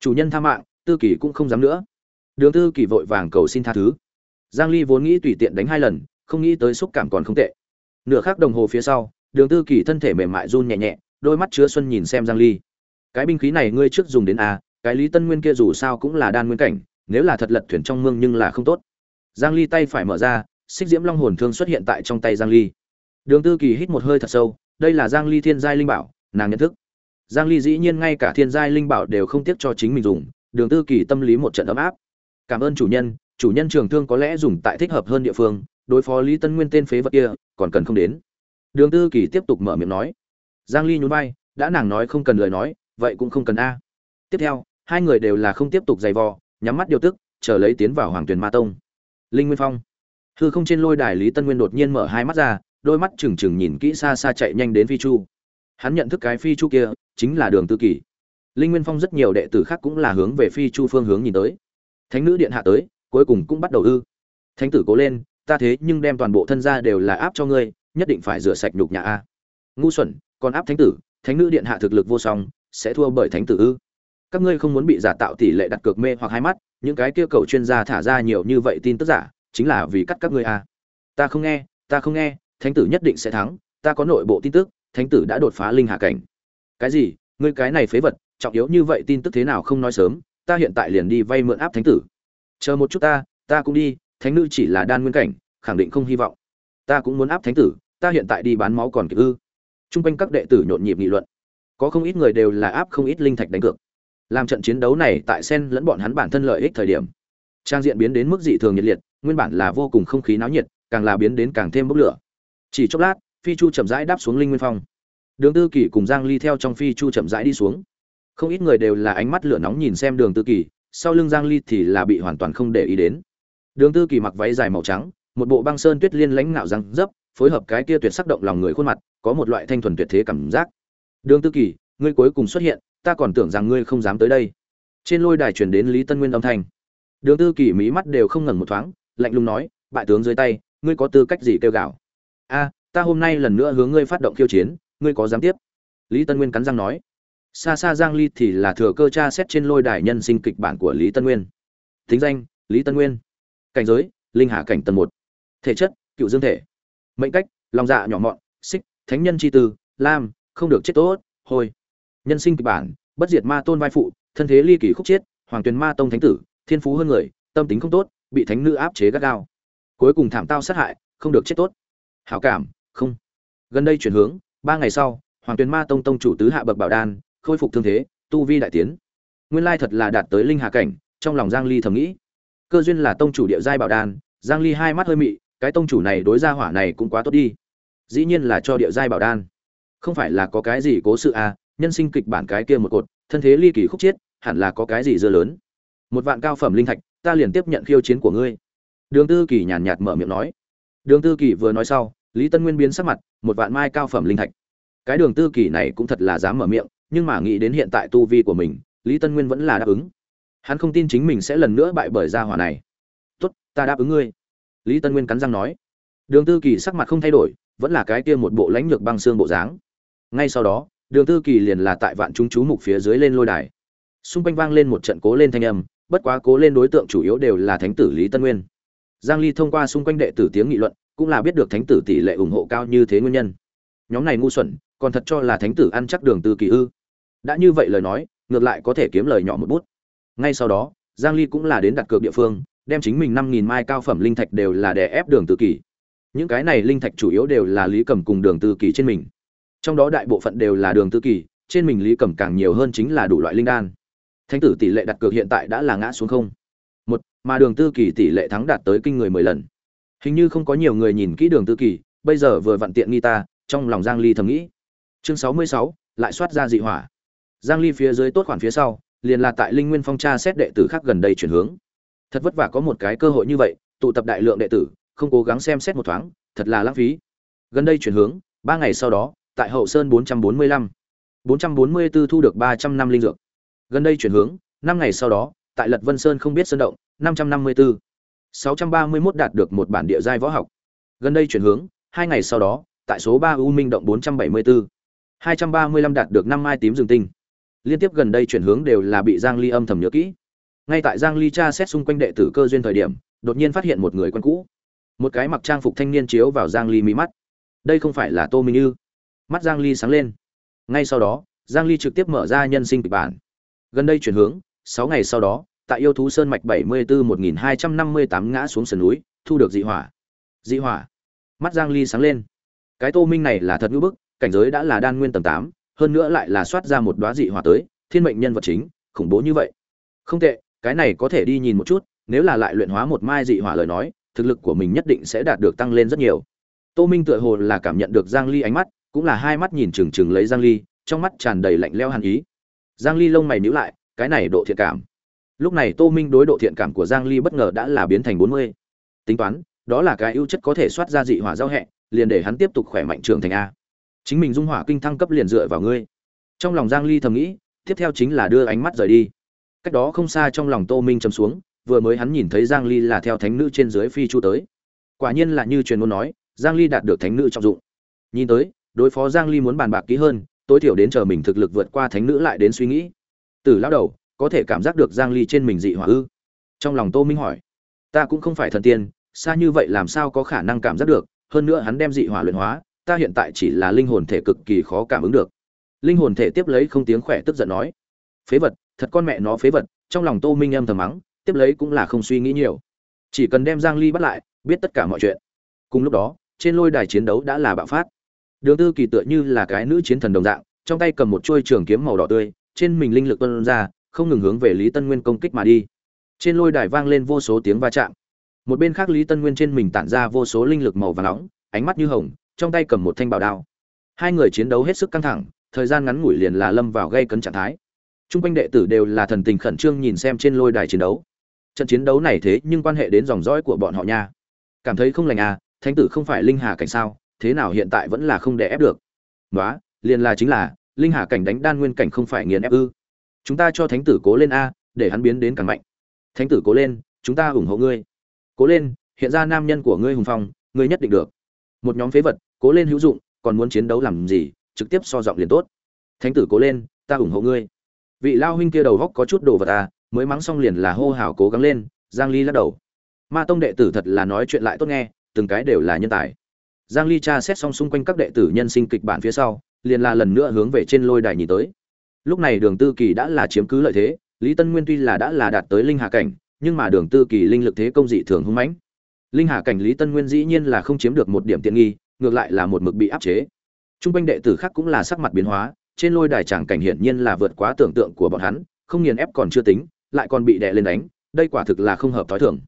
Chủ nhân tha mạng, tư kỳ cũng không dám nữa. Đường tư kỳ vội vàng cầu xin tha thứ. Giang ly vốn nghĩ tùy tiện đánh hai lần, không nghĩ tới xúc cảm còn không tệ. Nửa khắc đồng hồ phía sau đường tư kỳ thân thể mềm mại run nhẹ nhẹ, đôi mắt chứa xuân nhìn xem giang ly. Cái binh khí này ngươi trước dùng đến a cái lý tân nguyên kia dù sao cũng là đan nguyên cảnh, nếu là thật lật thuyền trong mương nhưng là không tốt. Giang ly tay phải mở ra, xích diễm long hồn thương xuất hiện tại trong tay giang ly. Đường tư kỳ hít một hơi thật sâu, đây là giang ly thiên giai linh bảo, nàng nhận thức. Giang ly dĩ nhiên ngay cả thiên giai linh bảo đều không tiếc cho chính mình dùng, đường tư kỳ tâm lý một trận ấm áp. Cảm ơn chủ nhân chủ nhân trường thương có lẽ dùng tại thích hợp hơn địa phương, đối phó lý tân nguyên tên phế vật kia, còn cần không đến đường tư kỳ tiếp tục mở miệng nói. Giang ly nhún vai, đã nàng nói không cần lời nói, vậy cũng không cần a. Tiếp theo, hai người đều là không tiếp tục giày vò, nhắm mắt điều tức, chờ lấy tiến vào hoàng tuyền ma tông. Linh nguyên phong. Hư không trên lôi đài lý tân nguyên đột nhiên mở hai mắt ra, đôi mắt trừng trừng nhìn kỹ xa xa chạy nhanh đến phi chu. Hắn nhận thức cái phi chu kia, chính là đường tư Kỳ. linh nguyên phong rất nhiều đệ tử khác cũng là hướng về phi chu phương hướng nhìn tới. Thánh nữ điện hạ tới, cuối cùng cũng bắt đầu ư. Thánh tử cố lên, ta thế nhưng đem toàn bộ thân gia đều là áp cho ngươi nhất định phải rửa sạch nhục nhà a. Ngu xuẩn còn áp thánh tử, thánh nữ điện hạ thực lực vô song, sẽ thua bởi thánh tử ư? Các ngươi không muốn bị giả tạo tỷ lệ đặt cược mê hoặc hai mắt, những cái kia cầu chuyên gia thả ra nhiều như vậy tin tức giả, chính là vì cắt các ngươi a. Ta không nghe, ta không nghe, thánh tử nhất định sẽ thắng, ta có nội bộ tin tức, thánh tử đã đột phá linh hạ cảnh. Cái gì? Ngươi cái này phế vật, trọng yếu như vậy tin tức thế nào không nói sớm, ta hiện tại liền đi vay mượn áp thánh tử. Chờ một chút ta ta cũng đi, thánh nữ chỉ là đan nguyên cảnh, khẳng định không hy vọng. Ta cũng muốn áp thánh tử ta hiện tại đi bán máu còn kịp ư. Trung quanh các đệ tử nhộn nhịp nghị luận. Có không ít người đều là áp không ít linh thạch đánh cược. Làm trận chiến đấu này tại sen lẫn bọn hắn bản thân lợi ích thời điểm, trang diện biến đến mức dị thường nhiệt liệt, nguyên bản là vô cùng không khí náo nhiệt, càng là biến đến càng thêm bốc lửa. Chỉ chốc lát, phi chu chậm rãi đáp xuống linh nguyên phong. Đường tư kỷ cùng giang ly theo trong phi chu chậm rãi đi xuống. Không ít người đều là ánh mắt lửa nóng nhìn xem đường tư kỷ, sau lưng giang ly thì là bị hoàn toàn không để ý đến. Đường tư kỷ mặc váy dài màu trắng, một bộ băng sơn tuyết liên lãnh ngạo răng dấp phối hợp cái kia tuyệt sắc động lòng người khuôn mặt, có một loại thanh thuần tuyệt thế cảm giác. Đường tư kỳ, ngươi cuối cùng xuất hiện, ta còn tưởng rằng ngươi không dám tới đây. Trên lôi đài truyền đến lý tân nguyên âm thanh. Đường tư kỳ mí mắt đều không ngẩng một thoáng, lạnh lùng nói, bại tướng dưới tay, ngươi có tư cách gì kêu gào? A, ta hôm nay lần nữa hướng ngươi phát động khiêu chiến, ngươi có dám tiếp? Lý tân nguyên cắn răng nói. Xa xa giang ly thì là thừa cơ tra xét trên lôi đài nhân sinh kịch bản của lý tân nguyên. Thính danh, lý tân nguyên. Cảnh giới, linh hạ cảnh tầng một. Thể chất, cựu dương thể mệnh cách, lòng dạ nhỏ mọn, xích, thánh nhân chi tư, lam, không được chết tốt hồi nhân sinh kịch bản, bất diệt ma tôn vai phụ, thân thế ly kỳ khúc chết hoàng tuyền ma tông thánh tử, thiên phú hơn người, tâm tính không tốt, bị thánh nữ áp chế gắt gao. Cuối cùng thảm tao sát hại, không được chết tốt. Hảo cảm, không. Gần đây chuyển hướng, ba ngày sau, hoàng tuyền ma tông tông chủ tứ hạ bậc bảo đan, khôi phục thương thế, tu vi đại tiến. Nguyên lai thật là đạt tới linh hạ cảnh, trong lòng giang ly thầm nghĩ. Cơ duyên là tông chủ địa giai bảo đan, giang ly hai mắt hơi mị cái tông chủ này đối gia hỏa này cũng quá tốt đi. Dĩ nhiên là cho địa giai bảo đan. Không phải là có cái gì cố sự à nhân sinh kịch bản cái kia một cột, thân thế ly kỳ khúc chết hẳn là có cái gì dơ lớn. Một vạn cao phẩm linh thạch, ta liền tiếp nhận khiêu chiến của ngươi. Đường tư kỳ nhàn nhạt mở miệng nói. Đường tư kỳ vừa nói sau, lý tân nguyên biến sắc mặt, một vạn mai cao phẩm linh thạch. Cái đường tư kỳ này cũng thật là dám mở miệng, nhưng mà nghĩ đến hiện tại tu vi của mình, lý tân nguyên vẫn là đáp ứng. Hắn không tin chính mình sẽ lần nữa bại bởi gia hỏa này. Tốt, ta đáp ứng ngươi lý tân nguyên cắn răng nói. Đường tư kỳ sắc mặt không thay đổi, vẫn là cái kia một bộ lãnh lược băng xương bộ dáng. Ngay sau đó, đường tư kỳ liền là tại vạn chúng chú mục phía dưới lên lôi đài. Xung quanh vang lên một trận cố lên thanh âm, bất quá cố lên đối tượng chủ yếu đều là thánh tử lý tân nguyên. Giang ly thông qua xung quanh đệ tử tiếng nghị luận, cũng là biết được thánh tử tỷ lệ ủng hộ cao như thế nguyên nhân. Nhóm này ngu xuẩn, còn thật cho là thánh tử ăn chắc đường tư kỳ ư. Đã như vậy lời nói, ngược lại có thể kiếm lời nhỏ một bút. Ngay sau đó, giang ly cũng là đến đặt cược địa phương đem chính mình 5.000 mai cao phẩm linh thạch đều là đè ép đường tư kỳ. Những cái này linh thạch chủ yếu đều là lý cầm cùng đường tư kỳ trên mình. Trong đó đại bộ phận đều là đường tư kỳ trên mình lý cầm càng nhiều hơn chính là đủ loại linh đan. Thánh tử tỷ lệ đặt cược hiện tại đã là ngã xuống không. Một mà đường tư kỳ tỷ lệ thắng đạt tới kinh người mười lần. Hình như không có nhiều người nhìn kỹ đường tư kỳ bây giờ vừa vặn tiện nghi ta trong lòng giang ly thầm nghĩ. Chương 66, lại soát ra dị hỏa. Giang ly phía dưới tốt khoản phía sau liền là tại linh nguyên phong tra xét đệ tử khác gần đây chuyển hướng thật vất vả có một cái cơ hội như vậy, tụ tập đại lượng đệ tử, không cố gắng xem xét một thoáng, thật là lãng phí. Gần đây chuyển hướng, ba ngày sau đó, tại hậu sơn 445 444 thu được 300 năm linh dược. Gần đây chuyển hướng, năm ngày sau đó, tại lật vân sơn không biết sơn động 554 631 đạt được một bản địa giai võ học. Gần đây chuyển hướng, hai ngày sau đó, tại số 3 u minh động 474 235 đạt được năm mai tím rừng tinh. Liên tiếp gần đây chuyển hướng đều là bị giang ly âm thầm nhớ kỹ ngay tại giang ly Cha xét xung quanh đệ tử cơ duyên thời điểm đột nhiên phát hiện một người quen cũ. Một cái mặc trang phục thanh niên chiếu vào giang ly mí mắt. Đây không phải là tô minh như. Mắt giang ly sáng lên. Ngay sau đó giang ly trực tiếp mở ra nhân sinh kịch bản. Gần đây chuyển hướng 6 ngày sau đó tại yêu thú sơn mạch 74 1258 ngã xuống sườn núi thu được dị hỏa. Dị hỏa. Mắt giang ly sáng lên. Cái tô minh này là thật ngữ bức cảnh giới đã là đan nguyên tầng 8, hơn nữa lại là soát ra một đóa dị hỏa tới thiên mệnh nhân vật chính khủng bố như vậy. Không tệ cái này có thể đi nhìn một chút, nếu là lại luyện hóa một mai dị hỏa lời nói, thực lực của mình nhất định sẽ đạt được tăng lên rất nhiều. Tô minh tựa hồ là cảm nhận được giang ly ánh mắt, cũng là hai mắt nhìn chừng chừng lấy giang ly, trong mắt tràn đầy lạnh lẽo hàn ý. Giang ly lông mày nhíu lại, cái này độ thiện cảm. Lúc này tô minh đối độ thiện cảm của giang ly bất ngờ đã là biến thành 40. tính toán, đó là cái ưu chất có thể soát ra dị hỏa giao hẹ, liền để hắn tiếp tục khỏe mạnh trưởng thành a. Chính mình dung hỏa kinh thăng cấp liền dựa vào ngươi. Trong lòng giang ly thầm nghĩ, tiếp theo chính là đưa ánh mắt rời đi cách đó không xa trong lòng tô minh chấm xuống, vừa mới hắn nhìn thấy giang ly là theo thánh nữ trên dưới phi chu tới. Quả nhiên là như truyền ngôn nói, giang ly đạt được thánh nữ trọng dụng. Nhìn tới, đối phó giang ly muốn bàn bạc kỹ hơn, tối thiểu đến chờ mình thực lực vượt qua thánh nữ lại đến suy nghĩ. Từ lão đầu, có thể cảm giác được giang ly trên mình dị hỏa ư? Trong lòng tô minh hỏi. Ta cũng không phải thần tiên, xa như vậy làm sao có khả năng cảm giác được? Hơn nữa hắn đem dị hỏa luyện hóa, ta hiện tại chỉ là linh hồn thể cực kỳ khó cảm ứng được. Linh hồn thể tiếp lấy không tiếng khỏe tức giận nói. Phế vật thật con mẹ nó phế vật, trong lòng tô minh âm thầm mắng, tiếp lấy cũng là không suy nghĩ nhiều. Chỉ cần đem giang ly bắt lại, biết tất cả mọi chuyện. Cùng lúc đó, trên lôi đài chiến đấu đã là bạo phát. Đường tư kỳ tựa như là cái nữ chiến thần đồng dạng, trong tay cầm một chuôi trường kiếm màu đỏ tươi, trên mình linh lực tuôn ra, không ngừng hướng về lý tân nguyên công kích mà đi. Trên lôi đài vang lên vô số tiếng va chạm. Một bên khác lý tân nguyên trên mình tản ra vô số linh lực màu vàng nóng, ánh mắt như hồng, trong tay cầm một thanh bảo đao. Hai người chiến đấu hết sức căng thẳng, thời gian ngắn ngủi liền là lâm vào gây cấn trạng thái. Trung quanh đệ tử đều là thần tình khẩn trương nhìn xem trên lôi đài chiến đấu. Trận chiến đấu này thế nhưng quan hệ đến dòng dõi của bọn họ nha. Cảm thấy không lành à, thánh tử không phải linh hà cảnh sao, thế nào hiện tại vẫn là không đè ép được. Ngoá, liền là chính là, linh hà cảnh đánh đan nguyên cảnh không phải nghiền ép ư? Chúng ta cho thánh tử cố lên a, để hắn biến đến càng mạnh. Thánh tử cố lên, chúng ta ủng hộ ngươi. Cố lên, hiện ra nam nhân của ngươi hùng phong, ngươi nhất định được. Một nhóm phế vật, cố lên hữu dụng, còn muốn chiến đấu làm gì, trực tiếp so giọng liền tốt. Thánh tử cố lên, ta ủng hộ ngươi vị lao huynh kia đầu góc có chút đồ vật à mới mắng xong liền là hô hào cố gắng lên, giang ly lắc đầu. Ma tông đệ tử thật là nói chuyện lại tốt nghe, từng cái đều là nhân tài. Giang ly tra xét xong xung quanh các đệ tử nhân sinh kịch bản phía sau, liền là lần nữa hướng về trên lôi đài nhìn tới. Lúc này đường tư kỳ đã là chiếm cứ lợi thế, lý tân nguyên tuy là đã là đạt tới linh hà cảnh, nhưng mà đường tư kỳ linh lực thế công dị thường hung mãnh. Linh hà cảnh lý tân nguyên dĩ nhiên là không chiếm được một điểm tiện nghi, ngược lại là một mực bị áp chế. Trung quanh đệ tử khác cũng là sắc mặt biến hóa trên lôi đài tràng cảnh hiển nhiên là vượt quá tưởng tượng của bọn hắn, không nghiền ép còn chưa tính, lại còn bị đè lên đánh, đây quả thực là không hợp thói thường.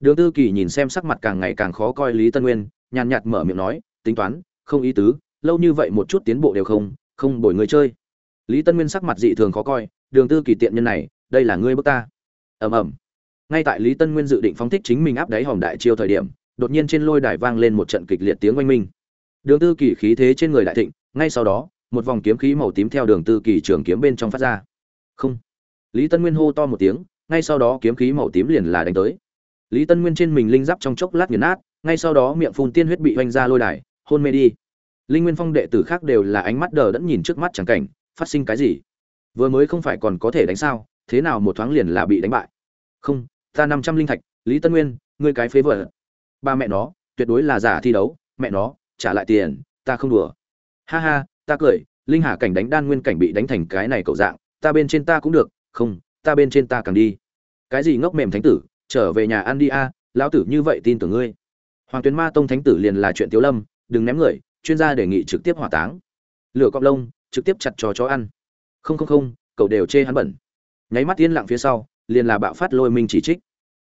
Đường Tư Kỳ nhìn xem sắc mặt càng ngày càng khó coi Lý Tân Nguyên, nhàn nhạt mở miệng nói, tính toán, không ý tứ, lâu như vậy một chút tiến bộ đều không, không bồi người chơi. Lý Tân Nguyên sắc mặt dị thường khó coi, Đường Tư Kỳ tiện nhân này, đây là ngươi bức ta. Ầm ầm. Ngay tại Lý Tân Nguyên dự định phóng thích chính mình áp đáy hòm đại chiêu thời điểm, đột nhiên trên lôi đài vang lên một trận kịch liệt tiếng oanh minh. Đường Tư Kỳ khí thế trên người đại thịnh, ngay sau đó, một vòng kiếm khí màu tím theo đường tư kỳ trường kiếm bên trong phát ra. Không. Lý tân nguyên hô to một tiếng, ngay sau đó kiếm khí màu tím liền là đánh tới. Lý tân nguyên trên mình linh giáp trong chốc lát nghiền nát, ngay sau đó miệng phun tiên huyết bị oanh ra lôi đài, hôn mê đi. Linh nguyên phong đệ tử khác đều là ánh mắt đờ đẫn nhìn trước mắt chẳng cảnh, phát sinh cái gì? Vừa mới không phải còn có thể đánh sao, thế nào một thoáng liền là bị đánh bại? Không, ta năm trăm linh thạch, lý tân nguyên, ngươi cái phế vợ ba mẹ nó, tuyệt đối là giả thi đấu, mẹ nó, trả lại tiền, ta không đùa. Ha ha ta cười, linh hà cảnh đánh đan nguyên cảnh bị đánh thành cái này cậu dạng, ta bên trên ta cũng được, không, ta bên trên ta càng đi. Cái gì ngốc mềm thánh tử, trở về nhà ăn đi a, lão tử như vậy tin tưởng ngươi. Hoàng tuyến ma tông thánh tử liền là chuyện tiếu lâm, đừng ném người, chuyên gia đề nghị trực tiếp hỏa táng. Lửa cọp lông, trực tiếp chặt cho chó ăn. Không không không, cậu đều chê hắn bẩn. Nháy mắt yên lặng phía sau, liền là bạo phát lôi minh chỉ trích.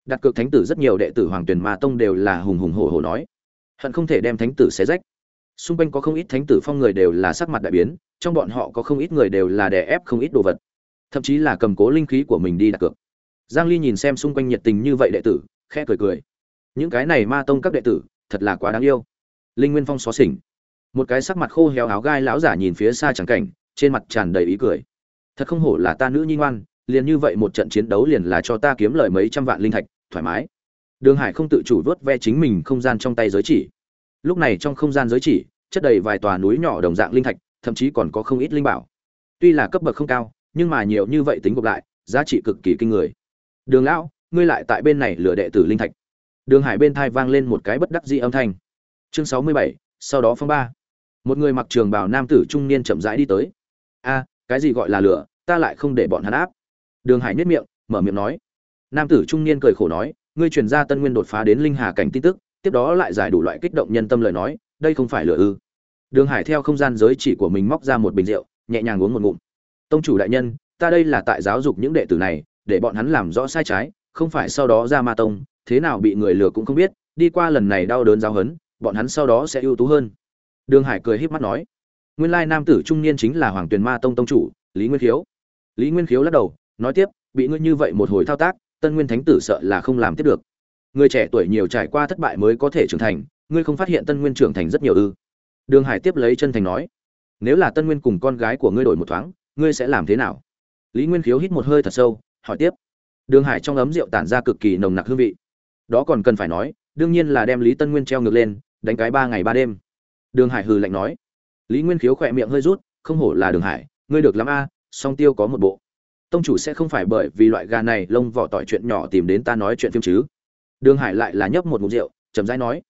Đặt cược thánh tử rất nhiều đệ tử hoàng tuyển ma tông đều là hùng hùng hổ hổ nói. Hận không thể đem thánh tử xé rách xung quanh có không ít thánh tử phong người đều là sắc mặt đại biến, trong bọn họ có không ít người đều là đè ép không ít đồ vật. Thậm chí là cầm cố linh khí của mình đi đặt cược. Giang ly nhìn xem xung quanh nhiệt tình như vậy đệ tử, khẽ cười cười. Những cái này ma tông các đệ tử, thật là quá đáng yêu. Linh nguyên phong xó xỉnh. Một cái sắc mặt khô héo áo gai lão giả nhìn phía xa chẳng cảnh, trên mặt tràn đầy ý cười. Thật không hổ là ta nữ nhi ngoan, liền như vậy một trận chiến đấu liền là cho ta kiếm lời mấy trăm vạn linh thạch, thoải mái. Đường hải không tự chủ vớt ve chính mình không gian trong tay giới chỉ lúc này trong không gian giới chỉ, chất đầy vài tòa núi nhỏ đồng dạng linh thạch, thậm chí còn có không ít linh bảo. Tuy là cấp bậc không cao, nhưng mà nhiều như vậy tính gộp lại, giá trị cực kỳ kinh người. Đường lão, ngươi lại tại bên này lừa đệ tử linh thạch. Đường hải bên thai vang lên một cái bất đắc dĩ âm thanh. Chương sáu mươi bảy, sau đó phong ba. Một người mặc trường bào nam tử trung niên chậm rãi đi tới. A, cái gì gọi là lửa ta lại không để bọn hắn áp. Đường hải nhất miệng, mở miệng nói. Nam tử trung niên cười khổ nói, ngươi truyền ra tân nguyên đột phá đến linh hà cảnh tin tức tiếp đó lại giải đủ loại kích động nhân tâm lời nói, đây không phải lửa ư. Đường hải theo không gian giới chỉ của mình móc ra một bình rượu, nhẹ nhàng uống một ngụm. Tông chủ đại nhân, ta đây là tại giáo dục những đệ tử này, để bọn hắn làm rõ sai trái, không phải sau đó ra ma tông, thế nào bị người lừa cũng không biết, đi qua lần này đau đớn giáo hấn bọn hắn sau đó sẽ ưu tú hơn. Đường hải cười híp mắt nói, nguyên lai nam tử trung niên chính là hoàng tuyền ma tông tông chủ, lý nguyên khiếu. Lý nguyên khiếu lắc đầu, nói tiếp, bị ngươi như vậy một hồi thao tác, tân nguyên thánh tử sợ là không làm tiếp được người trẻ tuổi nhiều trải qua thất bại mới có thể trưởng thành, ngươi không phát hiện tân nguyên trưởng thành rất nhiều ư? Đường hải tiếp lấy chân thành nói, nếu là tân nguyên cùng con gái của ngươi đổi một thoáng, ngươi sẽ làm thế nào? Lý nguyên khiếu hít một hơi thật sâu, hỏi tiếp. Đường hải trong ấm rượu tản ra cực kỳ nồng nặc hương vị. Đó còn cần phải nói, đương nhiên là đem lý tân nguyên treo ngược lên, đánh cái ba ngày ba đêm. Đường hải hừ lạnh nói. Lý nguyên khiếu khỏe miệng hơi rút, không hổ là đường hải, ngươi được lắm a, song tiêu có một bộ. Tông chủ sẽ không phải bởi vì loại gà này lông vỏ tỏi chuyện nhỏ tìm đến ta nói chuyện phim chứ đường hải lại là nhấp một mục rượu, chậm rãi nói.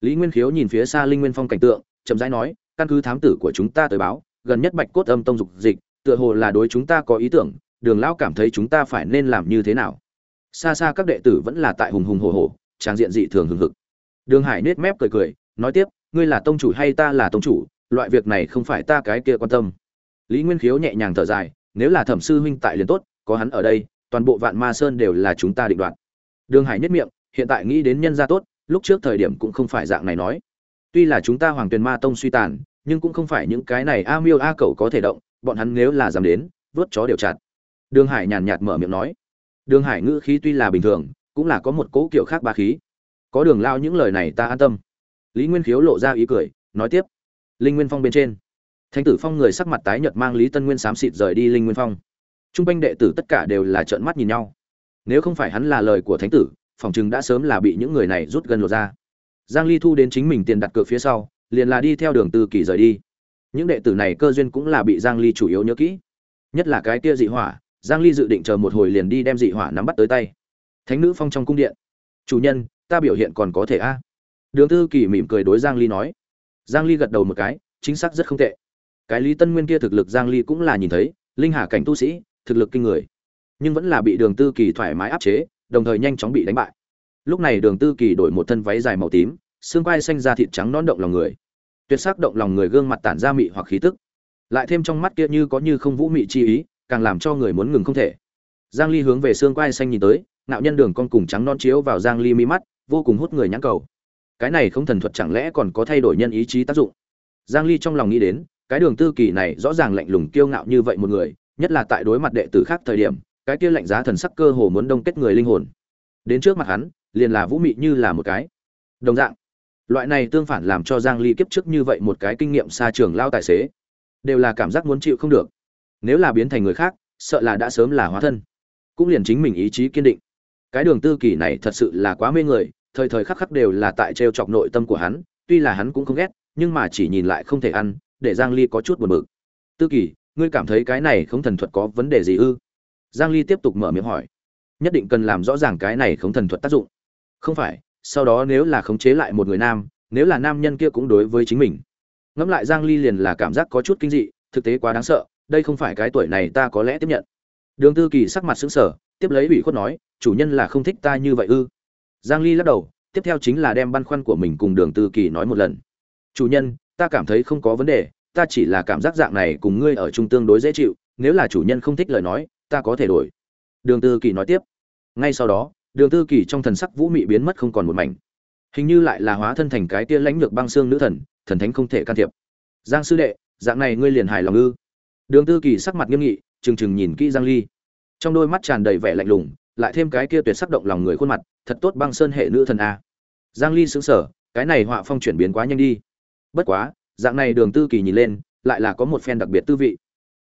Lý nguyên khiếu nhìn phía xa linh nguyên phong cảnh tượng, chậm rãi nói, căn cứ thám tử của chúng ta tới báo, gần nhất bạch cốt âm tông dục dịch, tựa hồ là đối chúng ta có ý tưởng, đường lão cảm thấy chúng ta phải nên làm như thế nào? Xa xa các đệ tử vẫn là tại hùng hùng hồ hồ trang diện dị thường hừng hực. Đường hải nết mép cười cười, nói tiếp, ngươi là tông chủ hay ta là tông chủ, loại việc này không phải ta cái kia quan tâm. Lý nguyên khiếu nhẹ nhàng thở dài, nếu là thẩm sư huynh tại liền tốt, có hắn ở đây, toàn bộ vạn ma sơn đều là chúng ta định đoạt. Đường hải nhất miệng hiện tại nghĩ đến nhân gia tốt, lúc trước thời điểm cũng không phải dạng này nói. Tuy là chúng ta hoàng tuyền ma tông suy tàn, nhưng cũng không phải những cái này a miêu a cẩu có thể động, bọn hắn nếu là dám đến, vớt chó đều chặt. Đường hải nhàn nhạt mở miệng nói. Đường hải ngữ khí tuy là bình thường, cũng là có một cố kiểu khác ba khí. Có đường lao những lời này ta an tâm. Lý nguyên khiếu lộ ra ý cười, nói tiếp. Linh nguyên phong bên trên. Thánh tử phong người sắc mặt tái nhợt mang lý tân nguyên xám xịt rời đi linh nguyên phong. Trung quanh đệ tử tất cả đều là trợn mắt nhìn nhau. Nếu không phải hắn là lời của thánh tử phòng chừng đã sớm là bị những người này rút gần lột ra. Giang ly thu đến chính mình tiền đặt cược phía sau, liền là đi theo đường tư kỳ rời đi. Những đệ tử này cơ duyên cũng là bị giang ly chủ yếu nhớ kỹ. Nhất là cái kia dị hỏa, giang ly dự định chờ một hồi liền đi đem dị hỏa nắm bắt tới tay. Thánh nữ phong trong cung điện. Chủ nhân, ta biểu hiện còn có thể a? Đường tư kỳ mỉm cười đối giang ly nói. Giang ly gật đầu một cái, chính xác rất không tệ. Cái lý tân nguyên kia thực lực giang ly cũng là nhìn thấy, linh hà cảnh tu sĩ, thực lực kinh người. Nhưng vẫn là bị đường tư kỳ thoải mái áp chế đồng thời nhanh chóng bị đánh bại. Lúc này đường tư kỳ đổi một thân váy dài màu tím, xương quai xanh da thịt trắng non động lòng người. Tuyệt sắc động lòng người gương mặt tản ra mị hoặc khí tức. Lại thêm trong mắt kia như có như không vũ mị chi ý, càng làm cho người muốn ngừng không thể. Giang ly hướng về xương quai xanh nhìn tới nạo nhân đường con cùng trắng non chiếu vào giang ly mi mắt, vô cùng hút người nhãn cầu. Cái này không thần thuật chẳng lẽ còn có thay đổi nhân ý chí tác dụng? Giang ly trong lòng nghĩ đến, cái đường tư kỳ này rõ ràng lạnh lùng kiêu ngạo như vậy một người, nhất là tại đối mặt đệ tử khác thời điểm cái kia lạnh giá thần sắc cơ hồ muốn đông kết người linh hồn. Đến trước mặt hắn liền là vũ mị như là một cái. Đồng dạng loại này tương phản làm cho giang ly kiếp trước như vậy một cái kinh nghiệm xa trường lao tài xế đều là cảm giác muốn chịu không được. Nếu là biến thành người khác sợ là đã sớm là hóa thân. Cũng liền chính mình ý chí kiên định. Cái đường tư kỳ này thật sự là quá mê người thời thời khắc khắc đều là tại trêu chọc nội tâm của hắn, tuy là hắn cũng không ghét, nhưng mà chỉ nhìn lại không thể ăn, để Giang Ly có chút buồn bực. Tư Kỳ, ngươi cảm thấy cái này không thần thuật có vấn đề gì ư? Giang Ly tiếp tục mở miệng hỏi. Nhất định cần làm rõ ràng cái này không thần thuật tác dụng. Không phải, sau đó nếu là khống chế lại một người nam, nếu là nam nhân kia cũng đối với chính mình. Ngẫm lại Giang Ly liền là cảm giác có chút kinh dị, thực tế quá đáng sợ, đây không phải cái tuổi này ta có lẽ tiếp nhận. Đường Tư Kỳ sắc mặt sững sờ, tiếp lấy ủy khuất nói, chủ nhân là không thích ta như vậy ư? Giang Ly lắc đầu, tiếp theo chính là đem băn khoăn của mình cùng Đường Tư Kỳ nói một lần. "Chủ nhân, ta cảm thấy không có vấn đề, ta chỉ là cảm giác dạng này cùng ngươi ở chung tương đối dễ chịu, nếu là chủ nhân không thích lời nói, ta có thể đổi." Đường Tư Kỳ nói tiếp. Ngay sau đó, Đường Tư Kỳ trong thần sắc vũ mị biến mất không còn một mảnh. Hình như lại là hóa thân thành cái tia lãnh lược băng xương nữ thần, thần thánh không thể can thiệp. "Giang sư đệ, dạng này ngươi liền hài lòng ư?" Đường Tư Kỳ sắc mặt nghiêm nghị, trừng trừng nhìn kỹ Giang Ly. Trong đôi mắt tràn đầy vẻ lạnh lùng, lại thêm cái kia tuyệt sắc động lòng người khuôn mặt, thật tốt băng sơn hệ nữ thần a giang ly sững sờ cái này họa phong chuyển biến quá nhanh đi bất quá dạng này đường tư kỳ nhìn lên lại là có một phen đặc biệt tư vị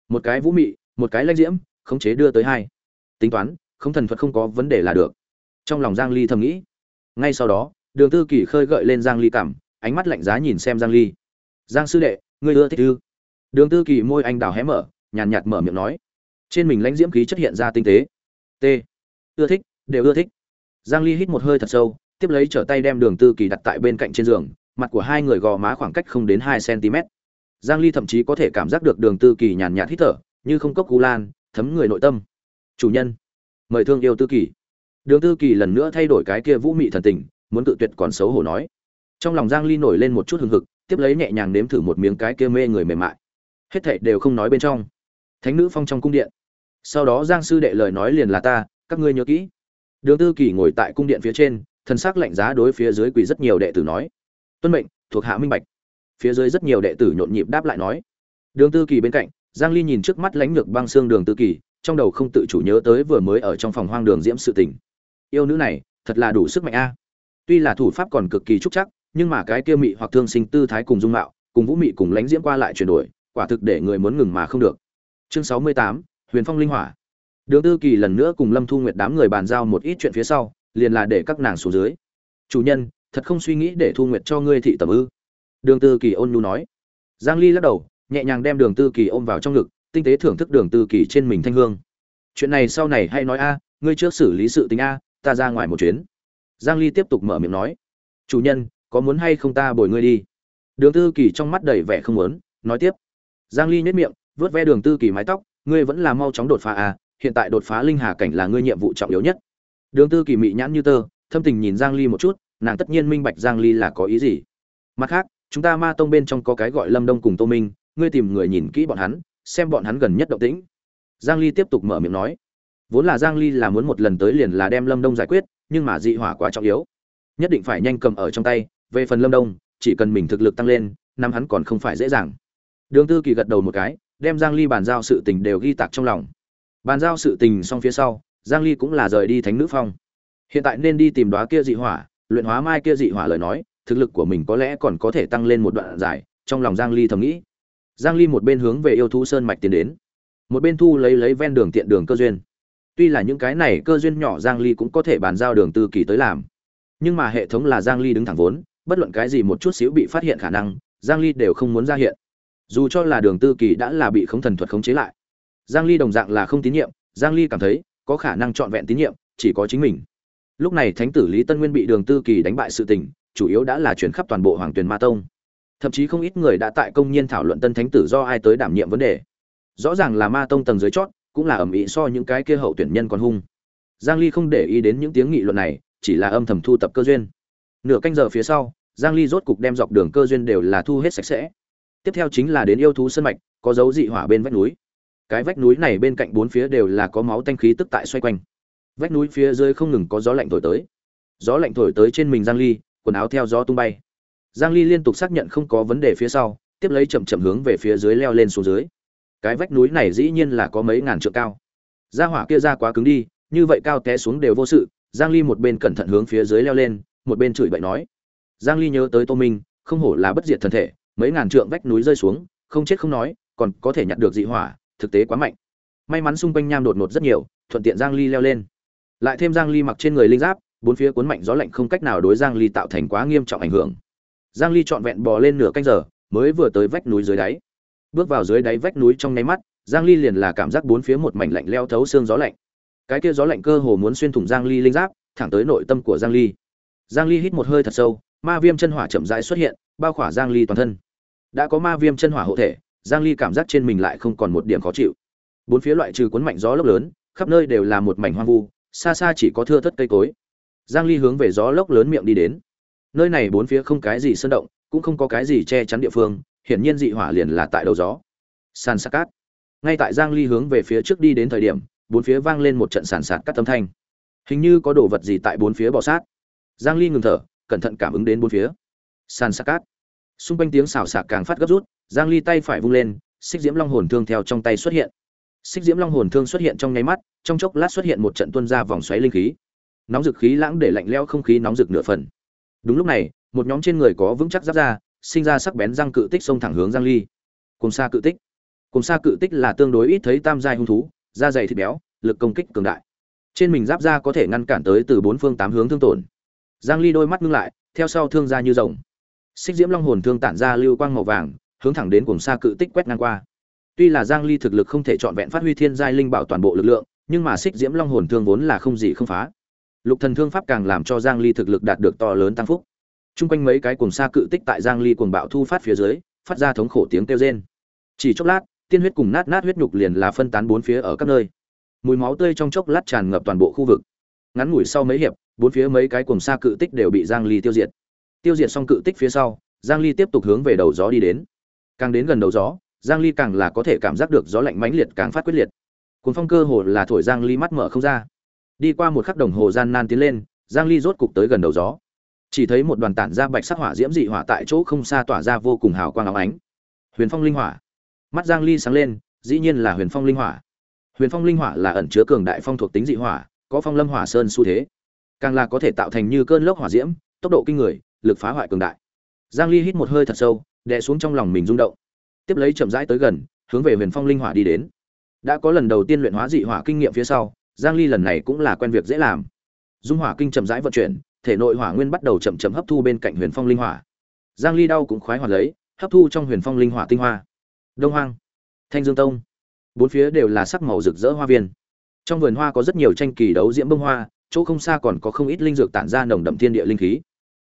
một cái vũ mị một cái lãnh diễm khống chế đưa tới hai. Tính toán, không thần thuật không có vấn đề là được. Trong lòng giang ly thầm nghĩ. Ngay sau đó, đường tư kỳ khơi gợi lên giang ly cảm, ánh mắt lạnh giá nhìn xem giang ly. Giang sư đệ, ngươi ưa thích ư? Đường tư kỳ môi anh đào hé mở, nhàn nhạt mở miệng nói. Trên mình lãnh diễm khí chất hiện ra tinh tế. T. Ưa thích, đều ưa thích. Giang ly hít một hơi thật sâu, tiếp lấy trở tay đem đường tư kỳ đặt tại bên cạnh trên giường, mặt của hai người gò má khoảng cách không đến 2 cm giang ly thậm chí có thể cảm giác được đường tư kỳ nhàn nhạt hít thở, như không cốc cú lan thấm người nội tâm. Chủ nhân, mời thương yêu tư kỳ. Đường tư kỳ lần nữa thay đổi cái kia vũ mị thần tình, muốn tự tuyệt còn xấu hổ nói. Trong lòng giang ly nổi lên một chút hừng hực, tiếp lấy nhẹ nhàng nếm thử một miếng cái kia mê người mềm mại. Hết thảy đều không nói bên trong. Thánh nữ phong trong cung điện. Sau đó giang sư đệ lời nói liền là ta, các ngươi nhớ kỹ. Đường tư kỳ ngồi tại cung điện phía trên, thần sắc lạnh giá đối phía dưới quỳ rất nhiều đệ tử nói. Tuân mệnh, thuộc hạ minh bạch. Phía dưới rất nhiều đệ tử nhộn nhịp đáp lại nói. Đường tư kỳ bên cạnh giang ly nhìn trước mắt lãnh lược băng xương đường tư kỳ trong đầu không tự chủ nhớ tới vừa mới ở trong phòng hoang đường diễm sự tình. Yêu nữ này thật là đủ sức mạnh a. Tuy là thủ pháp còn cực kỳ trúc chắc nhưng mà cái kia mị hoặc thương sinh tư thái cùng dung mạo cùng vũ mị cùng lãnh diễm qua lại chuyển đổi quả thực để người muốn ngừng mà không được. Chương 68, huyền phong linh hỏa. Đường tư kỳ lần nữa cùng lâm thu nguyệt đám người bàn giao một ít chuyện phía sau liền là để các nàng xuống dưới. Chủ nhân thật không suy nghĩ để thu nguyệt cho ngươi thị tầm ư? Đường tư kỳ ôn nhu nói. Giang ly lắc đầu nhẹ nhàng đem đường tư kỳ ôm vào trong ngực, tinh tế thưởng thức đường tư kỳ trên mình thanh hương. Chuyện này sau này hay nói a, ngươi trước xử lý sự tình a, ta ra ngoài một chuyến. Giang ly tiếp tục mở miệng nói. Chủ nhân, có muốn hay không ta bồi ngươi đi? Đường tư kỳ trong mắt đầy vẻ không muốn, nói tiếp. Giang ly nhếch miệng, vớt ve đường tư kỳ mái tóc, ngươi vẫn là mau chóng đột phá a, hiện tại đột phá linh hà cảnh là ngươi nhiệm vụ trọng yếu nhất. Đường tư kỳ mị nhãn như tơ, thâm tình nhìn giang ly một chút, nàng tất nhiên minh bạch giang ly là có ý gì. Mặt khác, chúng ta ma tông bên trong có cái gọi lâm đông cùng tô minh ngươi tìm người nhìn kỹ bọn hắn, xem bọn hắn gần nhất động tĩnh. Giang ly tiếp tục mở miệng nói. Vốn là giang ly là muốn một lần tới liền là đem lâm đông giải quyết, nhưng mà dị hỏa quá trọng yếu. Nhất định phải nhanh cầm ở trong tay, về phần lâm đông, chỉ cần mình thực lực tăng lên, năm hắn còn không phải dễ dàng. Đường tư kỳ gật đầu một cái, đem giang ly bàn giao sự tình đều ghi tạc trong lòng. Bàn giao sự tình xong phía sau, giang ly cũng là rời đi thánh nữ phong. Hiện tại nên đi tìm đóa kia dị hỏa, luyện hóa mai kia dị hỏa lời nói, thực lực của mình có lẽ còn có thể tăng lên một đoạn dài, trong lòng giang ly thầm nghĩ giang ly một bên hướng về yêu thú sơn mạch tiến đến, một bên thu lấy lấy ven đường tiện đường cơ duyên. Tuy là những cái này cơ duyên nhỏ giang ly cũng có thể bàn giao đường tư kỳ tới làm, nhưng mà hệ thống là giang ly đứng thẳng vốn, bất luận cái gì một chút xíu bị phát hiện khả năng, giang ly đều không muốn ra hiện. Dù cho là đường tư kỳ đã là bị không thần thuật khống chế lại, giang ly đồng dạng là không tín nhiệm, giang ly cảm thấy có khả năng chọn vẹn tín nhiệm, chỉ có chính mình. Lúc này thánh tử lý tân nguyên bị đường tư kỳ đánh bại sự tình, chủ yếu đã là chuyển khắp toàn bộ hoàng tuyền ma tông thậm chí không ít người đã tại công nhiên thảo luận tân thánh tử do ai tới đảm nhiệm vấn đề. Rõ ràng là ma tông tầng dưới chót, cũng là ẩm ĩ so những cái kia hậu tuyển nhân còn hung. Giang ly không để ý đến những tiếng nghị luận này, chỉ là âm thầm thu tập cơ duyên. Nửa canh giờ phía sau, giang ly rốt cục đem dọc đường cơ duyên đều là thu hết sạch sẽ. Tiếp theo chính là đến yêu thú sân mạch, có dấu dị hỏa bên vách núi. Cái vách núi này bên cạnh bốn phía đều là có máu tanh khí tức tại xoay quanh. Vách núi phía dưới không ngừng có gió lạnh thổi tới. Gió lạnh thổi tới trên mình giang ly, quần áo theo gió tung bay giang ly liên tục xác nhận không có vấn đề phía sau, tiếp lấy chậm chậm hướng về phía dưới leo lên xuống dưới. Cái vách núi này dĩ nhiên là có mấy ngàn trượng cao. Gia hỏa kia ra quá cứng đi, như vậy cao té xuống đều vô sự, giang ly một bên cẩn thận hướng phía dưới leo lên, một bên chửi bậy nói. Giang ly nhớ tới tô minh, không hổ là bất diệt thần thể, mấy ngàn trượng vách núi rơi xuống, không chết không nói, còn có thể nhặt được dị hỏa, thực tế quá mạnh. May mắn xung quanh nham đột ngột rất nhiều, thuận tiện giang ly leo lên. Lại thêm giang ly mặc trên người linh giáp, bốn phía cuốn mạnh gió lạnh không cách nào đối giang ly tạo thành quá nghiêm trọng ảnh hưởng giang ly trọn vẹn bò lên nửa canh giờ, mới vừa tới vách núi dưới đáy. Bước vào dưới đáy vách núi trong nháy mắt, giang ly liền là cảm giác bốn phía một mảnh lạnh leo thấu xương gió lạnh. Cái kia gió lạnh cơ hồ muốn xuyên thủng giang ly linh giáp, thẳng tới nội tâm của giang ly. Giang ly hít một hơi thật sâu, ma viêm chân hỏa chậm rãi xuất hiện, bao khỏa giang ly toàn thân. Đã có ma viêm chân hỏa hộ thể, giang ly cảm giác trên mình lại không còn một điểm khó chịu. Bốn phía loại trừ cuốn mạnh gió lốc lớn, khắp nơi đều là một mảnh hoang vu, xa xa chỉ có thưa thất cây cối. Giang ly hướng về gió lốc lớn miệng đi đến nơi này bốn phía không cái gì sơn động, cũng không có cái gì che chắn địa phương, hiển nhiên dị hỏa liền là tại đầu gió. Sàn sạt cát. Ngay tại giang ly hướng về phía trước đi đến thời điểm, bốn phía vang lên một trận sàn sạt cát âm thanh. Hình như có đồ vật gì tại bốn phía bò sát. Giang ly ngừng thở, cẩn thận cảm ứng đến bốn phía. Sàn sạt cát. Xung quanh tiếng xào xạc càng phát gấp rút, giang ly tay phải vung lên, xích diễm long hồn thương theo trong tay xuất hiện. Xích diễm long hồn thương xuất hiện trong nháy mắt, trong chốc lát xuất hiện một trận tuôn ra vòng xoáy linh khí. Nóng dực khí lãng để lạnh lẽo không khí nóng dực nửa phần đúng lúc này, một nhóm trên người có vững chắc giáp ra sinh ra sắc bén răng cự tích xông thẳng hướng giang ly. Cùng xa cự tích. Cùng xa cự tích là tương đối ít thấy tam giai hung thú, da dày thịt béo, lực công kích cường đại. Trên mình giáp ra có thể ngăn cản tới từ bốn phương tám hướng thương tổn. Giang ly đôi mắt ngưng lại, theo sau thương ra như rồng. Xích diễm long hồn thương tản ra lưu quang màu vàng, hướng thẳng đến cùng xa cự tích quét ngang qua. Tuy là giang ly thực lực không thể trọn vẹn phát huy thiên giai linh bảo toàn bộ lực lượng, nhưng mà xích diễm long hồn thương vốn là không gì không phá lục thần thương pháp càng làm cho giang ly thực lực đạt được to lớn tăng phúc Trung quanh mấy cái cuồng sa cự tích tại Giang Ly cuồng bạo thu phát phía dưới, phát ra thống khổ tiếng kêu rên. Chỉ chốc lát, tiên huyết cùng nát nát huyết nhục liền là phân tán bốn phía ở các nơi. Mùi máu tươi trong chốc lát tràn ngập toàn bộ khu vực. Ngắn ngủi sau mấy hiệp, bốn phía mấy cái cuồng sa cự tích đều bị Giang Ly tiêu diệt. Tiêu diệt xong cự tích phía sau, Giang Ly tiếp tục hướng về đầu gió đi đến. Càng đến gần đầu gió, Giang Ly càng là có thể cảm giác được gió lạnh mãnh liệt càng phát quyết liệt. Cuồng phong cơ hồ là thổi Giang Ly mắt mở không ra. Đi qua một khắc đồng hồ gian nan tiến lên, Giang Ly rốt cục tới gần đầu gió. Chỉ thấy một đoàn tản ra bạch sắc hỏa diễm dị hỏa tại chỗ không xa tỏa ra vô cùng hào quang óng ánh. Huyền phong linh hỏa. Mắt giang ly sáng lên dĩ nhiên là huyền phong linh hỏa. Huyền phong linh hỏa là ẩn chứa cường đại phong thuộc tính dị hỏa có phong lâm hỏa sơn xu thế. Càng là có thể tạo thành như cơn lốc hỏa diễm tốc độ kinh người lực phá hoại cường đại. Giang ly hít một hơi thật sâu đè xuống trong lòng mình rung động. Tiếp lấy chậm rãi tới gần hướng về huyền phong linh hỏa đi đến. Đã có lần đầu tiên luyện hóa dị hỏa kinh nghiệm phía sau giang ly lần này cũng là quen việc dễ làm. Dung hỏa kinh chậm rãi vận chuyển, thể nội hỏa nguyên bắt đầu chậm chậm hấp thu bên cạnh huyền phong linh hỏa. Giang ly đau cũng khoái hoạt lấy, hấp thu trong huyền phong linh hỏa tinh hoa. Đông hoang, thanh dương tông. Bốn phía đều là sắc màu rực rỡ hoa viên. Trong vườn hoa có rất nhiều tranh kỳ đấu diễm bông hoa, chỗ không xa còn có không ít linh dược tản ra nồng đậm thiên địa linh khí.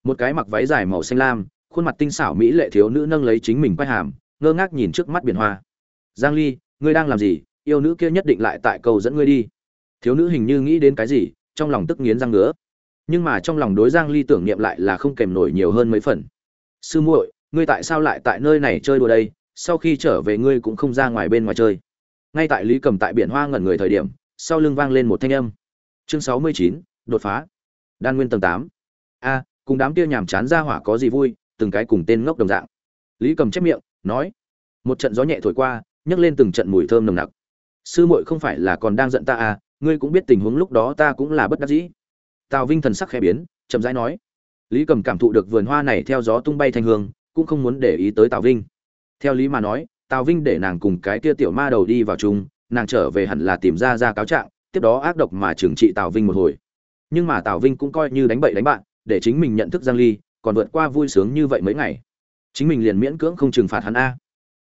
Một cái mặc váy dài màu xanh lam, khuôn mặt tinh xảo mỹ lệ thiếu nữ nâng lấy chính mình quay hàm, ngơ ngác nhìn trước mắt biển hoa. Giang ly, ngươi đang làm gì? Yêu nữ kia nhất định lại tại cầu dẫn ngươi đi thiếu nữ hình như nghĩ đến cái gì trong lòng tức nghiến răng ngứa. Nhưng mà trong lòng đối giang ly tưởng niệm lại là không kèm nổi nhiều hơn mấy phần. Sư muội ngươi tại sao lại tại nơi này chơi đùa đây? Sau khi trở về ngươi cũng không ra ngoài bên ngoài chơi. Ngay tại lý cầm tại biển hoa ngẩn người thời điểm sau lưng vang lên một thanh âm. Chương 69, đột phá. Đan nguyên tầng 8. a cùng đám kia nhàm chán ra hỏa có gì vui từng cái cùng tên ngốc đồng dạng. Lý cầm chép miệng nói. Một trận gió nhẹ thổi qua nhấc lên từng trận mùi thơm nồng nặc. Sư muội không phải là còn đang giận ta à ngươi cũng biết tình huống lúc đó ta cũng là bất đắc dĩ. Tào vinh thần sắc khẽ biến, chậm rãi nói, lý cầm cảm thụ được vườn hoa này theo gió tung bay thành hương, cũng không muốn để ý tới tào vinh. Theo lý mà nói, tào vinh để nàng cùng cái kia tiểu ma đầu đi vào chung, nàng trở về hẳn là tìm ra ra cáo trạng, tiếp đó ác độc mà trừng trị tào vinh một hồi. Nhưng mà tào vinh cũng coi như đánh bậy đánh bạn, để chính mình nhận thức giang ly, còn vượt qua vui sướng như vậy mấy ngày. Chính mình liền miễn cưỡng không trừng phạt hắn a.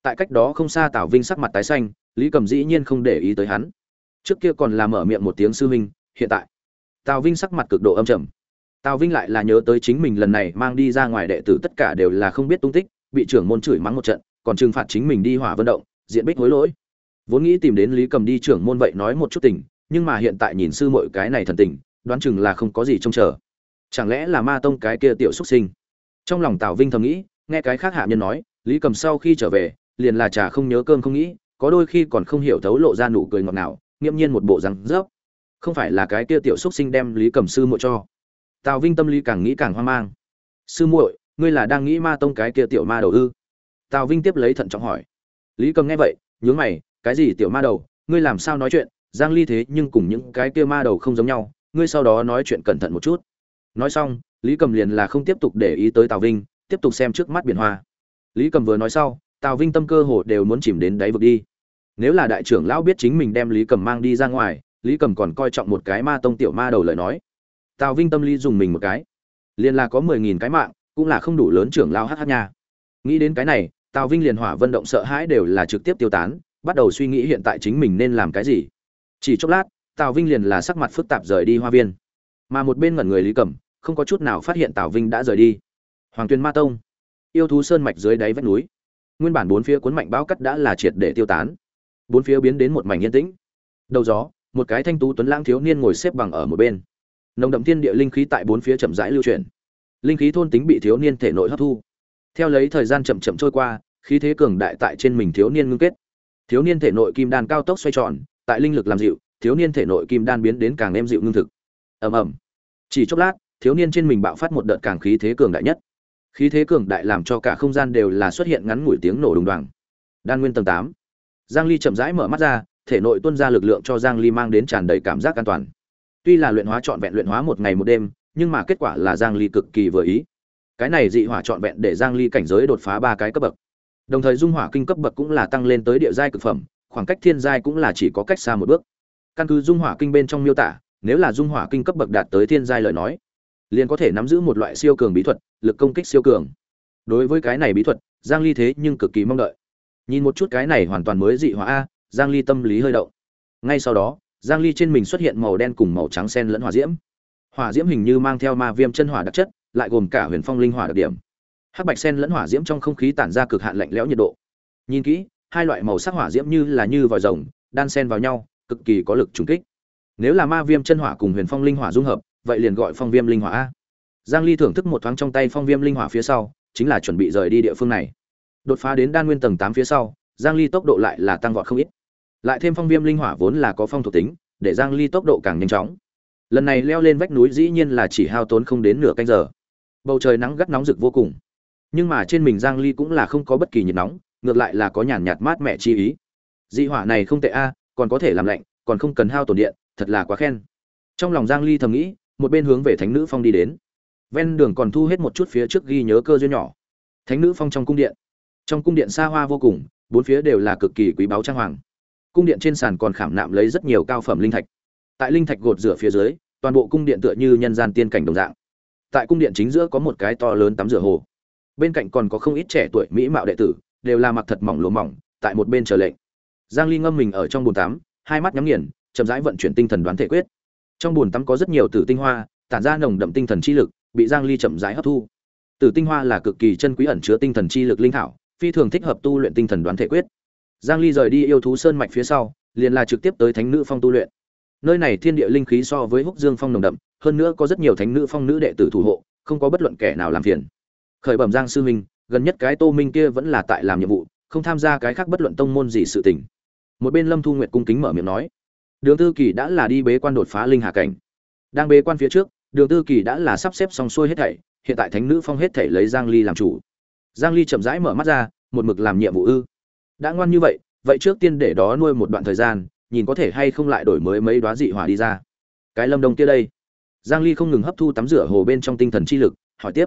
Tại cách đó không xa tào vinh sắc mặt tái xanh, lý cầm dĩ nhiên không để ý tới hắn trước kia còn là mở miệng một tiếng sư huynh hiện tại Tào Vinh sắc mặt cực độ âm trầm. Tào Vinh lại là nhớ tới chính mình lần này mang đi ra ngoài đệ tử tất cả đều là không biết tung tích, bị trưởng môn chửi mắng một trận, còn trừng phạt chính mình đi hỏa vận động, diện bích hối lỗi. Vốn nghĩ tìm đến Lý Cầm đi trưởng môn vậy nói một chút tình, nhưng mà hiện tại nhìn sư muội cái này thần tình, đoán chừng là không có gì trông chờ. Chẳng lẽ là Ma tông cái kia tiểu xuất sinh? Trong lòng Tào Vinh thầm nghĩ, nghe cái khác hạ nhân nói, Lý Cầm sau khi trở về, liền là trà không nhớ cơm không nghĩ, có đôi khi còn không hiểu thấu lộ ra nụ cười ngọt ngào, nghiêm nhiên một bộ răng rớp. Không phải là cái kia tiểu xúc sinh đem lý cầm sư muội cho. Tào vinh tâm lý càng nghĩ càng hoang mang. Sư muội, ngươi là đang nghĩ ma tông cái kia tiểu ma đầu ư? Tào vinh tiếp lấy thận trọng hỏi. Lý cầm nghe vậy, nhướng mày, cái gì tiểu ma đầu? Ngươi làm sao nói chuyện? Giang ly thế nhưng cùng những cái kia ma đầu không giống nhau. Ngươi sau đó nói chuyện cẩn thận một chút. Nói xong, lý cầm liền là không tiếp tục để ý tới tào vinh, tiếp tục xem trước mắt biển hoa. Lý cầm vừa nói sau, tào vinh tâm cơ hồ đều muốn chìm đến đáy vực đi nếu là đại trưởng lão biết chính mình đem lý cầm mang đi ra ngoài, lý cầm còn coi trọng một cái ma tông tiểu ma đầu lời nói. Tào vinh tâm lý dùng mình một cái. Liền là có mười nghìn cái mạng, cũng là không đủ lớn trưởng lao hh nha. Nghĩ đến cái này, tào vinh liền hỏa vận động sợ hãi đều là trực tiếp tiêu tán, bắt đầu suy nghĩ hiện tại chính mình nên làm cái gì. Chỉ chốc lát, tào vinh liền là sắc mặt phức tạp rời đi hoa viên. Mà một bên ngẩn người lý cầm không có chút nào phát hiện tào vinh đã rời đi. Hoàng tuyên ma tông. Yêu thú sơn mạch dưới đáy vách núi. Nguyên bản bốn phía cuốn mạnh bão cắt đã là triệt để tiêu tán bốn phía biến đến một mảnh yên tĩnh. Đầu gió, một cái thanh tú tuấn lãng thiếu niên ngồi xếp bằng ở một bên. Nồng đậm thiên địa linh khí tại bốn phía chậm rãi lưu chuyển. Linh khí thôn tính bị thiếu niên thể nội hấp thu. Theo lấy thời gian chậm chậm trôi qua, khí thế cường đại tại trên mình thiếu niên ngưng kết. Thiếu niên thể nội kim đan cao tốc xoay tròn, tại linh lực làm dịu, thiếu niên thể nội kim đan biến đến càng êm dịu ngưng thực. Ầm ầm. Chỉ chốc lát, thiếu niên trên mình bạo phát một đợt càng khí thế cường đại nhất. Khí thế cường đại làm cho cả không gian đều là xuất hiện ngắn ngủi tiếng nổ đùng đoàng. Đan nguyên tầng tám giang ly chậm rãi mở mắt ra thể nội tuôn ra lực lượng cho Giang Ly mang đến tràn đầy cảm giác an toàn. Tuy là luyện hóa trọn vẹn luyện hóa một ngày một đêm, nhưng mà kết quả là Giang Ly cực kỳ vừa ý. Cái này dị hỏa trọn vẹn để Giang Ly cảnh giới đột phá ba cái cấp bậc. Đồng thời dung hỏa kinh cấp bậc cũng là tăng lên tới địa giai cực phẩm, khoảng cách thiên giai cũng là chỉ có cách xa một bước. Căn cứ dung hỏa kinh bên trong miêu tả, nếu là dung hỏa kinh cấp bậc đạt tới thiên giai lời nói, liền có thể nắm giữ một loại siêu cường bí thuật, lực công kích siêu cường. Đối với cái này bí thuật, giang ly thế nhưng cực kỳ mong đợi nhìn một chút cái này hoàn toàn mới dị hóa a, giang ly tâm lý hơi động. Ngay sau đó, giang ly trên mình xuất hiện màu đen cùng màu trắng xen lẫn hỏa diễm. Hỏa diễm hình như mang theo ma viêm chân hỏa đặc chất, lại gồm cả huyền phong linh hỏa đặc điểm. Hắc bạch xen lẫn hỏa diễm trong không khí tản ra cực hạn lạnh lẽo nhiệt độ. Nhìn kỹ, hai loại màu sắc hỏa diễm như là như vòi rồng, đan xen vào nhau, cực kỳ có lực trùng kích. Nếu là ma viêm chân hỏa cùng huyền phong linh hỏa dung hợp, vậy liền gọi phong viêm linh hỏa a. Giang ly thưởng thức một thoáng trong tay phong viêm linh hỏa phía sau, chính là chuẩn bị rời đi địa phương này đột phá đến đan nguyên tầng 8 phía sau, giang ly tốc độ lại là tăng vọt không ít. Lại thêm phong viêm linh hỏa vốn là có phong thuộc tính, để giang ly tốc độ càng nhanh chóng. Lần này leo lên vách núi dĩ nhiên là chỉ hao tốn không đến nửa canh giờ. Bầu trời nắng gắt nóng rực vô cùng. Nhưng mà trên mình giang ly cũng là không có bất kỳ nhiệt nóng, ngược lại là có nhàn nhạt mát mẻ chi ý. Dị hỏa này không tệ a, còn có thể làm lạnh, còn không cần hao tổn điện, thật là quá khen. Trong lòng giang ly thầm nghĩ, một bên hướng về thánh nữ phong đi đến. Ven đường còn thu hết một chút phía trước ghi nhớ cơ duyên nhỏ. Thánh nữ phong trong cung điện trong cung điện xa hoa vô cùng, bốn phía đều là cực kỳ quý báu trang hoàng. Cung điện trên sàn còn khảm nạm lấy rất nhiều cao phẩm linh thạch. Tại linh thạch gột rửa phía dưới, toàn bộ cung điện tựa như nhân gian tiên cảnh đồng dạng. Tại cung điện chính giữa có một cái to lớn tắm rửa hồ. Bên cạnh còn có không ít trẻ tuổi mỹ mạo đệ tử, đều là mặc thật mỏng lùa mỏng, tại một bên chờ lệnh. Giang ly ngâm mình ở trong bồn tắm, hai mắt nhắm nghiền, chậm rãi vận chuyển tinh thần đoán thể quyết. Trong bồn tắm có rất nhiều tử tinh hoa, tản ra nồng đậm tinh thần chi lực, bị giang ly chậm rãi hấp thu. Tử tinh hoa là cực kỳ chân quý ẩn chứa tinh thần chi lực linh thảo phi thường thích hợp tu luyện tinh thần đoán thể quyết. Giang ly rời đi yêu thú sơn mạch phía sau, liền là trực tiếp tới thánh nữ phong tu luyện. Nơi này thiên địa linh khí so với húc dương phong nồng đậm, hơn nữa có rất nhiều thánh nữ phong nữ đệ tử thủ hộ, không có bất luận kẻ nào làm phiền. Khởi bẩm giang sư minh gần nhất cái tô minh kia vẫn là tại làm nhiệm vụ, không tham gia cái khác bất luận tông môn gì sự tình. Một bên lâm thu nguyệt cung kính mở miệng nói, đường tư kỳ đã là đi bế quan đột phá linh hạ cảnh. Đang bế quan phía trước, đường tư kỳ đã là sắp xếp xong xuôi hết thảy, hiện tại thánh nữ phong hết thảy lấy giang ly làm chủ giang ly chậm rãi mở mắt ra, một mực làm nhiệm vụ ư. Đã ngoan như vậy vậy trước tiên để đó nuôi một đoạn thời gian, nhìn có thể hay không lại đổi mới mấy đóa dị hỏa đi ra. Cái lâm đông kia đây. Giang ly không ngừng hấp thu tắm rửa hồ bên trong tinh thần chi lực, hỏi tiếp.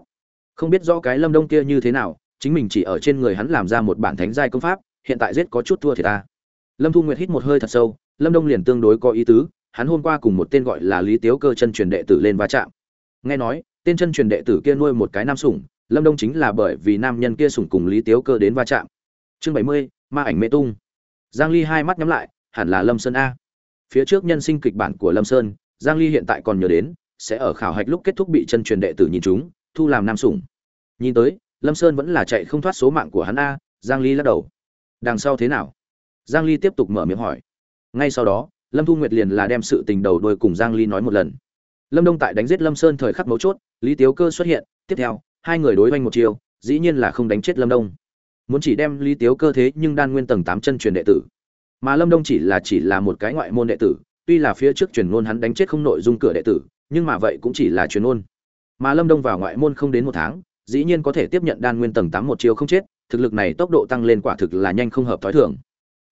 Không biết rõ cái lâm đông kia như thế nào, chính mình chỉ ở trên người hắn làm ra một bản thánh giai công pháp, hiện tại giết có chút thua thì ta. Lâm thu nguyệt hít một hơi thật sâu, lâm đông liền tương đối có ý tứ, hắn hôm qua cùng một tên gọi là lý tiếu cơ chân truyền đệ tử lên va chạm. Nghe nói, tên chân truyền đệ tử kia nuôi một cái nam sủng lâm đông chính là bởi vì nam nhân kia sủng cùng lý tiếu cơ đến va chạm. Chương bảy mươi, ma ảnh mê tung. Giang ly hai mắt nhắm lại, hẳn là lâm sơn a. Phía trước nhân sinh kịch bản của lâm sơn, giang ly hiện tại còn nhớ đến, sẽ ở khảo hạch lúc kết thúc bị chân truyền đệ tử nhìn chúng, thu làm nam sủng. Nhìn tới, lâm sơn vẫn là chạy không thoát số mạng của hắn a, giang ly lắc đầu. Đằng sau thế nào? Giang ly tiếp tục mở miệng hỏi. Ngay sau đó, lâm thu nguyệt liền là đem sự tình đầu đuôi cùng giang ly nói một lần. Lâm đông tại đánh giết lâm sơn thời khắc mấu chốt, lý tiếu cơ xuất hiện, tiếp theo hai người đối oanh một chiều dĩ nhiên là không đánh chết lâm đông. Muốn chỉ đem lý tiếu cơ thế nhưng đan nguyên tầng tám chân truyền đệ tử. Mà lâm đông chỉ là chỉ là một cái ngoại môn đệ tử, tuy là phía trước truyền ngôn hắn đánh chết không nội dung cửa đệ tử, nhưng mà vậy cũng chỉ là truyền ngôn. Mà lâm đông vào ngoại môn không đến một tháng, dĩ nhiên có thể tiếp nhận đan nguyên tầng tám một chiều không chết, thực lực này tốc độ tăng lên quả thực là nhanh không hợp thói thường.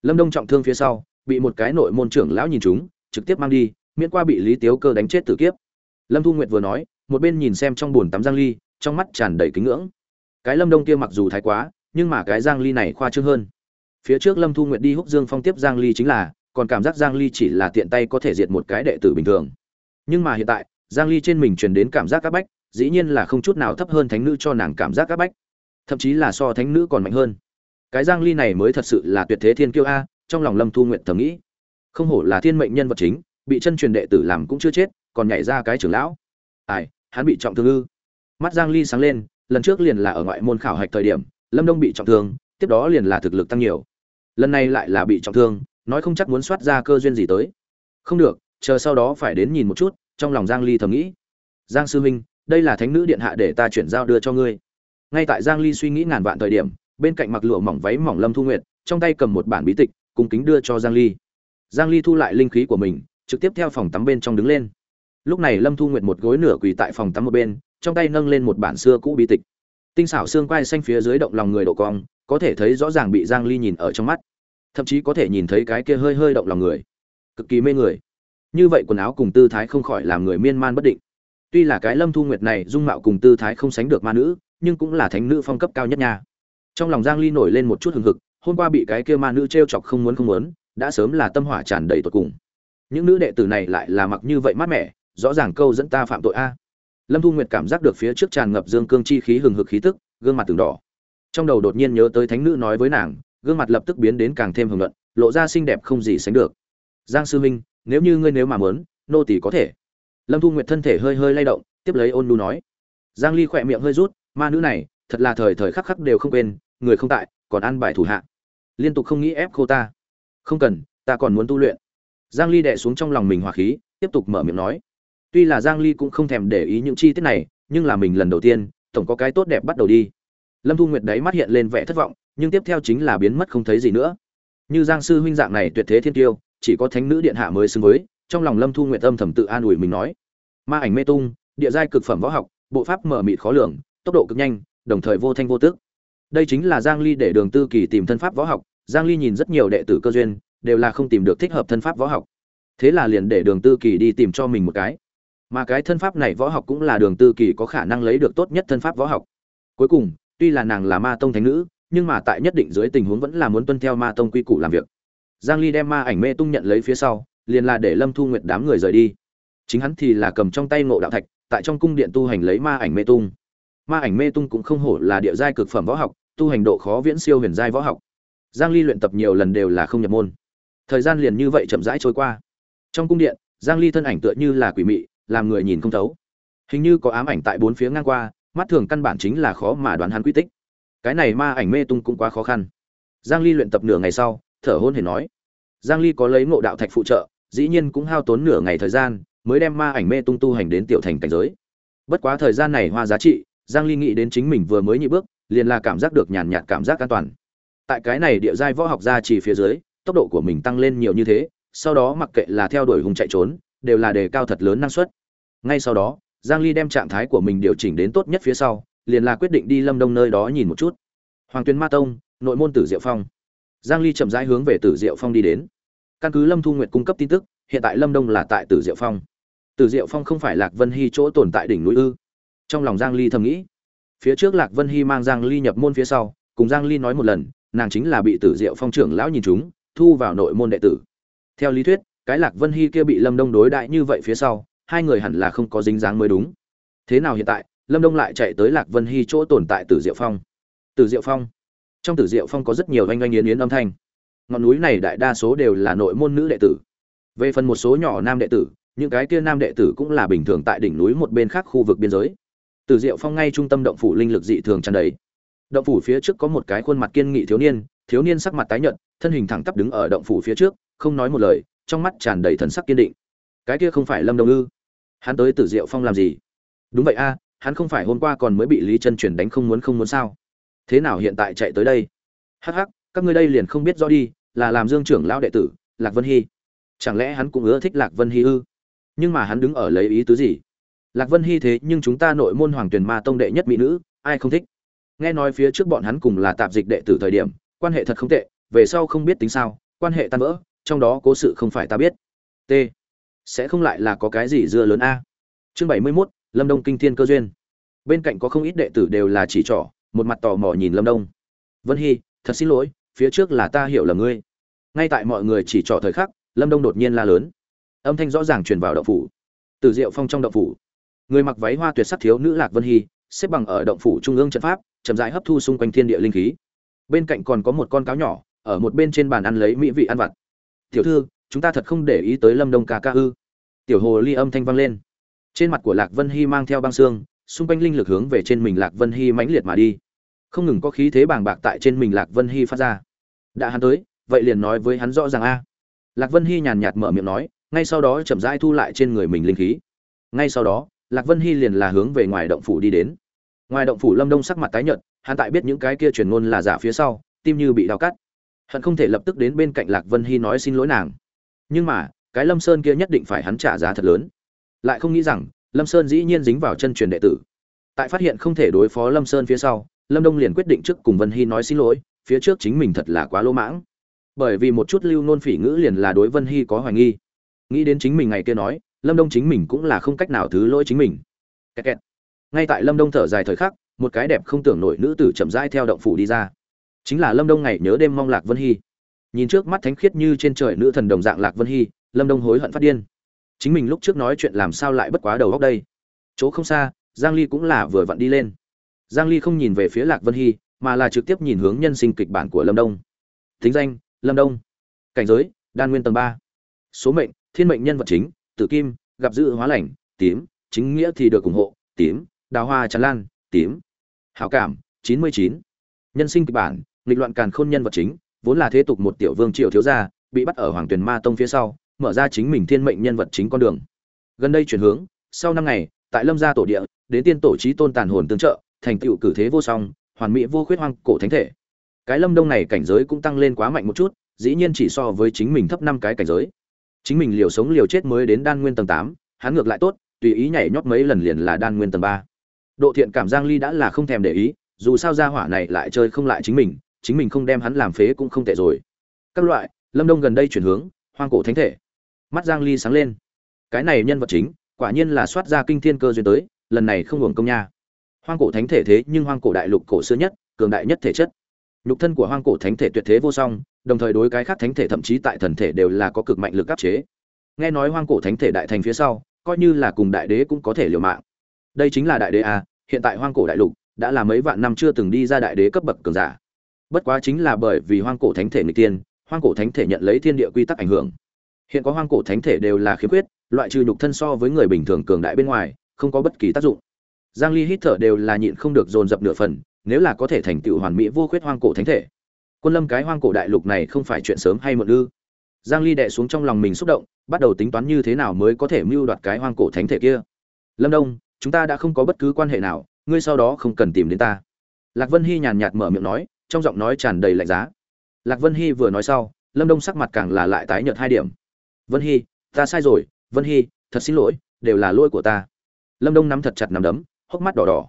Lâm đông trọng thương phía sau, bị một cái nội môn trưởng lão nhìn chúng trực tiếp mang đi, miễn qua bị lý tiếu cơ đánh chết tử kiếp. Lâm thu nguyệt vừa nói, một bên nhìn xem trong buồn tắm giang ly trong mắt tràn đầy kính ngưỡng. Cái lâm đông kia mặc dù thái quá, nhưng mà cái giang ly này khoa trương hơn. Phía trước lâm thu nguyệt đi húc dương phong tiếp giang ly chính là, còn cảm giác giang ly chỉ là tiện tay có thể diệt một cái đệ tử bình thường. Nhưng mà hiện tại, giang ly trên mình truyền đến cảm giác các bách, dĩ nhiên là không chút nào thấp hơn thánh nữ cho nàng cảm giác các bách. Thậm chí là so thánh nữ còn mạnh hơn. Cái giang ly này mới thật sự là tuyệt thế thiên kiêu a, trong lòng lâm thu nguyện thầm nghĩ. Không hổ là thiên mệnh nhân vật chính, bị chân truyền đệ tử làm cũng chưa chết, còn nhảy ra cái trưởng lão. Ai, hắn bị trọng thương ư? Mắt giang ly sáng lên, lần trước liền là ở ngoại môn khảo hạch thời điểm, lâm đông bị trọng thương, tiếp đó liền là thực lực tăng nhiều. Lần này lại là bị trọng thương, nói không chắc muốn soát ra cơ duyên gì tới. Không được, chờ sau đó phải đến nhìn một chút, trong lòng giang ly thầm nghĩ. Giang sư huynh, đây là thánh nữ điện hạ để ta chuyển giao đưa cho ngươi. Ngay tại giang ly suy nghĩ ngàn vạn thời điểm, bên cạnh mặc lụa mỏng váy mỏng lâm thu nguyệt, trong tay cầm một bản bí tịch, cung kính đưa cho giang ly. Giang ly thu lại linh khí của mình, trực tiếp theo phòng tắm bên trong đứng lên. Lúc này lâm thu nguyệt một gối nửa quỳ tại phòng tắm một bên trong tay nâng lên một bản xưa cũ bí tịch. Tinh xảo xương quai xanh phía dưới động lòng người độ cong, có thể thấy rõ ràng bị giang ly nhìn ở trong mắt. Thậm chí có thể nhìn thấy cái kia hơi hơi động lòng người. Cực kỳ mê người. Như vậy quần áo cùng tư thái không khỏi làm người miên man bất định. Tuy là cái lâm thu nguyệt này dung mạo cùng tư thái không sánh được ma nữ, nhưng cũng là thánh nữ phong cấp cao nhất nha. Trong lòng giang ly nổi lên một chút hừng hực, hôm qua bị cái kia ma nữ trêu chọc không muốn không muốn, đã sớm là tâm hỏa tràn đầy tột cùng. Những nữ đệ tử này lại là mặc như vậy mát mẻ, rõ ràng câu dẫn ta phạm tội a lâm thu nguyệt cảm giác được phía trước tràn ngập dương cương chi khí hừng hực khí tức, gương mặt từng đỏ. Trong đầu đột nhiên nhớ tới thánh nữ nói với nàng, gương mặt lập tức biến đến càng thêm hưởng luận lộ ra xinh đẹp không gì sánh được. Giang sư minh nếu như ngươi nếu mà muốn, nô tỷ có thể. Lâm thu nguyệt thân thể hơi hơi lay động, tiếp lấy ôn nu nói. Giang ly khỏe miệng hơi rút, ma nữ này, thật là thời thời khắc khắc đều không quên, người không tại, còn ăn bài thủ hạ. Liên tục không nghĩ ép cô ta. Không cần, ta còn muốn tu luyện. Giang ly đè xuống trong lòng mình hỏa khí, tiếp tục mở miệng nói tuy là giang ly cũng không thèm để ý những chi tiết này, nhưng là mình lần đầu tiên, tổng có cái tốt đẹp bắt đầu đi. Lâm thu nguyệt đấy mắt hiện lên vẻ thất vọng, nhưng tiếp theo chính là biến mất không thấy gì nữa. Như giang sư huynh dạng này tuyệt thế thiên tiêu chỉ có thánh nữ điện hạ mới xứng với, trong lòng lâm thu nguyệt âm thầm tự an ủi mình nói. Ma ảnh mê tung, địa giai cực phẩm võ học, bộ pháp mở mịt khó lường, tốc độ cực nhanh, đồng thời vô thanh vô tức. đây chính là giang ly để đường tư kỳ tìm thân pháp võ học, giang ly nhìn rất nhiều đệ tử cơ duyên, đều là không tìm được thích hợp thân pháp võ học. Thế là liền để đường tư kỳ đi tìm cho mình một cái mà cái thân pháp này võ học cũng là đường tư kỳ có khả năng lấy được tốt nhất thân pháp võ học. Cuối cùng, tuy là nàng là ma tông thánh nữ, nhưng mà tại nhất định dưới tình huống vẫn là muốn tuân theo ma tông quy củ làm việc. Giang ly đem ma ảnh mê tung nhận lấy phía sau, liền là để lâm thu nguyệt đám người rời đi. Chính hắn thì là cầm trong tay ngộ đạo thạch, tại trong cung điện tu hành lấy ma ảnh mê tung. Ma ảnh mê tung cũng không hổ là địa giai cực phẩm võ học, tu hành độ khó viễn siêu huyền giai võ học. Giang ly luyện tập nhiều lần đều là không nhập môn. Thời gian liền như vậy chậm rãi trôi qua. Trong cung điện, giang ly thân ảnh tựa như là quỷ mị làm người nhìn không thấu. Hình như có ám ảnh tại bốn phía ngang qua, mắt thường căn bản chính là khó mà đoán hắn quy tích. Cái này ma ảnh mê tung cũng quá khó khăn. Giang ly luyện tập nửa ngày sau, thở hôn hề nói. Giang ly có lấy ngộ đạo thạch phụ trợ, dĩ nhiên cũng hao tốn nửa ngày thời gian, mới đem ma ảnh mê tung tu hành đến tiểu thành cảnh giới. Bất quá thời gian này hoa giá trị, giang ly nghĩ đến chính mình vừa mới nhị bước, liền là cảm giác được nhàn nhạt cảm giác an toàn. Tại cái này địa giai võ học gia chỉ phía dưới, tốc độ của mình tăng lên nhiều như thế, sau đó mặc kệ là theo đuổi hùng chạy trốn đều là đề cao thật lớn năng suất. Ngay sau đó, giang ly đem trạng thái của mình điều chỉnh đến tốt nhất phía sau, liền là quyết định đi lâm đông nơi đó nhìn một chút. Hoàng tuyên ma tông, nội môn tử diệu phong. Giang ly chậm rãi hướng về tử diệu phong đi đến. Căn cứ lâm thu nguyệt cung cấp tin tức, hiện tại lâm đông là tại tử diệu phong. Tử diệu phong không phải lạc vân hy chỗ tồn tại đỉnh núi ư? Trong lòng giang ly thầm nghĩ. Phía trước lạc vân hy mang giang ly nhập môn phía sau, cùng giang ly nói một lần, nàng chính là bị tử diệu phong trưởng lão nhìn chúng, thu vào nội môn đệ tử. Theo lý thuyết cái lạc vân hy kia bị lâm đông đối đại như vậy phía sau, hai người hẳn là không có dính dáng mới đúng. Thế nào hiện tại, lâm đông lại chạy tới lạc vân hy chỗ tồn tại tử diệu phong. Tử diệu phong? Trong tử diệu phong có rất nhiều oanh oanh yến yến âm thanh. Ngọn núi này đại đa số đều là nội môn nữ đệ tử. Về phần một số nhỏ nam đệ tử, những cái kia nam đệ tử cũng là bình thường tại đỉnh núi một bên khác khu vực biên giới. Tử diệu phong ngay trung tâm động phủ linh lực dị thường tràn đầy. Động phủ phía trước có một cái khuôn mặt kiên nghị thiếu niên thiếu niên sắc mặt tái nhợt, thân hình thẳng tắp đứng ở động phủ phía trước, không nói một lời trong mắt tràn đầy thần sắc kiên định. Cái kia không phải lâm đông ư? Hắn tới tử diệu phong làm gì? Đúng vậy a, hắn không phải hôm qua còn mới bị lý chân chuyển đánh không muốn không muốn sao? Thế nào hiện tại chạy tới đây? Hắc hắc, các ngươi đây liền không biết rõ đi, là làm dương trưởng lão đệ tử, lạc vân hy. Chẳng lẽ hắn cũng ưa thích lạc vân hy ư? Nhưng mà hắn đứng ở lấy ý tứ gì? Lạc vân hy thế nhưng chúng ta nội môn hoàng tuyền ma tông đệ nhất mỹ nữ, ai không thích? Nghe nói phía trước bọn hắn cùng là tạp dịch đệ tử thời điểm, quan hệ thật không tệ, về sau không biết tính sao, quan hệ tan vỡ trong đó cố sự không phải ta biết. T. Sẽ không lại là có cái gì dưa lớn a. Chương bảy mươi 71, lâm đông kinh thiên cơ duyên. Bên cạnh có không ít đệ tử đều là chỉ trỏ một mặt tò mò nhìn lâm đông. Vân hy thật xin lỗi phía trước là ta hiểu là ngươi. Ngay tại mọi người chỉ trỏ thời khắc lâm đông đột nhiên la lớn. Âm thanh rõ ràng truyền vào động phủ. Từ diệu phong trong động phủ. Người mặc váy hoa tuyệt sắc thiếu nữ lạc vân hy xếp bằng ở động phủ trung ương trận pháp chậm rãi hấp thu xung quanh thiên địa linh khí. Bên cạnh còn có một con cáo nhỏ ở một bên trên bàn ăn lấy mỹ vị ăn vặt tiểu thư, chúng ta thật không để ý tới lâm đông ca ca ư? Tiểu hồ ly âm thanh vang lên. Trên mặt của lạc vân hy mang theo băng xương, xung quanh linh lực hướng về trên mình lạc vân hy mãnh liệt mà đi. Không ngừng có khí thế bàng bạc tại trên mình lạc vân hy phát ra. Đã hắn tới, vậy liền nói với hắn rõ ràng a. Lạc vân hy nhàn nhạt mở miệng nói, ngay sau đó chậm rãi thu lại trên người mình linh khí. Ngay sau đó, lạc vân hy liền là hướng về ngoài động phủ đi đến. Ngoài động phủ lâm đông sắc mặt tái nhợt, hắn tại biết những cái kia truyền ngôn là giả phía sau, tim như bị đau cắt hận không thể lập tức đến bên cạnh lạc vân hy nói xin lỗi nàng. Nhưng mà, cái lâm sơn kia nhất định phải hắn trả giá thật lớn. Lại không nghĩ rằng, lâm sơn dĩ nhiên dính vào chân truyền đệ tử. Tại phát hiện không thể đối phó lâm sơn phía sau, lâm đông liền quyết định trước cùng vân hy nói xin lỗi, phía trước chính mình thật là quá lỗ mãng. Bởi vì một chút lưu nôn phỉ ngữ liền là đối vân hy có hoài nghi. Nghĩ đến chính mình ngày kia nói, lâm đông chính mình cũng là không cách nào thứ lỗi chính mình. Kẹt kẹt. ngay tại lâm đông thở dài thời khắc, một cái đẹp không tưởng nổi nữ tử chậm rãi theo động phủ đi ra chính là lâm đông ngày nhớ đêm mong lạc vân hy. Nhìn trước mắt thánh khiết như trên trời nữ thần đồng dạng lạc vân hy, lâm đông hối hận phát điên. Chính mình lúc trước nói chuyện làm sao lại bất quá đầu góc đây? Chỗ không xa, giang ly cũng là vừa vặn đi lên. Giang ly không nhìn về phía lạc vân hy, mà là trực tiếp nhìn hướng nhân sinh kịch bản của lâm đông. Thính danh, lâm đông. Cảnh giới, đan nguyên tầng ba. Số mệnh, thiên mệnh nhân vật chính, tử kim, gặp dự hóa lành, tím, chính nghĩa thì được ủng hộ, tím, đào hoa tràn lan, tím. Hảo cảm, chín mươi chín. Nhân sinh kịch bản nghịch loạn càn khôn nhân vật chính, vốn là thế tục một tiểu vương triều thiếu gia, bị bắt ở hoàng tuyền ma tông phía sau, mở ra chính mình thiên mệnh nhân vật chính con đường. Gần đây chuyển hướng, sau năm ngày, tại lâm gia tổ địa, đến tiên tổ trí tôn tàn hồn tương trợ, thành tựu cử thế vô song, hoàn mỹ vô khuyết hoang cổ thánh thể. Cái lâm đông này cảnh giới cũng tăng lên quá mạnh một chút, dĩ nhiên chỉ so với chính mình thấp năm cái cảnh giới. Chính mình liều sống liều chết mới đến đan nguyên tầng tám, hắn ngược lại tốt, tùy ý nhảy nhót mấy lần liền là đan nguyên tầng ba. Độ thiện cảm giang ly đã là không thèm để ý, dù sao gia hỏa này lại chơi không lại chính mình chính mình không đem hắn làm phế cũng không tệ rồi. Các loại, lâm đông gần đây chuyển hướng, hoang cổ thánh thể. Mắt giang ly sáng lên. Cái này nhân vật chính, quả nhiên là soát ra kinh thiên cơ duyên tới, lần này không uổng công nha. Hoang cổ thánh thể thế nhưng hoang cổ đại lục cổ xưa nhất, cường đại nhất thể chất. Nhục thân của hoang cổ thánh thể tuyệt thế vô song, đồng thời đối cái khác thánh thể thậm chí tại thần thể đều là có cực mạnh lực áp chế. Nghe nói hoang cổ thánh thể đại thành phía sau, coi như là cùng đại đế cũng có thể liều mạng. Đây chính là đại đế a hiện tại hoang cổ đại lục đã là mấy vạn năm chưa từng đi ra đại đế cấp bậc cường giả bất quá chính là bởi vì hoang cổ thánh thể người tiên hoang cổ thánh thể nhận lấy thiên địa quy tắc ảnh hưởng. Hiện có hoang cổ thánh thể đều là khiếm khuyết, loại trừ nhục thân so với người bình thường cường đại bên ngoài, không có bất kỳ tác dụng. Giang ly hít thở đều là nhịn không được dồn dập nửa phần, nếu là có thể thành tựu hoàn mỹ vô khuyết hoang cổ thánh thể. Quân lâm cái hoang cổ đại lục này không phải chuyện sớm hay muộn ư? Giang ly đè xuống trong lòng mình xúc động, bắt đầu tính toán như thế nào mới có thể mưu đoạt cái hoang cổ thánh thể kia. Lâm đông, chúng ta đã không có bất cứ quan hệ nào, ngươi sau đó không cần tìm đến ta. Lạc vân hy nhàn nhạt mở miệng nói trong giọng nói tràn đầy lạnh giá. Lạc vân hy vừa nói sau, lâm đông sắc mặt càng là lại tái nhợt hai điểm. Vân hy, ta sai rồi, vân hy, thật xin lỗi, đều là lỗi của ta. Lâm đông nắm thật chặt nắm đấm, hốc mắt đỏ đỏ.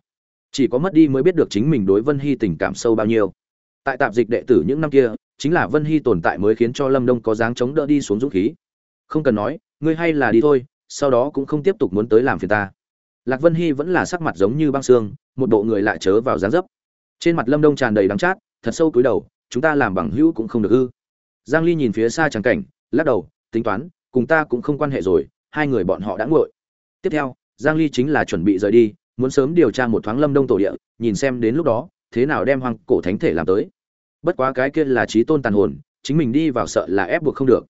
Chỉ có mất đi mới biết được chính mình đối vân hy tình cảm sâu bao nhiêu. Tại tạp dịch đệ tử những năm kia, chính là vân hy tồn tại mới khiến cho lâm đông có dáng chống đỡ đi xuống dũng khí. Không cần nói, ngươi hay là đi thôi, sau đó cũng không tiếp tục muốn tới làm phiền ta. Lạc vân hy vẫn là sắc mặt giống như băng xương, một bộ người lại chớ vào dáng dấp. Trên mặt lâm đông tràn đầy đắng chát thật sâu cúi đầu, chúng ta làm bằng hữu cũng không được ư. Giang ly nhìn phía xa trắng cảnh, lắc đầu, tính toán, cùng ta cũng không quan hệ rồi, hai người bọn họ đã nguội. Tiếp theo, giang ly chính là chuẩn bị rời đi, muốn sớm điều tra một thoáng lâm đông tổ địa, nhìn xem đến lúc đó, thế nào đem hoàng cổ thánh thể làm tới. Bất quá cái kia là trí tôn tàn hồn, chính mình đi vào sợ là ép buộc không được.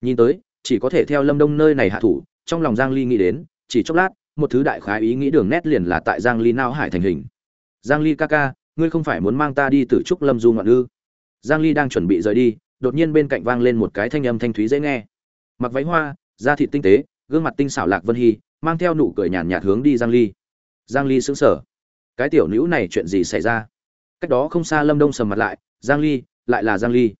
Nhìn tới, chỉ có thể theo lâm đông nơi này hạ thủ, trong lòng giang ly nghĩ đến, chỉ chốc lát, một thứ đại khái ý nghĩ đường nét liền là tại giang ly nao hải thành hình. Giang ly ca ca ngươi không phải muốn mang ta đi tử trúc lâm du ngoạn ư giang ly đang chuẩn bị rời đi, đột nhiên bên cạnh vang lên một cái thanh âm thanh thúy dễ nghe. Mặc váy hoa, da thịt tinh tế, gương mặt tinh xảo lạc vân hy, mang theo nụ cười nhàn nhạt hướng đi giang ly. Giang ly sững sờ. Cái tiểu nữ này chuyện gì xảy ra? Cách đó không xa lâm đông sầm mặt lại, giang ly, lại là giang ly.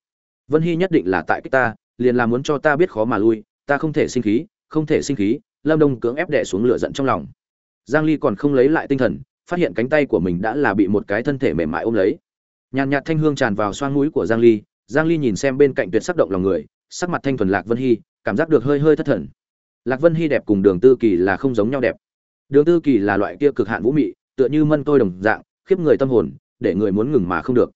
Vân hy nhất định là tại cách ta, liền là muốn cho ta biết khó mà lui, ta không thể sinh khí, không thể sinh khí. Lâm đông cưỡng ép đè xuống lửa giận trong lòng. Giang ly còn không lấy lại tinh thần phát hiện cánh tay của mình đã là bị một cái thân thể mềm mại ôm lấy. Nhàn nhạt thanh hương tràn vào xoang mũi của giang ly giang ly nhìn xem bên cạnh tuyệt sắc động lòng người, sắc mặt thanh thuần lạc vân hy, cảm giác được hơi hơi thất thần. Lạc vân hy đẹp cùng đường tư kỳ là không giống nhau đẹp. Đường tư kỳ là loại kia cực hạn vũ mị, tựa như mân tôi đồng dạng, khiếp người tâm hồn, để người muốn ngừng mà không được.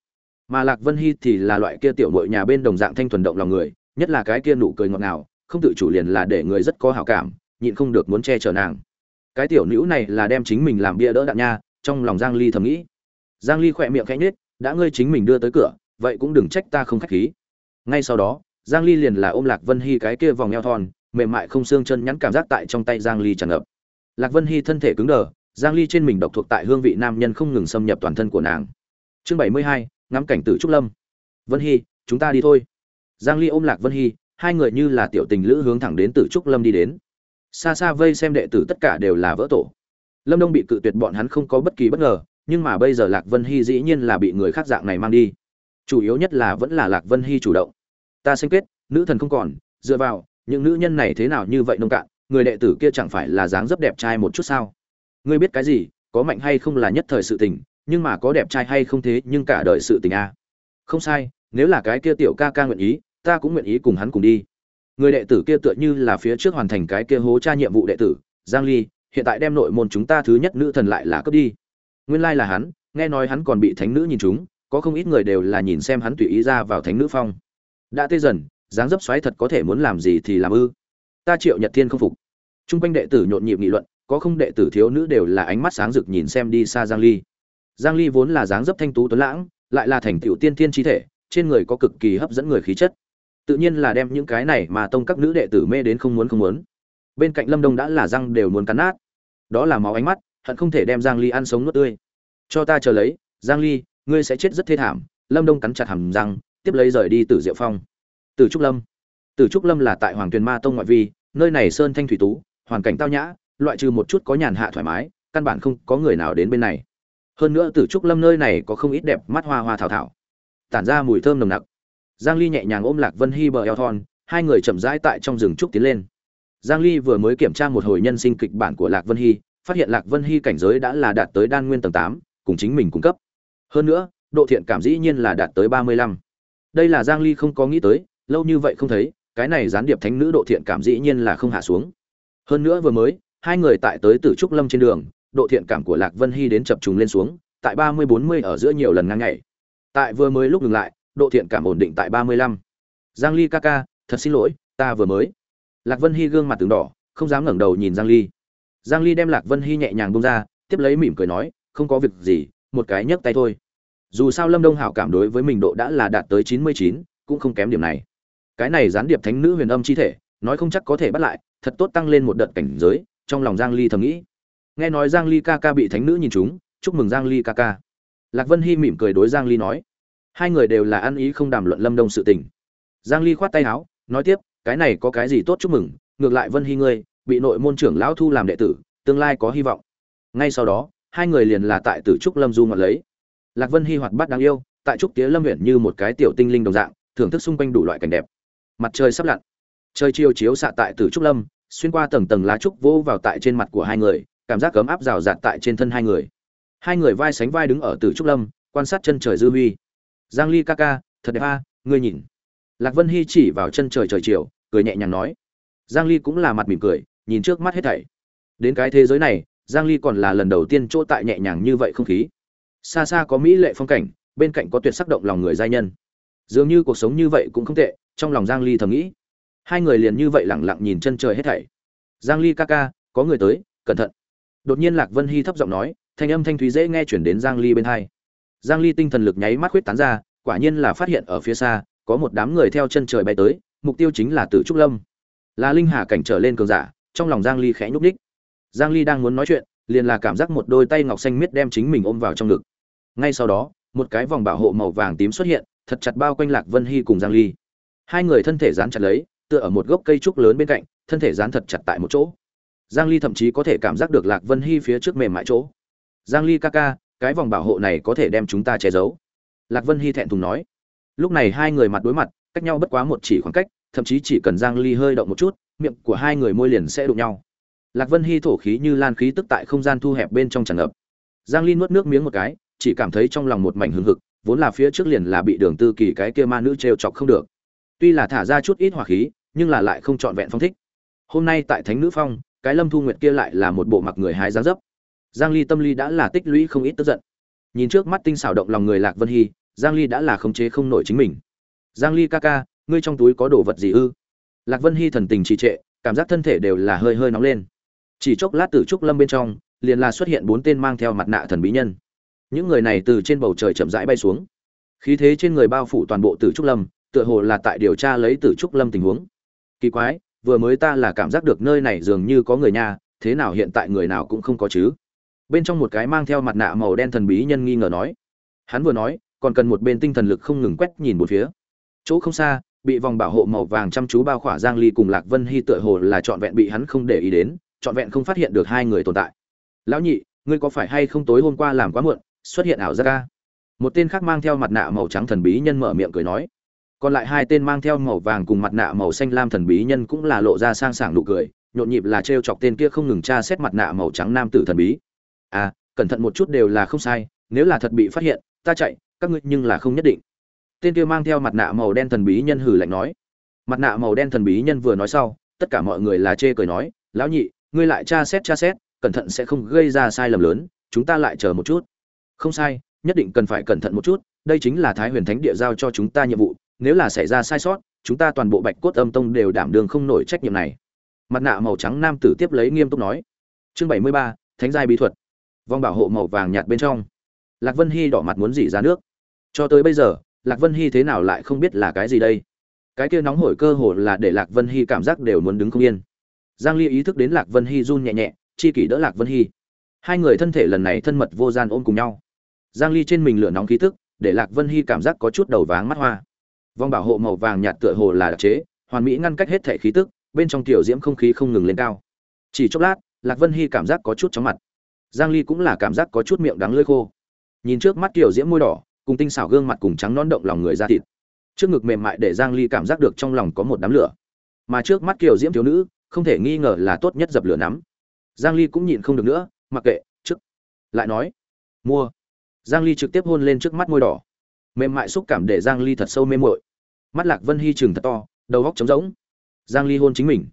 Mà lạc vân hy thì là loại kia tiểu nội nhà bên đồng dạng thanh thuần động lòng người, nhất là cái kia nụ cười ngọt ngào, không tự chủ liền là để người rất có hảo cảm, nhịn không được muốn che chở nàng cái tiểu nữ này là đem chính mình làm bia đỡ đạn nha trong lòng giang ly thầm nghĩ. Giang ly khỏe miệng khẽ nhếch đã ngươi chính mình đưa tới cửa vậy cũng đừng trách ta không khách khí. Ngay sau đó giang ly liền là ôm lạc vân hy cái kia vòng eo thon mềm mại không xương chân nhắn cảm giác tại trong tay giang ly tràn ngập. Lạc vân hy thân thể cứng đờ giang ly trên mình độc thuộc tại hương vị nam nhân không ngừng xâm nhập toàn thân của nàng. Chương 72, ngắm cảnh tử trúc lâm. Vân hy chúng ta đi thôi. Giang ly ôm lạc vân hy hai người như là tiểu tình lữ hướng thẳng đến tử trúc lâm đi đến xa xa vây xem đệ tử tất cả đều là vỡ tổ. Lâm đông bị cự tuyệt bọn hắn không có bất kỳ bất ngờ, nhưng mà bây giờ lạc vân hy dĩ nhiên là bị người khác dạng này mang đi. Chủ yếu nhất là vẫn là lạc vân hy chủ động. Ta sinh kết, nữ thần không còn, dựa vào, những nữ nhân này thế nào như vậy nông cạn, người đệ tử kia chẳng phải là dáng dấp đẹp trai một chút sao? Ngươi biết cái gì, có mạnh hay không là nhất thời sự tình, nhưng mà có đẹp trai hay không thế, nhưng cả đời sự tình a à. không sai, nếu là cái kia tiểu ca ca nguyện ý, ta cũng nguyện ý cùng hắn cùng đi người đệ tử kia tựa như là phía trước hoàn thành cái kia hố tra nhiệm vụ đệ tử, giang ly, hiện tại đem nội môn chúng ta thứ nhất nữ thần lại là cướp đi. Nguyên lai là hắn, nghe nói hắn còn bị thánh nữ nhìn chúng, có không ít người đều là nhìn xem hắn tùy ý ra vào thánh nữ phong. Đã tê dần, dáng dấp xoáy thật có thể muốn làm gì thì làm ư. Ta triệu nhật thiên không phục. Trung quanh đệ tử nhộn nhịp nghị luận, có không đệ tử thiếu nữ đều là ánh mắt sáng rực nhìn xem đi xa giang ly. Giang ly vốn là dáng dấp thanh tú tuấn lãng, lại là thành tiểu tiên thiên chi thể, trên người có cực kỳ hấp dẫn người khí chất tự nhiên là đem những cái này mà tông các nữ đệ tử mê đến không muốn không muốn. Bên cạnh lâm đông đã là răng đều muốn cắn nát. Đó là máu ánh mắt, hận không thể đem giang ly ăn sống nuốt tươi. Cho ta chờ lấy, giang ly, ngươi sẽ chết rất thê thảm. Lâm đông cắn chặt hàm răng, tiếp lấy rời đi từ diệu phong. Từ trúc lâm. Từ trúc lâm là tại hoàng tuyền ma tông ngoại vi, nơi này sơn thanh thủy tú, hoàn cảnh tao nhã, loại trừ một chút có nhàn hạ thoải mái, căn bản không có người nào đến bên này. Hơn nữa từ trúc lâm nơi này có không ít đẹp mắt hoa hoa thảo thảo. Tản ra mùi thơm nồng nặc giang ly nhẹ nhàng ôm lạc vân Hi bờ eo thon hai người chậm rãi tại trong rừng trúc tiến lên. Giang ly vừa mới kiểm tra một hồi nhân sinh kịch bản của lạc vân Hi, phát hiện lạc vân Hi cảnh giới đã là đạt tới đan nguyên tầng 8, cùng chính mình cung cấp. Hơn nữa độ thiện cảm dĩ nhiên là đạt tới 35. đây là giang ly không có nghĩ tới lâu như vậy không thấy cái này gián điệp thánh nữ độ thiện cảm dĩ nhiên là không hạ xuống. Hơn nữa vừa mới hai người tại tới tử trúc lâm trên đường độ thiện cảm của lạc vân Hi đến chập trùng lên xuống tại 30-40 ở giữa nhiều lần ngang ngày tại vừa mới lúc dừng lại độ thiện cảm ổn định tại 35. giang ly ca ca thật xin lỗi ta vừa mới. Lạc vân hy gương mặt từng đỏ không dám ngẩng đầu nhìn giang ly. Giang ly đem lạc vân hy nhẹ nhàng buông ra tiếp lấy mỉm cười nói không có việc gì một cái nhấc tay thôi. Dù sao lâm đông hảo cảm đối với mình độ đã là đạt tới 99, cũng không kém điểm này. Cái này gián điệp thánh nữ huyền âm chi thể nói không chắc có thể bắt lại thật tốt tăng lên một đợt cảnh giới trong lòng giang ly thầm nghĩ. Nghe nói giang ly ca ca bị thánh nữ nhìn trúng, chúc mừng giang ly ca ca. Lạc vân hy mỉm cười đối giang ly nói hai người đều là ăn ý không đàm luận lâm đông sự tình. Giang ly khoát tay áo, nói tiếp, cái này có cái gì tốt chúc mừng, ngược lại vân hy ngươi, bị nội môn trưởng lão thu làm đệ tử, tương lai có hy vọng. Ngay sau đó, hai người liền là tại tử trúc lâm du ngọn lấy. Lạc vân hy hoạt bát đáng yêu, tại trúc tía lâm huyện như một cái tiểu tinh linh đồng dạng, thưởng thức xung quanh đủ loại cảnh đẹp. Mặt trời sắp lặn. Trời chiều chiếu xạ tại tử trúc lâm, xuyên qua tầng tầng lá trúc vỗ vào tại trên mặt của hai người, cảm giác cấm áp rào rạt tại trên thân hai người. Hai người vai sánh vai đứng ở tử trúc lâm, quan sát chân trời dư huy giang ly ca ca, thật đẹp a, ngươi nhìn. Lạc vân hy chỉ vào chân trời trời chiều, cười nhẹ nhàng nói. Giang ly cũng là mặt mỉm cười, nhìn trước mắt hết thảy. Đến cái thế giới này, giang ly còn là lần đầu tiên chỗ tại nhẹ nhàng như vậy không khí. Xa xa có mỹ lệ phong cảnh, bên cạnh có tuyệt sắc động lòng người giai nhân. Dường như cuộc sống như vậy cũng không tệ, trong lòng giang ly thầm nghĩ. Hai người liền như vậy lặng lặng nhìn chân trời hết thảy. Giang ly ca ca, có người tới, cẩn thận. Đột nhiên lạc vân hy thấp giọng nói, thanh âm thanh thúy dễ nghe chuyển đến giang ly bên hai giang ly tinh thần lực nháy mắt khuyết tán ra, quả nhiên là phát hiện ở phía xa, có một đám người theo chân trời bay tới, mục tiêu chính là tử trúc lâm. Là linh hà cảnh trở lên cường giả, trong lòng giang ly khẽ nhúc nhích. giang ly đang muốn nói chuyện, liền là cảm giác một đôi tay ngọc xanh miết đem chính mình ôm vào trong ngực. Ngay sau đó, một cái vòng bảo hộ màu vàng tím xuất hiện, thật chặt bao quanh lạc vân hy cùng giang ly. Hai người thân thể dán chặt lấy, tựa ở một gốc cây trúc lớn bên cạnh, thân thể dán thật chặt tại một chỗ. Giang ly thậm chí có thể cảm giác được lạc vân hy phía trước mềm mại chỗ. Giang ly ca ca cái vòng bảo hộ này có thể đem chúng ta che giấu. Lạc vân hy thẹn thùng nói. Lúc này hai người mặt đối mặt, cách nhau bất quá một chỉ khoảng cách, thậm chí chỉ cần giang ly hơi động một chút, miệng của hai người môi liền sẽ đụng nhau. Lạc vân hy thổ khí như lan khí tức tại không gian thu hẹp bên trong tràn ngập. Giang ly nuốt nước miếng một cái, chỉ cảm thấy trong lòng một mảnh hưng hực, vốn là phía trước liền là bị đường tư kỳ cái kia ma nữ trêu chọc không được. Tuy là thả ra chút ít hỏa khí, nhưng là lại không trọn vẹn phong thích. Hôm nay tại thánh nữ phong, cái lâm thu nguyệt kia lại là một bộ mặc người hái dáng dấp giang ly tâm lý đã là tích lũy không ít tức giận. Nhìn trước mắt tinh xảo động lòng người lạc vân hy, giang ly đã là khống chế không nổi chính mình. Giang ly ca ca, ngươi trong túi có đồ vật gì ư? Lạc vân hy thần tình trì trệ, cảm giác thân thể đều là hơi hơi nóng lên. Chỉ chốc lát Tử trúc lâm bên trong, liền là xuất hiện bốn tên mang theo mặt nạ thần bí nhân. Những người này từ trên bầu trời chậm rãi bay xuống. Khí thế trên người bao phủ toàn bộ tử trúc lâm, tựa hồ là tại điều tra lấy tử trúc lâm tình huống. Kỳ quái, vừa mới ta là cảm giác được nơi này dường như có người nhà, thế nào hiện tại người nào cũng không có chứ? Bên trong một cái mang theo mặt nạ màu đen thần bí nhân nghi ngờ nói. Hắn vừa nói, còn cần một bên tinh thần lực không ngừng quét nhìn một phía. Chỗ không xa, bị vòng bảo hộ màu vàng chăm chú bao khỏa giang ly cùng lạc vân hy tựa hồ là trọn vẹn bị hắn không để ý đến, trọn vẹn không phát hiện được hai người tồn tại. Lão nhị, ngươi có phải hay không tối hôm qua làm quá muộn, xuất hiện ảo giác ca một tên khác mang theo mặt nạ màu trắng thần bí nhân mở miệng cười nói. Còn lại hai tên mang theo màu vàng cùng mặt nạ màu xanh lam thần bí nhân cũng là lộ ra sang sảng nụ cười, nhộn nhịp là trêu chọc tên kia không ngừng tra xét mặt nạ màu trắng nam tử thần bí à cẩn thận một chút đều là không sai, nếu là thật bị phát hiện, ta chạy, các ngươi nhưng là không nhất định. Tên kia mang theo mặt nạ màu đen thần bí nhân hử lạnh nói. Mặt nạ màu đen thần bí nhân vừa nói sau, tất cả mọi người là chê cười nói, lão nhị, ngươi lại tra xét tra xét, cẩn thận sẽ không gây ra sai lầm lớn, chúng ta lại chờ một chút. Không sai, nhất định cần phải cẩn thận một chút, đây chính là thái huyền thánh địa giao cho chúng ta nhiệm vụ, nếu là xảy ra sai sót, chúng ta toàn bộ bạch cốt âm tông đều đảm đương không nổi trách nhiệm này. Mặt nạ màu trắng nam tử tiếp lấy nghiêm túc nói. Chương bảy mươi ba, thánh giai bí thuật vòng bảo hộ màu vàng nhạt bên trong. Lạc vân hy đỏ mặt muốn dỉ ra nước. Cho tới bây giờ, lạc vân hy thế nào lại không biết là cái gì đây? Cái kia nóng hổi cơ hồ là để lạc vân hy cảm giác đều muốn đứng không yên. Giang ly ý thức đến lạc vân hy run nhẹ nhẹ, chi kỷ đỡ lạc vân hy. Hai người thân thể lần này thân mật vô gian ôm cùng nhau. Giang ly trên mình lửa nóng khí tức, để lạc vân hy cảm giác có chút đầu váng mắt hoa. Vòng bảo hộ màu vàng nhạt tựa hồ là đặc chế, hoàn mỹ ngăn cách hết thể khí tức, bên trong tiểu diễm không khí không ngừng lên cao. Chỉ chốc lát, lạc vân hy cảm giác có chút chóng mặt giang ly cũng là cảm giác có chút miệng đắng lưỡi khô. Nhìn trước mắt tiểu diễm môi đỏ, cùng tinh xảo gương mặt cùng trắng non động lòng người ra thịt. Trước ngực mềm mại để giang ly cảm giác được trong lòng có một đám lửa. Mà trước mắt kiều diễm thiếu nữ, không thể nghi ngờ là tốt nhất dập lửa nắm. Giang ly cũng nhịn không được nữa, mặc kệ, trước. Lại nói, mua. Giang ly trực tiếp hôn lên trước mắt môi đỏ. Mềm mại xúc cảm để giang ly thật sâu mê muội. Mắt lạc vân hy trừng thật to, đầu góc trống rỗng. Giang ly hôn chính mình.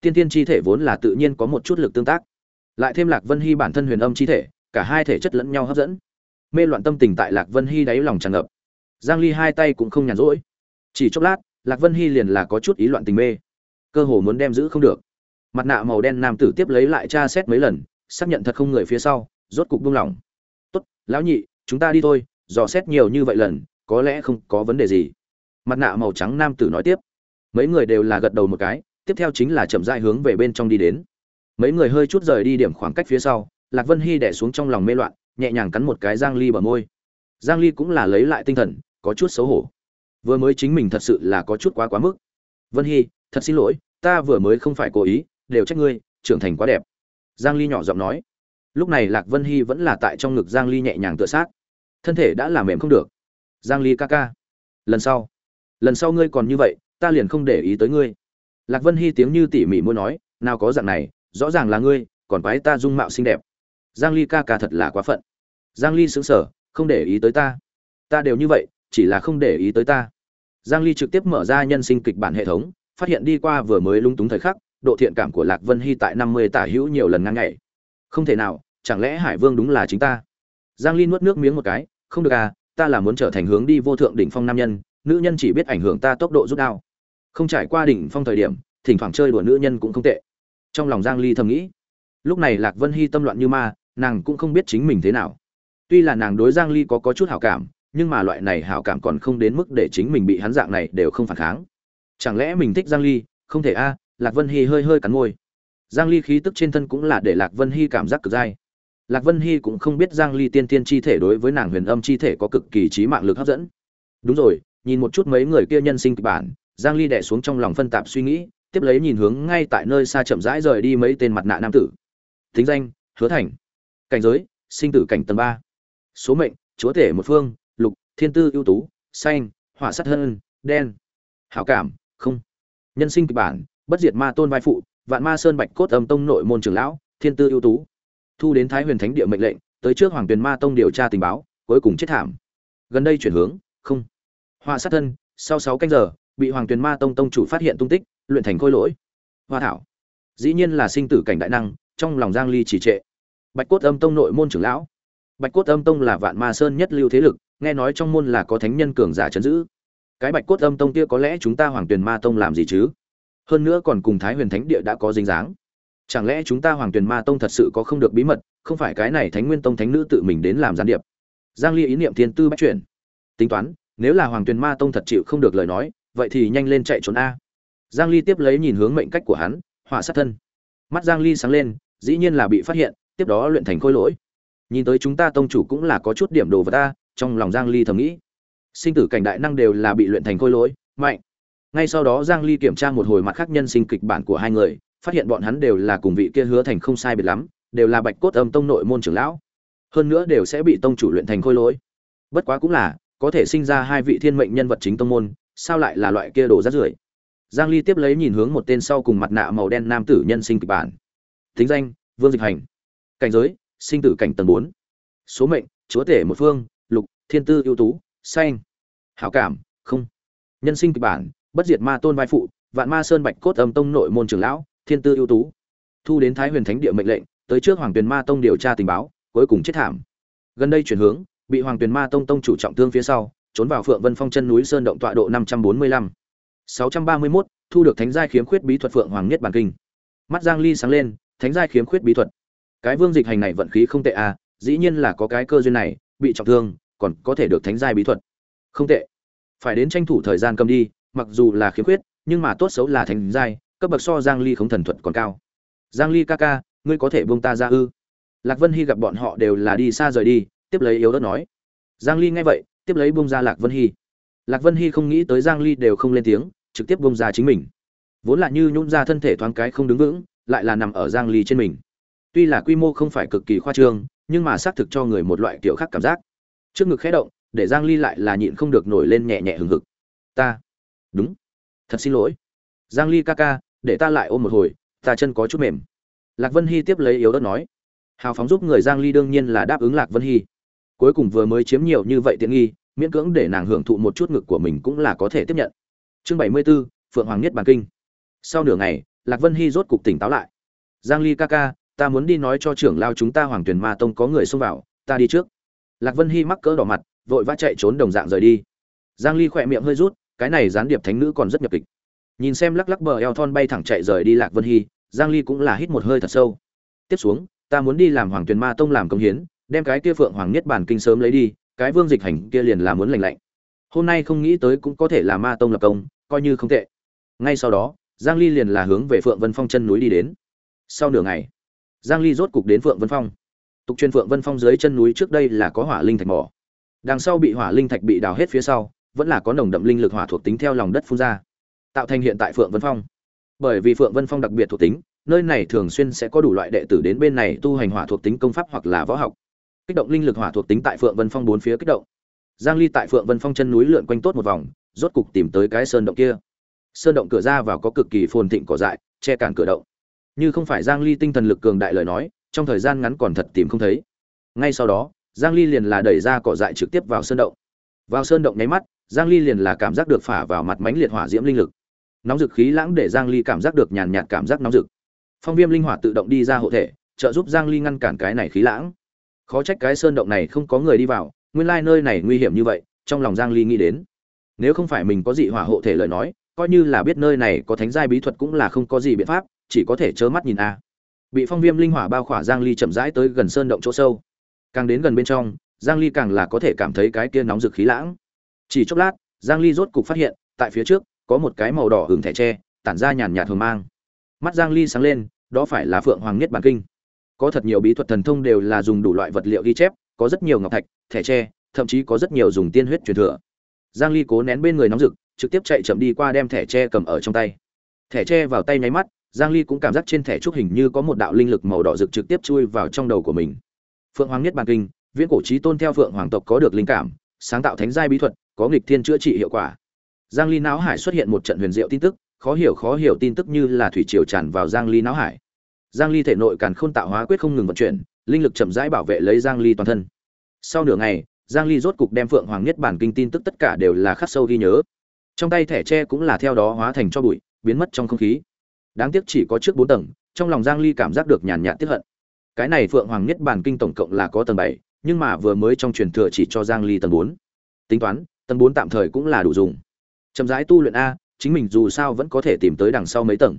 Tiên tiên chi thể vốn là tự nhiên có một chút lực tương tác lại thêm lạc vân hy bản thân huyền âm chi thể, cả hai thể chất lẫn nhau hấp dẫn. Mê loạn tâm tình tại lạc vân hy đáy lòng tràn ngập. Giang ly hai tay cũng không nhàn rỗi. Chỉ chốc lát, lạc vân hy liền là có chút ý loạn tình mê. Cơ hồ muốn đem giữ không được. Mặt nạ màu đen nam tử tiếp lấy lại tra xét mấy lần, xác nhận thật không người phía sau, rốt cục buông lỏng. Tốt, lão nhị, chúng ta đi thôi, dò xét nhiều như vậy lần, có lẽ không có vấn đề gì. Mặt nạ màu trắng nam tử nói tiếp. Mấy người đều là gật đầu một cái, tiếp theo chính là chậm rãi hướng về bên trong đi đến mấy người hơi chút rời đi điểm khoảng cách phía sau, lạc vân hy đẻ xuống trong lòng mê loạn, nhẹ nhàng cắn một cái giang ly bờ môi. Giang ly cũng là lấy lại tinh thần, có chút xấu hổ. Vừa mới chính mình thật sự là có chút quá quá mức. Vân hy, thật xin lỗi, ta vừa mới không phải cố ý, đều trách ngươi, trưởng thành quá đẹp. Giang ly nhỏ giọng nói. Lúc này lạc vân hy vẫn là tại trong ngực giang ly nhẹ nhàng tựa sát. Thân thể đã làm mềm không được. Giang ly ca ca, lần sau lần sau ngươi còn như vậy, ta liền không để ý tới ngươi. Lạc vân hy tiếng như tỉ mỉ muốn nói, nào có dạng này rõ ràng là ngươi, còn quái ta dung mạo xinh đẹp. Giang ly ca ca thật là quá phận. Giang ly sững sờ, không để ý tới ta. Ta đều như vậy, chỉ là không để ý tới ta. Giang ly trực tiếp mở ra nhân sinh kịch bản hệ thống, phát hiện đi qua vừa mới lung túng thời khắc, độ thiện cảm của lạc vân hy tại 50 tả hữu nhiều lần ngang ngày không thể nào, chẳng lẽ hải vương đúng là chính ta? Giang ly nuốt nước miếng một cái, không được à ta là muốn trở thành hướng đi vô thượng đỉnh phong nam nhân, nữ nhân chỉ biết ảnh hưởng ta tốc độ rút đao. Không trải qua đỉnh phong thời điểm, thỉnh thoảng chơi đùa nữ nhân cũng không tệ trong lòng giang ly thầm nghĩ, lúc này lạc vân hy tâm loạn như ma, nàng cũng không biết chính mình thế nào. Tuy là nàng đối giang ly có có chút hảo cảm, nhưng mà loại này hảo cảm còn không đến mức để chính mình bị hắn dạng này đều không phản kháng. Chẳng lẽ mình thích giang ly? Không thể a, lạc vân hy hơi hơi cắn môi. Giang ly khí tức trên thân cũng là để lạc vân hy cảm giác cực dai. Lạc vân hy cũng không biết giang ly tiên tiên chi thể đối với nàng huyền âm chi thể có cực kỳ trí mạng lực hấp dẫn. Đúng rồi, nhìn một chút mấy người kia nhân sinh kịch bản, giang ly đè xuống trong lòng phân tạp suy nghĩ tiếp lấy nhìn hướng ngay tại nơi xa chậm rãi rời đi mấy tên mặt nạ nam tử. Thính danh, hứa thành. Cảnh giới, sinh tử cảnh tầng ba. Số mệnh, chúa thể một phương, lục, thiên tư ưu tú, xanh, hỏa sắt hơn đen. Hảo cảm, không. Nhân sinh kịch bản, bất diệt ma tôn vai phụ, vạn ma sơn bạch cốt âm tông nội môn trưởng lão, thiên tư ưu tú. Thu đến thái huyền thánh địa mệnh lệnh, tới trước hoàng tuyền ma tông điều tra tình báo, cuối cùng chết thảm. Gần đây chuyển hướng, không. Hỏa sát thân, sau sáu canh giờ bị hoàng tuyền ma tông tông chủ phát hiện tung tích, luyện thành khôi lỗi. Hoa thảo. Dĩ nhiên là sinh tử cảnh đại năng, trong lòng giang ly chỉ trệ. Bạch cốt âm tông nội môn trưởng lão. Bạch cốt âm tông là vạn ma sơn nhất lưu thế lực, nghe nói trong môn là có thánh nhân cường giả chấn giữ. Cái bạch cốt âm tông kia có lẽ chúng ta hoàng tuyền ma tông làm gì chứ? Hơn nữa còn cùng thái huyền thánh địa đã có dính dáng. Chẳng lẽ chúng ta hoàng tuyền ma tông thật sự có không được bí mật, không phải cái này thánh nguyên tông thánh nữ tự mình đến làm gián điệp? Giang ly ý niệm thiên tư bách chuyển. Tính toán, nếu là hoàng tuyền ma tông thật chịu không được lời nói vậy thì nhanh lên chạy trốn a. Giang ly tiếp lấy nhìn hướng mệnh cách của hắn hỏa sát thân. Mắt giang ly sáng lên, dĩ nhiên là bị phát hiện, tiếp đó luyện thành khôi lỗi. Nhìn tới chúng ta tông chủ cũng là có chút điểm đồ vật ta trong lòng giang ly thầm nghĩ. Sinh tử cảnh đại năng đều là bị luyện thành khôi lỗi, mạnh. Ngay sau đó giang ly kiểm tra một hồi mặt khác nhân sinh kịch bản của hai người, phát hiện bọn hắn đều là cùng vị kia hứa thành không sai biệt lắm, đều là bạch cốt âm tông nội môn trưởng lão. Hơn nữa đều sẽ bị tông chủ luyện thành khôi lỗi. Bất quá cũng là, có thể sinh ra hai vị thiên mệnh nhân vật chính tông môn sao lại là loại kia đồ rác rưởi? Giang ly tiếp lấy nhìn hướng một tên sau cùng mặt nạ màu đen nam tử nhân sinh kịch bản. Thính danh, vương dịch hành. Cảnh giới, sinh tử cảnh tầng 4. số mệnh, chúa tể một phương, lục, thiên tư ưu tú, xanh. Hảo cảm, không. Nhân sinh kịch bản, bất diệt ma tôn vai phụ, vạn ma sơn bạch cốt âm tông nội môn trưởng lão, thiên tư ưu tú. Thu đến thái huyền thánh địa mệnh lệnh, tới trước hoàng tuyền ma tông điều tra tình báo, cuối cùng chết thảm. Gần đây chuyển hướng, bị hoàng tuyền ma tông tông chủ trọng thương phía sau trốn vào phượng vân phong chân núi sơn động tọa độ năm trăm bốn mươi lăm. sáu trăm ba mươi mốt, thu được thánh giai khiếm khuyết bí thuật phượng hoàng nhất bản kinh. Mắt giang ly sáng lên, thánh giai khiếm khuyết bí thuật. Cái vương dịch hành này vận khí không tệ à dĩ nhiên là có cái cơ duyên này, bị trọng thương, còn có thể được thánh giai bí thuật. Không tệ. Phải đến tranh thủ thời gian cầm đi, mặc dù là khiếm khuyết, nhưng mà tốt xấu là thánh giai, cấp bậc so giang ly không thần thuật còn cao. Giang ly ca ca, ngươi có thể buông ta ra ư? Lạc vân hy gặp bọn họ đều là đi xa rời đi, tiếp lấy yếu đất nói. Giang ly nghe vậy tiếp lấy bông ra lạc vân hy. Lạc vân hy không nghĩ tới giang ly đều không lên tiếng, trực tiếp bông ra chính mình. Vốn là như nhún ra thân thể thoáng cái không đứng vững, lại là nằm ở giang ly trên mình. Tuy là quy mô không phải cực kỳ khoa trương, nhưng mà xác thực cho người một loại kiểu khác cảm giác. Trước ngực khẽ động, để giang ly lại là nhịn không được nổi lên nhẹ nhẹ hừng hực. Ta. Đúng. Thật xin lỗi. Giang ly ca ca, để ta lại ôm một hồi, ta chân có chút mềm. Lạc vân hy tiếp lấy yếu đất nói. Hào phóng giúp người giang ly đương nhiên là đáp ứng lạc vân hy cuối cùng vừa mới chiếm nhiều như vậy tiện nghi miễn cưỡng để nàng hưởng thụ một chút ngực của mình cũng là có thể tiếp nhận. Chương 74, phượng hoàng nhất bàn kinh. Sau nửa ngày lạc vân hy rốt cục tỉnh táo lại. Giang ly ca ca ta muốn đi nói cho trưởng lao chúng ta hoàng tuyển ma tông có người xông vào ta đi trước. Lạc vân hy mắc cỡ đỏ mặt vội vã chạy trốn đồng dạng rời đi. Giang ly khỏe miệng hơi rút cái này gián điệp thánh nữ còn rất nhập kịch. Nhìn xem lắc lắc bờ eo thon bay thẳng chạy rời đi lạc vân hy giang ly cũng là hít một hơi thật sâu. Tiếp xuống ta muốn đi làm hoàng tuyền ma tông làm công hiến đem cái kia phượng hoàng nhất bản kinh sớm lấy đi, cái vương dịch hành kia liền là muốn lành lạnh. Hôm nay không nghĩ tới cũng có thể là ma tông lập công, coi như không tệ. Ngay sau đó, giang ly liền là hướng về phượng vân phong chân núi đi đến. Sau nửa ngày, giang ly rốt cục đến phượng vân phong. Tục truyền phượng vân phong dưới chân núi trước đây là có hỏa linh thạch mỏ. Đằng sau bị hỏa linh thạch bị đào hết phía sau, vẫn là có nồng đậm linh lực hỏa thuộc tính theo lòng đất phun ra, tạo thành hiện tại phượng vân phong. Bởi vì phượng vân phong đặc biệt thuộc tính, nơi này thường xuyên sẽ có đủ loại đệ tử đến bên này tu hành hỏa thuộc tính công pháp hoặc là võ học kích động linh lực hỏa thuộc tính tại phượng vân phong bốn phía kích động. Giang ly tại phượng vân phong chân núi lượn quanh tốt một vòng, rốt cục tìm tới cái sơn động kia. Sơn động cửa ra vào có cực kỳ phồn thịnh cỏ dại, che cản cửa động. Như không phải giang ly tinh thần lực cường đại lời nói, trong thời gian ngắn còn thật tìm không thấy. Ngay sau đó, giang ly liền là đẩy ra cỏ dại trực tiếp vào sơn động. Vào sơn động nháy mắt, giang ly liền là cảm giác được phả vào mặt mánh liệt hỏa diễm linh lực. Nóng dực khí lãng để giang ly cảm giác được nhàn nhạt cảm giác nóng dực phong viêm linh hỏa tự động đi ra hộ thể, trợ giúp giang ly ngăn cản cái này khí lãng khó trách cái sơn động này không có người đi vào, nguyên lai nơi này nguy hiểm như vậy, trong lòng giang ly nghĩ đến. Nếu không phải mình có dị hỏa hộ thể lời nói, coi như là biết nơi này có thánh giai bí thuật cũng là không có gì biện pháp, chỉ có thể chớ mắt nhìn a. Bị phong viêm linh hỏa bao khỏa giang ly chậm rãi tới gần sơn động chỗ sâu. Càng đến gần bên trong, giang ly càng là có thể cảm thấy cái kia nóng rực khí lãng. Chỉ chốc lát, giang ly rốt cục phát hiện, tại phía trước, có một cái màu đỏ hưởng thẻ tre, tản ra nhàn nhạt thường mang. Mắt giang ly sáng lên, đó phải là phượng hoàng nhất bản kinh có thật nhiều bí thuật thần thông đều là dùng đủ loại vật liệu ghi chép, có rất nhiều ngọc thạch, thẻ tre, thậm chí có rất nhiều dùng tiên huyết truyền thừa. Giang ly cố nén bên người nóng rực, trực tiếp chạy chậm đi qua đem thẻ tre cầm ở trong tay. Thẻ tre vào tay nháy mắt, giang ly cũng cảm giác trên thẻ trúc hình như có một đạo linh lực màu đỏ rực trực tiếp chui vào trong đầu của mình. Phượng hoàng nhất bản kinh, viễn cổ trí tôn theo phượng hoàng tộc có được linh cảm, sáng tạo thánh giai bí thuật, có nghịch thiên chữa trị hiệu quả. Giang ly não hải xuất hiện một trận huyền diệu tin tức, khó hiểu khó hiểu tin tức như là thủy triều tràn vào giang ly não hải giang ly thể nội càn khôn tạo hóa quyết không ngừng vận chuyển linh lực chậm rãi bảo vệ lấy giang ly toàn thân. Sau nửa ngày giang ly rốt cục đem phượng hoàng nhất bản kinh tin tức tất cả đều là khắc sâu ghi nhớ. Trong tay thẻ tre cũng là theo đó hóa thành cho bụi biến mất trong không khí. Đáng tiếc chỉ có trước bốn tầng trong lòng giang ly cảm giác được nhàn nhạt tiếc hận. Cái này phượng hoàng nhất bản kinh tổng cộng là có tầng 7, nhưng mà vừa mới trong truyền thừa chỉ cho giang ly tầng 4. tính toán tầng 4 tạm thời cũng là đủ dùng. Chậm rãi tu luyện a chính mình dù sao vẫn có thể tìm tới đằng sau mấy tầng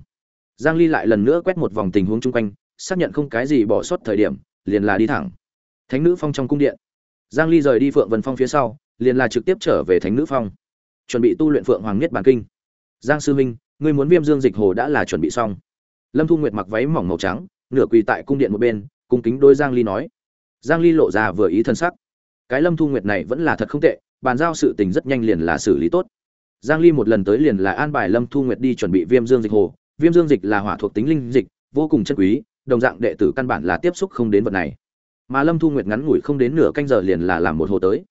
giang ly lại lần nữa quét một vòng tình huống chung quanh, xác nhận không cái gì bỏ sót thời điểm, liền là đi thẳng. Thánh nữ phong trong cung điện. Giang ly rời đi phượng vân phong phía sau, liền là trực tiếp trở về thánh nữ phong. Chuẩn bị tu luyện phượng hoàng nhất bản kinh. Giang sư minh, ngươi muốn viêm dương dịch hồ đã là chuẩn bị xong. Lâm thu nguyệt mặc váy mỏng màu trắng, nửa quỳ tại cung điện một bên, cung kính đôi giang ly nói. Giang ly lộ ra vừa ý thân sắc. Cái lâm thu nguyệt này vẫn là thật không tệ, bàn giao sự tình rất nhanh liền là xử lý tốt. Giang ly một lần tới liền là an bài lâm thu nguyệt đi chuẩn bị viêm dương dịch hồ viêm dương dịch là hỏa thuộc tính linh dịch, vô cùng chân quý, đồng dạng đệ tử căn bản là tiếp xúc không đến vật này. Mà lâm thu nguyệt ngắn ngủi không đến nửa canh giờ liền là làm một hồ tới.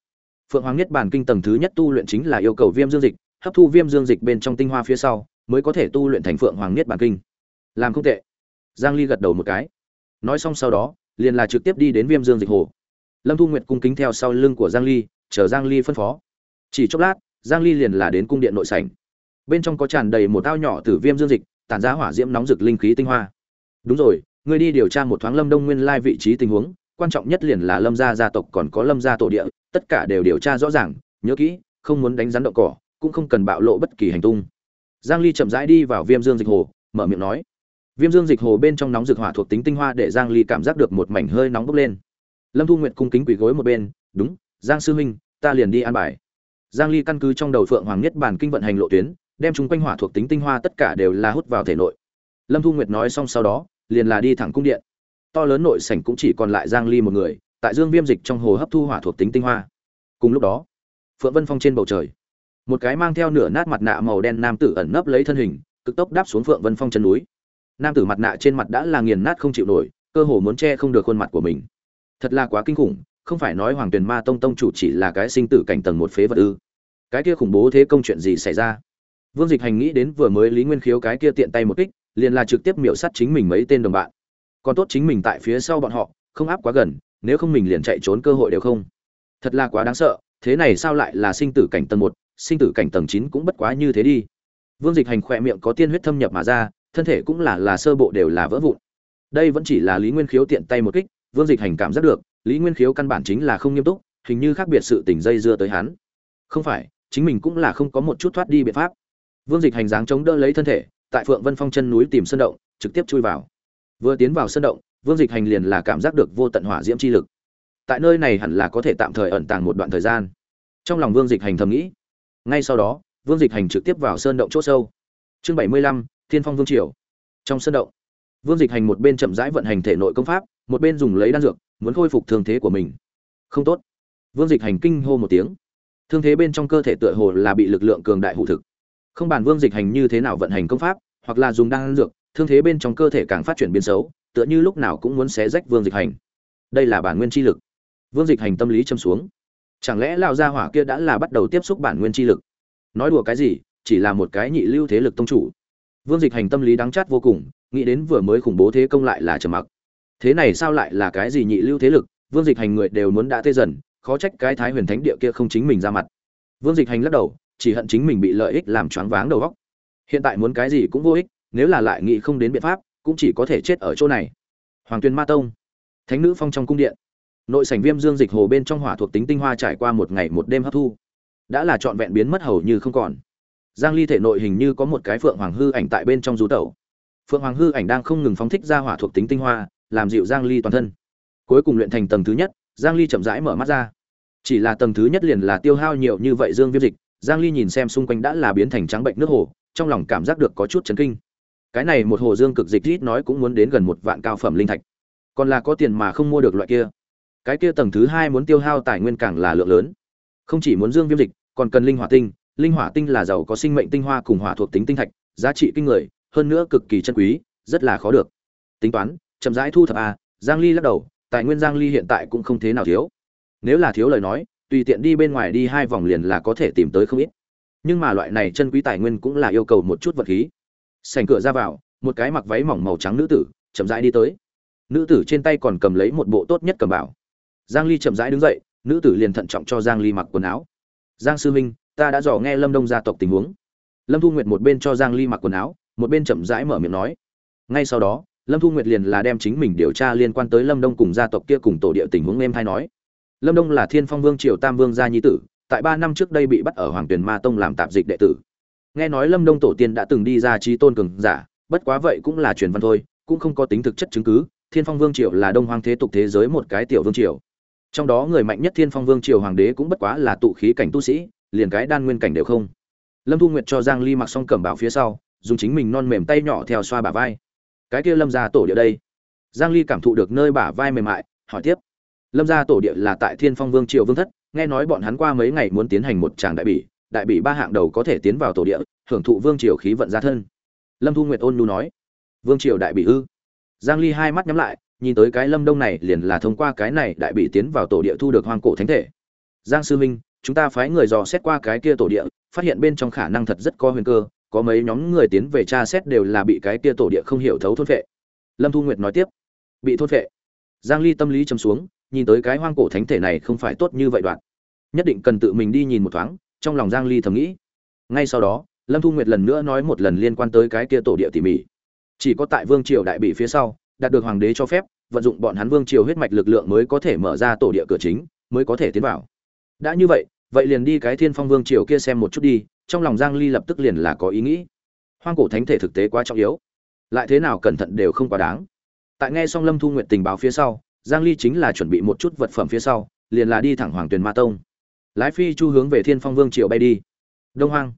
Phượng hoàng nhất bản kinh tầng thứ nhất tu luyện chính là yêu cầu viêm dương dịch, hấp thu viêm dương dịch bên trong tinh hoa phía sau, mới có thể tu luyện thành phượng hoàng nhất bản kinh. Làm không tệ. Giang ly gật đầu một cái. Nói xong sau đó, liền là trực tiếp đi đến viêm dương dịch hồ. Lâm thu nguyệt cung kính theo sau lưng của giang ly, chờ giang ly phân phó. Chỉ chốc lát, giang ly liền là đến cung điện nội sảnh. Bên trong có tràn đầy một ao nhỏ tử viêm dương dịch tản ra hỏa diễm nóng rực linh khí tinh hoa. Đúng rồi, ngươi đi điều tra một thoáng lâm đông nguyên lai vị trí tình huống, quan trọng nhất liền là lâm gia gia tộc còn có lâm gia tổ địa, tất cả đều điều tra rõ ràng, nhớ kỹ, không muốn đánh rắn động cỏ, cũng không cần bạo lộ bất kỳ hành tung. Giang ly chậm rãi đi vào viêm dương dịch hồ, mở miệng nói. Viêm dương dịch hồ bên trong nóng rực hỏa thuộc tính tinh hoa để giang ly cảm giác được một mảnh hơi nóng bốc lên. Lâm thu nguyệt cung kính quỳ gối một bên, đúng, giang sư huynh, ta liền đi an bài. Giang ly căn cứ trong đầu phượng hoàng nhất bản kinh vận hành lộ tuyến đem chúng quanh hỏa thuộc tính tinh hoa tất cả đều là hút vào thể nội. Lâm thu nguyệt nói xong sau đó, liền là đi thẳng cung điện. To lớn nội sảnh cũng chỉ còn lại giang ly một người, tại dương viêm dịch trong hồ hấp thu hỏa thuộc tính tinh hoa. Cùng lúc đó, phượng vân phong trên bầu trời, một cái mang theo nửa nát mặt nạ màu đen nam tử ẩn nấp lấy thân hình, cực tốc đáp xuống phượng vân phong chân núi. Nam tử mặt nạ trên mặt đã là nghiền nát không chịu nổi, cơ hồ muốn che không được khuôn mặt của mình. Thật là quá kinh khủng, không phải nói hoàng tuyền ma tông tông chủ chỉ là cái sinh tử cảnh tầng một phế vật ư? Cái kia khủng bố thế công chuyện gì xảy ra? Vương dịch hành nghĩ đến vừa mới lý nguyên khiếu cái kia tiện tay một kích, liền là trực tiếp miểu sát chính mình mấy tên đồng bạn. Còn tốt chính mình tại phía sau bọn họ, không áp quá gần, nếu không mình liền chạy trốn cơ hội đều không. Thật là quá đáng sợ, thế này sao lại là sinh tử cảnh tầng một, sinh tử cảnh tầng chín cũng bất quá như thế đi. Vương dịch hành khỏe miệng có tiên huyết thâm nhập mà ra, thân thể cũng là là sơ bộ đều là vỡ vụn. Đây vẫn chỉ là lý nguyên khiếu tiện tay một kích, vương dịch hành cảm giác được, lý nguyên khiếu căn bản chính là không nghiêm túc, hình như khác biệt sự tình dây dưa tới hắn. Không phải, chính mình cũng là không có một chút thoát đi biện pháp vương dịch hành dáng chống đỡ lấy thân thể, tại phượng vân phong chân núi tìm sơn động, trực tiếp chui vào. Vừa tiến vào sơn động, vương dịch hành liền là cảm giác được vô tận hỏa diễm chi lực. Tại nơi này hẳn là có thể tạm thời ẩn tàng một đoạn thời gian. Trong lòng vương dịch hành thầm nghĩ. Ngay sau đó, vương dịch hành trực tiếp vào sơn động chỗ sâu. Chương bảy mươi lăm, thiên phong vương triều. Trong sơn động, vương dịch hành một bên chậm rãi vận hành thể nội công pháp, một bên dùng lấy đan dược, muốn khôi phục thương thế của mình. Không tốt. Vương dịch hành kinh hô một tiếng. Thương thế bên trong cơ thể tựa hồ là bị lực lượng cường đại hụ thực không bàn vương dịch hành như thế nào vận hành công pháp, hoặc là dùng đan dược, thương thế bên trong cơ thể càng phát triển biến xấu, tựa như lúc nào cũng muốn xé rách vương dịch hành. Đây là bản nguyên chi lực. Vương dịch hành tâm lý châm xuống. Chẳng lẽ lão gia hỏa kia đã là bắt đầu tiếp xúc bản nguyên chi lực? Nói đùa cái gì, chỉ là một cái nhị lưu thế lực tông chủ. Vương dịch hành tâm lý đắng chát vô cùng, nghĩ đến vừa mới khủng bố thế công lại là trầm mặc. Thế này sao lại là cái gì nhị lưu thế lực? Vương dịch hành người đều muốn đã tê dần, khó trách cái thái huyền thánh địa kia không chính mình ra mặt. Vương dịch hành lắc đầu chỉ hận chính mình bị lợi ích làm choáng váng đầu óc. Hiện tại muốn cái gì cũng vô ích, nếu là lại nghĩ không đến biện pháp, cũng chỉ có thể chết ở chỗ này. Hoàng tuyên ma tông, thánh nữ phong trong cung điện. Nội sảnh viêm dương dịch hồ bên trong hỏa thuộc tính tinh hoa trải qua một ngày một đêm hấp thu. Đã là trọn vẹn biến mất hầu như không còn. Giang ly thể nội hình như có một cái phượng hoàng hư ảnh tại bên trong rú tẩu. Phượng hoàng hư ảnh đang không ngừng phóng thích ra hỏa thuộc tính tinh hoa, làm dịu giang ly toàn thân. Cuối cùng luyện thành tầng thứ nhất, giang ly chậm rãi mở mắt ra. Chỉ là tầng thứ nhất liền là tiêu hao nhiều như vậy dương viêm dịch giang ly nhìn xem xung quanh đã là biến thành trắng bệnh nước hồ, trong lòng cảm giác được có chút chấn kinh. Cái này một hồ dương cực dịch ít nói cũng muốn đến gần một vạn cao phẩm linh thạch. Còn là có tiền mà không mua được loại kia. Cái kia tầng thứ hai muốn tiêu hao tài nguyên càng là lượng lớn. Không chỉ muốn dương viêm dịch, còn cần linh hỏa tinh. Linh hỏa tinh là giàu có sinh mệnh tinh hoa cùng hỏa thuộc tính tinh thạch, giá trị kinh người, hơn nữa cực kỳ chân quý, rất là khó được. Tính toán, chậm rãi thu thập a giang ly lắc đầu, tài nguyên giang ly hiện tại cũng không thế nào thiếu. Nếu là thiếu lời nói tùy tiện đi bên ngoài đi hai vòng liền là có thể tìm tới không ít. Nhưng mà loại này chân quý tài nguyên cũng là yêu cầu một chút vật khí. Sành cửa ra vào, một cái mặc váy mỏng màu trắng nữ tử, chậm rãi đi tới. Nữ tử trên tay còn cầm lấy một bộ tốt nhất cầm bảo. Giang ly chậm rãi đứng dậy, nữ tử liền thận trọng cho giang ly mặc quần áo. Giang sư minh ta đã dò nghe lâm đông gia tộc tình huống. Lâm thu nguyệt một bên cho giang ly mặc quần áo, một bên chậm rãi mở miệng nói. Ngay sau đó, lâm thu nguyệt liền là đem chính mình điều tra liên quan tới lâm đông cùng gia tộc kia cùng tổ địa tình huống em hay nói lâm đông là thiên phong vương triều tam vương gia nhi tử, tại ba năm trước đây bị bắt ở hoàng tuyền ma tông làm tạp dịch đệ tử. Nghe nói lâm đông tổ tiên đã từng đi ra trí tôn cường giả, bất quá vậy cũng là truyền văn thôi, cũng không có tính thực chất chứng cứ, thiên phong vương triều là đông hoang thế tục thế giới một cái tiểu vương triều. Trong đó người mạnh nhất thiên phong vương triều hoàng đế cũng bất quá là tụ khí cảnh tu sĩ, liền cái đan nguyên cảnh đều không. Lâm thu nguyệt cho giang ly mặc xong cẩm bảo phía sau, dùng chính mình non mềm tay nhỏ theo xoa bả vai. Cái kia lâm gia tổ địa đây. Giang ly cảm thụ được nơi bả vai mềm mại, hỏi tiếp lâm gia tổ địa là tại thiên phong vương triều vương thất, nghe nói bọn hắn qua mấy ngày muốn tiến hành một tràng đại bỉ đại bỉ ba hạng đầu có thể tiến vào tổ địa, hưởng thụ vương triều khí vận gia thân. Lâm thu nguyệt ôn nhu nói, vương triều đại bỉ ư? Giang ly hai mắt nhắm lại, nhìn tới cái lâm đông này liền là thông qua cái này đại bỉ tiến vào tổ địa thu được hoang cổ thánh thể. Giang sư minh, chúng ta phái người dò xét qua cái kia tổ địa, phát hiện bên trong khả năng thật rất có huyền cơ, có mấy nhóm người tiến về tra xét đều là bị cái kia tổ địa không hiểu thấu thôn phệ. Lâm thu nguyệt nói tiếp, bị thôn phệ. Giang ly tâm lý chấm xuống nhìn tới cái hoang cổ thánh thể này không phải tốt như vậy đoạn. Nhất định cần tự mình đi nhìn một thoáng, trong lòng giang ly thầm nghĩ. Ngay sau đó, lâm thu nguyệt lần nữa nói một lần liên quan tới cái kia tổ địa tỉ mỉ. Chỉ có tại vương triều đại bị phía sau, đạt được hoàng đế cho phép, vận dụng bọn hắn vương triều huyết mạch lực lượng mới có thể mở ra tổ địa cửa chính, mới có thể tiến vào. Đã như vậy vậy liền đi cái thiên phong vương triều kia xem một chút đi, trong lòng giang ly lập tức liền là có ý nghĩ. Hoang cổ thánh thể thực tế quá trọng yếu. Lại thế nào cẩn thận đều không quá đáng. Tại nghe xong lâm thu Nguyệt tình báo phía sau giang ly chính là chuẩn bị một chút vật phẩm phía sau, liền là đi thẳng hoàng tuyền ma tông. Lái phi chu hướng về thiên phong vương triều bay đi. Đông hoang.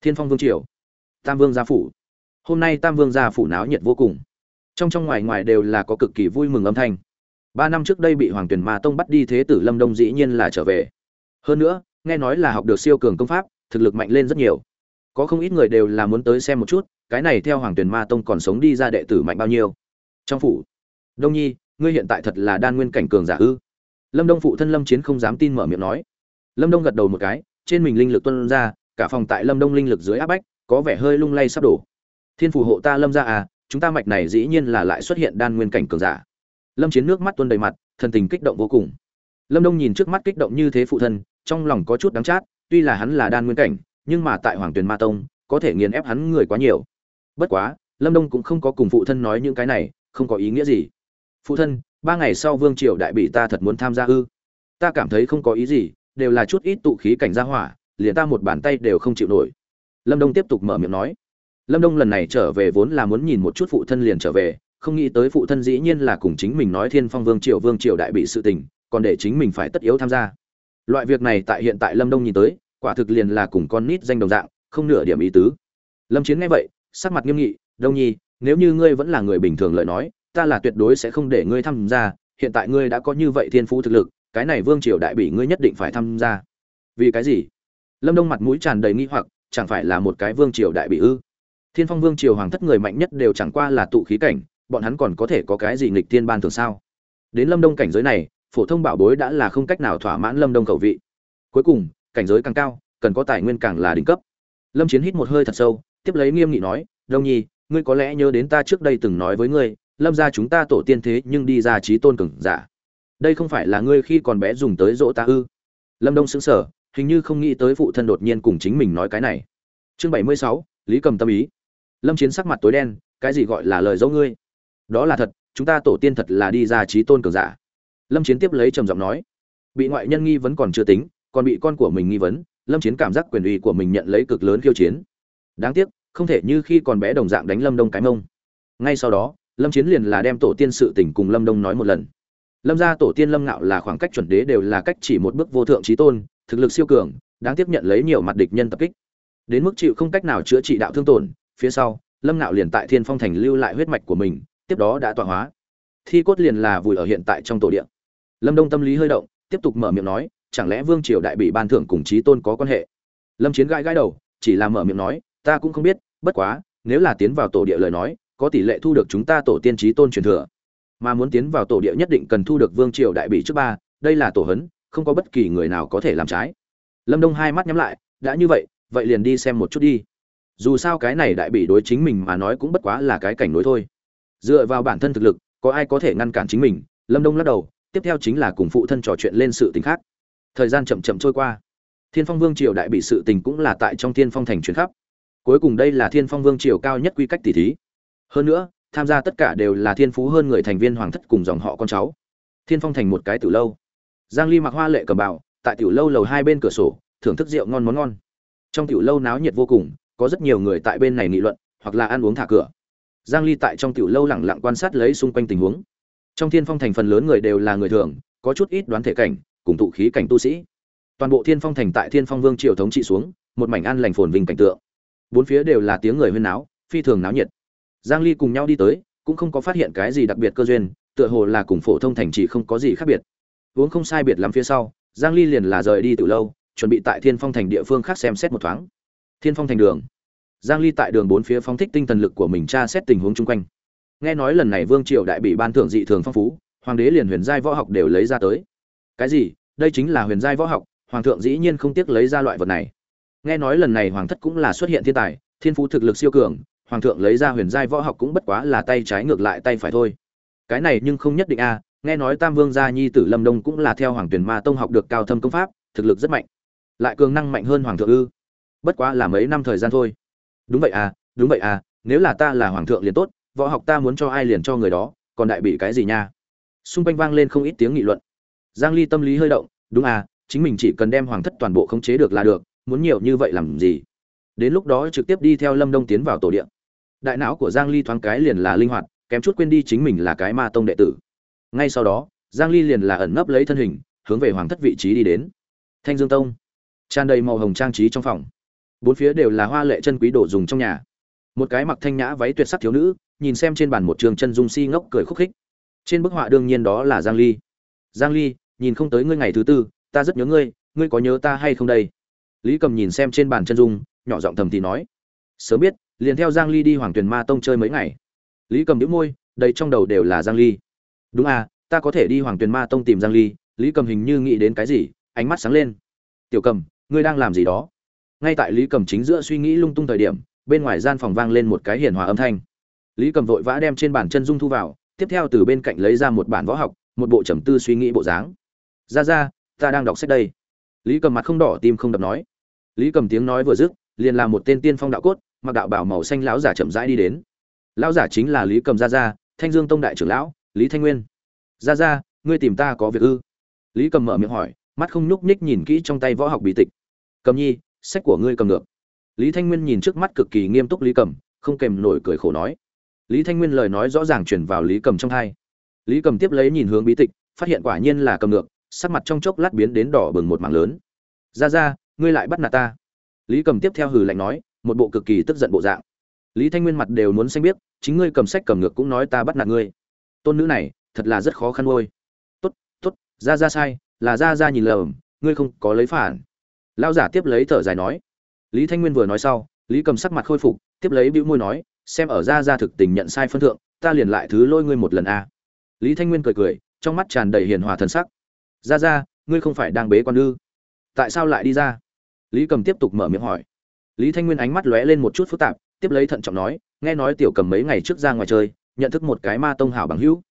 Thiên phong vương triều. Tam vương gia phủ. Hôm nay tam vương gia phủ náo nhiệt vô cùng. Trong trong ngoài ngoài đều là có cực kỳ vui mừng âm thanh. Ba năm trước đây bị hoàng tuyền ma tông bắt đi thế tử lâm đông dĩ nhiên là trở về. Hơn nữa, nghe nói là học được siêu cường công pháp, thực lực mạnh lên rất nhiều. Có không ít người đều là muốn tới xem một chút, cái này theo hoàng tuyền ma tông còn sống đi ra đệ tử mạnh bao nhiêu. Trong phủ. Đông nhi ngươi hiện tại thật là đan nguyên cảnh cường giả ư? Lâm đông phụ thân lâm chiến không dám tin mở miệng nói. Lâm đông gật đầu một cái, trên mình linh lực tuân ra, cả phòng tại lâm đông linh lực dưới áp bách, có vẻ hơi lung lay sắp đổ. Thiên phù hộ ta lâm ra à chúng ta mạch này dĩ nhiên là lại xuất hiện đan nguyên cảnh cường giả. Lâm chiến nước mắt tuôn đầy mặt, thần tình kích động vô cùng. Lâm đông nhìn trước mắt kích động như thế phụ thân, trong lòng có chút đắng chát, tuy là hắn là đan nguyên cảnh, nhưng mà tại hoàng tuyền ma tông, có thể nghiền ép hắn người quá nhiều. Bất quá, lâm đông cũng không có cùng phụ thân nói những cái này, không có ý nghĩa gì phụ thân, ba ngày sau vương triều đại bị ta thật muốn tham gia ư. Ta cảm thấy không có ý gì, đều là chút ít tụ khí cảnh gia hỏa, liền ta một bàn tay đều không chịu nổi. Lâm đông tiếp tục mở miệng nói. Lâm đông lần này trở về vốn là muốn nhìn một chút phụ thân liền trở về, không nghĩ tới phụ thân dĩ nhiên là cùng chính mình nói thiên phong vương triều vương triều đại bị sự tình, còn để chính mình phải tất yếu tham gia. Loại việc này tại hiện tại lâm đông nhìn tới, quả thực liền là cùng con nít danh đồng dạng, không nửa điểm ý tứ. Lâm chiến nghe vậy, sắc mặt nghiêm nghị, đông nhi, nếu như ngươi vẫn là người bình thường lời nói ta là tuyệt đối sẽ không để ngươi tham gia, hiện tại ngươi đã có như vậy thiên phú thực lực, cái này vương triều đại bị ngươi nhất định phải tham gia. Vì cái gì? Lâm đông mặt mũi tràn đầy nghi hoặc, chẳng phải là một cái vương triều đại bị ư? Thiên phong vương triều hoàng thất người mạnh nhất đều chẳng qua là tụ khí cảnh, bọn hắn còn có thể có cái gì nghịch thiên ban thường sao? Đến lâm đông cảnh giới này, phổ thông bảo bối đã là không cách nào thỏa mãn lâm đông khẩu vị. Cuối cùng, cảnh giới càng cao, cần có tài nguyên càng là đỉnh cấp. Lâm chiến hít một hơi thật sâu, tiếp lấy nghiêm nghị nói, đông nhi, ngươi có lẽ nhớ đến ta trước đây từng nói với ngươi lâm ra chúng ta tổ tiên thế nhưng đi ra trí tôn cường giả. Đây không phải là ngươi khi còn bé dùng tới dỗ ta ư? Lâm đông xứng sở hình như không nghĩ tới phụ thân đột nhiên cùng chính mình nói cái này. Chương bảy mươi sáu, lý cầm tâm ý. Lâm chiến sắc mặt tối đen, cái gì gọi là lời dỗ ngươi? Đó là thật, chúng ta tổ tiên thật là đi ra trí tôn cường giả. Lâm chiến tiếp lấy trầm giọng nói. Bị ngoại nhân nghi vấn còn chưa tính, còn bị con của mình nghi vấn, lâm chiến cảm giác quyền uy của mình nhận lấy cực lớn khiêu chiến. Đáng tiếc, không thể như khi còn bé đồng dạng đánh lâm đông cái mông. Ngay sau đó lâm chiến liền là đem tổ tiên sự tình cùng lâm đông nói một lần. Lâm gia tổ tiên lâm ngạo là khoảng cách chuẩn đế đều là cách chỉ một bước vô thượng trí tôn, thực lực siêu cường, đáng tiếp nhận lấy nhiều mặt địch nhân tập kích. Đến mức chịu không cách nào chữa trị đạo thương tổn, phía sau, lâm ngạo liền tại thiên phong thành lưu lại huyết mạch của mình, tiếp đó đã tọa hóa. Thi cốt liền là vùi ở hiện tại trong tổ điện lâm đông tâm lý hơi động, tiếp tục mở miệng nói, chẳng lẽ vương triều đại bị ban thưởng cùng trí tôn có quan hệ? Lâm chiến gãi gãi đầu, chỉ là mở miệng nói, ta cũng không biết, bất quá, nếu là tiến vào tổ địa lời nói có tỷ lệ thu được chúng ta tổ tiên trí tôn truyền thừa. Mà muốn tiến vào tổ địa nhất định cần thu được vương triều đại bị trước ba, đây là tổ hấn, không có bất kỳ người nào có thể làm trái. Lâm đông hai mắt nhắm lại, đã như vậy vậy liền đi xem một chút đi. Dù sao cái này đại bị đối chính mình mà nói cũng bất quá là cái cảnh nối thôi. Dựa vào bản thân thực lực, có ai có thể ngăn cản chính mình? Lâm đông lắc đầu, tiếp theo chính là cùng phụ thân trò chuyện lên sự tình khác. Thời gian chậm chậm trôi qua. Thiên phong vương triều đại bị sự tình cũng là tại trong thiên phong thành chuyển khắp. Cuối cùng đây là thiên phong vương triều cao nhất quy cách tỷ thí hơn nữa, tham gia tất cả đều là thiên phú hơn người thành viên hoàng thất cùng dòng họ con cháu. Thiên phong thành một cái tiểu lâu. Giang ly mặc hoa lệ cầm bảo tại tiểu lâu lầu hai bên cửa sổ, thưởng thức rượu ngon món ngon. Trong tiểu lâu náo nhiệt vô cùng, có rất nhiều người tại bên này nghị luận, hoặc là ăn uống thả cửa. Giang ly tại trong tiểu lâu lặng lặng quan sát lấy xung quanh tình huống. Trong thiên phong thành phần lớn người đều là người thường, có chút ít đoán thể cảnh, cùng tụ khí cảnh tu sĩ. Toàn bộ thiên phong thành tại thiên phong vương triều thống trị xuống, một mảnh an lành phồn vinh cảnh tượng. Bốn phía đều là tiếng người huyên náo, phi thường náo nhiệt giang ly cùng nhau đi tới, cũng không có phát hiện cái gì đặc biệt cơ duyên, tựa hồ là cùng phổ thông thành trì không có gì khác biệt. Uống không sai biệt lắm phía sau, giang ly liền là rời đi từ lâu, chuẩn bị tại thiên phong thành địa phương khác xem xét một thoáng. Thiên phong thành đường. Giang ly tại đường bốn phía phóng thích tinh thần lực của mình tra xét tình huống chung quanh. Nghe nói lần này vương triều đại bị ban thưởng dị thường phong phú, hoàng đế liền huyền giai võ học đều lấy ra tới. Cái gì? Đây chính là huyền giai võ học, hoàng thượng dĩ nhiên không tiếc lấy ra loại vật này. Nghe nói lần này hoàng thất cũng là xuất hiện thiên tài, thiên phú thực lực siêu cường hoàng thượng lấy ra huyền giai võ học cũng bất quá là tay trái ngược lại tay phải thôi. Cái này nhưng không nhất định a, nghe nói tam vương gia nhi tử lâm đông cũng là theo hoàng tuyển ma tông học được cao thâm công pháp, thực lực rất mạnh. Lại cường năng mạnh hơn hoàng thượng ư? Bất quá là mấy năm thời gian thôi. Đúng vậy à đúng vậy à nếu là ta là hoàng thượng liền tốt, võ học ta muốn cho ai liền cho người đó, còn đại bị cái gì nha? Xung quanh vang lên không ít tiếng nghị luận. Giang ly tâm lý hơi động, đúng à chính mình chỉ cần đem hoàng thất toàn bộ khống chế được là được, muốn nhiều như vậy làm gì? Đến lúc đó trực tiếp đi theo lâm đông tiến vào tổ điện đại não của giang ly thoáng cái liền là linh hoạt, kém chút quên đi chính mình là cái ma tông đệ tử. Ngay sau đó, giang ly liền là ẩn nấp lấy thân hình, hướng về hoàng thất vị trí đi đến. Thanh dương tông. Tràn đầy màu hồng trang trí trong phòng. Bốn phía đều là hoa lệ chân quý đồ dùng trong nhà. Một cái mặc thanh nhã váy tuyệt sắc thiếu nữ, nhìn xem trên bàn một trường chân dung si ngốc cười khúc khích. Trên bức họa đương nhiên đó là giang ly. Giang ly, nhìn không tới ngươi ngày thứ tư, ta rất nhớ ngươi ngươi có nhớ ta hay không đây? Lý cầm nhìn xem trên bàn chân dung nhỏ giọng thầm thì nói. Sớm biết, liền theo giang ly đi hoàng tuyền ma tông chơi mấy ngày. Lý cầm đĩu môi, đầy trong đầu đều là giang ly. Đúng à ta có thể đi hoàng tuyền ma tông tìm giang ly, lý cầm hình như nghĩ đến cái gì, ánh mắt sáng lên. Tiểu cầm, ngươi đang làm gì đó? Ngay tại lý cầm chính giữa suy nghĩ lung tung thời điểm, bên ngoài gian phòng vang lên một cái hiền hòa âm thanh. Lý cầm vội vã đem trên bản chân dung thu vào, tiếp theo từ bên cạnh lấy ra một bản võ học, một bộ trầm tư suy nghĩ bộ dáng. Ra ra, ta đang đọc sách đây. Lý cầm mặt không đỏ, tim không đập nói. Lý cầm tiếng nói vừa dứt liền là một tên tiên phong đạo cốt, mặc đạo bảo màu xanh lão giả chậm rãi đi đến. Lão giả chính là lý cầm gia gia, thanh dương tông đại trưởng lão, lý thanh nguyên. Gia gia, ngươi tìm ta có việc ư? Lý cầm mở miệng hỏi, mắt không nhúc nhích nhìn kỹ trong tay võ học bí tịch. Cầm nhi, sách của ngươi cầm ngược lý thanh nguyên nhìn trước mắt cực kỳ nghiêm túc lý cầm, không kèm nổi cười khổ nói. Lý thanh nguyên lời nói rõ ràng chuyển vào lý cầm trong thai lý cầm tiếp lấy nhìn hướng bí tịch, phát hiện quả nhiên là cầm ngược, sắc mặt trong chốc lát biến đến đỏ bừng một mảng lớn. Ra ra ngươi lại bắt nạt ta lý cầm tiếp theo hừ lạnh nói, một bộ cực kỳ tức giận bộ dạng. Lý thanh nguyên mặt đều muốn xanh biết chính ngươi cầm sách cầm ngược cũng nói ta bắt nạt ngươi. Tôn nữ này, thật là rất khó khăn ôi. tốt tốt, ra ra sai, là ra ra nhìn lầm, ngươi không có lấy phản. Lao giả tiếp lấy thở dài nói. Lý thanh nguyên vừa nói sau, lý cầm sắc mặt khôi phục, tiếp lấy bĩu môi nói, xem ở ra ra thực tình nhận sai phân thượng, ta liền lại thứ lôi ngươi một lần a lý thanh nguyên cười cười, trong mắt tràn đầy hiền hòa thần sắc. Ra ra, ngươi không phải đang bế quan ư. Tại sao lại đi ra? Lý cầm tiếp tục mở miệng hỏi. Lý thanh nguyên ánh mắt lóe lên một chút phức tạp, tiếp lấy thận trọng nói, nghe nói tiểu cầm mấy ngày trước ra ngoài chơi, nhận thức một cái ma tông hảo bằng hữu.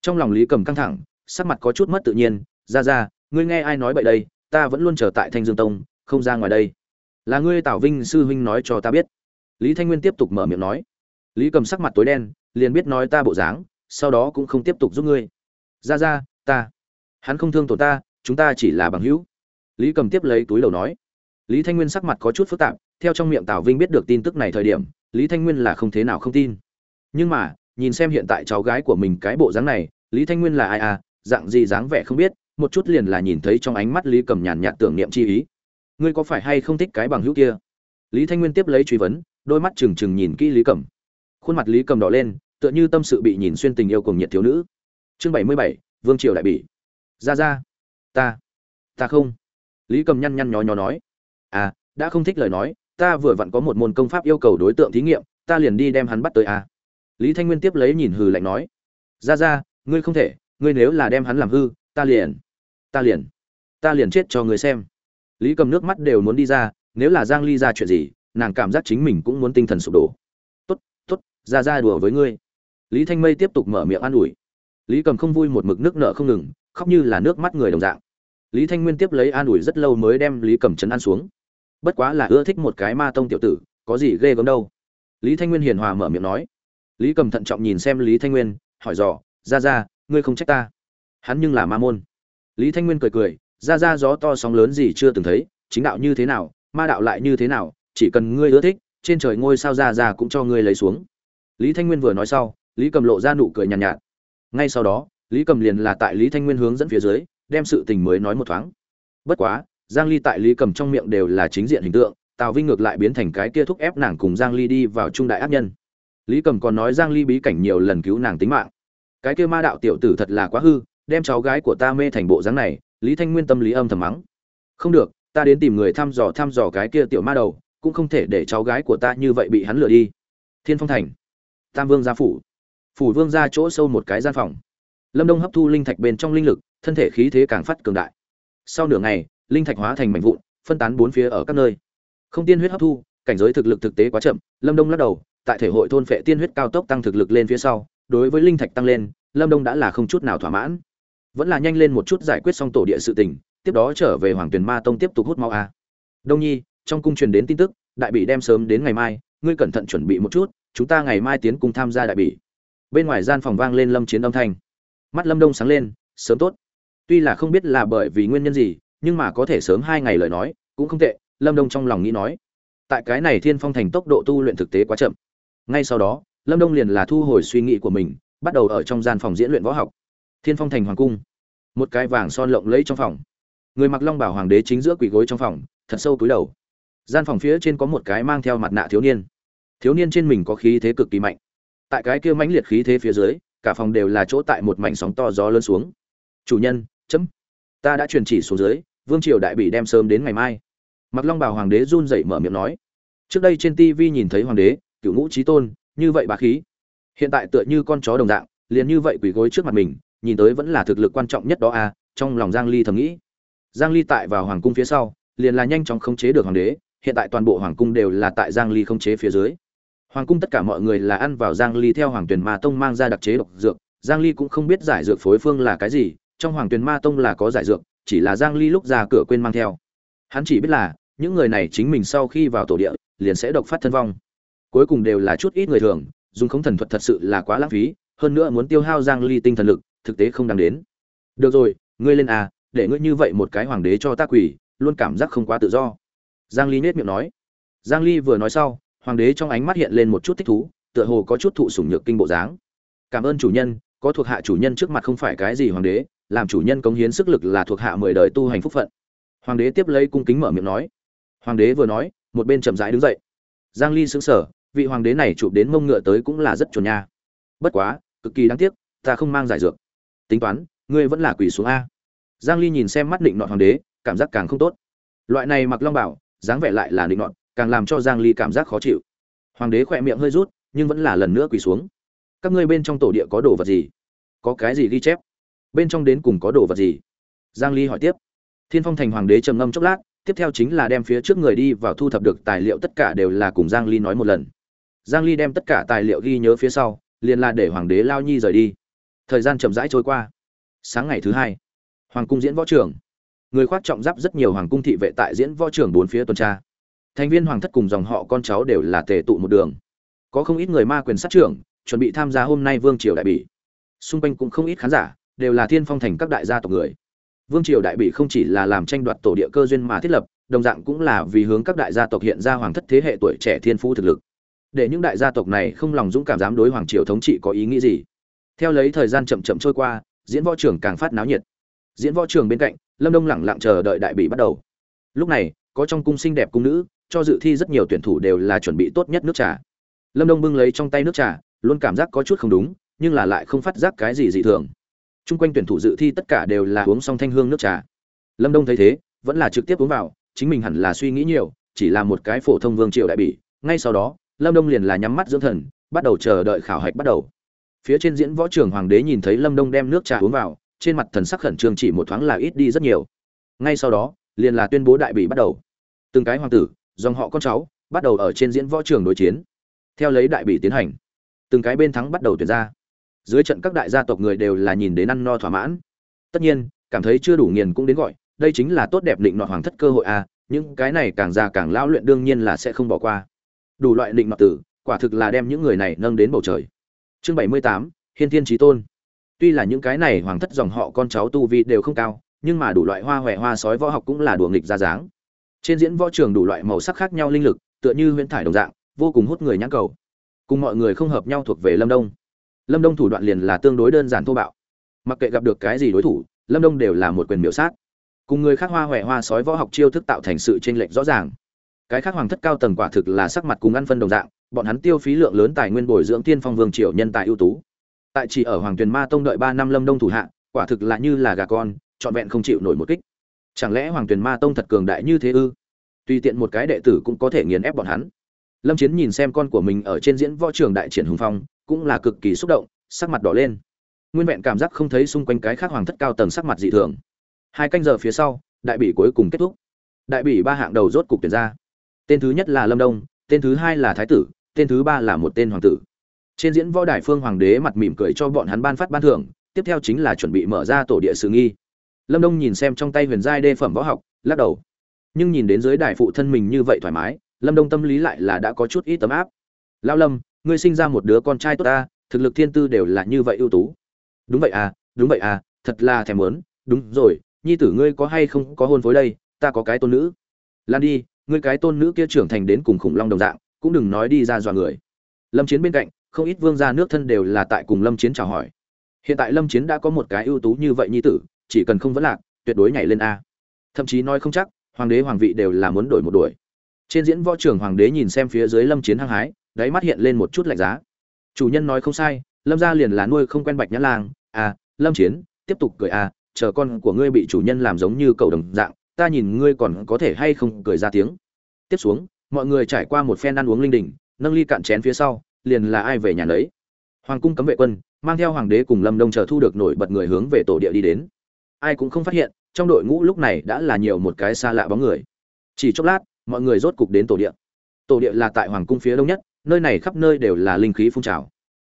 Trong lòng lý cầm căng thẳng, sắc mặt có chút mất tự nhiên, ra ra, ngươi nghe ai nói vậy đây? Ta vẫn luôn chờ tại thanh dương tông, không ra ngoài đây. Là ngươi tảo vinh sư huynh nói cho ta biết. Lý thanh nguyên tiếp tục mở miệng nói. Lý cầm sắc mặt tối đen, liền biết nói ta bộ dáng, sau đó cũng không tiếp tục giúp ngươi. Ra ra, ta, hắn không thương tổ ta, chúng ta chỉ là bằng hữu. Lý cầm tiếp lấy túi đầu nói lý thanh nguyên sắc mặt có chút phức tạp, theo trong miệng tào vinh biết được tin tức này thời điểm, lý thanh nguyên là không thế nào không tin. Nhưng mà, nhìn xem hiện tại cháu gái của mình cái bộ dáng này, lý thanh nguyên là ai à dạng gì dáng vẻ không biết, một chút liền là nhìn thấy trong ánh mắt lý cầm nhàn nhạt tưởng niệm chi ý. Ngươi có phải hay không thích cái bằng hữu kia? Lý thanh nguyên tiếp lấy truy vấn, đôi mắt trừng trừng nhìn kỹ lý cầm. Khuôn mặt lý cầm đỏ lên, tựa như tâm sự bị nhìn xuyên tình yêu cùng nhiệt thiếu nữ. Chương bảy mươi bảy, vương triều đại bỉ. Ra ra. Ta. Ta không. Lý cầm nhăn nhăn nhó nhó nói à đã không thích lời nói, ta vừa vặn có một môn công pháp yêu cầu đối tượng thí nghiệm, ta liền đi đem hắn bắt tới à. lý thanh nguyên tiếp lấy nhìn hừ lạnh nói. Ra ra, ngươi không thể, ngươi nếu là đem hắn làm hư, ta liền ta liền ta liền chết cho ngươi xem. Lý cầm nước mắt đều muốn đi ra, nếu là giang ly ra chuyện gì, nàng cảm giác chính mình cũng muốn tinh thần sụp đổ. Tốt tốt, ra ra đùa với ngươi. Lý thanh mây tiếp tục mở miệng an ủi. Lý cầm không vui một mực nước nợ không ngừng, khóc như là nước mắt người đồng dạng. Lý thanh nguyên tiếp lấy an ủi rất lâu mới đem lý cầm chấn an xuống bất quá là ưa thích một cái ma tông tiểu tử có gì ghê gớm đâu. Lý thanh nguyên hiền hòa mở miệng nói. Lý cầm thận trọng nhìn xem lý thanh nguyên hỏi dò ra ra ngươi không trách ta? Hắn nhưng là ma môn. Lý thanh nguyên cười cười ra ra gió to sóng lớn gì chưa từng thấy chính đạo như thế nào ma đạo lại như thế nào chỉ cần ngươi ưa thích trên trời ngôi sao ra ra cũng cho ngươi lấy xuống. Lý thanh nguyên vừa nói sau lý cầm lộ ra nụ cười nhàn nhạt, nhạt. Ngay sau đó lý cầm liền là tại lý thanh nguyên hướng dẫn phía dưới đem sự tình mới nói một thoáng. Bất quá giang ly tại lý cầm trong miệng đều là chính diện hình tượng, tào vinh ngược lại biến thành cái kia thúc ép nàng cùng giang ly đi vào trung đại ác nhân. Lý cầm còn nói giang ly bí cảnh nhiều lần cứu nàng tính mạng. Cái kia ma đạo tiểu tử thật là quá hư, đem cháu gái của ta mê thành bộ dáng này, lý thanh nguyên tâm lý âm thầm mắng. Không được, ta đến tìm người thăm dò thăm dò cái kia tiểu ma đầu, cũng không thể để cháu gái của ta như vậy bị hắn lừa đi. Thiên phong thành, tam vương gia phủ. Phủ vương gia chỗ sâu một cái gian phòng. Lâm đông hấp thu linh thạch bên trong linh lực, thân thể khí thế càng phát cường đại. Sau nửa ngày linh thạch hóa thành mảnh vụn, phân tán bốn phía ở các nơi. Không tiên huyết hấp thu, cảnh giới thực lực thực tế quá chậm, lâm đông lắc đầu, tại thể hội thôn phệ tiên huyết cao tốc tăng thực lực lên phía sau, đối với linh thạch tăng lên, lâm đông đã là không chút nào thỏa mãn. Vẫn là nhanh lên một chút giải quyết xong tổ địa sự tình, tiếp đó trở về hoàng tuyền ma tông tiếp tục hút mau a. Đông nhi, trong cung truyền đến tin tức, đại bị đem sớm đến ngày mai, ngươi cẩn thận chuẩn bị một chút, chúng ta ngày mai tiến cung tham gia đại bị bên ngoài gian phòng vang lên lâm chiến âm thanh. Mắt lâm đông sáng lên, sớm tốt. Tuy là không biết là bởi vì nguyên nhân gì nhưng mà có thể sớm hai ngày lời nói, cũng không tệ, lâm đông trong lòng nghĩ nói. Tại cái này thiên phong thành tốc độ tu luyện thực tế quá chậm. Ngay sau đó, lâm đông liền là thu hồi suy nghĩ của mình, bắt đầu ở trong gian phòng diễn luyện võ học. Thiên phong thành hoàng cung. Một cái vàng son lộng lẫy trong phòng. Người mặc long bảo hoàng đế chính giữa quỷ gối trong phòng, thật sâu túi đầu. Gian phòng phía trên có một cái mang theo mặt nạ thiếu niên. Thiếu niên trên mình có khí thế cực kỳ mạnh. Tại cái kia mãnh liệt khí thế phía dưới, cả phòng đều là chỗ tại một mảnh sóng to gió lớn xuống. Chủ nhân, chấm. Ta đã truyền chỉ xuống dưới vương triều đại bị đem sớm đến ngày mai. Mặc long bảo hoàng đế run rẩy mở miệng nói, trước đây trên tv nhìn thấy hoàng đế, cựu ngũ trí tôn, như vậy bà khí. Hiện tại tựa như con chó đồng dạng, liền như vậy quỳ gối trước mặt mình, nhìn tới vẫn là thực lực quan trọng nhất đó à trong lòng giang ly thầm nghĩ. Giang ly tại vào hoàng cung phía sau, liền là nhanh chóng khống chế được hoàng đế, hiện tại toàn bộ hoàng cung đều là tại giang ly khống chế phía dưới. Hoàng cung tất cả mọi người là ăn vào giang ly theo hoàng tuyển ma tông mang ra đặc chế độc dược, giang ly cũng không biết giải dược phối phương là cái gì, trong hoàng tuyển ma tông là có giải dược chỉ là giang ly lúc ra cửa quên mang theo. Hắn chỉ biết là, những người này chính mình sau khi vào tổ địa, liền sẽ độc phát thân vong. Cuối cùng đều là chút ít người thường, dùng không thần thuật thật sự là quá lãng phí, hơn nữa muốn tiêu hao giang ly tinh thần lực, thực tế không đáng đến. Được rồi, ngươi lên à để ngươi như vậy một cái hoàng đế cho ta quỷ luôn cảm giác không quá tự do. Giang ly nhếch miệng nói. Giang ly vừa nói sau, hoàng đế trong ánh mắt hiện lên một chút thích thú, tựa hồ có chút thụ sủng nhược kinh bộ dáng. Cảm ơn chủ nhân, có thuộc hạ chủ nhân trước mặt không phải cái gì hoàng đế làm chủ nhân cống hiến sức lực là thuộc hạ mười đời tu hành phúc phận. Hoàng đế tiếp lấy cung kính mở miệng nói. Hoàng đế vừa nói, một bên chậm rãi đứng dậy. Giang ly sững sờ, vị hoàng đế này chụp đến mông ngựa tới cũng là rất chuẩn nha. Bất quá, cực kỳ đáng tiếc, ta không mang giải dược. Tính toán, ngươi vẫn là quỷ xuống a. Giang ly nhìn xem mắt định nọ hoàng đế, cảm giác càng không tốt. Loại này mặc long bảo, dáng vẻ lại là định nọ càng làm cho giang ly cảm giác khó chịu. Hoàng đế khỏe miệng hơi rút, nhưng vẫn là lần nữa quỳ xuống. Các ngươi bên trong tổ địa có đồ vật gì? Có cái gì ghi chép? Bên trong đến cùng có đồ vật gì? Giang ly hỏi tiếp. Thiên phong thành hoàng đế trầm ngâm chốc lát, tiếp theo chính là đem phía trước người đi vào thu thập được tài liệu tất cả đều là cùng giang ly nói một lần. Giang ly đem tất cả tài liệu ghi nhớ phía sau, liền là để hoàng đế lao nhi rời đi. Thời gian chậm rãi trôi qua. Sáng ngày thứ hai, hoàng cung diễn võ trưởng người khoác trọng giáp rất nhiều hoàng cung thị vệ tại diễn võ trưởng bốn phía tuần tra. Thành viên hoàng thất cùng dòng họ con cháu đều là tề tụ một đường. Có không ít người ma quyền sát trưởng, chuẩn bị tham gia hôm nay vương triều đại bỉ. Xung quanh cũng không ít khán giả đều là thiên phong thành các đại gia tộc người. Vương triều đại bỉ không chỉ là làm tranh đoạt tổ địa cơ duyên mà thiết lập, đồng dạng cũng là vì hướng các đại gia tộc hiện ra hoàng thất thế hệ tuổi trẻ thiên phú thực lực. Để những đại gia tộc này không lòng dũng cảm dám đối hoàng triều thống trị có ý nghĩ gì? Theo lấy thời gian chậm chậm trôi qua, diễn võ trường càng phát náo nhiệt. Diễn võ trường bên cạnh, lâm đông lẳng lặng chờ đợi đại bị bắt đầu. Lúc này, có trong cung xinh đẹp cung nữ, cho dự thi rất nhiều tuyển thủ đều là chuẩn bị tốt nhất nước trà. Lâm đông bưng lấy trong tay nước trà, luôn cảm giác có chút không đúng, nhưng là lại không phát giác cái gì dị thường chung quanh tuyển thủ dự thi tất cả đều là uống xong thanh hương nước trà. Lâm đông thấy thế, vẫn là trực tiếp uống vào, chính mình hẳn là suy nghĩ nhiều, chỉ là một cái phổ thông vương triều đại bỉ. Ngay sau đó, lâm đông liền là nhắm mắt dưỡng thần, bắt đầu chờ đợi khảo hạch bắt đầu. Phía trên diễn võ trường hoàng đế nhìn thấy lâm đông đem nước trà uống vào, trên mặt thần sắc khẩn trương chỉ một thoáng là ít đi rất nhiều. Ngay sau đó, liền là tuyên bố đại bỉ bắt đầu. Từng cái hoàng tử, dòng họ con cháu, bắt đầu ở trên diễn võ trường đối chiến, theo lấy đại bỉ tiến hành. Từng cái bên thắng bắt đầu tuyển ra dưới trận các đại gia tộc người đều là nhìn đến ăn no thỏa mãn. Tất nhiên, cảm thấy chưa đủ nghiền cũng đến gọi, đây chính là tốt đẹp định nọ hoàng thất cơ hội à những cái này càng già càng lão luyện đương nhiên là sẽ không bỏ qua. Đủ loại định nọ tử, quả thực là đem những người này nâng đến bầu trời. Chương bảy mươi tám, hiên thiên trí tôn. Tuy là những cái này hoàng thất dòng họ con cháu tu vi đều không cao, nhưng mà đủ loại hoa hòe hoa sói võ học cũng là đùa nghịch ra dáng. Trên diễn võ trường đủ loại màu sắc khác nhau linh lực, tựa như huyễn thải đồng dạng, vô cùng hút người nhãn cầu. Cùng mọi người không hợp nhau thuộc về lâm đông lâm đông thủ đoạn liền là tương đối đơn giản thô bạo. Mặc kệ gặp được cái gì đối thủ, lâm đông đều là một quyền miểu sát. Cùng người khác hoa huệ hoa sói võ học chiêu thức tạo thành sự chênh lệch rõ ràng. Cái khác hoàng thất cao tầng quả thực là sắc mặt cùng ăn phân đồng dạng, bọn hắn tiêu phí lượng lớn tài nguyên bồi dưỡng tiên phong vương triều nhân tài ưu tú. Tại chỉ ở hoàng tuyền ma tông đợi ba năm lâm đông thủ hạ, quả thực là như là gà con, trọn vẹn không chịu nổi một kích. Chẳng lẽ hoàng tuyền ma tông thật cường đại như thế ư? Tùy tiện một cái đệ tử cũng có thể nghiền ép bọn hắn. Lâm chiến nhìn xem con của mình ở trên diễn võ trường đại triển hùng phong cũng là cực kỳ xúc động, sắc mặt đỏ lên. Nguyên vẹn cảm giác không thấy xung quanh cái khác hoàng thất cao tầng sắc mặt dị thường. Hai canh giờ phía sau, đại bỉ cuối cùng kết thúc. Đại bỉ ba hạng đầu rốt cục tuyển ra. Tên thứ nhất là lâm đông, tên thứ hai là thái tử, tên thứ ba là một tên hoàng tử. Trên diễn võ đài phương hoàng đế mặt mỉm cười cho bọn hắn ban phát ban thưởng, tiếp theo chính là chuẩn bị mở ra tổ địa sự nghi. Lâm đông nhìn xem trong tay huyền giai đê phẩm võ học, lắc đầu. Nhưng nhìn đến dưới đài phụ thân mình như vậy thoải mái, lâm đông tâm lý lại là đã có chút ít tấm áp. Lao lâm ngươi sinh ra một đứa con trai tốt ta, thực lực thiên tư đều là như vậy ưu tú. Đúng vậy à đúng vậy à thật là thèm muốn. Đúng rồi, nhi tử ngươi có hay không có hôn phối đây, ta có cái tôn nữ. Lan đi, ngươi cái tôn nữ kia trưởng thành đến cùng khủng long đồng dạng, cũng đừng nói đi ra dọa người. Lâm chiến bên cạnh, không ít vương gia nước thân đều là tại cùng lâm chiến chào hỏi. Hiện tại lâm chiến đã có một cái ưu tú như vậy nhi tử, chỉ cần không vấn lạc, tuyệt đối nhảy lên a. Thậm chí nói không chắc, hoàng đế hoàng vị đều là muốn đổi một đuổi. Trên diễn võ trường hoàng đế nhìn xem phía dưới lâm chiến hăng hái đáy mắt hiện lên một chút lạnh giá. Chủ nhân nói không sai, lâm gia liền là nuôi không quen bạch nhã lang. À lâm chiến, tiếp tục cười à chờ con của ngươi bị chủ nhân làm giống như cầu đồng dạng, ta nhìn ngươi còn có thể hay không cười ra tiếng. Tiếp xuống, mọi người trải qua một phen ăn uống linh đình, nâng ly cạn chén phía sau, liền là ai về nhà lấy hoàng cung cấm vệ quân, mang theo hoàng đế cùng lâm đông chờ thu được nổi bật người hướng về tổ địa đi đến. Ai cũng không phát hiện, trong đội ngũ lúc này đã là nhiều một cái xa lạ bóng người. Chỉ chốc lát, mọi người rốt cục đến tổ địa. Tổ địa là tại hoàng cung phía đông nhất nơi này khắp nơi đều là linh khí phun trào.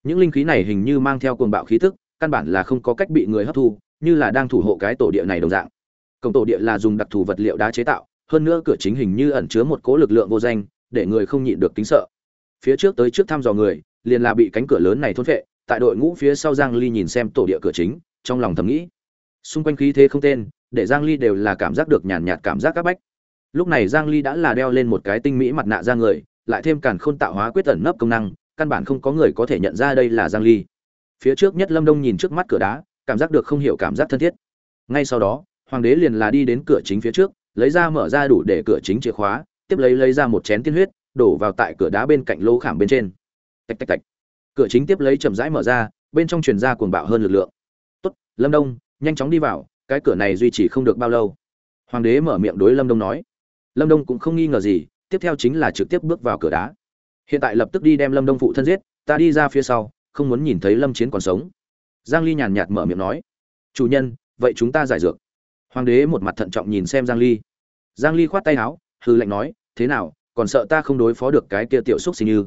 Những linh khí này hình như mang theo cuồng bạo khí tức, căn bản là không có cách bị người hấp thu, như là đang thủ hộ cái tổ địa này đồng dạng. Cổng tổ địa là dùng đặc thù vật liệu đá chế tạo, hơn nữa cửa chính hình như ẩn chứa một cố lực lượng vô danh, để người không nhịn được kính sợ. Phía trước tới trước thăm dò người, liền là bị cánh cửa lớn này thôn phệ, tại đội ngũ phía sau giang ly nhìn xem tổ địa cửa chính, trong lòng thầm nghĩ. Xung quanh khí thế không tên, để giang ly đều là cảm giác được nhàn nhạt cảm giác các bách. Lúc này giang ly đã là đeo lên một cái tinh mỹ mặt nạ ra người lại thêm càn khôn tạo hóa quyết ẩn nấp công năng, căn bản không có người có thể nhận ra đây là giang ly. Phía trước nhất lâm đông nhìn trước mắt cửa đá, cảm giác được không hiểu cảm giác thân thiết. Ngay sau đó, hoàng đế liền là đi đến cửa chính phía trước, lấy ra mở ra đủ để cửa chính chìa khóa, tiếp lấy lấy ra một chén tiên huyết, đổ vào tại cửa đá bên cạnh lỗ khảm bên trên. Tạch tạch tạch. Cửa chính tiếp lấy chậm rãi mở ra, bên trong truyền ra cuồng bạo hơn lực lượng. Tốt, lâm đông, nhanh chóng đi vào, cái cửa này duy trì không được bao lâu. Hoàng đế mở miệng đối lâm đông nói. Lâm đông cũng không nghi ngờ gì tiếp theo chính là trực tiếp bước vào cửa đá. Hiện tại lập tức đi đem lâm đông phụ thân giết, ta đi ra phía sau, không muốn nhìn thấy lâm chiến còn sống. Giang ly nhàn nhạt mở miệng nói, chủ nhân, vậy chúng ta giải dược. Hoàng đế một mặt thận trọng nhìn xem giang ly. Giang ly khoát tay áo hư lệnh nói, thế nào, còn sợ ta không đối phó được cái kia tiểu xúc sinh như?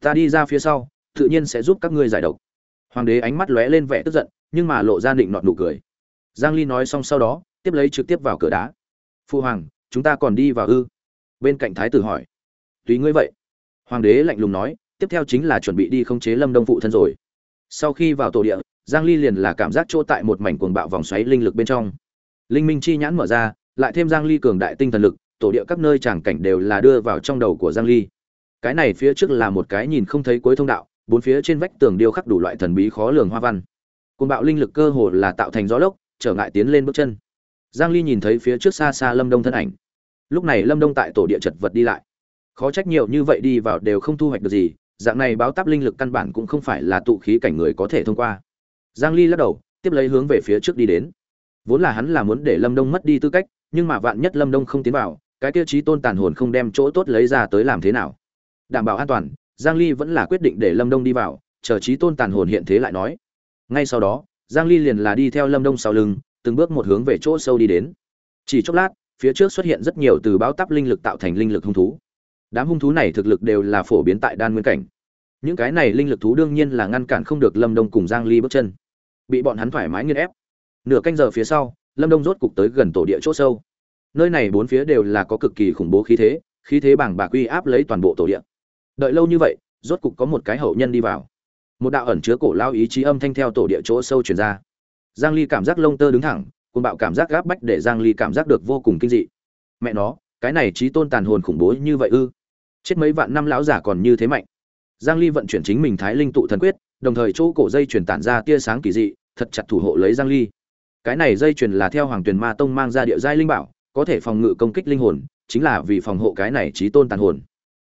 Ta đi ra phía sau, tự nhiên sẽ giúp các ngươi giải độc. Hoàng đế ánh mắt lóe lên vẻ tức giận, nhưng mà lộ ra định nọt nụ cười. Giang ly nói xong sau đó, tiếp lấy trực tiếp vào cửa đá. Phu hoàng, chúng ta còn đi vào ư? Bên cạnh thái tử hỏi, tùy ngươi vậy. Hoàng đế lạnh lùng nói, tiếp theo chính là chuẩn bị đi khống chế lâm đông phụ thân rồi. Sau khi vào tổ địa, giang ly liền là cảm giác chỗ tại một mảnh cuồng bạo vòng xoáy linh lực bên trong. Linh minh chi nhãn mở ra, lại thêm giang ly cường đại tinh thần lực, tổ địa các nơi tràng cảnh đều là đưa vào trong đầu của giang ly. Cái này phía trước là một cái nhìn không thấy cuối thông đạo, bốn phía trên vách tường điêu khắc đủ loại thần bí khó lường hoa văn. Cuồng bạo linh lực cơ hồ là tạo thành gió lốc, trở ngại tiến lên bước chân. Giang ly nhìn thấy phía trước xa xa lâm đông thân ảnh lúc này lâm đông tại tổ địa chật vật đi lại. Khó trách nhiều như vậy đi vào đều không thu hoạch được gì, dạng này báo táp linh lực căn bản cũng không phải là tụ khí cảnh người có thể thông qua. Giang ly lắc đầu, tiếp lấy hướng về phía trước đi đến. Vốn là hắn là muốn để lâm đông mất đi tư cách, nhưng mà vạn nhất lâm đông không tiến vào, cái tiêu chí tôn tàn hồn không đem chỗ tốt lấy ra tới làm thế nào? Đảm bảo an toàn, giang ly vẫn là quyết định để lâm đông đi vào, chờ chí tôn tàn hồn hiện thế lại nói. Ngay sau đó, giang ly liền là đi theo lâm đông sau lưng, từng bước một hướng về chỗ sâu đi đến. Chỉ chốc lát phía trước xuất hiện rất nhiều từ báo táp linh lực tạo thành linh lực hung thú. Đám hung thú này thực lực đều là phổ biến tại đan nguyên cảnh. Những cái này linh lực thú đương nhiên là ngăn cản không được lâm đông cùng giang ly bước chân. Bị bọn hắn thoải mái nghiên ép. Nửa canh giờ phía sau, lâm đông rốt cục tới gần tổ địa chỗ sâu. Nơi này bốn phía đều là có cực kỳ khủng bố khí thế khí thế bảng bạc uy áp lấy toàn bộ tổ địa. Đợi lâu như vậy, rốt cục có một cái hậu nhân đi vào. Một đạo ẩn chứa cổ lao ý chí âm thanh theo tổ địa chỗ sâu truyền ra. Giang ly cảm giác lông tơ đứng thẳng cuồng bạo cảm giác gáp bách để giang ly cảm giác được vô cùng kinh dị. Mẹ nó, cái này trí tôn tàn hồn khủng bố như vậy ư? Chết mấy vạn năm lão giả còn như thế mạnh. Giang ly vận chuyển chính mình thái linh tụ thần quyết, đồng thời chỗ cổ dây truyền tản ra tia sáng kỳ dị, thật chặt thủ hộ lấy giang ly. Cái này dây truyền là theo hoàng tuyền ma tông mang ra địa giai linh bảo, có thể phòng ngự công kích linh hồn, chính là vì phòng hộ cái này trí tôn tàn hồn.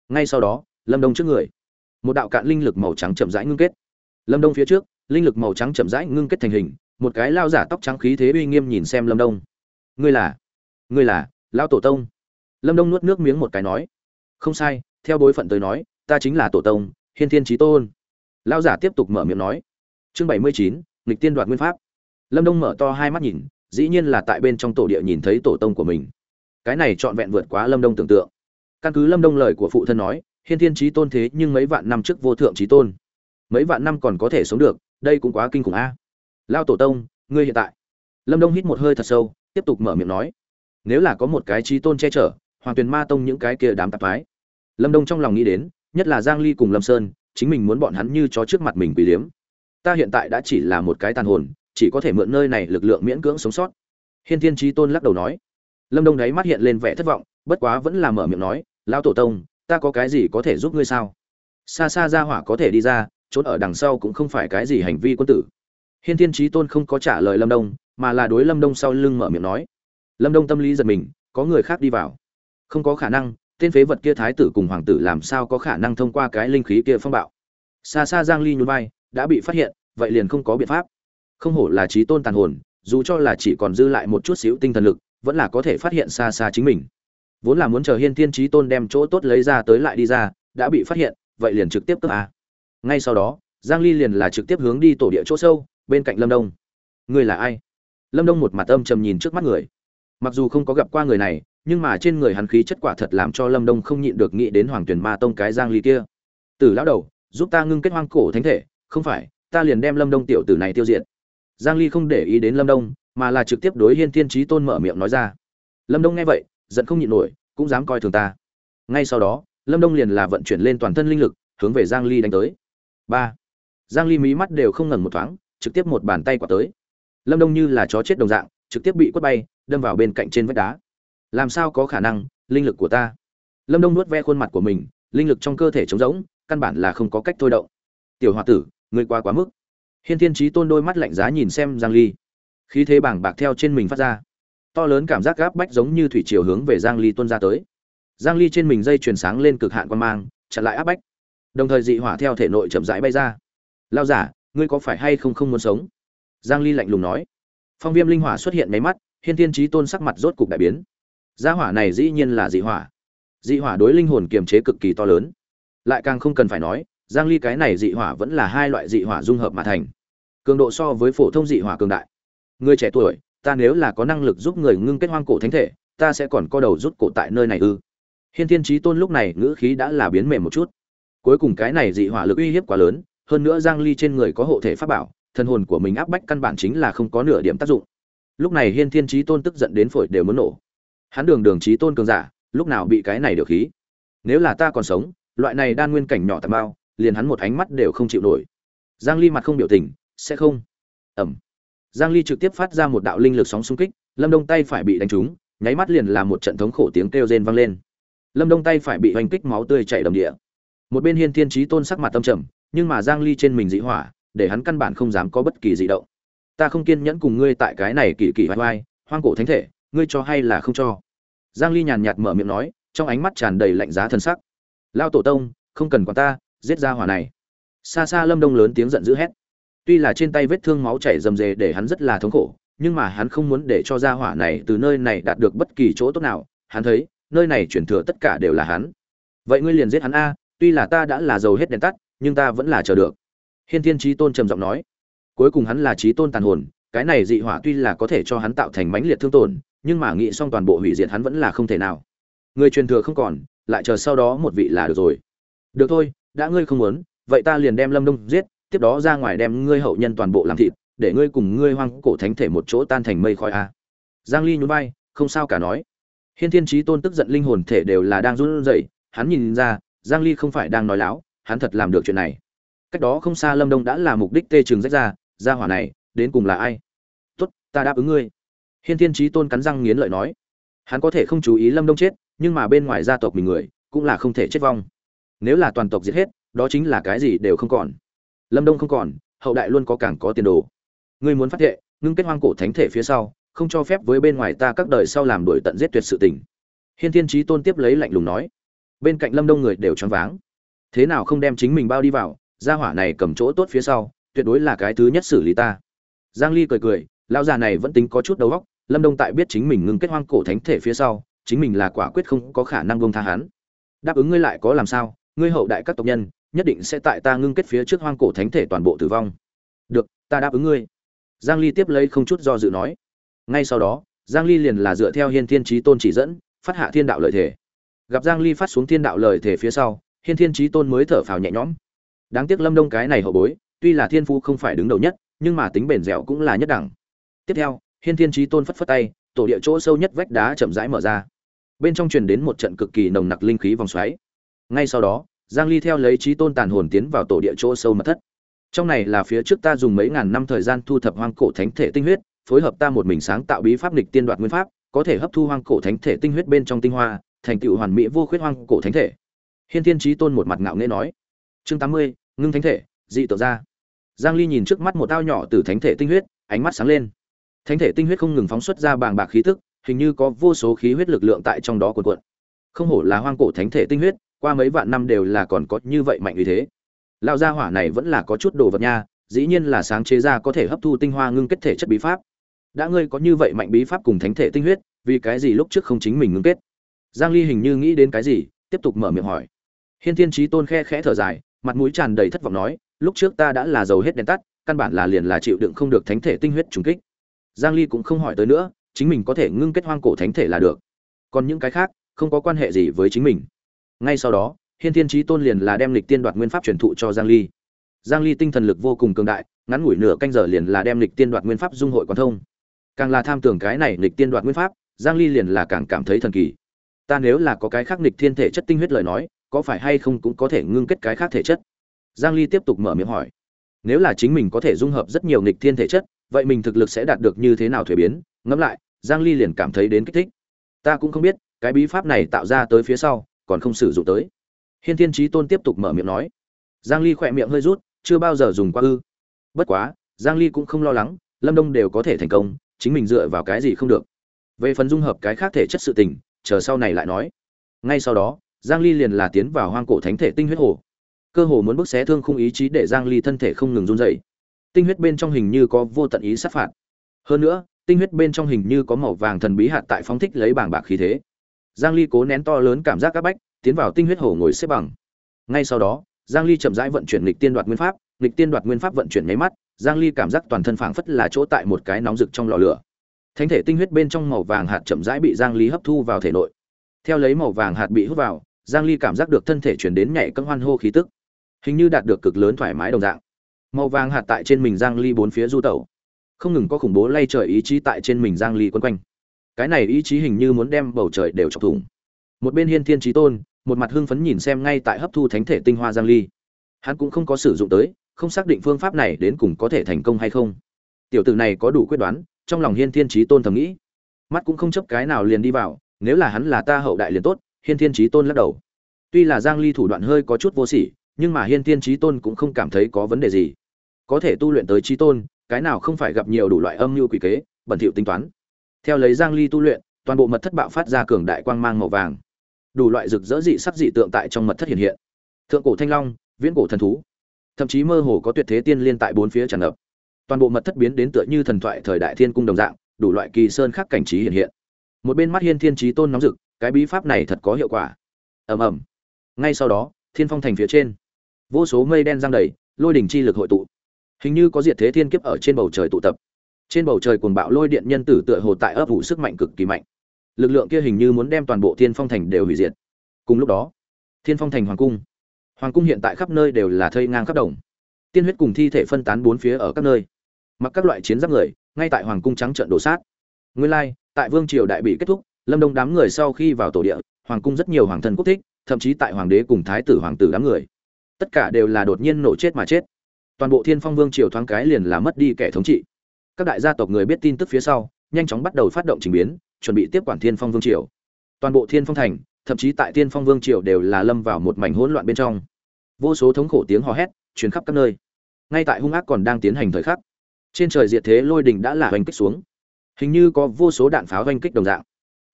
Ngay sau đó, lâm đông trước người. Một đạo cạn linh lực màu trắng chậm rãi ngưng kết. Lâm đông phía trước, linh lực màu trắng chậm rãi ngưng kết thành hình một cái lao giả tóc trắng khí thế uy nghiêm nhìn xem lâm đông. Ngươi là ngươi là lao tổ tông? Lâm đông nuốt nước miếng một cái nói. Không sai, theo bối phận tới nói, ta chính là tổ tông, hiên thiên trí tôn. Lao giả tiếp tục mở miệng nói. Chương bảy mươi chín, nghịch tiên đoạt nguyên pháp. Lâm đông mở to hai mắt nhìn, dĩ nhiên là tại bên trong tổ địa nhìn thấy tổ tông của mình. Cái này trọn vẹn vượt quá lâm đông tưởng tượng. Căn cứ lâm đông lời của phụ thân nói, hiên thiên trí tôn thế nhưng mấy vạn năm trước vô thượng trí tôn. Mấy vạn năm còn có thể sống được, đây cũng quá kinh khủng a lao tổ tông, ngươi hiện tại. Lâm đông hít một hơi thật sâu, tiếp tục mở miệng nói, nếu là có một cái trí tôn che chở, hoàng tuyền ma tông những cái kia đám tạp mái lâm đông trong lòng nghĩ đến, nhất là giang ly cùng lâm sơn, chính mình muốn bọn hắn như chó trước mặt mình quỳ liếm. Ta hiện tại đã chỉ là một cái tàn hồn, chỉ có thể mượn nơi này lực lượng miễn cưỡng sống sót. Hiên thiên trí tôn lắc đầu nói. Lâm đông đấy mắt hiện lên vẻ thất vọng, bất quá vẫn là mở miệng nói lão tổ tông, ta có cái gì có thể giúp ngươi sao? Xa xa ra hỏa có thể đi ra, trốn ở đằng sau cũng không phải cái gì hành vi quân tử hiên thiên trí tôn không có trả lời lâm đông, mà là đối lâm đông sau lưng mở miệng nói. Lâm đông tâm lý giật mình, có người khác đi vào. Không có khả năng, tên phế vật kia thái tử cùng hoàng tử làm sao có khả năng thông qua cái linh khí kia phong bạo. Xa xa giang ly nhún vai, đã bị phát hiện, vậy liền không có biện pháp. Không hổ là trí tôn tàn hồn, dù cho là chỉ còn dư lại một chút xíu tinh thần lực, vẫn là có thể phát hiện xa xa chính mình. Vốn là muốn chờ hiên thiên trí tôn đem chỗ tốt lấy ra tới lại đi ra, đã bị phát hiện, vậy liền trực tiếp cướp a. Ngay sau đó, giang ly liền là trực tiếp hướng đi tổ địa chỗ sâu bên cạnh lâm đông. Người là ai? Lâm đông một mặt âm trầm nhìn trước mắt người. Mặc dù không có gặp qua người này, nhưng mà trên người hắn khí chất quả thật làm cho lâm đông không nhịn được nghĩ đến hoàng tuyển ma tông cái giang ly kia. Từ lão đầu, giúp ta ngưng kết hoang cổ thánh thể, không phải, ta liền đem lâm đông tiểu tử này tiêu diệt. Giang ly không để ý đến lâm đông, mà là trực tiếp đối hiên thiên trí tôn mở miệng nói ra. Lâm đông nghe vậy, giận không nhịn nổi, cũng dám coi thường ta. Ngay sau đó, lâm đông liền là vận chuyển lên toàn thân linh lực, hướng về giang ly đánh tới. Ba. Giang ly mí mắt đều không ngẩng một thoáng trực tiếp một bàn tay quả tới. Lâm đông như là chó chết đồng dạng, trực tiếp bị quất bay, đâm vào bên cạnh trên vách đá. Làm sao có khả năng, linh lực của ta? Lâm đông nuốt ve khuôn mặt của mình, linh lực trong cơ thể trống rỗng, căn bản là không có cách thôi động. Tiểu h tử người qua quá mức. Hiên thiên trí tôn đôi mắt lạnh giá nhìn xem giang ly. Khí thế bảng bạc theo trên mình phát ra. To lớn cảm giác gáp bách giống như thủy chiều hướng về giang ly tuôn ra tới. Giang ly trên mình dây truyền sáng lên cực hạn quan mang, chặn lại áp bách. Đồng thời dị hỏa theo thể nội chậm rãi bay ra. Lao giả ngươi có phải hay không không muốn sống? Giang ly lạnh lùng nói. Phong viêm linh hỏa xuất hiện mấy mắt, hiên thiên trí tôn sắc mặt rốt cục đại biến. Gia hỏa này dĩ nhiên là dị hỏa. Dị hỏa đối linh hồn kiềm chế cực kỳ to lớn. Lại càng không cần phải nói, giang ly cái này dị hỏa vẫn là hai loại dị hỏa dung hợp mà thành. Cường độ so với phổ thông dị hỏa cường đại. Người trẻ tuổi, ta nếu là có năng lực giúp người ngưng kết hoang cổ thánh thể, ta sẽ còn co đầu rút cổ tại nơi này ư. Hiên thiên trí tôn lúc này ngữ khí đã là biến mềm một chút. Cuối cùng cái này dị hỏa lực uy hiếp quá lớn hơn nữa giang ly trên người có hộ thể pháp bảo, thần hồn của mình áp bách căn bản chính là không có nửa điểm tác dụng. Lúc này hiên thiên trí tôn tức giận đến phổi đều muốn nổ. Hắn đường đường trí tôn cường giả, lúc nào bị cái này điều khí? Nếu là ta còn sống, loại này đan nguyên cảnh nhỏ tạm bao, liền hắn một ánh mắt đều không chịu nổi. Giang ly mặt không biểu tình, sẽ không. Ẩm giang ly trực tiếp phát ra một đạo linh lực sóng xung kích, lâm đông tay phải bị đánh trúng, nháy mắt liền là một trận thống khổ tiếng kêu rên vang lên. Lâm đông tay phải bị hoành kích máu tươi chảy đầm địa. Một bên hiên thiên trí tôn sắc mặt tâm trầm nhưng mà giang ly trên mình dị hỏa, để hắn căn bản không dám có bất kỳ dị động. Ta không kiên nhẫn cùng ngươi tại cái này kỳ kỳ vai vai hoang cổ thánh thể, ngươi cho hay là không cho? Giang ly nhàn nhạt mở miệng nói, trong ánh mắt tràn đầy lạnh giá thân sắc. Lao tổ tông, không cần quản ta, giết ra hỏa này. Xa xa lâm đông lớn tiếng giận dữ hét. Tuy là trên tay vết thương máu chảy rầm rề để hắn rất là thống khổ, nhưng mà hắn không muốn để cho gia hỏa này từ nơi này đạt được bất kỳ chỗ tốt nào. Hắn thấy, nơi này chuyển thừa tất cả đều là hắn. Vậy ngươi liền giết hắn a, tuy là ta đã là dầu hết đèn tắt nhưng ta vẫn là chờ được. Hiên thiên trí tôn trầm giọng nói. Cuối cùng hắn là trí tôn tàn hồn, cái này dị hỏa tuy là có thể cho hắn tạo thành mãnh liệt thương tổn, nhưng mà nghĩ xong toàn bộ hủy diệt hắn vẫn là không thể nào. Người truyền thừa không còn, lại chờ sau đó một vị là được rồi. Được thôi, đã ngươi không muốn, vậy ta liền đem lâm đông giết, tiếp đó ra ngoài đem ngươi hậu nhân toàn bộ làm thịt, để ngươi cùng ngươi hoang cổ thánh thể một chỗ tan thành mây khói a. Giang ly nhún vai, không sao cả nói. Hiên thiên trí tôn tức giận linh hồn thể đều là đang run rẩy, hắn nhìn ra, giang ly không phải đang nói láo hắn thật làm được chuyện này. Cách đó không xa lâm đông đã là mục đích tê trường rách ra ra hỏa này, đến cùng là ai? Tốt, ta đáp ứng ngươi. Hiên thiên trí tôn cắn răng nghiến lợi nói. Hắn có thể không chú ý lâm đông chết, nhưng mà bên ngoài gia tộc mình người, cũng là không thể chết vong. Nếu là toàn tộc giết hết, đó chính là cái gì đều không còn. Lâm đông không còn, hậu đại luôn có càng có tiền đồ. Ngươi muốn phát hiện ngưng kết hoang cổ thánh thể phía sau, không cho phép với bên ngoài ta các đời sau làm đuổi tận giết tuyệt sự tình. Hiên thiên trí tôn tiếp lấy lạnh lùng nói. Bên cạnh lâm đông người đều choáng váng thế nào không đem chính mình bao đi vào, gia hỏa này cầm chỗ tốt phía sau, tuyệt đối là cái thứ nhất xử lý ta. Giang ly cười cười, lão già này vẫn tính có chút đầu óc, lâm đông tại biết chính mình ngưng kết hoang cổ thánh thể phía sau, chính mình là quả quyết không có khả năng buông tha hắn. Đáp ứng ngươi lại có làm sao, ngươi hậu đại các tộc nhân, nhất định sẽ tại ta ngưng kết phía trước hoang cổ thánh thể toàn bộ tử vong. Được, ta đáp ứng ngươi. Giang ly tiếp lấy không chút do dự nói. Ngay sau đó, giang ly liền là dựa theo hiên thiên trí tôn chỉ dẫn, phát hạ thiên đạo lợi thể gặp giang ly phát xuống thiên đạo lợi thể phía sau hiên thiên trí tôn mới thở phào nhẹ nhõm. Đáng tiếc lâm đông cái này hậu bối, tuy là thiên phu không phải đứng đầu nhất, nhưng mà tính bền dẻo cũng là nhất đẳng. Tiếp theo, hiên thiên trí tôn phất phất tay, tổ địa chỗ sâu nhất vách đá chậm rãi mở ra. Bên trong truyền đến một trận cực kỳ nồng nặc linh khí vòng xoáy. Ngay sau đó, giang ly theo lấy trí tôn tàn hồn tiến vào tổ địa chỗ sâu mật thất. Trong này là phía trước ta dùng mấy ngàn năm thời gian thu thập hoang cổ thánh thể tinh huyết, phối hợp ta một mình sáng tạo bí pháp lịch tiên đoạt nguyên pháp, có thể hấp thu hoang cổ thánh thể tinh huyết bên trong tinh hoa, thành tựu hoàn mỹ vô khuyết hoang cổ thánh thể hiên thiên trí tôn một mặt ngạo nghễ nói chương 80, ngưng thánh thể dị tự ra. Giang ly nhìn trước mắt một ao nhỏ từ thánh thể tinh huyết ánh mắt sáng lên. Thánh thể tinh huyết không ngừng phóng xuất ra bàng bạc khí tức hình như có vô số khí huyết lực lượng tại trong đó cuộn cuộn. Không hổ là hoang cổ thánh thể tinh huyết qua mấy vạn năm đều là còn có như vậy mạnh như thế. Lão gia hỏa này vẫn là có chút đồ vật nha dĩ nhiên là sáng chế ra có thể hấp thu tinh hoa ngưng kết thể chất bí pháp. Đã ngươi có như vậy mạnh bí pháp cùng thánh thể tinh huyết vì cái gì lúc trước không chính mình ngưng kết? Giang ly hình như nghĩ đến cái gì tiếp tục mở miệng hỏi hiên thiên trí tôn khe khẽ thở dài, mặt mũi tràn đầy thất vọng nói, lúc trước ta đã là dầu hết đèn tắt, căn bản là liền là chịu đựng không được thánh thể tinh huyết trùng kích. Giang ly cũng không hỏi tới nữa, chính mình có thể ngưng kết hoang cổ thánh thể là được. Còn những cái khác, không có quan hệ gì với chính mình. Ngay sau đó, hiên thiên trí tôn liền là đem lịch tiên đoạt nguyên pháp truyền thụ cho giang ly. Giang ly tinh thần lực vô cùng cường đại, ngắn ngủi nửa canh giờ liền là đem lịch tiên đoạt nguyên pháp dung hội quan thông. Càng là tham tưởng cái này lịch tiên đoạt nguyên pháp, giang ly liền là càng cảm thấy thần kỳ. Ta nếu là có cái khác lịch thiên thể chất tinh huyết lời nói có phải hay không cũng có thể ngưng kết cái khác thể chất? Giang ly tiếp tục mở miệng hỏi. Nếu là chính mình có thể dung hợp rất nhiều nghịch thiên thể chất, vậy mình thực lực sẽ đạt được như thế nào thuế biến? Ngẫm lại, giang ly liền cảm thấy đến kích thích. Ta cũng không biết, cái bí pháp này tạo ra tới phía sau, còn không sử dụng tới. Hiên thiên trí tôn tiếp tục mở miệng nói. Giang ly khỏe miệng hơi rút, chưa bao giờ dùng qua ư. Bất quá, giang ly cũng không lo lắng, lâm đông đều có thể thành công, chính mình dựa vào cái gì không được. Về phần dung hợp cái khác thể chất sự tình, chờ sau này lại nói. Ngay sau đó giang ly liền là tiến vào hoang cổ thánh thể tinh huyết hồ. Cơ hồ muốn bức xé thương không ý chí để giang ly thân thể không ngừng run rẩy. Tinh huyết bên trong hình như có vô tận ý sát phạt. Hơn nữa, tinh huyết bên trong hình như có màu vàng thần bí hạt tại phóng thích lấy bảng bạc khí thế. Giang ly cố nén to lớn cảm giác các bách, tiến vào tinh huyết hồ ngồi xếp bằng. Ngay sau đó, giang ly chậm rãi vận chuyển lịch tiên đoạt nguyên pháp lịch tiên đoạt nguyên pháp vận chuyển nháy mắt, giang ly cảm giác toàn thân phảng phất là chỗ tại một cái nóng rực trong lò lửa. Thánh thể tinh huyết bên trong màu vàng hạt chậm rãi bị giang ly hấp thu vào thể nội. Theo lấy màu vàng hạt bị hút vào giang ly cảm giác được thân thể chuyển đến nhảy cân hoan hô khí tức. Hình như đạt được cực lớn thoải mái đồng dạng. Màu vàng hạt tại trên mình giang ly bốn phía du tẩu. Không ngừng có khủng bố lay trời ý chí tại trên mình giang ly quấn quanh. Cái này ý chí hình như muốn đem bầu trời đều chọc thủng. Một bên hiên thiên trí tôn, một mặt hưng phấn nhìn xem ngay tại hấp thu thánh thể tinh hoa giang ly. Hắn cũng không có sử dụng tới, không xác định phương pháp này đến cùng có thể thành công hay không. Tiểu tử này có đủ quyết đoán, trong lòng hiên thiên trí tôn thầm nghĩ. Mắt cũng không chấp cái nào liền đi vào, nếu là hắn là ta hậu đại liền tốt hiên thiên trí tôn lắc đầu. Tuy là giang ly thủ đoạn hơi có chút vô sỉ, nhưng mà hiên thiên trí tôn cũng không cảm thấy có vấn đề gì. Có thể tu luyện tới trí tôn, cái nào không phải gặp nhiều đủ loại âm mưu quỷ kế, bẩn thỉu tính toán. Theo lấy giang ly tu luyện, toàn bộ mật thất bạo phát ra cường đại quang mang màu vàng. Đủ loại rực rỡ dị sắc dị tượng tại trong mật thất hiện hiện. Thượng cổ thanh long, viễn cổ thần thú. Thậm chí mơ hồ có tuyệt thế tiên liên tại bốn phía tràn ngập. Toàn bộ mật thất biến đến tựa như thần thoại thời đại thiên cung đồng dạng, đủ loại kỳ sơn khác cảnh trí hiện hiện. Một bên mắt hiên thiên trí tôn nóng rực cái bí pháp này thật có hiệu quả. Ầm ầm. Ngay sau đó, thiên phong thành phía trên. Vô số mây đen giăng đầy, lôi đỉnh chi lực hội tụ. Hình như có diệt thế thiên kiếp ở trên bầu trời tụ tập. Trên bầu trời cuồng bạo lôi điện nhân tử tựa hồ tại ấp ủ sức mạnh cực kỳ mạnh. Lực lượng kia hình như muốn đem toàn bộ thiên phong thành đều hủy diệt. Cùng lúc đó, thiên phong thành hoàng cung. Hoàng cung hiện tại khắp nơi đều là thây ngang khắp đồng. Tiên huyết cùng thi thể phân tán bốn phía ở các nơi. Mặc các loại chiến giáp người, ngay tại hoàng cung trắng trận đổ sát. Nguyên lai, tại vương triều đại bị kết thúc lâm đông đám người sau khi vào tổ địa, hoàng cung rất nhiều hoàng thân quốc thích, thậm chí tại hoàng đế cùng thái tử hoàng tử đám người. Tất cả đều là đột nhiên nổ chết mà chết. Toàn bộ thiên phong vương triều thoáng cái liền là mất đi kẻ thống trị. Các đại gia tộc người biết tin tức phía sau, nhanh chóng bắt đầu phát động trình biến, chuẩn bị tiếp quản thiên phong vương triều. Toàn bộ thiên phong thành, thậm chí tại thiên phong vương triều đều là lâm vào một mảnh hỗn loạn bên trong. Vô số thống khổ tiếng hò hét truyền khắp các nơi. Ngay tại hung ác còn đang tiến hành thời khắc, trên trời diệt thế lôi đình đã là hoành kích xuống. Hình như có vô số đạn pháo hoành kích đồng dạng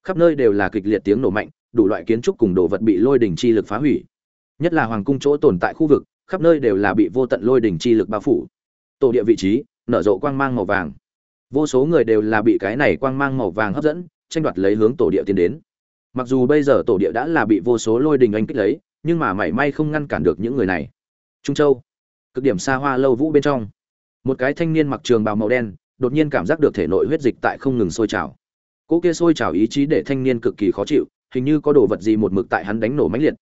khắp nơi đều là kịch liệt tiếng nổ mạnh, đủ loại kiến trúc cùng đồ vật bị lôi đình chi lực phá hủy. Nhất là hoàng cung chỗ tồn tại khu vực, khắp nơi đều là bị vô tận lôi đình chi lực bao phủ. Tổ địa vị trí, nở rộ quang mang màu vàng. Vô số người đều là bị cái này quang mang màu vàng hấp dẫn, tranh đoạt lấy hướng tổ địa tiến đến. Mặc dù bây giờ tổ địa đã là bị vô số lôi đình anh kích lấy, nhưng mà mảy may không ngăn cản được những người này. Trung châu, cực điểm xa hoa lâu vũ bên trong. Một cái thanh niên mặc trường bào màu đen, đột nhiên cảm giác được thể nội huyết dịch tại không ngừng sôi trào cỗ kia sôi trào ý chí để thanh niên cực kỳ khó chịu, hình như có đồ vật gì một mực tại hắn đánh nổ mãnh liệt.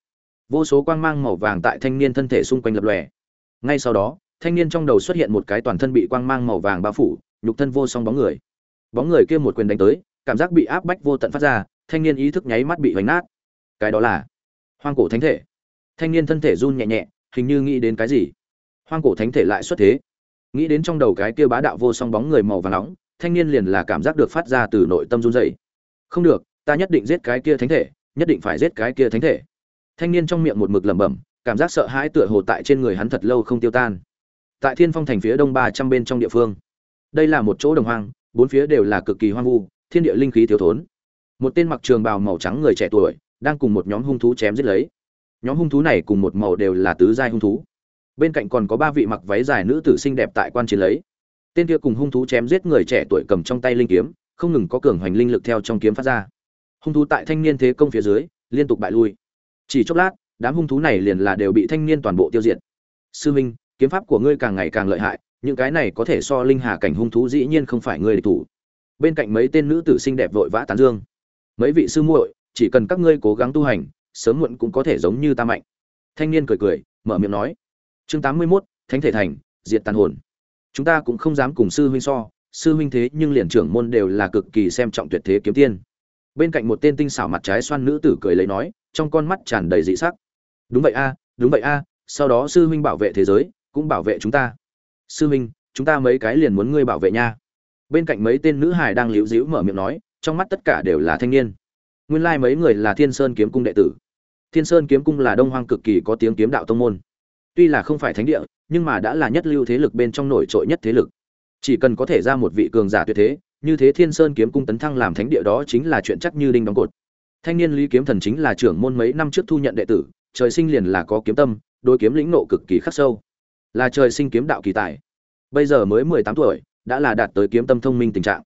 Vô số quang mang màu vàng tại thanh niên thân thể xung quanh lập lòe. Ngay sau đó, thanh niên trong đầu xuất hiện một cái toàn thân bị quang mang màu vàng bao phủ, nhục thân vô song bóng người. Bóng người kia một quyền đánh tới, cảm giác bị áp bách vô tận phát ra, thanh niên ý thức nháy mắt bị vánh nát. Cái đó là hoang cổ thánh thể. Thanh niên thân thể run nhẹ nhẹ, hình như nghĩ đến cái gì? Hoang cổ thánh thể lại xuất thế. Nghĩ đến trong đầu cái kia bá đạo vô song bóng người màu vàng nóng thanh niên liền là cảm giác được phát ra từ nội tâm run rẩy. không được, ta nhất định giết cái kia thánh thể, nhất định phải giết cái kia thánh thể. Thanh niên trong miệng một mực lẩm bẩm, cảm giác sợ hãi tựa hồ tại trên người hắn thật lâu không tiêu tan. Tại thiên phong thành phía đông ba trăm bên trong địa phương, đây là một chỗ đồng hoang, bốn phía đều là cực kỳ hoang vu, thiên địa linh khí thiếu thốn. Một tên mặc trường bào màu trắng người trẻ tuổi, đang cùng một nhóm hung thú chém giết lấy. Nhóm hung thú này cùng một màu đều là tứ giai hung thú. Bên cạnh còn có ba vị mặc váy dài nữ tử xinh đẹp tại quan chiến lấy tên kia cùng hung thú chém giết người trẻ tuổi cầm trong tay linh kiếm không ngừng có cường hoành linh lực theo trong kiếm phát ra. Hung thú tại thanh niên thế công phía dưới liên tục bại lui. Chỉ chốc lát đám hung thú này liền là đều bị thanh niên toàn bộ tiêu diệt. Sư minh kiếm pháp của ngươi càng ngày càng lợi hại những cái này có thể so linh hà cảnh hung thú dĩ nhiên không phải ngươi địch thủ. Bên cạnh mấy tên nữ tử xinh đẹp vội vã tán dương. Mấy vị sư muội chỉ cần các ngươi cố gắng tu hành sớm muộn cũng có thể giống như ta mạnh. Thanh niên cười cười mở miệng nói. Chương tám mươi 81, thánh thể thành diệt tàn hồn chúng ta cũng không dám cùng sư huynh so, sư huynh thế nhưng liền trưởng môn đều là cực kỳ xem trọng tuyệt thế kiếm tiên. Bên cạnh một tên tinh xảo mặt trái xoan nữ tử cười lấy nói, trong con mắt tràn đầy dị sắc. Đúng vậy a, đúng vậy a, sau đó sư huynh bảo vệ thế giới, cũng bảo vệ chúng ta. Sư huynh, chúng ta mấy cái liền muốn ngươi bảo vệ nha. Bên cạnh mấy tên nữ hài đang liễu dĩu mở miệng nói, trong mắt tất cả đều là thanh niên. Nguyên lai like mấy người là thiên sơn kiếm cung đệ tử. Thiên sơn kiếm cung là đông hoang cực kỳ có tiếng kiếm đạo tông môn tuy là không phải thánh địa, nhưng mà đã là nhất lưu thế lực bên trong nổi trội nhất thế lực. Chỉ cần có thể ra một vị cường giả tuyệt thế, như thế thiên sơn kiếm cung tấn thăng làm thánh địa đó chính là chuyện chắc như đinh đóng cột. Thanh niên lý kiếm thần chính là trưởng môn mấy năm trước thu nhận đệ tử, trời sinh liền là có kiếm tâm đôi kiếm lĩnh nộ cực kỳ khắc sâu. Là trời sinh kiếm đạo kỳ tài. Bây giờ mới mười tám tuổi, đã là đạt tới kiếm tâm thông minh tình trạng.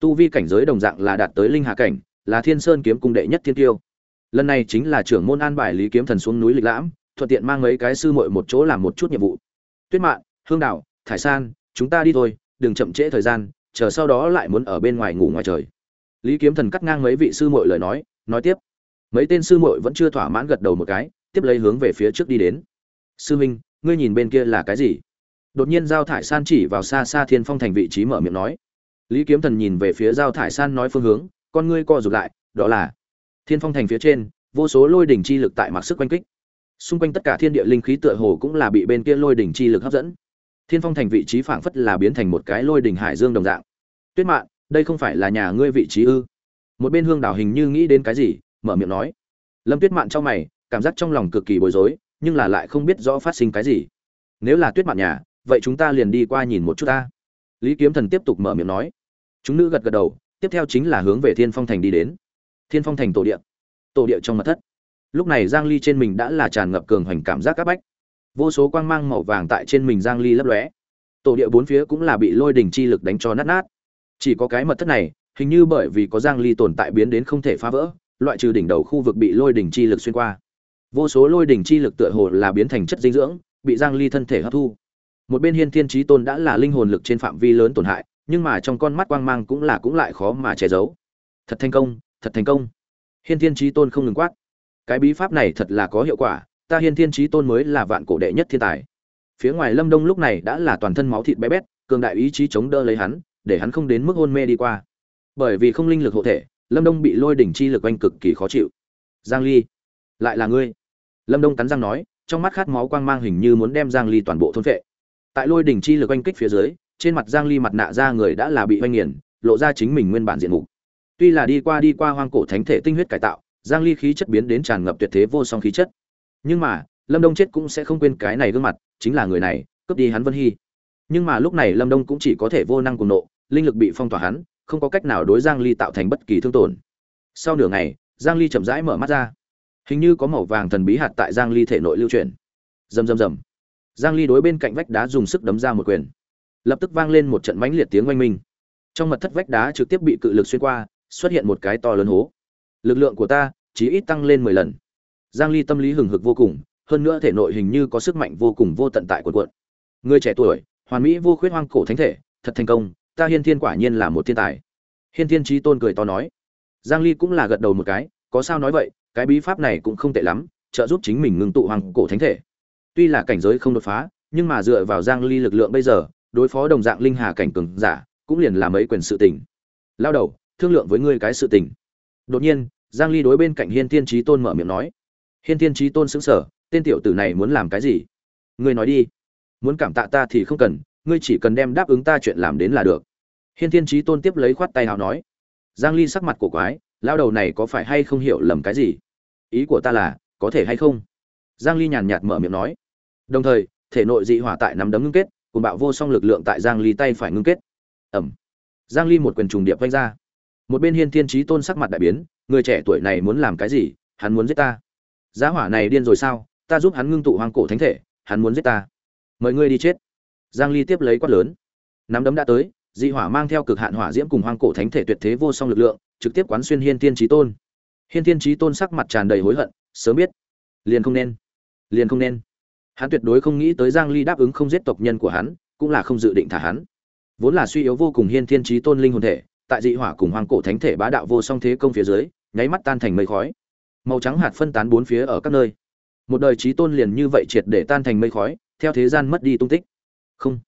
Tu vi cảnh giới đồng dạng là đạt tới linh hạ cảnh, là thiên sơn kiếm cung đệ nhất thiên tiêu. Lần này chính là trưởng môn an bài lý kiếm thần xuống núi lịch lãm thuận tiện mang mấy cái sư muội một chỗ làm một chút nhiệm vụ. Tuyết mạn hương Đào, thải san chúng ta đi thôi đừng chậm trễ thời gian chờ sau đó lại muốn ở bên ngoài ngủ ngoài trời. Lý kiếm thần cắt ngang mấy vị sư muội lời nói nói tiếp. Mấy tên sư muội vẫn chưa thỏa mãn gật đầu một cái tiếp lấy hướng về phía trước đi đến. Sư minh ngươi nhìn bên kia là cái gì? Đột nhiên giao thải san chỉ vào xa xa thiên phong thành vị trí mở miệng nói. Lý kiếm thần nhìn về phía giao thải san nói phương hướng con ngươi co rụt lại đó là thiên phong thành phía trên vô số lôi đỉnh chi lực tại mặc sức quanh kích xung quanh tất cả thiên địa linh khí tựa hồ cũng là bị bên kia lôi đỉnh chi lực hấp dẫn. Thiên phong thành vị trí phảng phất là biến thành một cái lôi đỉnh hải dương đồng dạng. Tuyết mạn, đây không phải là nhà ngươi vị trí ư? Một bên hương đảo hình như nghĩ đến cái gì, mở miệng nói. Lâm tuyết mạn trong mày, cảm giác trong lòng cực kỳ bối rối, nhưng là lại không biết rõ phát sinh cái gì. Nếu là tuyết mạn nhà, vậy chúng ta liền đi qua nhìn một chút ta. Lý kiếm thần tiếp tục mở miệng nói. Chúng nữ gật gật đầu, tiếp theo chính là hướng về thiên phong thành đi đến. Thiên phong thành tổ địa. Tổ địa trong mặt thất lúc này giang ly trên mình đã là tràn ngập cường hoành cảm giác các bách. Vô số quang mang màu vàng tại trên mình giang ly lấp lóe. Tổ địa bốn phía cũng là bị lôi đỉnh chi lực đánh cho nát nát. Chỉ có cái mật thất này, hình như bởi vì có giang ly tồn tại biến đến không thể phá vỡ, loại trừ đỉnh đầu khu vực bị lôi đỉnh chi lực xuyên qua. Vô số lôi đỉnh chi lực tựa hồ là biến thành chất dinh dưỡng, bị giang ly thân thể hấp thu. Một bên hiên thiên trí tôn đã là linh hồn lực trên phạm vi lớn tổn hại, nhưng mà trong con mắt quang mang cũng là cũng lại khó mà che giấu. Thật thành công, thật thành công. Hiên thiên trí tôn không ngừng quát cái bí pháp này thật là có hiệu quả, ta hiên thiên trí tôn mới là vạn cổ đệ nhất thiên tài. Phía ngoài lâm đông lúc này đã là toàn thân máu thịt bé bét, cường đại ý chí chống đỡ lấy hắn, để hắn không đến mức hôn mê đi qua. Bởi vì không linh lực hộ thể, lâm đông bị lôi đỉnh chi lực oanh cực kỳ khó chịu. Giang ly, lại là ngươi? Lâm đông cắn răng nói, trong mắt khát máu quang mang hình như muốn đem giang ly toàn bộ thôn phệ. Tại lôi đỉnh chi lực oanh kích phía dưới, trên mặt giang ly mặt nạ ra người đã là bị oanh nghiền, lộ ra chính mình nguyên bản diện mục. Tuy là đi qua đi qua hoang cổ thánh thể tinh huyết cải tạo giang ly khí chất biến đến tràn ngập tuyệt thế vô song khí chất. Nhưng mà, lâm đông chết cũng sẽ không quên cái này gương mặt, chính là người này, cướp đi hắn vân hy. Nhưng mà lúc này lâm đông cũng chỉ có thể vô năng cùng nộ, linh lực bị phong tỏa hắn, không có cách nào đối giang ly tạo thành bất kỳ thương tổn. Sau nửa ngày, giang ly chậm rãi mở mắt ra. Hình như có màu vàng thần bí hạt tại giang ly thể nội lưu chuyển. Rầm rầm rầm. Giang ly đối bên cạnh vách đá dùng sức đấm ra một quyền. Lập tức vang lên một trận mãnh liệt tiếng oanh minh. Trong mật thất vách đá trực tiếp bị cự lực xuyên qua, xuất hiện một cái to lớn hố lực lượng của ta chỉ ít tăng lên 10 lần. Giang ly tâm lý hừng hực vô cùng, hơn nữa thể nội hình như có sức mạnh vô cùng vô tận tại quần quận. Người trẻ tuổi, hoàn mỹ vô khuyết hoang cổ thánh thể, thật thành công, ta hiên thiên quả nhiên là một thiên tài. Hiên thiên trí tôn cười to nói. Giang ly cũng là gật đầu một cái, có sao nói vậy, cái bí pháp này cũng không tệ lắm, trợ giúp chính mình ngưng tụ hoàng cổ thánh thể. Tuy là cảnh giới không đột phá, nhưng mà dựa vào giang ly lực lượng bây giờ, đối phó đồng dạng linh hà cảnh cường giả, cũng liền là mấy quyền sự tình. Lao đầu, thương lượng với ngươi cái sự tình đột nhiên, giang ly đối bên cạnh hiên thiên trí tôn mở miệng nói. Hiên thiên trí tôn sững sờ, tên tiểu tử này muốn làm cái gì? Ngươi nói đi. Muốn cảm tạ ta thì không cần, ngươi chỉ cần đem đáp ứng ta chuyện làm đến là được. Hiên thiên trí tôn tiếp lấy khoát tay hào nói. Giang ly sắc mặt cổ quái lao đầu này có phải hay không hiểu lầm cái gì? Ý của ta là, có thể hay không? Giang ly nhàn nhạt mở miệng nói. Đồng thời, thể nội dị hỏa tại nắm đấm ngưng kết, cùng bạo vô song lực lượng tại giang ly tay phải ngưng kết. Ẩm. Giang ly một quyền trùng điệp vanh ra một bên hiên thiên trí tôn sắc mặt đại biến, người trẻ tuổi này muốn làm cái gì, hắn muốn giết ta. Giá hỏa này điên rồi sao, ta giúp hắn ngưng tụ hoang cổ thánh thể, hắn muốn giết ta. Mời ngươi đi chết. Giang ly tiếp lấy quát lớn. Nắm đấm đã tới, dị hỏa mang theo cực hạn hỏa diễm cùng hoang cổ thánh thể tuyệt thế vô song lực lượng, trực tiếp quán xuyên hiên thiên trí tôn. Hiên thiên trí tôn sắc mặt tràn đầy hối hận, sớm biết. Liền không nên. Liền không nên. Hắn tuyệt đối không nghĩ tới giang ly đáp ứng không giết tộc nhân của hắn, cũng là không dự định thả hắn. Vốn là suy yếu vô cùng hiên thiên trí tôn linh hồn thể tại dị hỏa cùng hoang cổ thánh thể bá đạo vô song thế công phía dưới, nháy mắt tan thành mây khói. Màu trắng hạt phân tán bốn phía ở các nơi. Một đời trí tôn liền như vậy triệt để tan thành mây khói, theo thế gian mất đi tung tích. Không.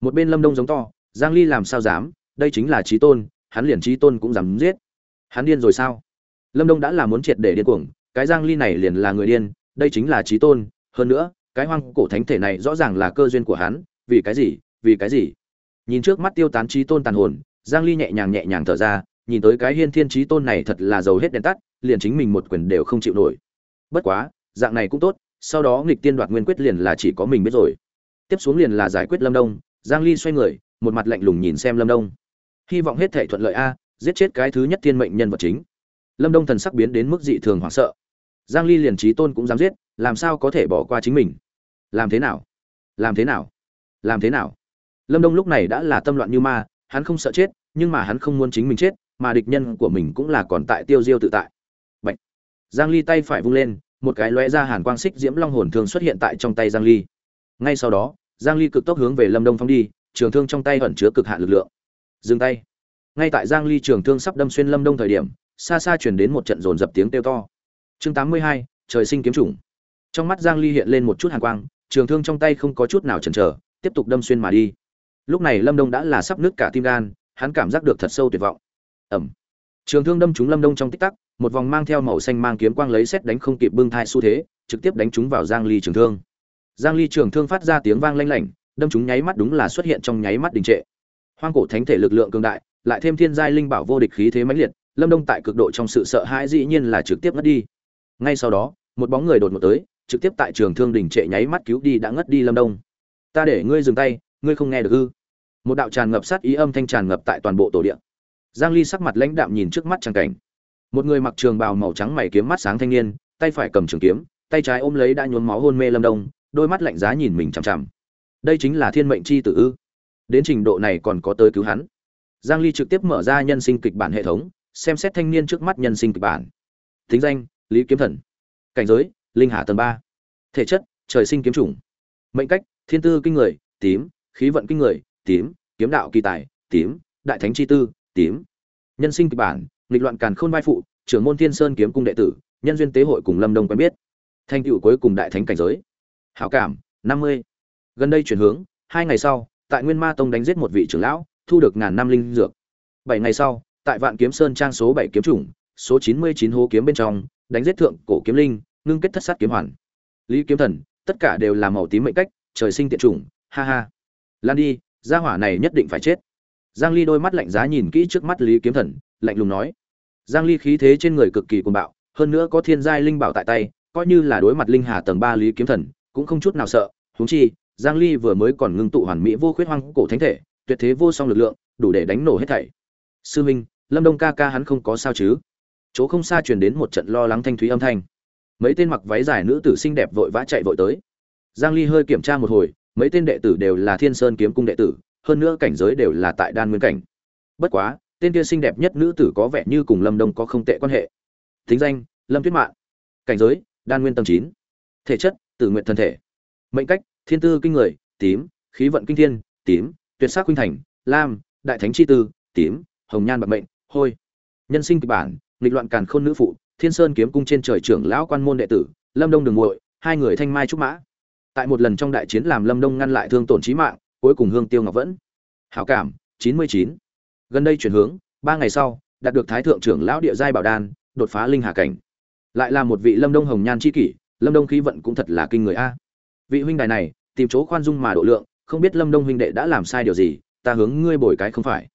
Một bên lâm đông giống to, giang ly làm sao dám, đây chính là trí tôn, hắn liền trí tôn cũng dám giết. Hắn điên rồi sao? Lâm đông đã là muốn triệt để điên cuồng, cái giang ly này liền là người điên, đây chính là trí tôn. Hơn nữa, cái hoang cổ thánh thể này rõ ràng là cơ duyên của hắn, vì cái gì, vì cái gì? Nhìn trước mắt tiêu tán trí tôn tàn hồn giang ly nhẹ nhàng nhẹ nhàng thở ra, nhìn tới cái hiên thiên chí tôn này thật là giàu hết đèn tắt, liền chính mình một quyền đều không chịu nổi. Bất quá, dạng này cũng tốt, sau đó nghịch tiên đoạt nguyên quyết liền là chỉ có mình biết rồi. Tiếp xuống liền là giải quyết lâm đông, giang ly xoay người, một mặt lạnh lùng nhìn xem lâm đông. Hy vọng hết thể thuận lợi a, giết chết cái thứ nhất thiên mệnh nhân vật chính. Lâm đông thần sắc biến đến mức dị thường hoảng sợ. Giang ly liền chí tôn cũng dám giết, làm sao có thể bỏ qua chính mình? Làm thế nào? Làm thế nào? Làm thế nào? Lâm đông lúc này đã là tâm loạn như ma hắn không sợ chết nhưng mà hắn không muốn chính mình chết mà địch nhân của mình cũng là còn tại tiêu diêu tự tại. Bạch. giang ly tay phải vung lên một cái lóe ra hàn quang xích diễm long hồn thương xuất hiện tại trong tay giang ly. Ngay sau đó giang ly cực tốc hướng về lâm đông phóng đi trường thương trong tay ẩn chứa cực hạn lực lượng. Dừng tay. Ngay tại giang ly trường thương sắp đâm xuyên lâm đông thời điểm xa xa truyền đến một trận rồn dập tiếng kêu to. Chương 82, trời sinh kiếm chủng. Trong mắt giang ly hiện lên một chút hàn quang trường thương trong tay không có chút nào chần chờ tiếp tục đâm xuyên mà đi lúc này lâm đông đã là sắp nứt cả tim gan, hắn cảm giác được thật sâu tuyệt vọng. Ẩm. Trường thương đâm trúng lâm đông trong tích tắc, một vòng mang theo màu xanh mang kiếm quang lấy xét đánh không kịp bưng thai xu thế, trực tiếp đánh trúng vào giang ly trường thương. Giang ly trường thương phát ra tiếng vang lanh lảnh, đâm trúng nháy mắt đúng là xuất hiện trong nháy mắt đình trệ. Hoang cổ thánh thể lực lượng cường đại, lại thêm thiên giai linh bảo vô địch khí thế mãnh liệt, lâm đông tại cực độ trong sự sợ hãi dĩ nhiên là trực tiếp ngất đi. Ngay sau đó, một bóng người đột ngột tới, trực tiếp tại trường thương đỉnh trệ nháy mắt cứu đi đã ngất đi lâm đông. Ta để ngươi dừng tay ngươi không nghe được ư? Một đạo tràn ngập sát ý âm thanh tràn ngập tại toàn bộ tổ điện giang ly sắc mặt lãnh đạm nhìn trước mắt trang cảnh. Một người mặc trường bào màu trắng mày kiếm mắt sáng thanh niên, tay phải cầm trường kiếm, tay trái ôm lấy đã nhuốm máu hôn mê lâm đông, đôi mắt lạnh giá nhìn mình chằm chằm. Đây chính là thiên mệnh chi tử ư? Đến trình độ này còn có tới cứu hắn. Giang ly trực tiếp mở ra nhân sinh kịch bản hệ thống, xem xét thanh niên trước mắt nhân sinh kịch bản. Tính danh, lý kiếm thần. Cảnh giới, linh hà tầng ba. Thể chất, trời sinh kiếm chủng. Mệnh cách, thiên tư kinh người, tím khí vận kinh người, tím, kiếm đạo kỳ tài, tím, đại thánh chi tư, tím. Nhân sinh kịch bản, nghịch loạn càn khôn vai phụ, trưởng môn thiên sơn kiếm cung đệ tử, nhân duyên tế hội cùng lâm đông quen biết. Thành tựu cuối cùng đại thánh cảnh giới. Hảo cảm, năm mươi. Gần đây chuyển hướng, hai ngày sau, tại nguyên ma tông đánh giết một vị trưởng lão, thu được ngàn năm linh dược. Bảy ngày sau, tại vạn kiếm sơn trang số bảy kiếm chủng, số chín mươi chín hố kiếm bên trong, đánh giết thượng cổ kiếm linh, ngưng kết thất sát kiếm hoàn. Lý kiếm thần, tất cả đều là màu tím mệnh cách, trời sinh tiện chủng, ha ha lan đi, gia hỏa này nhất định phải chết. Giang ly đôi mắt lạnh giá nhìn kỹ trước mắt lý kiếm thần, lạnh lùng nói. Giang ly khí thế trên người cực kỳ cuồng bạo, hơn nữa có thiên giai linh bảo tại tay, coi như là đối mặt linh hà tầng 3 lý kiếm thần, cũng không chút nào sợ. Huống chi, giang ly vừa mới còn ngưng tụ hoàn mỹ vô khuyết hoang cổ thánh thể, tuyệt thế vô song lực lượng, đủ để đánh nổ hết thảy. Sư minh, lâm đông ca ca hắn không có sao chứ? Chỗ không xa truyền đến một trận lo lắng thanh thúy âm thanh. Mấy tên mặc váy dài nữ tử xinh đẹp vội vã chạy vội tới. Giang ly hơi kiểm tra một hồi mấy tên đệ tử đều là thiên sơn kiếm cung đệ tử, hơn nữa cảnh giới đều là tại đan nguyên cảnh. Bất quá, tên kia xinh đẹp nhất nữ tử có vẻ như cùng lâm đông có không tệ quan hệ. Thính danh, lâm tuyết mạng cảnh giới, đan nguyên tầng chín. Thể chất tự nguyện thân thể. Mệnh cách, thiên tư kinh người, tím, khí vận kinh thiên, tím, tuyệt sắc huynh thành, lam, đại thánh chi tư, tím, hồng nhan bạc mệnh, hôi. Nhân sinh kịch bản, nghịch loạn càn khôn nữ phụ, thiên sơn kiếm cung trên trời trưởng lão quan môn đệ tử, lâm đông đường muội, hai người thanh mai trúc mã tại một lần trong đại chiến làm lâm đông ngăn lại thương tổn trí mạng, cuối cùng hương tiêu ngọc vẫn. Hảo cảm, chín mươi chín. Gần đây chuyển hướng, ba ngày sau, đạt được thái thượng trưởng lão địa giai bảo đan, đột phá linh hà cảnh. Lại là một vị lâm đông hồng nhan c h i kỷ, lâm đông khí vận cũng thật là kinh người a. Vị huynh đài này, tìm chỗ khoan dung mà độ lượng, không biết lâm đông huynh đệ đã làm sai điều gì, ta hướng ngươi bồi cái không phải.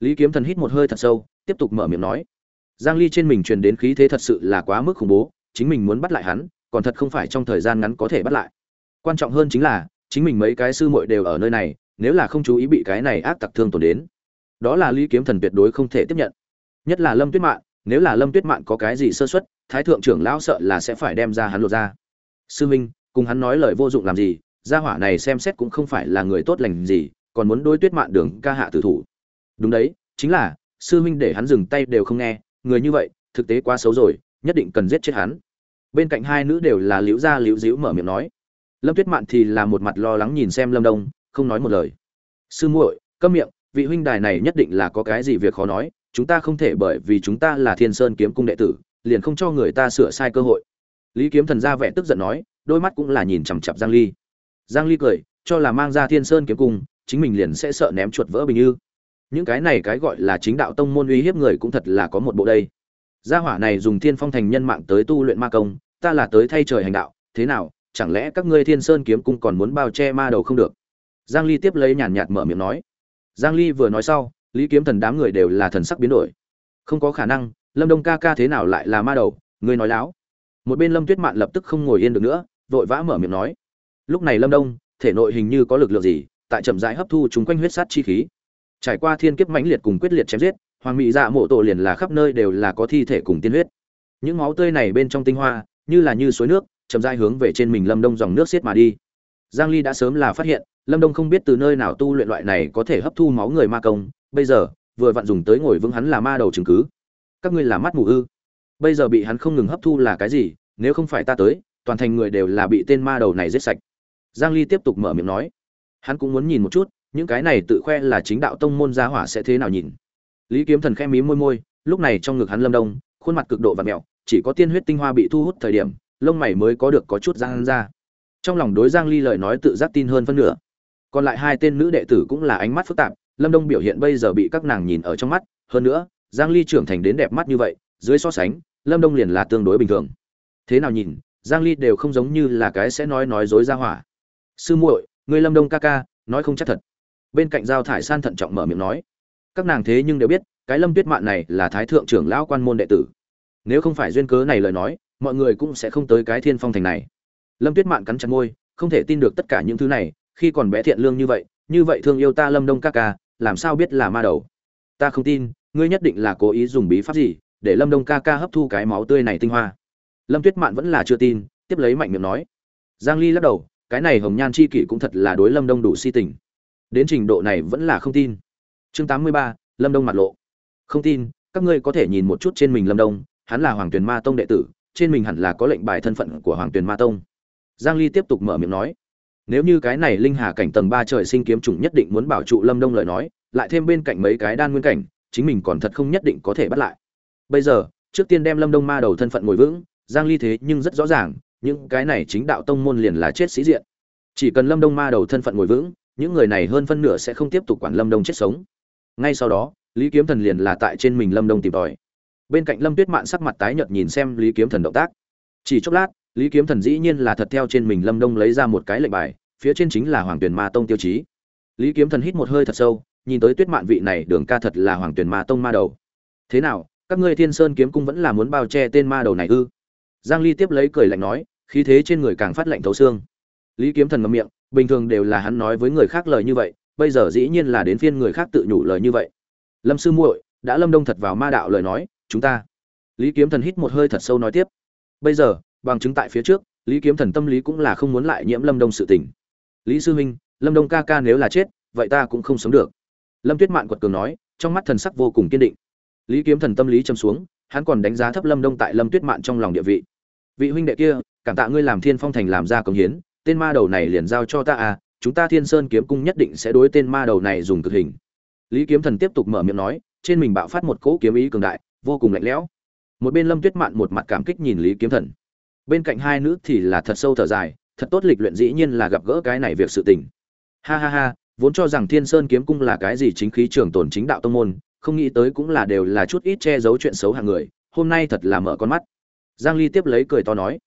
Lý kiếm thần hít một hơi thật sâu, tiếp tục mở miệng nói. Giang ly trên mình truyền đến khí thế thật sự là quá mức khủng bố, chính mình muốn bắt lại hắn, còn thật không phải trong thời gian ngắn có thể bắt lại quan trọng hơn chính là, chính mình mấy cái sư muội đều ở nơi này, nếu là không chú ý bị cái này ác tặc thương tổn đến, đó là lý kiếm thần tuyệt đối không thể tiếp nhận. Nhất là lâm tuyết mạn, nếu là lâm tuyết mạn có cái gì sơ xuất thái thượng trưởng lão sợ là sẽ phải đem ra hắn lột ra. Sư minh, cùng hắn nói lời vô dụng làm gì, gia hỏa này xem xét cũng không phải là người tốt lành gì, còn muốn đối tuyết mạn đường ca hạ tử thủ. Đúng đấy, chính là, sư minh để hắn dừng tay đều không nghe, người như vậy, thực tế quá xấu rồi, nhất định cần giết chết hắn. Bên cạnh hai nữ đều là liễu gia liễu diễu mở miệng nói lâm tuyết mạn thì là một mặt lo lắng nhìn xem lâm đông, không nói một lời. Sư muội, câm miệng, vị huynh đài này nhất định là có cái gì việc khó nói, chúng ta không thể bởi vì chúng ta là thiên sơn kiếm cung đệ tử, liền không cho người ta sửa sai cơ hội. Lý kiếm thần ra vẻ tức giận nói, đôi mắt cũng là nhìn chằm chặp giang ly. Giang ly cười, cho là mang ra thiên sơn kiếm cung, chính mình liền sẽ sợ ném chuột vỡ bình như những cái này cái gọi là chính đạo tông môn uy hiếp người cũng thật là có một bộ đây. Gia hỏa này dùng thiên phong thành nhân mạng tới tu luyện ma công, ta là tới thay trời hành đạo, thế nào chẳng lẽ các ngươi thiên sơn kiếm cung còn muốn bao che ma đầu không được? Giang ly tiếp lấy nhàn nhạt mở miệng nói. Giang ly vừa nói sau, lý kiếm thần đám người đều là thần sắc biến đổi. Không có khả năng, lâm đông ca ca thế nào lại là ma đầu, ngươi nói láo. Một bên lâm tuyết mạn lập tức không ngồi yên được nữa, vội vã mở miệng nói. Lúc này lâm đông, thể nội hình như có lực lượng gì, tại chậm rãi hấp thu chúng quanh huyết sát chi khí. Trải qua thiên kiếp mãnh liệt cùng quyết liệt chém giết, hoàng mỹ dạ mộ tổ liền là khắp nơi đều là có thi thể cùng tiên huyết. Những máu tươi này bên trong tinh hoa, như là như suối nước chậm rãi hướng về trên mình lâm đông dòng nước xiết mà đi. Giang ly đã sớm là phát hiện, lâm đông không biết từ nơi nào tu luyện loại này có thể hấp thu máu người ma công. Bây giờ, vừa vặn dùng tới ngồi vững hắn là ma đầu chứng cứ. Các ngươi là mắt mù ư? Bây giờ bị hắn không ngừng hấp thu là cái gì? Nếu không phải ta tới, toàn thành người đều là bị tên ma đầu này giết sạch. Giang ly tiếp tục mở miệng nói. Hắn cũng muốn nhìn một chút, những cái này tự khoe là chính đạo tông môn gia hỏa sẽ thế nào nhìn. Lý kiếm thần khẽ mí môi môi, lúc này trong ngực hắn lâm đông, khuôn mặt cực độ và mẹo, chỉ có tiên huyết tinh hoa bị thu hút thời điểm lông mày mới có được có chút giang ra. Trong lòng đối giang ly lời nói tự giác tin hơn phân nửa. Còn lại hai tên nữ đệ tử cũng là ánh mắt phức tạp, lâm đông biểu hiện bây giờ bị các nàng nhìn ở trong mắt, hơn nữa, giang ly trưởng thành đến đẹp mắt như vậy, dưới so sánh, lâm đông liền là tương đối bình thường. Thế nào nhìn, giang ly đều không giống như là cái sẽ nói nói dối ra hỏa. Sư muội người lâm đông ca ca, nói không chắc thật. Bên cạnh giao thải san thận trọng mở miệng nói. Các nàng thế nhưng đều biết, cái lâm tuyết mạn này là thái thượng trưởng lão quan môn đệ tử. Nếu không phải duyên cớ này lời nói mọi người cũng sẽ không tới cái thiên phong thành này. Lâm tuyết mạn cắn chặt môi không thể tin được tất cả những thứ này khi còn bé thiện lương như vậy như vậy thương yêu ta lâm đông ca ca làm sao biết là ma đầu? Ta không tin ngươi nhất định là cố ý dùng bí pháp gì để lâm đông ca ca hấp thu cái máu tươi này tinh hoa. Lâm tuyết mạn vẫn là chưa tin tiếp lấy mạnh miệng nói. Giang ly lắc đầu cái này hồng nhan chi kỷ cũng thật là đối lâm đông đủ si tình. Đến trình độ này vẫn là không tin. Chương 83, lâm đông mặt lộ. Không tin các ngươi có thể nhìn một chút trên mình lâm đông hắn là hoàng tuyền ma tông đệ tử trên mình hẳn là có lệnh bài thân phận của hoàng tuyền ma tông. Giang ly tiếp tục mở miệng nói, nếu như cái này linh hà cảnh tầng ba trời sinh kiếm chủng nhất định muốn bảo trụ lâm đông lời nói, lại thêm bên cạnh mấy cái đan nguyên cảnh, chính mình còn thật không nhất định có thể bắt lại. Bây giờ, trước tiên đem lâm đông ma đầu thân phận ngồi vững, giang ly thế nhưng rất rõ ràng, những cái này chính đạo tông môn liền là chết sĩ diện. Chỉ cần lâm đông ma đầu thân phận ngồi vững, những người này hơn phân nửa sẽ không tiếp tục quản lâm đông chết sống. Ngay sau đó, lý kiếm thần liền là tại trên mình lâm đông tìm tòi bên cạnh lâm tuyết mạn sắc mặt tái nhợt nhìn xem lý kiếm thần động tác. Chỉ chốc lát, lý kiếm thần dĩ nhiên là thật theo trên mình lâm đông lấy ra một cái lệnh bài, phía trên chính là hoàng tuyền ma tông tiêu chí. Lý kiếm thần hít một hơi thật sâu, nhìn tới tuyết mạn vị này, đường ca thật là hoàng tuyền ma tông ma đầu. Thế nào, các ngươi thiên sơn kiếm cung vẫn là muốn bao che tên ma đầu này ư? Giang ly tiếp lấy cười lạnh nói, khí thế trên người càng phát lạnh thấu xương. Lý kiếm thần ngậm miệng, bình thường đều là hắn nói với người khác lời như vậy, bây giờ dĩ nhiên là đến phiên người khác tự nhủ lời như vậy. Lâm sư muội, đã lâm đông thật vào ma đạo lời nói chúng ta. Lý kiếm thần hít một hơi thật sâu nói tiếp. Bây giờ, bằng chứng tại phía trước, lý kiếm thần tâm lý cũng là không muốn lại nhiễm lâm đông sự tình. Lý sư huynh, lâm đông ca ca nếu là chết, vậy ta cũng không sống được. Lâm tuyết mạn quật cường nói, trong mắt thần sắc vô cùng kiên định. Lý kiếm thần tâm lý châm xuống, hắn còn đánh giá thấp lâm đông tại lâm tuyết mạn trong lòng địa vị. Vị huynh đệ kia, cảm tạ ngươi làm thiên phong thành làm ra công hiến, tên ma đầu này liền giao cho ta à chúng ta thiên sơn kiếm cung nhất định sẽ đối tên ma đầu này dùng cực hình. Lý kiếm thần tiếp tục mở miệng nói, trên mình bạo phát một cỗ kiếm ý cường đại vô cùng lạnh lẽo. Một bên lâm tuyết mạn một mặt cảm kích nhìn lý kiếm thần. Bên cạnh hai nữ thì là thật sâu thở dài, thật tốt lịch luyện dĩ nhiên là gặp gỡ cái này việc sự tình. Ha ha ha, vốn cho rằng thiên sơn kiếm cung là cái gì chính khí trường tồn chính đạo tông môn, không nghĩ tới cũng là đều là chút ít che giấu chuyện xấu hàng người, hôm nay thật là mở con mắt. Giang ly tiếp lấy cười to nói.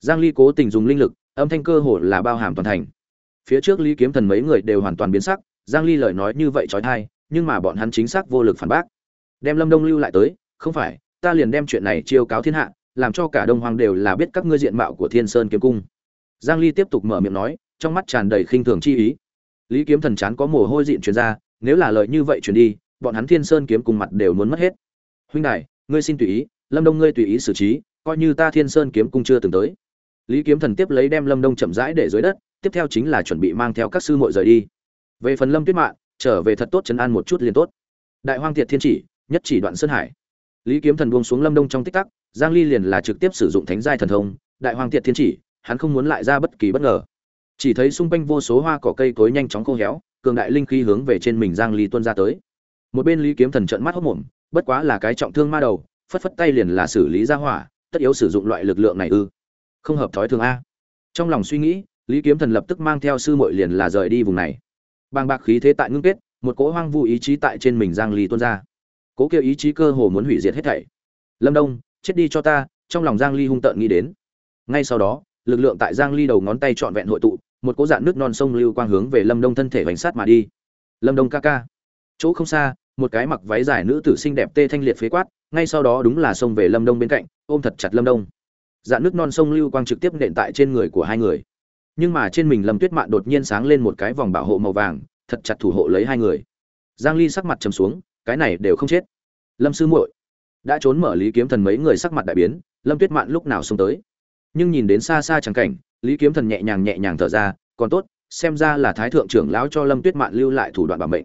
Giang ly cố tình dùng linh lực, âm thanh cơ hồ là bao hàm toàn thành. Phía trước lý kiếm thần mấy người đều hoàn toàn biến sắc, giang ly lời nói như vậy trói thai, nhưng mà bọn hắn chính xác vô lực phản bác. Đem lâm đông lưu lại tới không phải ta liền đem chuyện này chiêu cáo thiên hạ làm cho cả đông hoàng đều là biết các ngươi diện mạo của thiên sơn kiếm cung. Giang ly tiếp tục mở miệng nói trong mắt tràn đầy khinh thường chi ý. Lý kiếm thần chán có mồ hôi dịn truyền ra nếu là lời như vậy truyền đi bọn hắn thiên sơn kiếm cùng mặt đều muốn mất hết. Huynh đài ngươi xin tùy ý lâm đông ngươi tùy ý xử trí coi như ta thiên sơn kiếm cung chưa từng tới. Lý kiếm thần tiếp lấy đem lâm đông chậm rãi để dưới đất tiếp theo chính là chuẩn bị mang theo các sư muội rời đi. Về phần lâm tuyết mạng, trở về thật tốt chấn an một chút liền tốt. Đại hoang thiệt thiên chỉ nhất chỉ đoạn sơn hải lý kiếm thần buông xuống lâm đông trong tích tắc, giang ly liền là trực tiếp sử dụng thánh giai thần thông, đại Hoàng Tiệt thiên chỉ, hắn không muốn lại ra bất kỳ bất ngờ. Chỉ thấy xung quanh vô số hoa cỏ cây cối nhanh chóng khô héo, cường đại linh khí hướng về trên mình giang ly tuôn ra tới. Một bên lý kiếm thần trợn mắt hốt mồm bất quá là cái trọng thương ma đầu, phất phất tay liền là xử lý ra hỏa, tất yếu sử dụng loại lực lượng này ư. Không hợp thói thường a. Trong lòng suy nghĩ, lý kiếm thần lập tức mang theo sư muội liền là rời đi vùng này. Bàng bạc khí thế tại ngưng kết, một cỗ hoang vu ý chí tại trên mình giang ly tuôn ra cố kêu ý chí cơ hồ muốn hủy diệt hết thảy. Lâm đông, chết đi cho ta, trong lòng giang ly hung tợn nghĩ đến. Ngay sau đó, lực lượng tại giang ly đầu ngón tay trọn vẹn hội tụ, một cỗ dạn nước non sông lưu quang hướng về lâm đông thân thể vành sát mà đi. Lâm đông ca ca. Chỗ không xa, một cái mặc váy dài nữ tử xinh đẹp tê thanh liệt phế quát, ngay sau đó đúng là xông về lâm đông bên cạnh, ôm thật chặt lâm đông. Dạn nước non sông lưu quang trực tiếp nện tại trên người của hai người. Nhưng mà trên mình lâm tuyết mạn đột nhiên sáng lên một cái vòng bảo hộ màu vàng, thật chặt thủ hộ lấy hai người. Giang ly sắc mặt trầm xuống cái này đều không chết. Lâm sư muội, đã trốn mở lý kiếm thần mấy người sắc mặt đại biến, lâm tuyết mạn lúc nào xuống tới? Nhưng nhìn đến xa xa chẳng cảnh, lý kiếm thần nhẹ nhàng nhẹ nhàng thở ra, còn tốt, xem ra là thái thượng trưởng lão cho lâm tuyết mạn lưu lại thủ đoạn bảo mệnh.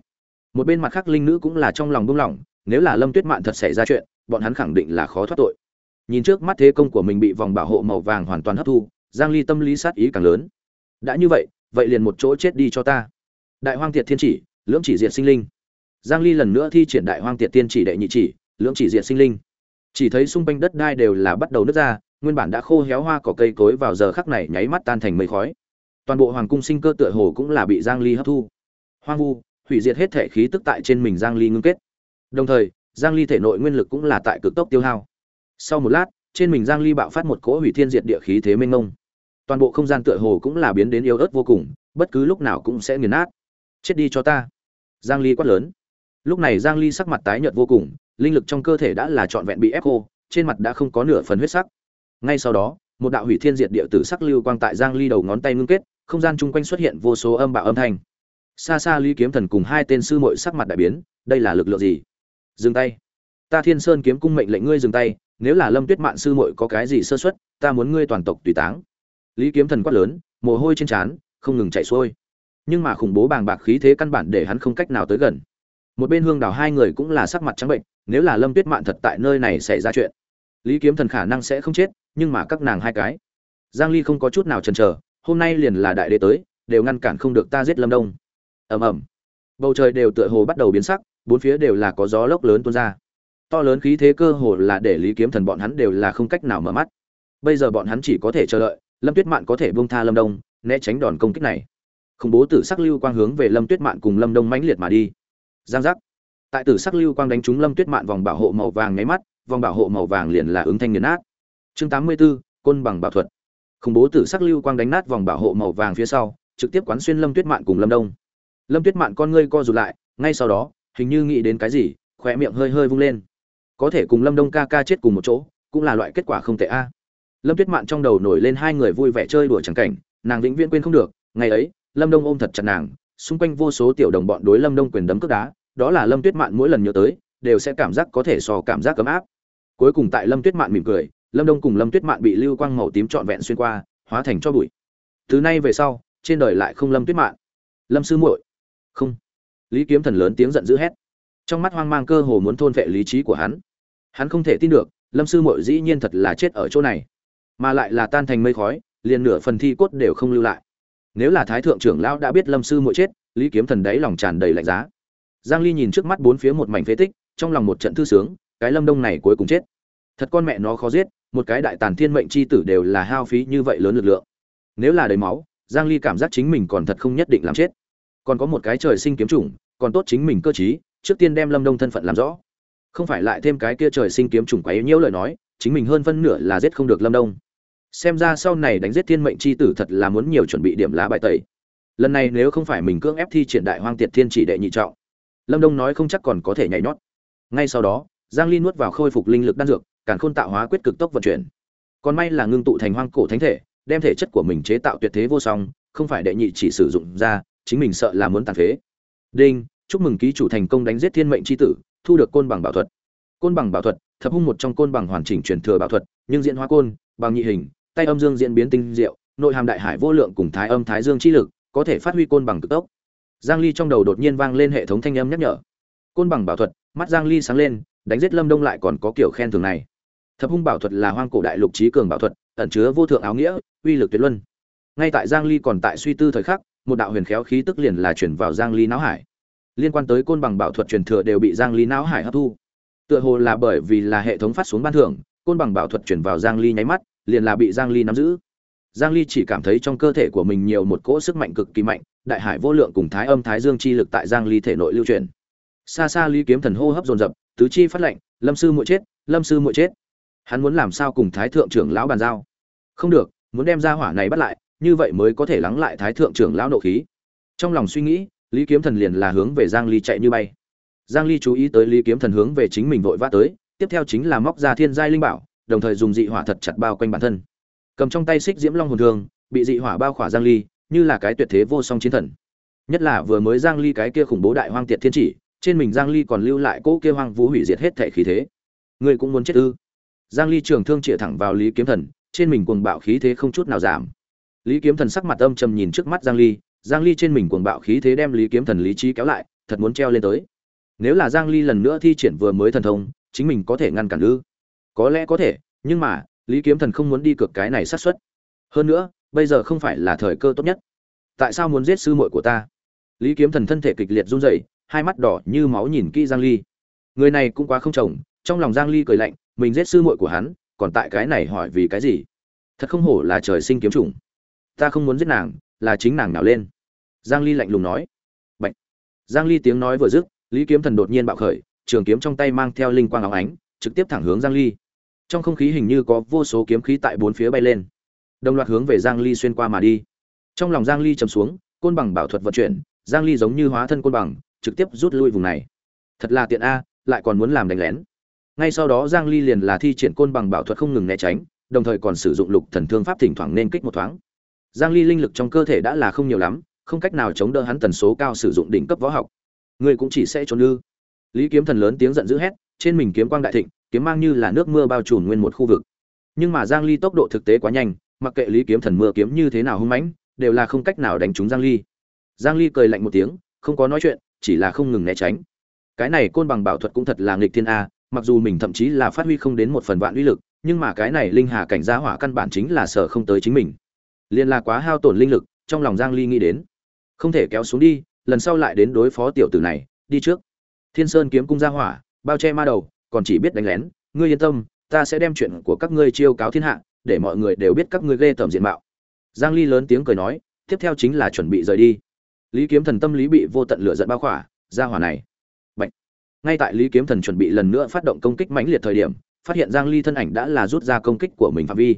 Một bên mặt khác linh nữ cũng là trong lòng buông lỏng, nếu là lâm tuyết mạn thật xảy ra chuyện, bọn hắn khẳng định là khó thoát tội. Nhìn trước mắt thế công của mình bị vòng bảo hộ màu vàng hoàn toàn hấp thu, giang ly tâm lý sát ý càng lớn. Đã như vậy vậy liền một chỗ chết đi cho ta. Đại hoang tiệt thiên chỉ, lưỡng chỉ diệt sinh linh giang ly lần nữa thi triển đại hoang tiệt tiên chỉ đệ nhị chỉ, lưỡng chỉ diệt sinh linh. Chỉ thấy xung quanh đất đai đều là bắt đầu nứt ra, nguyên bản đã khô héo hoa cỏ cây cối vào giờ khắc này nháy mắt tan thành mây khói. Toàn bộ hoàng cung sinh cơ tựa hồ cũng là bị giang ly hấp thu. Hoang vu, hủy diệt hết thể khí tức tại trên mình giang ly ngưng kết. Đồng thời, giang ly thể nội nguyên lực cũng là tại cực tốc tiêu hao. Sau một lát, trên mình giang ly bạo phát một cỗ hủy thiên diệt địa khí thế mênh mông. Toàn bộ không gian tựa hồ cũng là biến đến yếu ớt vô cùng, bất cứ lúc nào cũng sẽ nghiền nát. Chết đi cho ta. Giang ly quát lớn lúc này giang ly sắc mặt tái nhợt vô cùng, linh lực trong cơ thể đã là trọn vẹn bị ép khô, trên mặt đã không có nửa phần huyết sắc. Ngay sau đó, một đạo hủy thiên diệt địa tử sắc lưu quang tại giang ly đầu ngón tay ngưng kết, không gian chung quanh xuất hiện vô số âm bạo âm thanh. Xa xa lý kiếm thần cùng hai tên sư muội sắc mặt đại biến, đây là lực lượng gì? Dừng tay. Ta thiên sơn kiếm cung mệnh lệnh ngươi dừng tay, nếu là lâm tuyết mạn sư muội có cái gì sơ suất, ta muốn ngươi toàn tộc tùy táng. Lý kiếm thần quát lớn, mồ hôi trên trán, không ngừng chảy xuôi. Nhưng mà khủng bố bàng bạc khí thế căn bản để hắn không cách nào tới gần một bên hương đào hai người cũng là sắc mặt trắng bệnh, nếu là lâm tuyết mạn thật tại nơi này xảy ra chuyện, lý kiếm thần khả năng sẽ không chết, nhưng mà các nàng hai cái, giang ly không có chút nào chần chờ, hôm nay liền là đại đế tới, đều ngăn cản không được ta giết lâm đông. Ầm ầm. Bầu trời đều tựa hồ bắt đầu biến sắc, bốn phía đều là có gió lốc lớn tuôn ra. To lớn khí thế cơ hồ là để lý kiếm thần bọn hắn đều là không cách nào mở mắt. Bây giờ bọn hắn chỉ có thể chờ đợi, lâm tuyết mạn có thể buông tha lâm đông, né tránh đòn công kích này. Khủng bố tử sắc lưu quang hướng về lâm tuyết mạn cùng lâm đông mãnh liệt mà đi giang giác. Tại tử sắc lưu quang đánh trúng lâm tuyết mạn vòng bảo hộ màu vàng nháy mắt vòng bảo hộ màu vàng liền là ứng thanh nghiền nát. Chương 84, côn bằng bảo thuật. Khủng bố tử sắc lưu quang đánh nát vòng bảo hộ màu vàng phía sau trực tiếp quán xuyên lâm tuyết mạn cùng lâm đông. Lâm tuyết mạn con ngươi co rụt lại ngay sau đó hình như nghĩ đến cái gì khỏe miệng hơi hơi vung lên. Có thể cùng lâm đông ca ca chết cùng một chỗ cũng là loại kết quả không tệ a. Lâm tuyết mạn trong đầu nổi lên hai người vui vẻ chơi đùa chẳng cảnh nàng vĩnh viễn quên không được ngày ấy lâm đông ôm thật chặt nàng xung quanh vô số tiểu đồng bọn đối lâm đông quyền đấm cước đá, đó là lâm tuyết mạn mỗi lần nhớ tới, đều sẽ cảm giác có thể so cảm giác ấm áp. Cuối cùng tại lâm tuyết mạn mỉm cười, lâm đông cùng lâm tuyết mạn bị lưu quang màu tím trọn vẹn xuyên qua, hóa thành cho bụi. Từ nay về sau, trên đời lại không lâm tuyết mạn. Lâm sư muội. Không. Lý kiếm thần lớn tiếng giận dữ hét. Trong mắt hoang mang cơ hồ muốn thôn vệ lý trí của hắn. Hắn không thể tin được, lâm sư muội dĩ nhiên thật là chết ở chỗ này. Mà lại là tan thành mây khói, liền nửa phần thi cốt đều không lưu lại nếu là thái thượng trưởng lão đã biết lâm sư muội chết, lý kiếm thần đấy lòng tràn đầy lạnh giá. Giang ly nhìn trước mắt bốn phía một mảnh phế tích, trong lòng một trận thư sướng, cái lâm đông này cuối cùng chết. Thật con mẹ nó khó giết, một cái đại tàn thiên mệnh chi tử đều là hao phí như vậy lớn lực lượng. Nếu là đầy máu, giang ly cảm giác chính mình còn thật không nhất định làm chết. Còn có một cái trời sinh kiếm chủng, còn tốt chính mình cơ trí, trước tiên đem lâm đông thân phận làm rõ. Không phải lại thêm cái kia trời sinh kiếm chủng quá yếu nhiễu lời nói, chính mình hơn phân nửa là giết không được lâm đông xem ra sau này đánh giết thiên mệnh chi tử thật là muốn nhiều chuẩn bị điểm lá bài tẩy. Lần này nếu không phải mình cưỡng ép thi triển đại hoang tiệt thiên chỉ đệ nhị trọng, lâm đông nói không chắc còn có thể nhảy nhót. Ngay sau đó, giang ly nuốt vào khôi phục linh lực đan dược, càn khôn tạo hóa quyết cực tốc vận chuyển. Còn may là ngưng tụ thành hoang cổ thánh thể, đem thể chất của mình chế tạo tuyệt thế vô song, không phải đệ nhị chỉ sử dụng ra, chính mình sợ là muốn tàn phế. Đinh, chúc mừng ký chủ thành công đánh giết thiên mệnh chi tử, thu được côn bằng bảo thuật. Côn bằng bảo thuật, thập hung một trong côn bằng hoàn chỉnh truyền thừa bảo thuật, nhưng diễn hóa côn, bằng nhị hình tay âm dương diễn biến tinh diệu, nội hàm đại hải vô lượng cùng thái âm thái dương chi lực, có thể phát huy côn bằng cực tốc. Giang ly trong đầu đột nhiên vang lên hệ thống thanh âm nhắc nhở. Côn bằng bảo thuật, mắt giang ly sáng lên, đánh giết lâm đông lại còn có kiểu khen thường này. Thập hung bảo thuật là hoang cổ đại lục trí cường bảo thuật, ẩn chứa vô thượng áo nghĩa, uy lực tuyệt luân. Ngay tại giang ly còn tại suy tư thời khắc, một đạo huyền khéo khí tức liền là chuyển vào giang ly não hải. Liên quan tới côn bằng bảo thuật truyền thừa đều bị giang ly não hải hấp thu. Tựa hồ là bởi vì là hệ thống phát xuống ban thưởng, côn bằng bảo thuật chuyển vào giang ly nháy mắt liền là bị giang ly nắm giữ. Giang ly chỉ cảm thấy trong cơ thể của mình nhiều một cỗ sức mạnh cực kỳ mạnh, đại hải vô lượng cùng thái âm thái dương chi lực tại giang ly thể nội lưu truyền. Xa xa lý kiếm thần hô hấp dồn dập, tứ chi phát lệnh lâm sư muội chết, lâm sư muội chết. Hắn muốn làm sao cùng thái thượng trưởng lão bàn giao? Không được, muốn đem ra hỏa này bắt lại, như vậy mới có thể lắng lại thái thượng trưởng lão nộ khí. Trong lòng suy nghĩ, lý kiếm thần liền là hướng về giang ly chạy như bay. Giang ly chú ý tới lý kiếm thần hướng về chính mình vội vã tới, tiếp theo chính là móc ra thiên giai linh bảo đồng thời dùng dị hỏa thật chặt bao quanh bản thân. Cầm trong tay xích diễm long hồn thương bị dị hỏa bao khỏa giang ly, như là cái tuyệt thế vô song chiến thần. Nhất là vừa mới giang ly cái kia khủng bố đại hoang tiệt thiên chỉ, trên mình giang ly còn lưu lại cỗ kia hoang vũ hủy diệt hết thể khí thế. Người cũng muốn chết ư? Giang ly trường thương chĩa thẳng vào lý kiếm thần, trên mình cuồng bạo khí thế không chút nào giảm. Lý kiếm thần sắc mặt âm trầm nhìn trước mắt giang ly giang ly trên mình cuồng bạo khí thế đem lý kiếm thần lý trí kéo lại, thật muốn treo lên tới. Nếu là giang ly lần nữa thi triển vừa mới thần thông, chính mình có thể ngăn cản ư? Có lẽ có thể, nhưng mà, lý kiếm thần không muốn đi cược cái này sát suất. Hơn nữa, bây giờ không phải là thời cơ tốt nhất. Tại sao muốn giết sư muội của ta? Lý kiếm thần thân thể kịch liệt run rẩy, hai mắt đỏ như máu nhìn kỹ giang ly. Người này cũng quá không chồng, trong lòng giang ly cười lạnh, mình giết sư muội của hắn, còn tại cái này hỏi vì cái gì? Thật không hổ là trời sinh kiếm trùng. ta không muốn giết nàng, là chính nàng nào lên? Giang ly lạnh lùng nói. Bệnh giang ly tiếng nói vừa dứt, lý kiếm thần đột nhiên bạo khởi, trường kiếm trong tay mang theo linh quang óng ánh trực tiếp thẳng hướng giang ly. Trong không khí hình như có vô số kiếm khí tại bốn phía bay lên. Đồng loạt hướng về giang ly xuyên qua mà đi. Trong lòng giang ly trầm xuống, côn bằng bảo thuật vận chuyển, giang ly giống như hóa thân côn bằng, trực tiếp rút lui vùng này. Thật là tiện a, lại còn muốn làm đánh lén. Ngay sau đó giang ly liền là thi triển côn bằng bảo thuật không ngừng né tránh, đồng thời còn sử dụng lục thần thương pháp thỉnh thoảng nên kích một thoáng. Giang ly linh lực trong cơ thể đã là không nhiều lắm, không cách nào chống đỡ hắn tần số cao sử dụng đỉnh cấp võ học. Người cũng chỉ sẽ trốn ư? Lý kiếm thần lớn tiếng giận dữ hét trên mình kiếm quang đại thịnh, kiếm mang như là nước mưa bao trùm nguyên một khu vực. Nhưng mà giang ly tốc độ thực tế quá nhanh, mặc kệ lý kiếm thần mưa kiếm như thế nào hung mãnh, đều là không cách nào đánh trúng giang ly. Giang ly cười lạnh một tiếng, không có nói chuyện, chỉ là không ngừng né tránh. Cái này côn bằng bảo thuật cũng thật là nghịch thiên a, mặc dù mình thậm chí là phát huy không đến một phần vạn uy lực, nhưng mà cái này linh hà cảnh gia hỏa căn bản chính là sở không tới chính mình. Liên là quá hao tổn linh lực, trong lòng giang ly nghĩ đến. Không thể kéo xuống đi, lần sau lại đến đối phó tiểu tử này, đi trước. Thiên sơn kiếm cung gia hỏa bao che ma đầu, còn chỉ biết đánh lén. Ngươi yên tâm, ta sẽ đem chuyện của các ngươi chiêu cáo thiên hạ, để mọi người đều biết các ngươi ghê tởm diện mạo. Giang ly lớn tiếng cười nói, tiếp theo chính là chuẩn bị rời đi. Lý kiếm thần tâm lý bị vô tận lửa giận bao khỏa gia hỏa này. Bạch. ngay tại lý kiếm thần chuẩn bị lần nữa phát động công kích mãnh liệt thời điểm, phát hiện giang ly thân ảnh đã là rút ra công kích của mình phạm vi.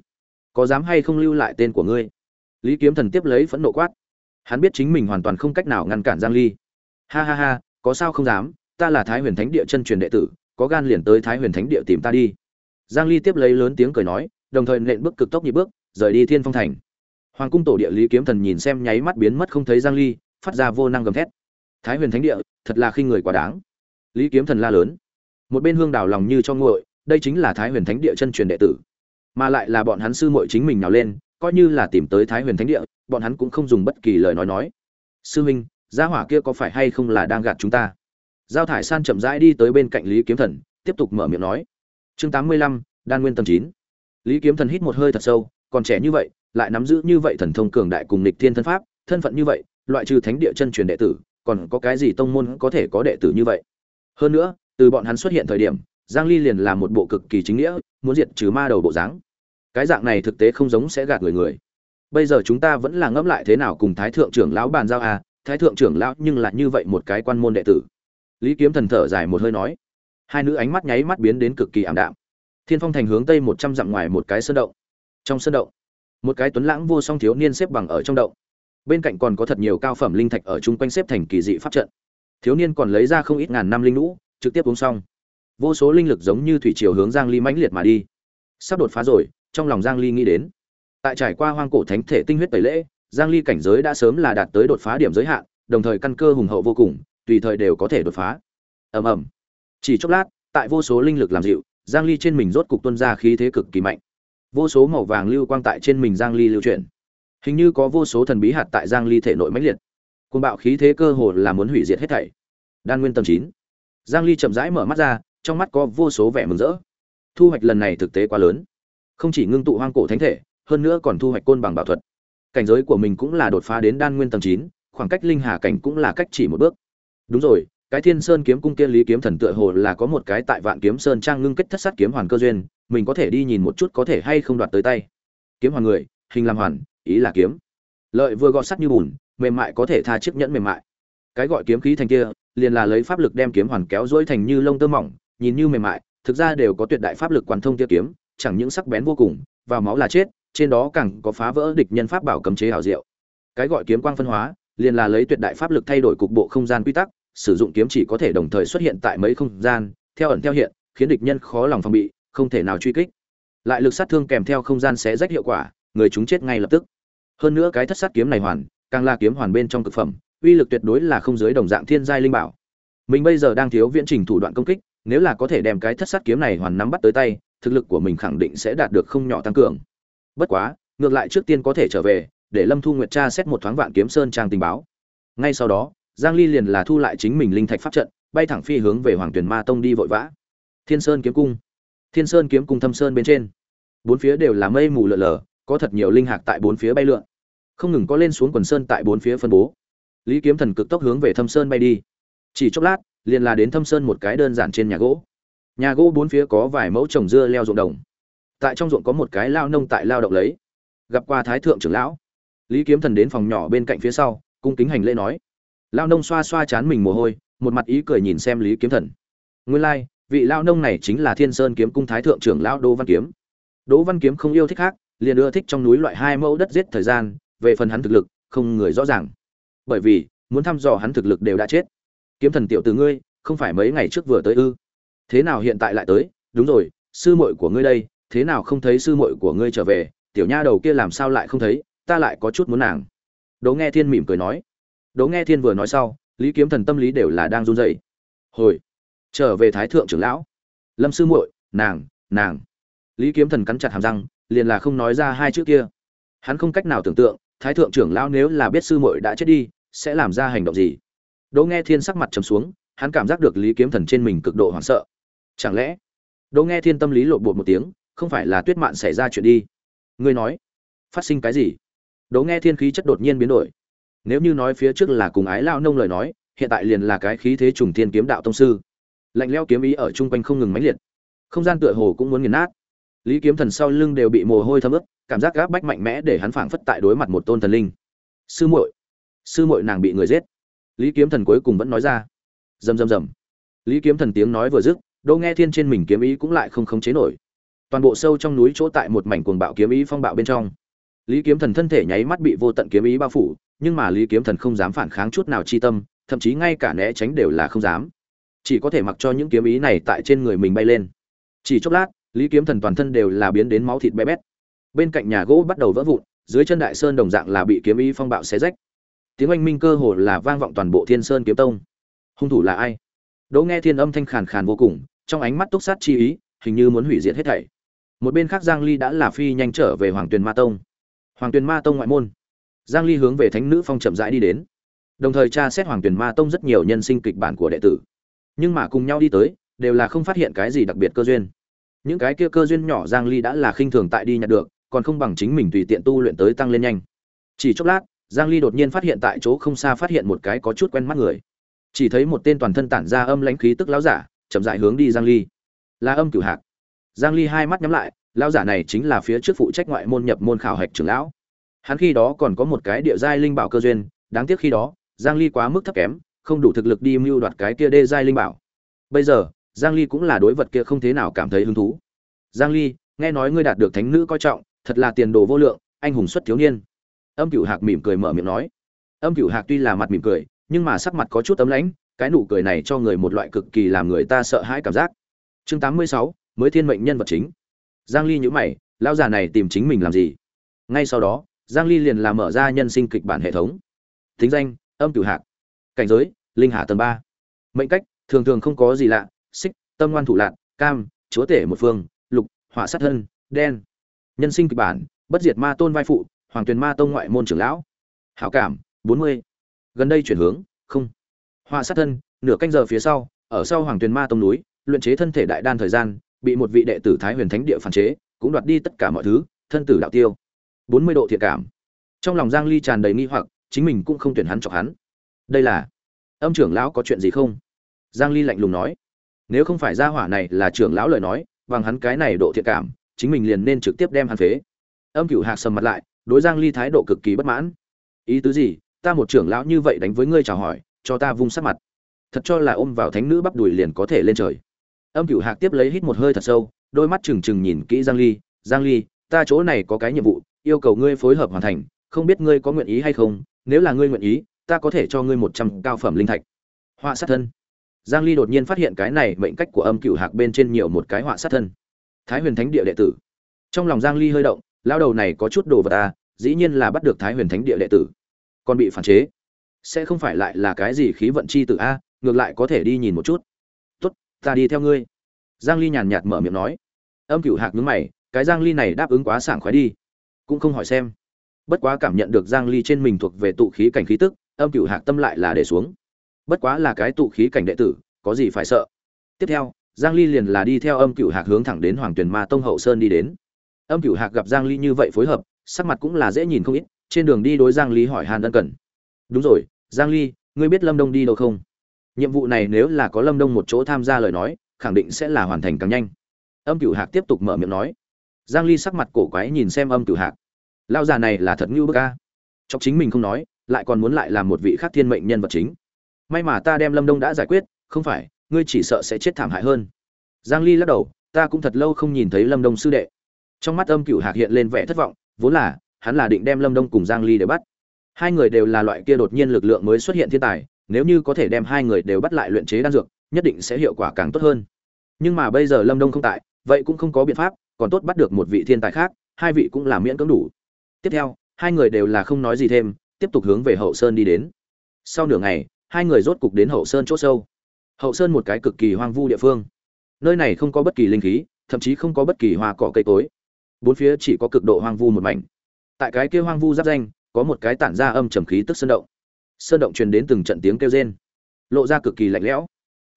Có dám hay không lưu lại tên của ngươi? Lý kiếm thần tiếp lấy phẫn nộ quát. Hắn biết chính mình hoàn toàn không cách nào ngăn cản giang ly. Ha ha ha, có sao không dám? Ta là thái huyền thánh địa chân truyền đệ tử, có gan liền tới thái huyền thánh địa tìm ta đi. Giang ly tiếp lấy lớn tiếng cười nói, đồng thời nện bước cực tốc nhịp bước, rời đi thiên phong thành. Hoàng cung tổ địa lý kiếm thần nhìn xem nháy mắt biến mất không thấy giang ly, phát ra vô năng gầm thét. Thái huyền thánh địa, thật là khinh người quá đáng. Lý kiếm thần la lớn. Một bên hương đảo lòng như cho nguội, đây chính là thái huyền thánh địa chân truyền đệ tử. Mà lại là bọn hắn sư muội chính mình nào lên, coi như là tìm tới thái huyền thánh địa, bọn hắn cũng không dùng bất kỳ lời nói nói. Sư huynh gia hỏa kia có phải hay không là đang gạt chúng ta? Giao thải san chậm rãi đi tới bên cạnh lý kiếm thần, tiếp tục mở miệng nói. Chương tám mươi lăm, đan nguyên tầm chín. Lý kiếm thần hít một hơi thật sâu, còn trẻ như vậy, lại nắm giữ như vậy thần thông cường đại cùng nịch thiên thân pháp, thân phận như vậy, loại trừ thánh địa chân truyền đệ tử, còn có cái gì tông môn có thể có đệ tử như vậy? Hơn nữa, từ bọn hắn xuất hiện thời điểm, giang ly liền là một bộ cực kỳ chính nghĩa, muốn diệt trừ ma đầu bộ dáng. Cái dạng này thực tế không giống sẽ gạt người người. Bây giờ chúng ta vẫn là ngẫm lại thế nào cùng thái thượng trưởng lão bàn giao à? Thái thượng trưởng lão nhưng lại như vậy một cái quan môn đệ tử lý kiếm thần thở dài một hơi nói. Hai nữ ánh mắt nháy mắt biến đến cực kỳ ảm đạm. Thiên phong thành hướng tây một trăm dặm ngoài một cái sơn động. Trong sơn động, một cái tuấn lãng vô song thiếu niên xếp bằng ở trong động. Bên cạnh còn có thật nhiều cao phẩm linh thạch ở chung quanh xếp thành kỳ dị pháp trận. Thiếu niên còn lấy ra không ít ngàn năm linh lũ, trực tiếp uống xong. Vô số linh lực giống như thủy chiều hướng giang ly mãnh liệt mà đi. Sắp đột phá rồi, trong lòng giang ly nghĩ đến. Tại trải qua hoang cổ thánh thể tinh huyết tẩy lễ, giang ly cảnh giới đã sớm là đạt tới đột phá điểm giới hạn, đồng thời căn cơ hùng hậu vô cùng tùy thời đều có thể đột phá. Ầm ầm. Chỉ chốc lát tại vô số linh lực làm dịu giang ly trên mình rốt cục tuôn ra khí thế cực kỳ mạnh. Vô số màu vàng lưu quang tại trên mình giang ly lưu chuyển. Hình như có vô số thần bí hạt tại giang ly thể nội mãnh liệt. Cuồng bạo khí thế cơ hồ là muốn hủy diệt hết thảy. Đan nguyên tầm 9. giang ly chậm rãi mở mắt ra trong mắt có vô số vẻ mừng rỡ. Thu hoạch lần này thực tế quá lớn. Không chỉ ngưng tụ hoang cổ thánh thể hơn nữa còn thu hoạch côn bằng bảo thuật. Cảnh giới của mình cũng là đột phá đến đan nguyên tầng 9, khoảng cách linh hà cảnh cũng là cách chỉ một bước đúng rồi, cái thiên sơn kiếm cung kia lý kiếm thần tựa hồ là có một cái tại vạn kiếm sơn trang ngưng kết thất sát kiếm hoàn cơ duyên, mình có thể đi nhìn một chút có thể hay không đoạt tới tay. Kiếm hoàn người, hình làm hoàn, ý là kiếm. Lợi vừa gọt sắt như bùn, mềm mại có thể tha chiếc nhẫn mềm mại. Cái gọi kiếm khí thành kia, liền là lấy pháp lực đem kiếm hoàn kéo dỗi thành như lông tơ mỏng, nhìn như mềm mại, thực ra đều có tuyệt đại pháp lực quán thông tiêu kiếm, chẳng những sắc bén vô cùng, vào máu là chết, trên đó càng có phá vỡ địch nhân pháp bảo cấm chế hảo diệu. Cái gọi kiếm quang phân hóa liền là lấy tuyệt đại pháp lực thay đổi cục bộ không gian quy tắc, sử dụng kiếm chỉ có thể đồng thời xuất hiện tại mấy không gian, theo ẩn theo hiện, khiến địch nhân khó lòng phòng bị, không thể nào truy kích. Lại lực sát thương kèm theo không gian sẽ rách hiệu quả, người chúng chết ngay lập tức. Hơn nữa cái thất sát kiếm này hoàn, càng là kiếm hoàn bên trong cực phẩm, uy lực tuyệt đối là không dưới đồng dạng thiên giai linh bảo. Mình bây giờ đang thiếu viễn trình thủ đoạn công kích, nếu là có thể đem cái thất sát kiếm này hoàn nắm bắt tới tay, thực lực của mình khẳng định sẽ đạt được không nhỏ tăng cường. Bất quá, ngược lại trước tiên có thể trở về để lâm thu nguyệt tra xét một thoáng vạn kiếm sơn trang tình báo. Ngay sau đó, giang ly liền là thu lại chính mình linh thạch pháp trận, bay thẳng phi hướng về hoàng tuyển ma tông đi vội vã. Thiên sơn kiếm cung. Thiên sơn kiếm cung thâm sơn bên trên. Bốn phía đều là mây mù lờ lờ có thật nhiều linh hạc tại bốn phía bay lượn. Không ngừng có lên xuống quần sơn tại bốn phía phân bố. Lý kiếm thần cực tốc hướng về thâm sơn bay đi. Chỉ chốc lát, liền là đến thâm sơn một cái đơn giản trên nhà gỗ. Nhà gỗ bốn phía có vài mẫu trồng dưa leo ruộng đồng. Tại trong ruộng có một cái lao nông tại lao động lấy. Gặp qua thái thượng trưởng lão lý kiếm thần đến phòng nhỏ bên cạnh phía sau cung kính hành lễ nói. Lao nông xoa xoa chán mình mồ hôi một mặt ý cười nhìn xem lý kiếm thần. Nguyên lai、like, vị lao nông này chính là thiên sơn kiếm cung thái thượng trưởng lão đỗ văn kiếm. Đỗ văn kiếm không yêu thích khác liền ưa thích trong núi loại hai mẫu đất giết thời gian về phần hắn thực lực không người rõ ràng. Bởi vì muốn thăm dò hắn thực lực đều đã chết. Kiếm thần tiểu từ ngươi không phải mấy ngày trước vừa tới ư? Thế nào hiện tại lại tới? Đúng rồi sư muội của ngươi đây thế nào không thấy sư muội của ngươi trở về? Tiểu nha đầu kia làm sao lại không thấy? Ta lại có chút muốn nàng. Đỗ nghe thiên mỉm cười nói. Đỗ nghe thiên vừa nói sau, lý kiếm thần tâm lý đều là đang run rẩy. Hồi, trở về thái thượng trưởng lão. Lâm sư muội, nàng nàng. Lý kiếm thần cắn chặt hàm răng, liền là không nói ra hai chữ kia. Hắn không cách nào tưởng tượng, thái thượng trưởng lão nếu là biết sư muội đã chết đi, sẽ làm ra hành động gì? Đỗ nghe thiên sắc mặt trầm xuống, hắn cảm giác được lý kiếm thần trên mình cực độ hoảng sợ. Chẳng lẽ, đỗ nghe thiên tâm lý lộn bột một tiếng, không phải là tuyết mạn xảy ra chuyện đi? Ngươi nói, phát sinh cái gì? Đỗ nghe thiên khí chất đột nhiên biến đổi. Nếu như nói phía trước là cùng ái lao nông lời nói, hiện tại liền là cái khí thế trùng thiên kiếm đạo tông sư. Lạnh leo kiếm ý ở chung quanh không ngừng mãnh liệt. Không gian tựa hồ cũng muốn nghiền nát. Lý kiếm thần sau lưng đều bị mồ hôi thấm ướt, cảm giác gáp bách mạnh mẽ để hắn phảng phất tại đối mặt một tôn thần linh. Sư muội sư muội nàng bị người giết. Lý kiếm thần cuối cùng vẫn nói ra. Rầm rầm rầm. Lý kiếm thần tiếng nói vừa dứt đỗ nghe thiên trên mình kiếm ý cũng lại không khống chế nổi. Toàn bộ sâu trong núi chỗ tại một mảnh cuồng bạo kiếm ý phong bạo bên trong lý kiếm thần thân thể nháy mắt bị vô tận kiếm ý bao phủ, nhưng mà lý kiếm thần không dám phản kháng chút nào chi tâm, thậm chí ngay cả né tránh đều là không dám. Chỉ có thể mặc cho những kiếm ý này tại trên người mình bay lên. Chỉ chốc lát, lý kiếm thần toàn thân đều là biến đến máu thịt bé bét. Bên cạnh nhà gỗ bắt đầu vỡ vụn, dưới chân đại sơn đồng dạng là bị kiếm ý phong bạo xé rách. Tiếng oanh minh cơ hồ là vang vọng toàn bộ thiên sơn kiếm tông. Hung thủ là ai? Đỗ nghe thiên âm thanh khàn khàn vô cùng, trong ánh mắt túc sát chi ý, hình như muốn hủy diệt hết thảy. Một bên khác giang ly đã là phi nhanh trở về hoàng tuyền ma tông hoàng tuyền ma tông ngoại môn. Giang ly hướng về thánh nữ phong chậm rãi đi đến. Đồng thời tra xét hoàng tuyền ma tông rất nhiều nhân sinh kịch bản của đệ tử. Nhưng mà cùng nhau đi tới, đều là không phát hiện cái gì đặc biệt cơ duyên. Những cái kia cơ duyên nhỏ giang ly đã là khinh thường tại đi nhặt được, còn không bằng chính mình tùy tiện tu luyện tới tăng lên nhanh. Chỉ chốc lát, giang ly đột nhiên phát hiện tại chỗ không xa phát hiện một cái có chút quen mắt người. Chỉ thấy một tên toàn thân tản ra âm lãnh khí tức lão giả, chậm rãi hướng đi giang ly. Là âm cửu hạc. Giang ly hai mắt nhắm lại lão giả này chính là phía trước phụ trách ngoại môn nhập môn khảo hạch trưởng lão. Hắn khi đó còn có một cái địa giai linh bảo cơ duyên đáng tiếc khi đó giang ly quá mức thấp kém không đủ thực lực đi mưu đoạt cái kia đê giai linh bảo. Bây giờ giang ly cũng là đối vật kia không thế nào cảm thấy hứng thú. Giang ly nghe nói ngươi đạt được thánh nữ coi trọng thật là tiền đồ vô lượng anh hùng xuất thiếu niên. Âm cửu hạc mỉm cười mở miệng nói. Âm cửu hạc tuy là mặt mỉm cười nhưng mà sắc mặt có chút tấm lãnh cái nụ cười này cho người một loại cực kỳ làm người ta sợ hãi cảm giác. Chương 86, mới thiên mệnh nhân vật chính giang ly nhíu mày, lão già này tìm chính mình làm gì? Ngay sau đó, giang ly liền làm mở ra nhân sinh kịch bản hệ thống. Tính danh, âm cửu hạc. Cảnh giới, linh hạ tầng 3. mệnh cách, thường thường không có gì lạ, xích, tâm ngoan thủ lạc cam, chúa tể một phương, lục, hỏa sát thân, đen. Nhân sinh kịch bản, bất diệt ma tôn vai phụ, hoàng tuyền ma tông ngoại môn trưởng lão. Hảo cảm, bốn mươi. Gần đây chuyển hướng, không. Hỏa sát thân, nửa canh giờ phía sau, ở sau hoàng tuyền ma tông núi, luyện chế thân thể đại đan thời gian bị một vị đệ tử thái huyền thánh địa phản chế, cũng đoạt đi tất cả mọi thứ, thân tử đạo tiêu. Bốn mươi độ thiện cảm. Trong lòng giang ly tràn đầy nghi hoặc, chính mình cũng không tuyển hắn chọc hắn. Đây là, âm trưởng lão có chuyện gì không? Giang ly lạnh lùng nói. Nếu không phải gia hỏa này là trưởng lão lời nói, bằng hắn cái này độ thiện cảm, chính mình liền nên trực tiếp đem hắn phế. Âm cửu hạc sầm mặt lại, đối giang ly thái độ cực kỳ bất mãn. Ý tứ gì? Ta một trưởng lão như vậy đánh với ngươi chào hỏi, cho ta vung sát mặt. Thật cho là ôm vào thánh nữ bắp đùi liền có thể lên trời âm cửu hạc tiếp lấy hít một hơi thật sâu, đôi mắt trừng trừng nhìn kỹ giang ly giang ly, ta chỗ này có cái nhiệm vụ, yêu cầu ngươi phối hợp hoàn thành, không biết ngươi có nguyện ý hay không, nếu là ngươi nguyện ý, ta có thể cho ngươi một trăm cao phẩm linh thạch. Họa sát thân. Giang ly đột nhiên phát hiện cái này mệnh cách của âm cửu hạc bên trên nhiều một cái họa sát thân. Thái huyền thánh địa đệ tử. Trong lòng giang ly hơi động lao đầu này có chút đồ vật à dĩ nhiên là bắt được thái huyền thánh địa đệ tử. Còn bị phản chế. Sẽ không phải lại là cái gì khí vận chi tử a, ngược lại có thể đi nhìn một chút ta đi theo ngươi. Giang ly nhàn nhạt mở miệng nói. Âm cửu hạc nhướng mày, cái giang ly này đáp ứng quá sảng khoái đi. Cũng không hỏi xem. Bất quá cảm nhận được giang ly trên mình thuộc về tụ khí cảnh khí tức, âm cửu hạc tâm lại là để xuống. Bất quá là cái tụ khí cảnh đệ tử, có gì phải sợ? Tiếp theo, giang ly liền là đi theo âm cửu hạc hướng thẳng đến hoàng tuyền ma tông hậu sơn đi đến. Âm cửu hạc gặp giang ly như vậy phối hợp, sắc mặt cũng là dễ nhìn không ít, trên đường đi đối giang ly hỏi hàn ân cần. Đúng rồi, giang ly, ngươi biết lâm đông đi đâu không? Nhiệm vụ này nếu là có lâm đông một chỗ tham gia lời nói, khẳng định sẽ là hoàn thành càng nhanh. Âm cửu hạc tiếp tục mở miệng nói. Giang ly sắc mặt cổ quái nhìn xem âm cửu hạc. Lao già này là thật như bức ca chọc chính mình không nói, lại còn muốn lại làm một vị khác thiên mệnh nhân vật chính. May mà ta đem lâm đông đã giải quyết, không phải, ngươi chỉ sợ sẽ chết thảm hại hơn. Giang ly lắc đầu, ta cũng thật lâu không nhìn thấy lâm đông sư đệ. Trong mắt âm cửu hạc hiện lên vẻ thất vọng, vốn là, hắn là định đem lâm đông cùng giang ly để bắt. Hai người đều là loại kia đột nhiên lực lượng mới xuất hiện thiên tài nếu như có thể đem hai người đều bắt lại luyện chế đan dược, nhất định sẽ hiệu quả càng tốt hơn. Nhưng mà bây giờ lâm đông không tại, vậy cũng không có biện pháp, còn tốt bắt được một vị thiên tài khác, hai vị cũng là miễn cưỡng đủ. Tiếp theo, hai người đều là không nói gì thêm, tiếp tục hướng về hậu sơn đi đến. Sau nửa ngày, hai người rốt cục đến hậu sơn chỗ sâu. Hậu sơn một cái cực kỳ hoang vu địa phương. Nơi này không có bất kỳ linh khí, thậm chí không có bất kỳ hoa cỏ cây cối. Bốn phía chỉ có cực độ hoang vu một mảnh. Tại cái kia hoang vu giáp danh, có một cái tản ra âm trầm khí tức sơn động sơn động truyền đến từng trận tiếng kêu rên. Lộ ra cực kỳ lạnh lẽo.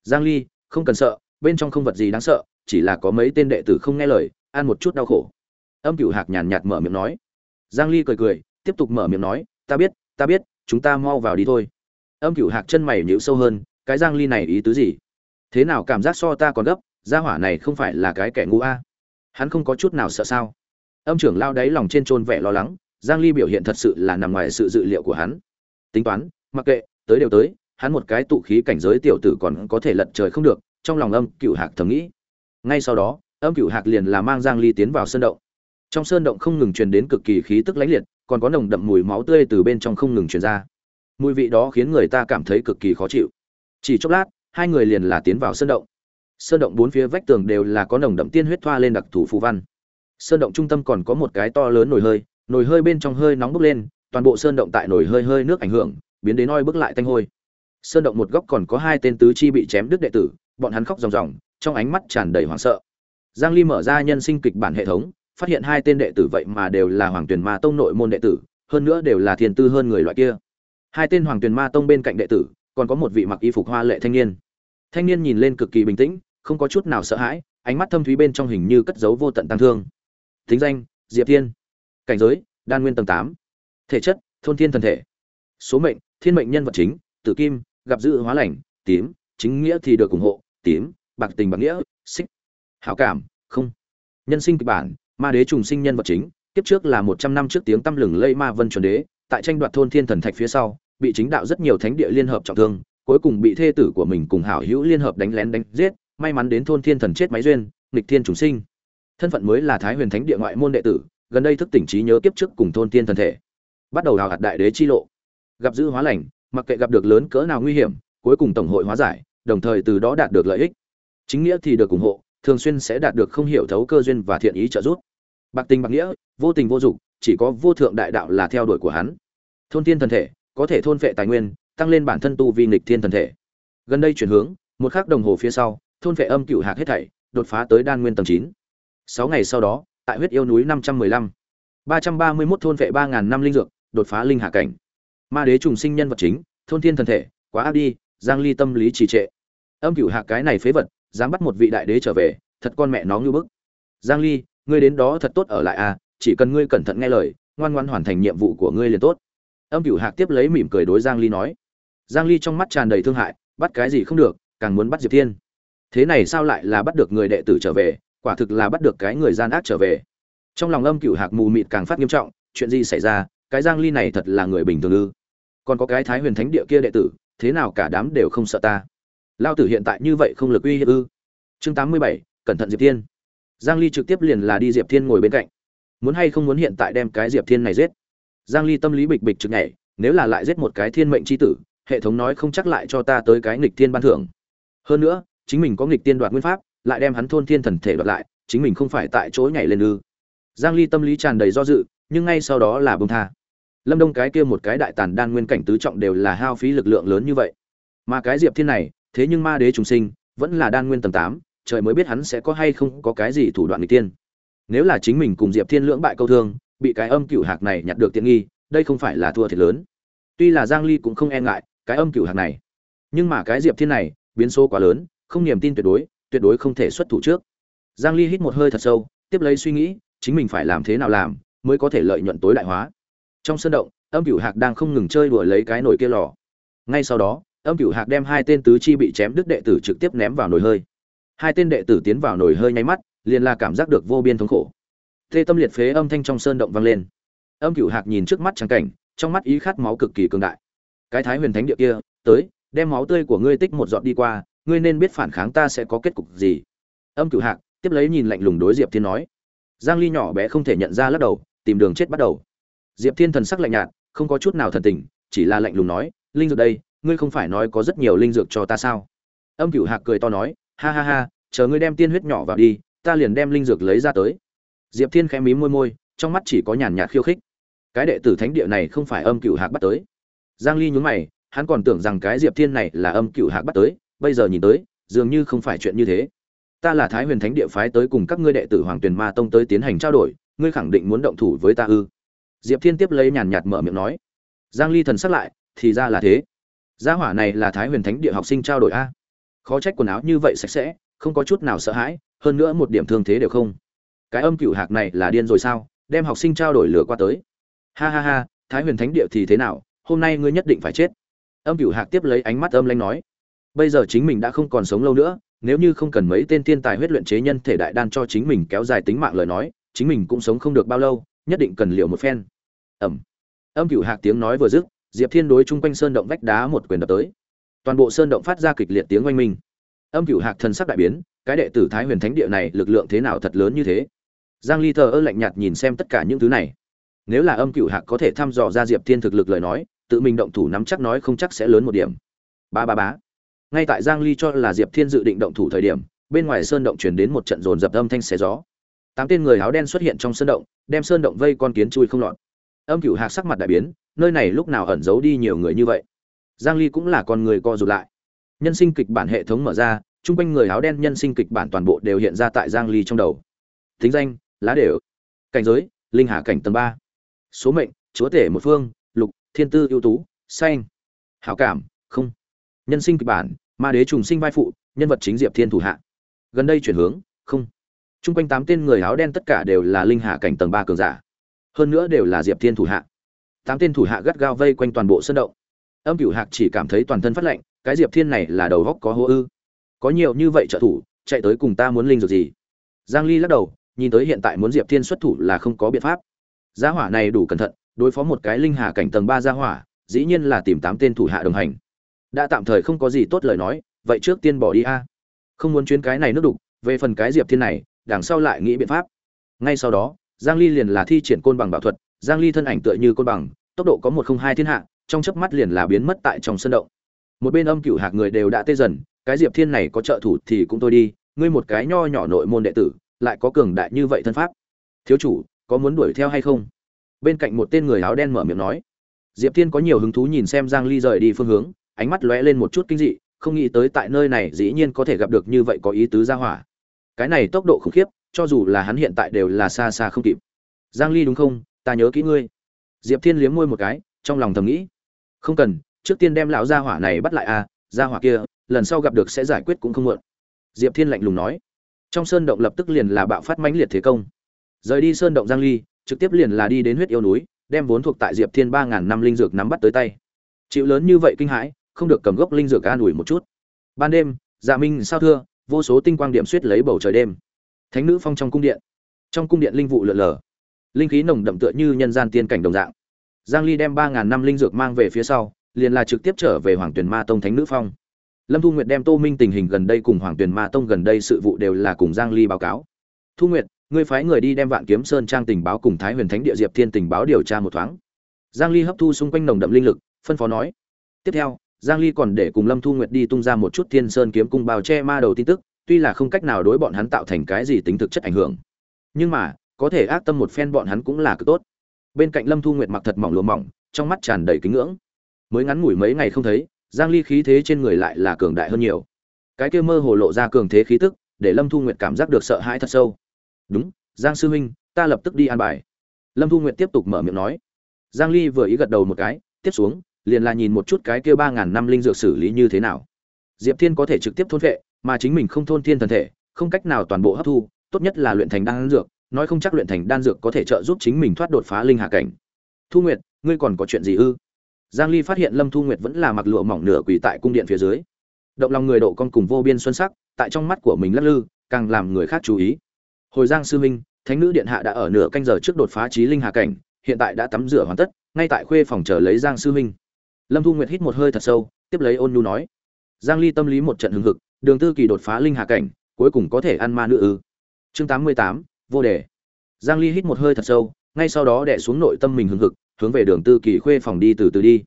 Giang ly, không cần sợ, bên trong không vật gì đáng sợ, chỉ là có mấy tên đệ tử không nghe lời, ăn một chút đau khổ. Âm cửu hạc nhàn nhạt mở miệng nói. Giang ly cười cười, tiếp tục mở miệng nói, ta biết ta biết, chúng ta mau vào đi thôi. Âm cửu hạc chân mày nhíu sâu hơn, cái giang ly này ý tứ gì? Thế nào cảm giác so ta còn gấp, gia hỏa này không phải là cái kẻ ngu a? Hắn không có chút nào sợ sao? Âm trưởng lao đáy lòng trên trôn vẻ lo lắng, giang ly biểu hiện thật sự là nằm ngoài sự dự liệu của hắn. Tính toán mặc kệ, tới đều tới, hắn một cái tụ khí cảnh giới tiểu tử còn có thể lật trời không được, trong lòng âm cựu hạc thầm nghĩ. Ngay sau đó, âm cựu hạc liền là mang giang ly tiến vào sơn động. Trong sơn động không ngừng truyền đến cực kỳ khí tức lãnh liệt, còn có nồng đậm mùi máu tươi từ bên trong không ngừng truyền ra. Mùi vị đó khiến người ta cảm thấy cực kỳ khó chịu. Chỉ chốc lát, hai người liền là tiến vào sơn động. Sơn động bốn phía vách tường đều là có nồng đậm tiên huyết thoa lên đặc thù phù văn. Sơn động trung tâm còn có một cái to lớn nồi hơi nồi hơi bên trong hơi nóng bốc lên, toàn bộ sơn động tại nồi hơi hơi nước ảnh hưởng biến đến oi bức lại tanh hôi. Sơn động một góc còn có hai tên tứ chi bị chém đứt đệ tử, bọn hắn khóc ròng ròng, trong ánh mắt tràn đầy hoảng sợ. Giang ly mở ra nhân sinh kịch bản hệ thống, phát hiện hai tên đệ tử vậy mà đều là hoàng tuyển ma tông nội môn đệ tử, hơn nữa đều là thiên tư hơn người loại kia. Hai tên hoàng tuyển ma tông bên cạnh đệ tử, còn có một vị mặc y phục hoa lệ thanh niên. Thanh niên nhìn lên cực kỳ bình tĩnh, không có chút nào sợ hãi, ánh mắt thâm thúy bên trong hình như cất giấu vô tận tăng thương. Thính danh, diệp thiên. Cảnh giới, đan nguyên tầng tám. Thể chất, thôn thiên thần thể. Số mệnh thiên mệnh nhân vật chính, tử kim, gặp dự hóa lành, tím, chính nghĩa thì được ủng hộ, tím, bạc tình bạc nghĩa, xích, hảo cảm, không. Nhân sinh kịch bản, ma đế trùng sinh nhân vật chính, kiếp trước là một trăm năm trước tiếng tăm lừng lây ma vân chuẩn đế, tại tranh đoạt thôn thiên thần thạch phía sau, bị chính đạo rất nhiều thánh địa liên hợp trọng thương, cuối cùng bị thê tử của mình cùng hảo hữu liên hợp đánh lén đánh giết, may mắn đến thôn thiên thần chết máy duyên, nghịch thiên trùng sinh. Thân phận mới là thái huyền thánh địa ngoại môn đệ tử, gần đây thức tỉnh trí nhớ kiếp trước cùng thôn thiên thần thể. Bắt đầu đào hạt đại đế chi lộ gặp dữ hóa lành, mặc kệ gặp được lớn cỡ nào nguy hiểm, cuối cùng tổng hội hóa giải, đồng thời từ đó đạt được lợi ích. Chính nghĩa thì được ủng hộ, thường xuyên sẽ đạt được không hiểu thấu cơ duyên và thiện ý trợ giúp. Bạc tình bạc nghĩa, vô tình vô dụng chỉ có vô thượng đại đạo là theo đuổi của hắn. Thôn thiên thần thể, có thể thôn phệ tài nguyên, tăng lên bản thân tu vi nghịch thiên thần thể. Gần đây chuyển hướng, một khắc đồng hồ phía sau, thôn vệ âm cựu hạc hết thảy, đột phá tới đan nguyên tầng chín. Sáu ngày sau đó, tại huyết yêu núi năm trăm mười lăm, ba trăm ba mươi mốt thôn vệ ba ngàn năm linh dược, đột phá linh hạ cảnh ma đế trùng sinh nhân vật chính, thôn thiên thần thể, quá áp đi, giang ly tâm lý trì trệ. Âm cửu hạ cái này phế vật, dám bắt một vị đại đế trở về, thật con mẹ nó như bức. Giang ly, ngươi đến đó thật tốt ở lại à chỉ cần ngươi cẩn thận nghe lời, ngoan ngoan hoàn thành nhiệm vụ của ngươi liền tốt. Âm cửu hạc tiếp lấy mỉm cười đối giang ly nói. Giang ly trong mắt tràn đầy thương hại, bắt cái gì không được, càng muốn bắt diệp thiên. Thế này sao lại là bắt được người đệ tử trở về, quả thực là bắt được cái người gian ác trở về. Trong lòng âm cửu hạc mù mịt càng phát nghiêm trọng, chuyện gì xảy ra, cái giang ly này thật là người bình thường ư còn có cái thái huyền thánh địa kia đệ tử thế nào cả đám đều không sợ ta? Lao tử hiện tại như vậy không lực uy hiếp ư? Chương 87, cẩn thận diệp thiên. Giang ly trực tiếp liền là đi diệp thiên ngồi bên cạnh. Muốn hay không muốn hiện tại đem cái diệp thiên này giết? Giang ly tâm lý bịch bịch trực nhảy nếu là lại giết một cái thiên mệnh chi tử hệ thống nói không chắc lại cho ta tới cái nghịch thiên ban thưởng. Hơn nữa chính mình có nghịch tiên đoạt nguyên pháp lại đem hắn thôn thiên thần thể đoạt lại chính mình không phải tại chỗ nhảy lên ư? Giang ly tâm lý tràn đầy do dự nhưng ngay sau đó là bông tha lâm đông cái kia một cái đại tàn đan nguyên cảnh tứ trọng đều là hao phí lực lượng lớn như vậy. Mà cái diệp thiên này, thế nhưng ma đế trùng sinh, vẫn là đan nguyên tầm tám, trời mới biết hắn sẽ có hay không có cái gì thủ đoạn người tiên nếu là chính mình cùng diệp thiên lưỡng bại câu thương, bị cái âm cựu hạc này nhặt được tiện nghi, đây không phải là thua thiệt lớn. Tuy là giang ly cũng không e ngại cái âm cựu hạc này, nhưng mà cái diệp thiên này, biến số quá lớn, không niềm tin tuyệt đối tuyệt đối không thể xuất thủ trước. Giang ly hít một hơi thật sâu, tiếp lấy suy nghĩ, chính mình phải làm thế nào làm mới có thể lợi nhuận tối đại hóa trong sân động, âm cửu hạc đang không ngừng chơi đùa lấy cái nồi kia lò. Ngay sau đó, âm cửu hạc đem hai tên tứ chi bị chém đứt đệ tử trực tiếp ném vào nồi hơi. Hai tên đệ tử tiến vào nồi hơi nháy mắt, liền là cảm giác được vô biên thống khổ. Tê tâm liệt phế âm thanh trong sơn động vang lên. Âm cửu hạc nhìn trước mắt trắng cảnh, trong mắt ý khát máu cực kỳ cường đại. Cái thái huyền thánh địa kia, tới, đem máu tươi của ngươi tích một giọt đi qua, ngươi nên biết phản kháng ta sẽ có kết cục gì. Âm cửu hạc tiếp lấy nhìn lạnh lùng đối diệp thiên nói. Giang ly nhỏ bé không thể nhận ra lắc đầu, tìm đường chết bắt đầu diệp thiên thần sắc lạnh nhạt, không có chút nào thần tình, chỉ là lạnh lùng nói, linh dược đây, ngươi không phải nói có rất nhiều linh dược cho ta sao? Âm cửu hạc cười to nói, ha ha ha, chờ ngươi đem tiên huyết nhỏ vào đi, ta liền đem linh dược lấy ra tới. Diệp thiên khẽ mím môi môi, trong mắt chỉ có nhàn nhạt khiêu khích. Cái đệ tử thánh địa này không phải âm cửu hạc bắt tới. Giang ly nhún mày, hắn còn tưởng rằng cái diệp thiên này là âm cửu hạc bắt tới, bây giờ nhìn tới, dường như không phải chuyện như thế. Ta là thái huyền thánh địa phái tới cùng các ngươi đệ tử hoàng tuyền ma tông tới tiến hành trao đổi, ngươi khẳng định muốn động thủ với ta ư? Diệp thiên tiếp lấy nhàn nhạt mở miệng nói, giang ly thần sắc lại, thì ra là thế. Gia hỏa này là thái huyền thánh địa học sinh trao đổi a. Khó trách quần áo như vậy sạch sẽ, không có chút nào sợ hãi, hơn nữa một điểm thương thế đều không. Cái âm cửu hạc này là điên rồi sao? Đem học sinh trao đổi lửa qua tới. Ha ha ha, thái huyền thánh địa thì thế nào? Hôm nay ngươi nhất định phải chết. Âm cửu hạc tiếp lấy ánh mắt âm lanh nói, bây giờ chính mình đã không còn sống lâu nữa, nếu như không cần mấy tên thiên tài huyết luyện chế nhân thể đại đan cho chính mình kéo dài tính mạng lời nói, chính mình cũng sống không được bao lâu, nhất định cần liệu một phen ẩm. Âm cửu hạc tiếng nói vừa dứt, diệp thiên đối chung quanh sơn động vách đá một quyền đập tới. Toàn bộ sơn động phát ra kịch liệt tiếng oanh minh. Âm cửu hạc thần sắc đại biến, cái đệ tử thái huyền thánh địa này lực lượng thế nào thật lớn như thế? Giang ly thờ ơ lạnh nhạt nhìn xem tất cả những thứ này. Nếu là âm cửu hạc có thể thăm dò ra diệp thiên thực lực lời nói, tự mình động thủ nắm chắc nói không chắc sẽ lớn một điểm. Ba ba bá ngay tại giang ly cho là diệp thiên dự định động thủ thời điểm, bên ngoài sơn động truyền đến một trận rồn dập âm thanh xé gió. Tám tên người áo đen xuất hiện trong sơn động, đem sơn động vây con kiến chui không lọt âm cửu hạc sắc mặt đại biến, nơi này lúc nào ẩn giấu đi nhiều người như vậy? Giang ly cũng là con người co rụt lại. Nhân sinh kịch bản hệ thống mở ra trung quanh người áo đen nhân sinh kịch bản toàn bộ đều hiện ra tại giang ly trong đầu. Thính danh, lá đều. Cảnh giới, linh hà cảnh tầng 3. số mệnh, chúa tể một phương, lục, thiên tư ưu tú, xanh. Hảo cảm, không. Nhân sinh kịch bản, ma đế trùng sinh vai phụ, nhân vật chính diệp thiên thủ hạ. Gần đây chuyển hướng, không. Chung quanh tám tên người áo đen tất cả đều là linh hạ cảnh tầng ba cường giả hơn nữa đều là diệp thiên thủ hạ. Tám tên thủ hạ gắt gao vây quanh toàn bộ sân động. Âm cửu hạc chỉ cảm thấy toàn thân phát lạnh, cái diệp thiên này là đầu góc có hô ư. Có nhiều như vậy trợ thủ, chạy tới cùng ta muốn linh dược gì? Giang ly lắc đầu, nhìn tới hiện tại muốn diệp thiên xuất thủ là không có biện pháp. Gia hỏa này đủ cẩn thận, đối phó một cái linh hà cảnh tầng ba gia hỏa, dĩ nhiên là tìm tám tên thủ hạ đồng hành. Đã tạm thời không có gì tốt lời nói, vậy trước tiên bỏ đi a. Không muốn chuyến cái này nước đục, về phần cái diệp thiên này, đằng sau lại nghĩ biện pháp. Ngay sau đó giang ly liền là thi triển côn bằng bảo thuật, giang ly thân ảnh tựa như côn bằng, tốc độ có một không hai thiên hạ, trong chớp mắt liền là biến mất tại trong sân động. Một bên âm cửu hạc người đều đã tê dần, cái diệp thiên này có trợ thủ thì cũng thôi đi, ngươi một cái nho nhỏ nội môn đệ tử, lại có cường đại như vậy thân pháp. Thiếu chủ, có muốn đuổi theo hay không? Bên cạnh một tên người áo đen mở miệng nói. Diệp thiên có nhiều hứng thú nhìn xem giang ly rời đi phương hướng, ánh mắt lóe lên một chút kinh dị, không nghĩ tới tại nơi này dĩ nhiên có thể gặp được như vậy có ý tứ ra hỏa. Cái này tốc độ khủng khiếp cho dù là hắn hiện tại đều là xa xa không kịp. Giang ly đúng không? Ta nhớ kỹ ngươi. Diệp thiên liếm môi một cái, trong lòng thầm nghĩ. Không cần, trước tiên đem lão gia hỏa này bắt lại à gia hỏa kia, lần sau gặp được sẽ giải quyết cũng không muộn. Diệp thiên lạnh lùng nói. Trong sơn động lập tức liền là bạo phát mãnh liệt thế công. Rời đi sơn động giang ly, trực tiếp liền là đi đến huyết yêu núi, đem vốn thuộc tại diệp thiên ba ngàn năm linh dược nắm bắt tới tay. Chịu lớn như vậy kinh hãi, không được cầm gốc linh dược an ủi một chút. Ban đêm dạ minh sao thưa, vô số tinh quang điểm suýt lấy bầu trời đêm thánh nữ phong trong cung điện. Trong cung điện linh vụ lượn lờ. Linh khí nồng đậm tựa như nhân gian tiên cảnh đồng dạng. Giang ly đem ba ngàn năm linh dược mang về phía sau, liền là trực tiếp trở về hoàng tuyền ma tông thánh nữ phong. Lâm thu nguyệt đem tô minh tình hình gần đây cùng hoàng tuyền ma tông gần đây sự vụ đều là cùng giang ly báo cáo. Thu nguyệt, ngươi phái người đi đem vạn kiếm sơn trang tình báo cùng thái huyền thánh địa diệp thiên tình báo điều tra một thoáng. Giang ly hấp thu xung quanh nồng đậm linh lực, phân phó nói. Tiếp theo, giang ly còn để cùng lâm thu nguyệt đi tung ra một chút thiên sơn kiếm cung bao che ma đầu tin tức tuy là không cách nào đối bọn hắn tạo thành cái gì tính thực chất ảnh hưởng, nhưng mà, có thể ác tâm một phen bọn hắn cũng là cực tốt. Bên cạnh lâm thu nguyệt mặc thật mỏng lụa mỏng, trong mắt tràn đầy kính ngưỡng. Mới ngắn ngủi mấy ngày không thấy, giang ly khí thế trên người lại là cường đại hơn nhiều. Cái kia mơ hồ lộ ra cường thế khí tức, để lâm thu nguyệt cảm giác được sợ hãi thật sâu. Đúng, giang sư huynh, ta lập tức đi an bài. Lâm thu nguyệt tiếp tục mở miệng nói. Giang ly vừa ý gật đầu một cái, tiếp xuống, liền là nhìn một chút cái kia ba ngàn năm linh dược xử lý như thế nào. Diệp thiên có thể trực tiếp thôn vệ mà chính mình không thôn thiên thần thể, không cách nào toàn bộ hấp thu, tốt nhất là luyện thành đan dược, nói không chắc luyện thành đan dược có thể trợ giúp chính mình thoát đột phá linh hạ cảnh. Thu nguyệt, ngươi còn có chuyện gì ư? Giang ly phát hiện lâm thu nguyệt vẫn là mặc lụa mỏng nửa quỳ tại cung điện phía dưới. Động lòng người độ con cùng vô biên xuân sắc, tại trong mắt của mình lắc lư, càng làm người khác chú ý. Hồi giang sư minh thánh nữ điện hạ đã ở nửa canh giờ trước đột phá trí linh hạ cảnh, hiện tại đã tắm rửa hoàn tất, ngay tại khuê phòng chờ lấy giang sư minh lâm thu nguyệt hít một hơi thật sâu, tiếp lấy ôn nhu nói. Giang ly tâm lý một trận hưng hực đường tư kỳ đột phá linh hạ cảnh cuối cùng có thể ăn ma nữ ư? Chương 88, vô đề. Giang ly hít một hơi thật sâu ngay sau đó đè xuống nội tâm mình hừng hực hướng về đường tư kỳ khuê phòng đi từ từ đi.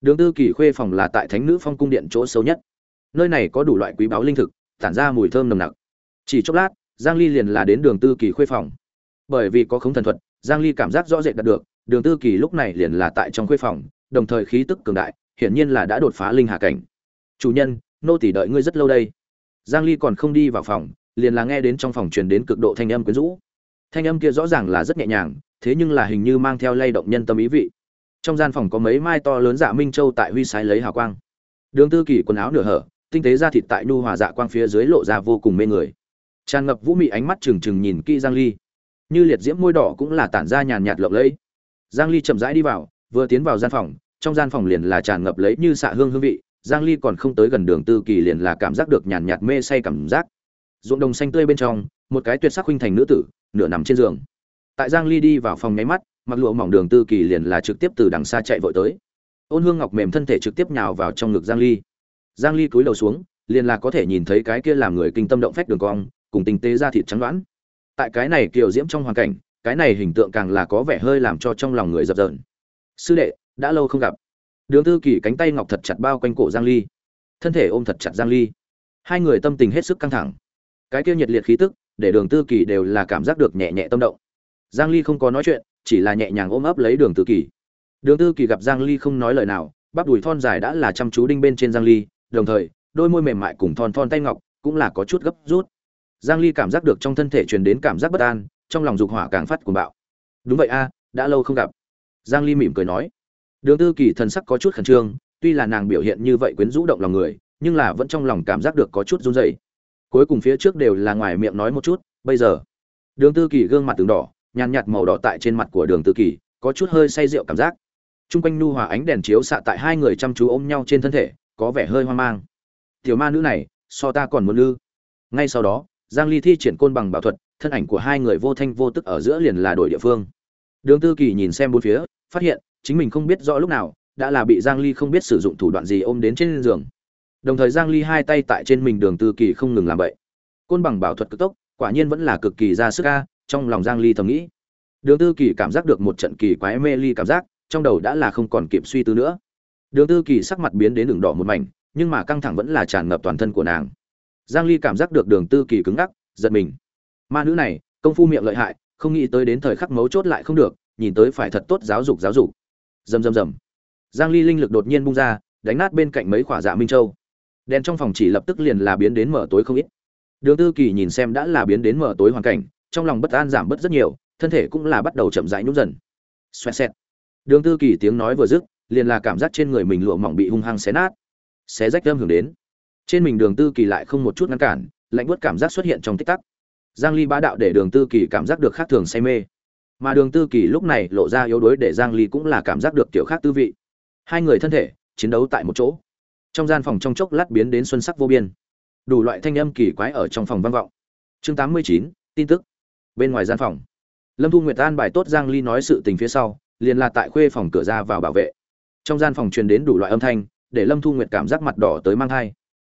Đường tư kỳ khuê phòng là tại thánh nữ phong cung điện chỗ sâu nhất. Nơi này có đủ loại quý báu linh thực tản ra mùi thơm nồng nặc. Chỉ chốc lát giang ly liền là đến đường tư kỳ khuê phòng. Bởi vì có khống thần thuật giang ly cảm giác rõ rệt đạt được đường tư kỳ lúc này liền là tại trong khuê phòng đồng thời khí tức cường đại hiển nhiên là đã đột phá linh hạ cảnh. Chủ nhân nô tỳ đợi ngươi rất lâu đây. Giang ly còn không đi vào phòng, liền là nghe đến trong phòng truyền đến cực độ thanh âm quyến rũ. Thanh âm kia rõ ràng là rất nhẹ nhàng, thế nhưng là hình như mang theo lay động nhân tâm ý vị. Trong gian phòng có mấy mai to lớn dạ minh châu tại huy sái lấy hào quang. Đường tư kỳ quần áo nửa hở, tinh tế da thịt tại nhu hòa dạ quang phía dưới lộ ra vô cùng mê người. Tràn ngập vũ mị ánh mắt trừng trừng nhìn kỹ giang ly. Như liệt diễm môi đỏ cũng là tản ra nhàn nhạt lộng lẫy. Giang ly chậm rãi đi vào, vừa tiến vào gian phòng, trong gian phòng liền là tràn ngập lấy như xạ hương hương vị giang ly còn không tới gần đường tư kỳ liền là cảm giác được nhàn nhạt mê say cảm giác. Ruộng đồng xanh tươi bên trong, một cái tuyệt sắc huynh thành nữ tử, nửa nằm trên giường. Tại giang ly đi vào phòng nháy mắt, mặc lụa mỏng đường tư kỳ liền là trực tiếp từ đằng xa chạy vội tới. Ôn hương ngọc mềm thân thể trực tiếp nhào vào trong ngực giang ly. Giang ly cúi đầu xuống, liền là có thể nhìn thấy cái kia làm người kinh tâm động phách đường cong, cùng tinh tế da thịt trắng đoán. Tại cái này kiều diễm trong hoàn cảnh, cái này hình tượng càng là có vẻ hơi làm cho trong lòng người dập dờn. Sư đệ, đã lâu không gặp đường tư kỳ cánh tay ngọc thật chặt bao quanh cổ giang ly. Thân thể ôm thật chặt giang ly. Hai người tâm tình hết sức căng thẳng. Cái kia nhiệt liệt khí tức, để đường tư kỳ đều là cảm giác được nhẹ nhẹ tâm động. Giang ly không có nói chuyện, chỉ là nhẹ nhàng ôm ấp lấy đường tư kỳ. Đường tư kỳ gặp giang ly không nói lời nào, bắp đùi thon dài đã là chăm chú đinh bên trên giang ly, đồng thời, đôi môi mềm mại cùng thon thon tay ngọc cũng là có chút gấp rút. Giang ly cảm giác được trong thân thể truyền đến cảm giác bất an, trong lòng dục hỏa càng phát cuồng bạo. Đúng vậy a, đã lâu không gặp. Giang ly mỉm cười nói đường tư kỳ thần sắc có chút khẩn trương, tuy là nàng biểu hiện như vậy quyến rũ động lòng người, nhưng là vẫn trong lòng cảm giác được có chút run rẩy. Cuối cùng phía trước đều là ngoài miệng nói một chút, bây giờ? Đường tư kỳ gương mặt từng đỏ, nhàn nhạt màu đỏ tại trên mặt của đường tư kỳ, có chút hơi say rượu cảm giác. Trung quanh nu hòa ánh đèn chiếu xạ tại hai người chăm chú ôm nhau trên thân thể, có vẻ hơi hoang mang. Tiểu ma nữ này, so ta còn muốn lư ngay sau đó, giang ly thi triển côn bằng bảo thuật, thân ảnh của hai người vô thanh vô tức ở giữa liền là đổi địa phương. Đường tư kỳ nhìn xem bốn phía, phát hiện chính mình không biết rõ lúc nào, đã là bị giang ly không biết sử dụng thủ đoạn gì ôm đến trên giường. Đồng thời giang ly hai tay tại trên mình đường tư kỳ không ngừng làm vậy côn bằng bảo thuật cực tốc, quả nhiên vẫn là cực kỳ ra sức ca trong lòng giang ly thầm nghĩ. Đường tư kỳ cảm giác được một trận kỳ quái mê ly cảm giác, trong đầu đã là không còn kịp suy tư nữa. Đường tư kỳ sắc mặt biến đến đường đỏ một mảnh, nhưng mà căng thẳng vẫn là tràn ngập toàn thân của nàng. Giang ly cảm giác được đường tư kỳ cứng ngắc, giật mình. Ma nữ này, công phu miệng lợi hại, không nghĩ tới đến thời khắc mấu chốt lại không được, nhìn tới phải thật tốt giáo dục giáo dục rầm rầm rầm. Giang ly linh lực đột nhiên bung ra, đánh nát bên cạnh mấy quả dạ minh châu. Đèn trong phòng chỉ lập tức liền là biến đến mở tối không ít. Đường tư kỳ nhìn xem đã là biến đến mở tối hoàn cảnh, trong lòng bất an giảm bớt rất nhiều, thân thể cũng là bắt đầu chậm rãi nhúc dần. Xoẹt xẹt. Đường tư kỳ tiếng nói vừa dứt, liền là cảm giác trên người mình lụa mỏng bị hung hăng xé nát. Xé rách âm hưởng đến. Trên mình đường tư kỳ lại không một chút ngăn cản, lạnh buốt cảm giác xuất hiện trong tích tắc. Giang ly bá đạo để đường tư kỳ cảm giác được khác thường say mê mà đường tư kỳ lúc này lộ ra yếu đuối để giang ly cũng là cảm giác được kiểu khác tư vị. Hai người thân thể chiến đấu tại một chỗ. Trong gian phòng trong chốc lát biến đến xuân sắc vô biên. Đủ loại thanh âm kỳ quái ở trong phòng vang vọng. Chương 89, tin tức. Bên ngoài gian phòng lâm thu nguyệt an bài tốt giang ly nói sự tình phía sau liền là tại khuê phòng cửa ra vào bảo vệ. Trong gian phòng truyền đến đủ loại âm thanh để lâm thu nguyệt cảm giác mặt đỏ tới mang thai.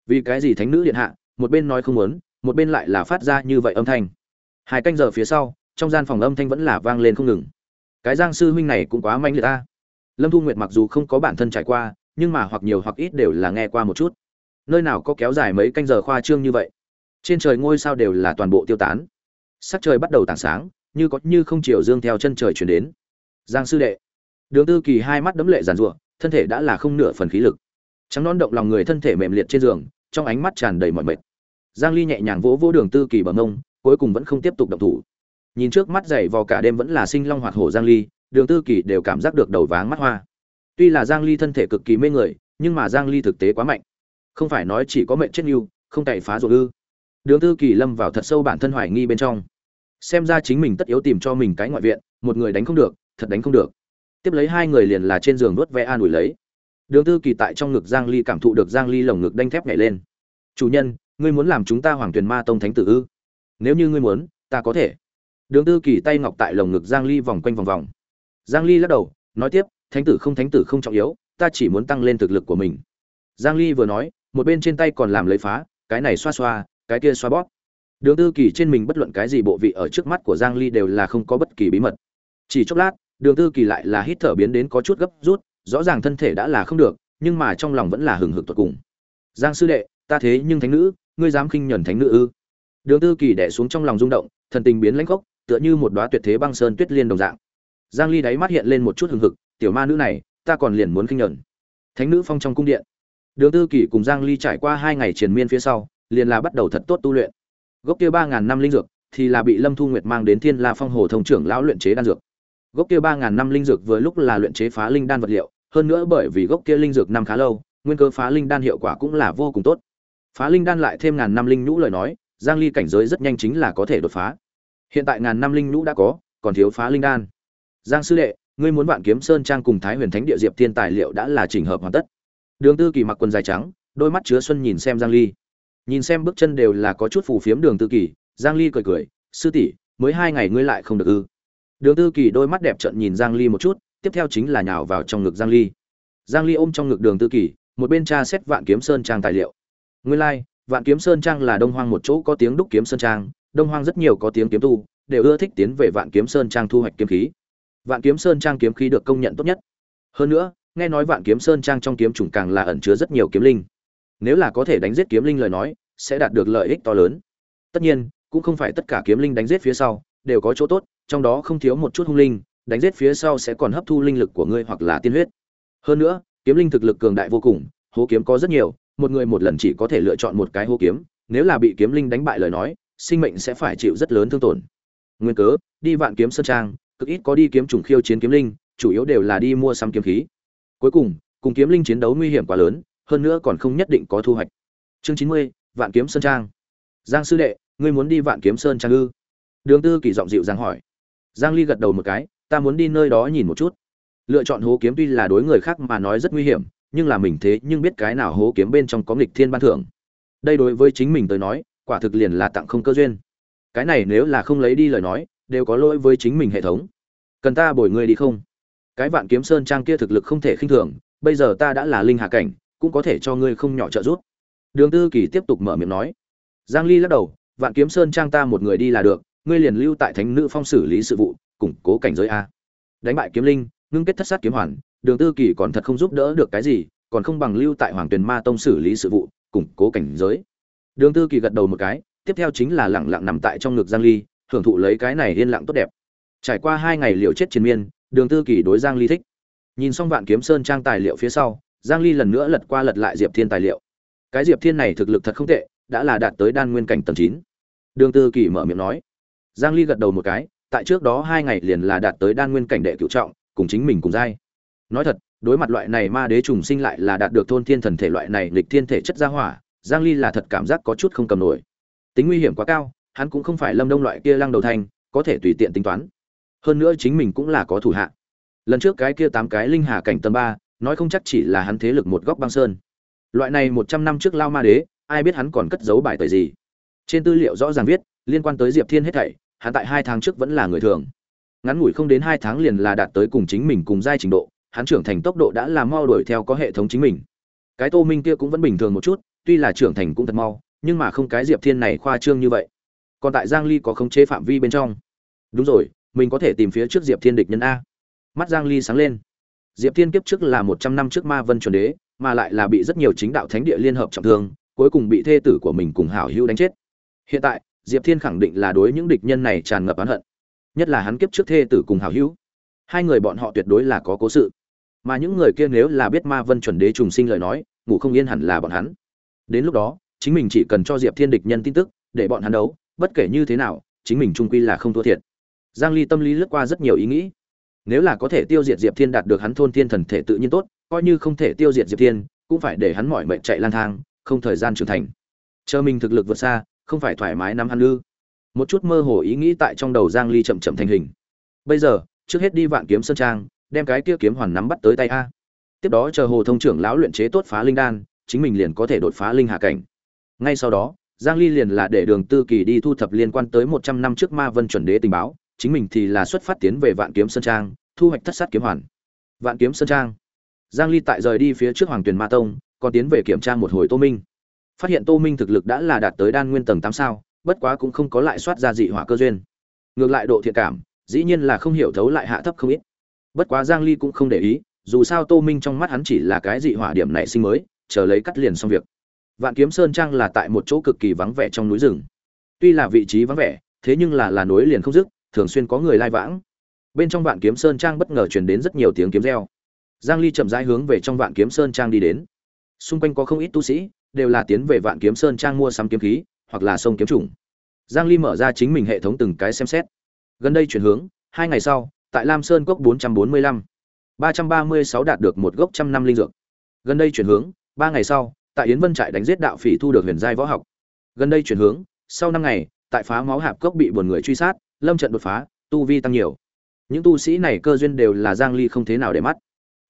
Vì cái gì thánh nữ điện hạ một bên nói không muốn một bên lại là phát ra như vậy âm thanh. Hai canh giờ phía sau trong gian phòng âm thanh vẫn là vang lên không ngừng. Cái giang sư huynh này cũng quá manh liệt ta. Lâm thu nguyệt mặc dù không có bản thân trải qua, nhưng mà hoặc nhiều hoặc ít đều là nghe qua một chút. Nơi nào có kéo dài mấy canh giờ khoa trương như vậy? Trên trời ngôi sao đều là toàn bộ tiêu tán. Sắc trời bắt đầu tảng sáng, như có như không chiều dương theo chân trời chuyển đến. Giang sư đệ. Đường tư kỳ hai mắt đấm lệ giàn rủa thân thể đã là không nửa phần khí lực. Trắng non động lòng người thân thể mềm liệt trên giường, trong ánh mắt tràn đầy mọi mệt. Giang ly nhẹ nhàng vỗ vỗ đường tư kỳ bằng ngông cuối cùng vẫn không tiếp tục động thủ nhìn trước mắt dậy vò cả đêm vẫn là sinh long hoạt hổ giang ly, đường tư kỳ đều cảm giác được đầu váng mắt hoa. Tuy là giang ly thân thể cực kỳ mê người, nhưng mà giang ly thực tế quá mạnh. Không phải nói chỉ có mệnh chết yêu không cày phá ruột ư. Đường tư kỳ lâm vào thật sâu bản thân hoài nghi bên trong. Xem ra chính mình tất yếu tìm cho mình cái ngoại viện, một người đánh không được, thật đánh không được. Tiếp lấy hai người liền là trên giường nuốt ve an ủi lấy. Đường tư kỳ tại trong ngực giang ly cảm thụ được giang ly lồng ngực đanh thép nhảy lên. Chủ nhân, ngươi muốn làm chúng ta hoàng tuyền ma tông thánh tử ư? Nếu như ngươi muốn, ta có thể đường tư kỳ tay ngọc tại lồng ngực giang ly vòng quanh vòng vòng. Giang ly lắc đầu nói tiếp thánh tử không thánh tử không trọng yếu ta chỉ muốn tăng lên thực lực của mình. Giang ly vừa nói một bên trên tay còn làm lấy phá cái này xoa xoa cái kia xoa bóp. Đường tư kỳ trên mình bất luận cái gì bộ vị ở trước mắt của giang ly đều là không có bất kỳ bí mật. Chỉ chốc lát đường tư kỳ lại là hít thở biến đến có chút gấp rút rõ ràng thân thể đã là không được nhưng mà trong lòng vẫn là hừng hực tuyệt cùng. Giang sư đệ ta thế nhưng thánh nữ ngươi dám khinh nhẫn thánh nữ ư? Đường tư kỳ đè xuống trong lòng rung động thần tình biến lãnh khốc, tựa như một đóa tuyệt thế băng sơn tuyết liên đồng dạng. Giang ly đáy mắt hiện lên một chút hừng hực, tiểu ma nữ này, ta còn liền muốn kinh nhẫn. Thánh nữ phong trong cung điện. Đường tư kỳ cùng giang ly trải qua hai ngày triền miên phía sau, liền là bắt đầu thật tốt tu luyện. Gốc kia ba ngàn năm linh dược thì là bị lâm thu nguyệt mang đến thiên la phong hồ thông trưởng lão luyện chế đan dược. Gốc kia ba ngàn năm linh dược vừa lúc là luyện chế phá linh đan vật liệu, hơn nữa bởi vì gốc kia linh dược năm khá lâu, nguyên cơ phá linh đan hiệu quả cũng là vô cùng tốt. Phá linh đan lại thêm ngàn năm linh nhũ lời nói, giang ly cảnh giới rất nhanh chính là có thể đột phá hiện tại ngàn năm linh nhũ đã có còn thiếu phá linh đan. Giang sư đệ ngươi muốn vạn kiếm sơn trang cùng thái huyền thánh địa diệp thiên tài liệu đã là trình hợp hoàn tất. Đường tư kỳ mặc quần dài trắng đôi mắt chứa xuân nhìn xem giang ly. Nhìn xem bước chân đều là có chút phù phiếm đường tư kỳ giang ly cười cười sư tỷ mới hai ngày ngươi lại không được ư? Đường tư kỳ đôi mắt đẹp trận nhìn giang ly một chút tiếp theo chính là nhào vào trong ngực giang ly. Giang ly ôm trong ngực đường tư kỳ một bên tra xét vạn kiếm sơn trang tài liệu. Nguyên lai like, vạn kiếm sơn trang là đông hoang một chỗ có tiếng đúc kiếm sơn trang đông hoang rất nhiều có tiếng kiếm tu, đều ưa thích tiến về vạn kiếm sơn trang thu hoạch kiếm khí. Vạn kiếm sơn trang kiếm khí được công nhận tốt nhất. Hơn nữa, nghe nói vạn kiếm sơn trang trong kiếm chủng càng là ẩn chứa rất nhiều kiếm linh. Nếu là có thể đánh giết kiếm linh lời nói, sẽ đạt được lợi ích to lớn. Tất nhiên, cũng không phải tất cả kiếm linh đánh giết phía sau đều có chỗ tốt, trong đó không thiếu một chút hung linh, đánh giết phía sau sẽ còn hấp thu linh lực của ngươi hoặc là tiên huyết. Hơn nữa, kiếm linh thực lực cường đại vô cùng, hố kiếm có rất nhiều, một người một lần chỉ có thể lựa chọn một cái hố kiếm, nếu là bị kiếm linh đánh bại lời nói sinh mệnh sẽ phải chịu rất lớn thương tổn. Nguyên cớ, đi vạn kiếm sơn trang, cực ít có đi kiếm trùng khiêu chiến kiếm linh, chủ yếu đều là đi mua sắm kiếm khí. Cuối cùng cùng kiếm linh chiến đấu nguy hiểm quá lớn, hơn nữa còn không nhất định có thu hoạch. Chương chín mươi, vạn kiếm sơn trang. Giang sư đệ, ngươi muốn đi vạn kiếm sơn trang ư? Đường tư kỳ giọng dịu giang hỏi. Giang ly gật đầu một cái, ta muốn đi nơi đó nhìn một chút. Lựa chọn hố kiếm tuy là đối người khác mà nói rất nguy hiểm, nhưng là mình thế nhưng biết cái nào hố kiếm bên trong có nghịch thiên ban thưởng. Đây đối với chính mình tới nói quả thực liền là tặng không cơ duyên. Cái này nếu là không lấy đi lời nói, đều có lỗi với chính mình hệ thống. Cần ta bồi ngươi đi không? Cái vạn kiếm sơn trang kia thực lực không thể khinh thường, bây giờ ta đã là linh hạ cảnh, cũng có thể cho ngươi không nhỏ trợ giúp. Đường tư kỳ tiếp tục mở miệng nói. Giang ly lắc đầu, vạn kiếm sơn trang ta một người đi là được, ngươi liền lưu tại thánh nữ phong xử lý sự vụ, củng cố cảnh giới a. Đánh bại kiếm linh, ngưng kết thất sát kiếm hoàn, đường tư kỳ còn thật không giúp đỡ được cái gì, còn không bằng lưu tại hoàng tuyền ma tông xử lý sự vụ, củng cố cảnh giới đường tư kỳ gật đầu một cái, tiếp theo chính là lẳng lặng nằm tại trong ngực giang ly hưởng thụ lấy cái này yên lặng tốt đẹp. Trải qua hai ngày liều chết chiến miên, đường tư kỳ đối giang ly thích. Nhìn xong vạn kiếm sơn trang tài liệu phía sau, giang ly lần nữa lật qua lật lại diệp thiên tài liệu. Cái diệp thiên này thực lực thật không tệ, đã là đạt tới đan nguyên cảnh tầng chín. Đường tư kỳ mở miệng nói. Giang ly gật đầu một cái, tại trước đó hai ngày liền là đạt tới đan nguyên cảnh đệ cửu trọng, cùng chính mình cùng giai. Nói thật, đối mặt loại này ma đế trùng sinh lại là đạt được thôn thiên thần thể loại này lịch thiên thể chất gia hỏa giang ly là thật cảm giác có chút không cầm nổi. Tính nguy hiểm quá cao, hắn cũng không phải lâm đông loại kia lăng đầu thành, có thể tùy tiện tính toán. Hơn nữa chính mình cũng là có thủ hạ. Lần trước cái kia tám cái linh hà cảnh tầng ba, nói không chắc chỉ là hắn thế lực một góc băng sơn. Loại này một trăm năm trước lao ma đế, ai biết hắn còn cất giấu bài tẩy gì. Trên tư liệu rõ ràng viết, liên quan tới diệp thiên hết thảy, hắn tại hai tháng trước vẫn là người thường. Ngắn ngủi không đến hai tháng liền là đạt tới cùng chính mình cùng giai trình độ, hắn trưởng thành tốc độ đã là mau đuổi theo có hệ thống chính mình. Cái tô minh kia cũng vẫn bình thường một chút tuy là trưởng thành cũng thật mau, nhưng mà không cái diệp thiên này khoa trương như vậy. Còn tại giang ly có khống chế phạm vi bên trong. Đúng rồi, mình có thể tìm phía trước diệp thiên địch nhân a. Mắt giang ly sáng lên. Diệp thiên kiếp trước là 100 năm trước ma vân chuẩn đế, mà lại là bị rất nhiều chính đạo thánh địa liên hợp trọng thương, cuối cùng bị thê tử của mình cùng hảo hữu đánh chết. Hiện tại, diệp thiên khẳng định là đối những địch nhân này tràn ngập oán hận. Nhất là hắn kiếp trước thê tử cùng hảo hữu. Hai người bọn họ tuyệt đối là có cố sự. Mà những người kia nếu là biết ma vân chuẩn đế trùng sinh lời nói, ngủ không yên hẳn là bọn hắn đến lúc đó, chính mình chỉ cần cho diệp thiên địch nhân tin tức, để bọn hắn đấu, bất kể như thế nào, chính mình trung quy là không thua thiệt. Giang ly tâm lý lướt qua rất nhiều ý nghĩ. Nếu là có thể tiêu diệt diệp thiên đạt được hắn thôn thiên thần thể tự nhiên tốt, coi như không thể tiêu diệt diệp thiên, cũng phải để hắn mỏi mệnh chạy lang thang, không thời gian trưởng thành. Chờ mình thực lực vượt xa, không phải thoải mái nắm hắn lư một chút mơ hồ ý nghĩ tại trong đầu giang ly chậm chậm thành hình. Bây giờ, trước hết đi vạn kiếm sơn trang, đem cái kia kiếm hoàn nắm bắt tới tay a. Tiếp đó chờ hồ thông trưởng lão luyện chế tốt phá linh đan chính mình liền có thể đột phá linh hạ cảnh. Ngay sau đó, giang ly liền là để đường tư kỳ đi thu thập liên quan tới 100 năm trước ma vân chuẩn đế tình báo, chính mình thì là xuất phát tiến về vạn kiếm sơn trang, thu hoạch thất sát kiếm hoàn. Vạn kiếm sơn trang. Giang ly tại rời đi phía trước hoàng tuyền ma tông, còn tiến về kiểm tra một hồi tô minh. Phát hiện tô minh thực lực đã là đạt tới đan nguyên tầng 8 sao, bất quá cũng không có lại soát ra dị hỏa cơ duyên. Ngược lại độ thiện cảm, dĩ nhiên là không hiểu thấu lại hạ thấp không ít. Bất quá giang ly cũng không để ý, dù sao tô minh trong mắt hắn chỉ là cái dị hỏa điểm nảy sinh mới chờ lấy cắt liền xong việc. Vạn kiếm sơn trang là tại một chỗ cực kỳ vắng vẻ trong núi rừng. Tuy là vị trí vắng vẻ, thế nhưng là là núi liền không dứt, thường xuyên có người lai vãng. Bên trong vạn kiếm sơn trang bất ngờ truyền đến rất nhiều tiếng kiếm reo. Giang ly chậm rãi hướng về trong vạn kiếm sơn trang đi đến. Xung quanh có không ít tu sĩ, đều là tiến về vạn kiếm sơn trang mua sắm kiếm khí, hoặc là sông kiếm trùng giang ly mở ra chính mình hệ thống từng cái xem xét. Gần đây chuyển hướng, hai ngày sau, tại lam sơn cốc 445 336 đạt được một gốc trăm năm linh dược. Gần đây chuyển hướng ba ngày sau, tại yến vân trại đánh giết đạo phỉ thu được huyền giai võ học. Gần đây chuyển hướng, sau năm ngày, tại phá máu hạp cốc bị buồn người truy sát, lâm trận đột phá, tu vi tăng nhiều. Những tu sĩ này cơ duyên đều là giang ly không thế nào để mắt.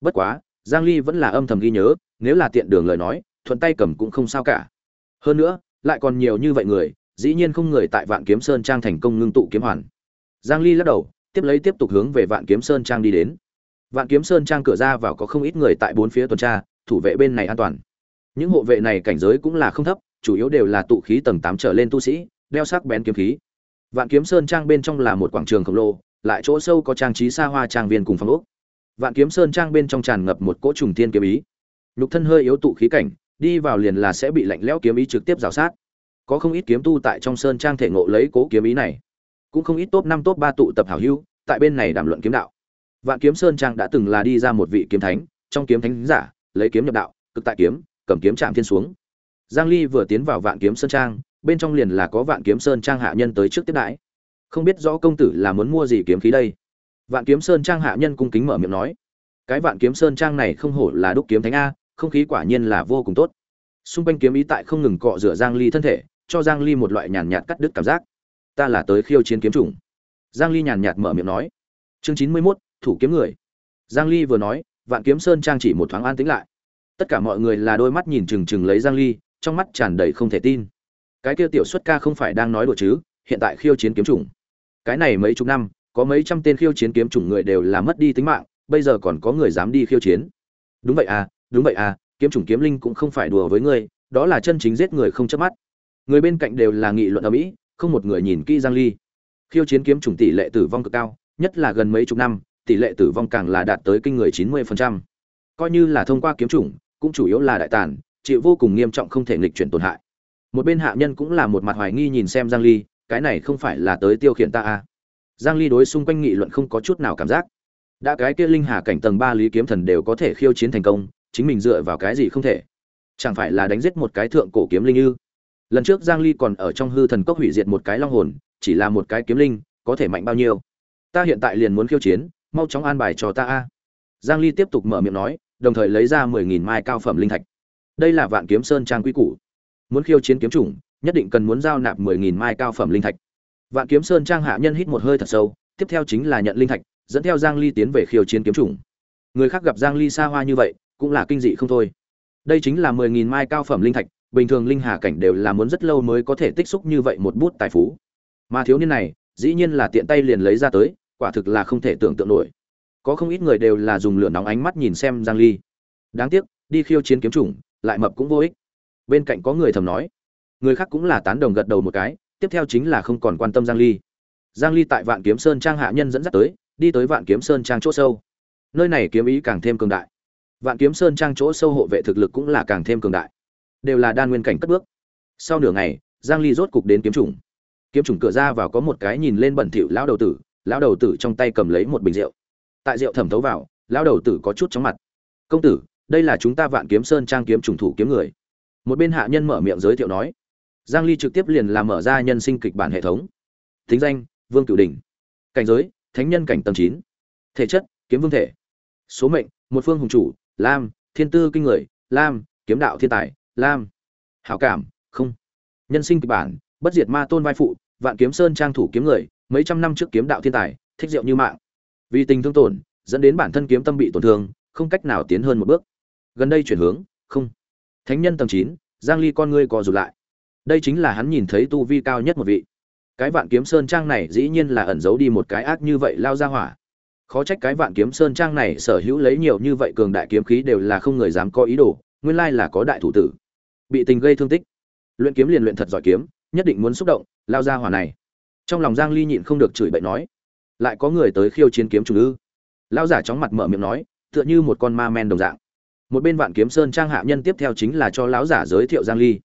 Bất quá, giang ly vẫn là âm thầm ghi nhớ, nếu là tiện đường lời nói, thuận tay cầm cũng không sao cả. Hơn nữa, lại còn nhiều như vậy người, dĩ nhiên không người tại vạn kiếm sơn trang thành công ngưng tụ kiếm hoàn. Giang ly lắc đầu, tiếp lấy tiếp tục hướng về vạn kiếm sơn trang đi đến. Vạn kiếm sơn trang cửa ra vào có không ít người tại bốn phía tuần tra thủ vệ bên này an toàn. Những hộ vệ này cảnh giới cũng là không thấp, chủ yếu đều là tụ khí tầng 8 trở lên tu sĩ, đeo sắc bén kiếm khí. Vạn kiếm sơn trang bên trong là một quảng trường khổng lồ, lại chỗ sâu có trang trí xa hoa trang viên cùng phòng ốc. Vạn kiếm sơn trang bên trong tràn ngập một cỗ trùng thiên kiếm ý. Nhục thân hơi yếu tụ khí cảnh, đi vào liền là sẽ bị lạnh lẽo kiếm ý trực tiếp rào sát. Có không ít kiếm tu tại trong sơn trang thể ngộ lấy cố kiếm ý này. Cũng không ít top năm, top ba tụ tập hảo hữu, tại bên này đàm luận kiếm đạo. Vạn kiếm sơn trang đã từng là đi ra một vị kiếm thánh, trong kiếm thánh giả lấy kiếm nhập đạo cực tại kiếm cầm kiếm chạm thiên xuống. Giang ly vừa tiến vào vạn kiếm sơn trang bên trong liền là có vạn kiếm sơn trang hạ nhân tới trước tiếp đãi. Không biết rõ công tử là muốn mua gì kiếm khí đây? Vạn kiếm sơn trang hạ nhân cung kính mở miệng nói cái vạn kiếm sơn trang này không hổ là đúc kiếm thánh a không khí quả nhiên là vô cùng tốt. Xung quanh kiếm ý tại không ngừng cọ rửa giang ly thân thể cho giang ly một loại nhàn nhạt cắt đứt cảm giác. Ta là tới khiêu chiến kiếm chủng. Giang ly nhàn nhạt mở miệng nói. Chương 91, thủ kiếm người. Giang ly vừa nói vạn kiếm sơn trang chỉ một thoáng an tĩnh lại. Tất cả mọi người là đôi mắt nhìn chừng chừng lấy giang ly, trong mắt tràn đầy không thể tin. Cái kia tiểu xuất ca không phải đang nói đùa chứ, hiện tại khiêu chiến kiếm chủng. Cái này mấy chục năm, có mấy trăm tên khiêu chiến kiếm chủng người đều là mất đi tính mạng, bây giờ còn có người dám đi khiêu chiến. Đúng vậy à đúng vậy à kiếm chủng kiếm linh cũng không phải đùa với ngươi, đó là chân chính giết người không chớp mắt. Người bên cạnh đều là nghị luận ở mỹ, không một người nhìn kỹ giang ly. Khiêu chiến kiếm chủng tỷ lệ tử vong cực cao, nhất là gần mấy chục năm tỷ lệ tử vong càng là đạt tới kinh người 90%. coi như là thông qua kiếm chủng, cũng chủ yếu là đại tàn, chịu vô cùng nghiêm trọng không thể nghịch chuyển tổn hại. Một bên hạ nhân cũng là một mặt hoài nghi nhìn xem giang ly, cái này không phải là tới tiêu khiển ta à? Giang ly đối xung quanh nghị luận không có chút nào cảm giác. Đã cái kia linh hà cảnh tầng 3 lý kiếm thần đều có thể khiêu chiến thành công, chính mình dựa vào cái gì không thể? Chẳng phải là đánh giết một cái thượng cổ kiếm linh ư? Lần trước giang ly còn ở trong hư thần cốc hủy diệt một cái long hồn, chỉ là một cái kiếm linh, có thể mạnh bao nhiêu? Ta hiện tại liền muốn khiêu chiến mau chóng an bài cho ta a. Giang ly tiếp tục mở miệng nói, đồng thời lấy ra 10.000 mai cao phẩm linh thạch. Đây là vạn kiếm sơn trang quý củ. Muốn khiêu chiến kiếm chủng, nhất định cần muốn giao nạp 10.000 mai cao phẩm linh thạch. Vạn kiếm sơn trang hạ nhân hít một hơi thật sâu, tiếp theo chính là nhận linh thạch, dẫn theo giang ly tiến về khiêu chiến kiếm chủng. Người khác gặp giang ly xa hoa như vậy, cũng là kinh dị không thôi. Đây chính là 10.000 mai cao phẩm linh thạch, bình thường linh hà cảnh đều là muốn rất lâu mới có thể tích xúc như vậy một bút tài phú. Mà thiếu niên này, dĩ nhiên là tiện tay liền lấy ra tới quả thực là không thể tưởng tượng nổi. Có không ít người đều là dùng lửa nóng ánh mắt nhìn xem giang ly. Đáng tiếc, đi khiêu chiến kiếm chủng, lại mập cũng vô ích. Bên cạnh có người thầm nói. Người khác cũng là tán đồng gật đầu một cái, tiếp theo chính là không còn quan tâm giang ly. Giang ly tại vạn kiếm sơn trang hạ nhân dẫn dắt tới, đi tới vạn kiếm sơn trang chỗ sâu. Nơi này kiếm ý càng thêm cường đại. Vạn kiếm sơn trang chỗ sâu hộ vệ thực lực cũng là càng thêm cường đại. Đều là đan nguyên cảnh cất bước. Sau nửa ngày, giang ly rốt cục đến kiếm trùng kiếm trùng cửa ra vào có một cái nhìn lên bẩn thỉu lão đầu tử lão đầu tử trong tay cầm lấy một bình rượu. Tại rượu thẩm thấu vào, lão đầu tử có chút chóng mặt. Công tử, đây là chúng ta vạn kiếm sơn trang kiếm trùng thủ kiếm người. Một bên hạ nhân mở miệng giới thiệu nói. Giang ly trực tiếp liền làm mở ra nhân sinh kịch bản hệ thống. Thính danh, vương cửu đỉnh. Cảnh giới, thánh nhân cảnh tầng 9. thể chất, kiếm vương thể. Số mệnh, một phương hùng chủ, lam, thiên tư kinh người, lam, kiếm đạo thiên tài, lam. Hảo cảm, không. Nhân sinh kịch bản, bất diệt ma tôn vai phụ, vạn kiếm sơn trang thủ kiếm người mấy trăm năm trước kiếm đạo thiên tài, thích rượu như mạng. Vì tình thương tổn, dẫn đến bản thân kiếm tâm bị tổn thương, không cách nào tiến hơn một bước. Gần đây chuyển hướng, không. Thánh nhân tầng chín, giang ly con ngươi co rụt lại. Đây chính là hắn nhìn thấy tu vi cao nhất một vị. Cái vạn kiếm sơn trang này dĩ nhiên là ẩn giấu đi một cái ác như vậy lao ra hỏa. Khó trách cái vạn kiếm sơn trang này sở hữu lấy nhiều như vậy cường đại kiếm khí đều là không người dám có ý đồ, nguyên lai là có đại thủ tử. Bị tình gây thương tích. Luyện kiếm liền luyện thật giỏi kiếm, nhất định muốn xúc động, lao ra hỏa này trong lòng giang ly nhịn không được chửi bậy nói, lại có người tới khiêu chiến kiếm chủ ư? Lão giả chóng mặt mở miệng nói, tựa như một con ma men đồng dạng. Một bên vạn kiếm sơn trang hạ nhân tiếp theo chính là cho lão giả giới thiệu giang ly.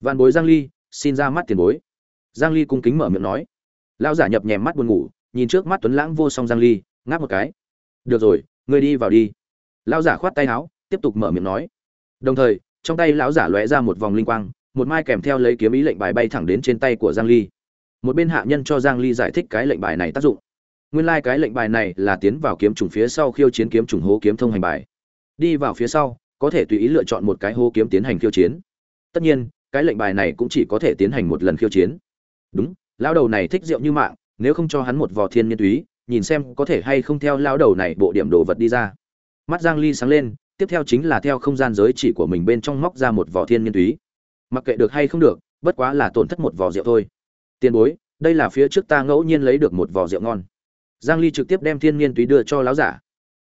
Vạn bối giang ly, xin ra mắt tiền bối. Giang ly cung kính mở miệng nói. Lão giả nhập nhèm mắt buồn ngủ, nhìn trước mắt tuấn lãng vô song giang ly, ngáp một cái. Được rồi, ngươi đi vào đi. Lão giả khoát tay áo, tiếp tục mở miệng nói. Đồng thời, trong tay lão giả lóe ra một vòng linh quang, một mai kèm theo lấy kiếm ý lệnh bài bay thẳng đến trên tay của giang ly một bên hạ nhân cho giang ly giải thích cái lệnh bài này tác dụng. Nguyên lai like cái lệnh bài này là tiến vào kiếm trùng phía sau khiêu chiến kiếm trùng hố kiếm thông hành bài. Đi vào phía sau, có thể tùy ý lựa chọn một cái hố kiếm tiến hành khiêu chiến. Tất nhiên, cái lệnh bài này cũng chỉ có thể tiến hành một lần khiêu chiến. Đúng, lão đầu này thích rượu như mạng, nếu không cho hắn một vò thiên nhiên túy, nhìn xem có thể hay không theo lão đầu này bộ điểm đồ vật đi ra. Mắt giang ly sáng lên, tiếp theo chính là theo không gian giới chỉ của mình bên trong móc ra một vò thiên nhiên túy. Mặc kệ được hay không được, bất quá là tổn thất một vò rượu thôi tiền bối, đây là phía trước ta ngẫu nhiên lấy được một vò rượu ngon. Giang ly trực tiếp đem thiên Niên túy đưa cho lão giả.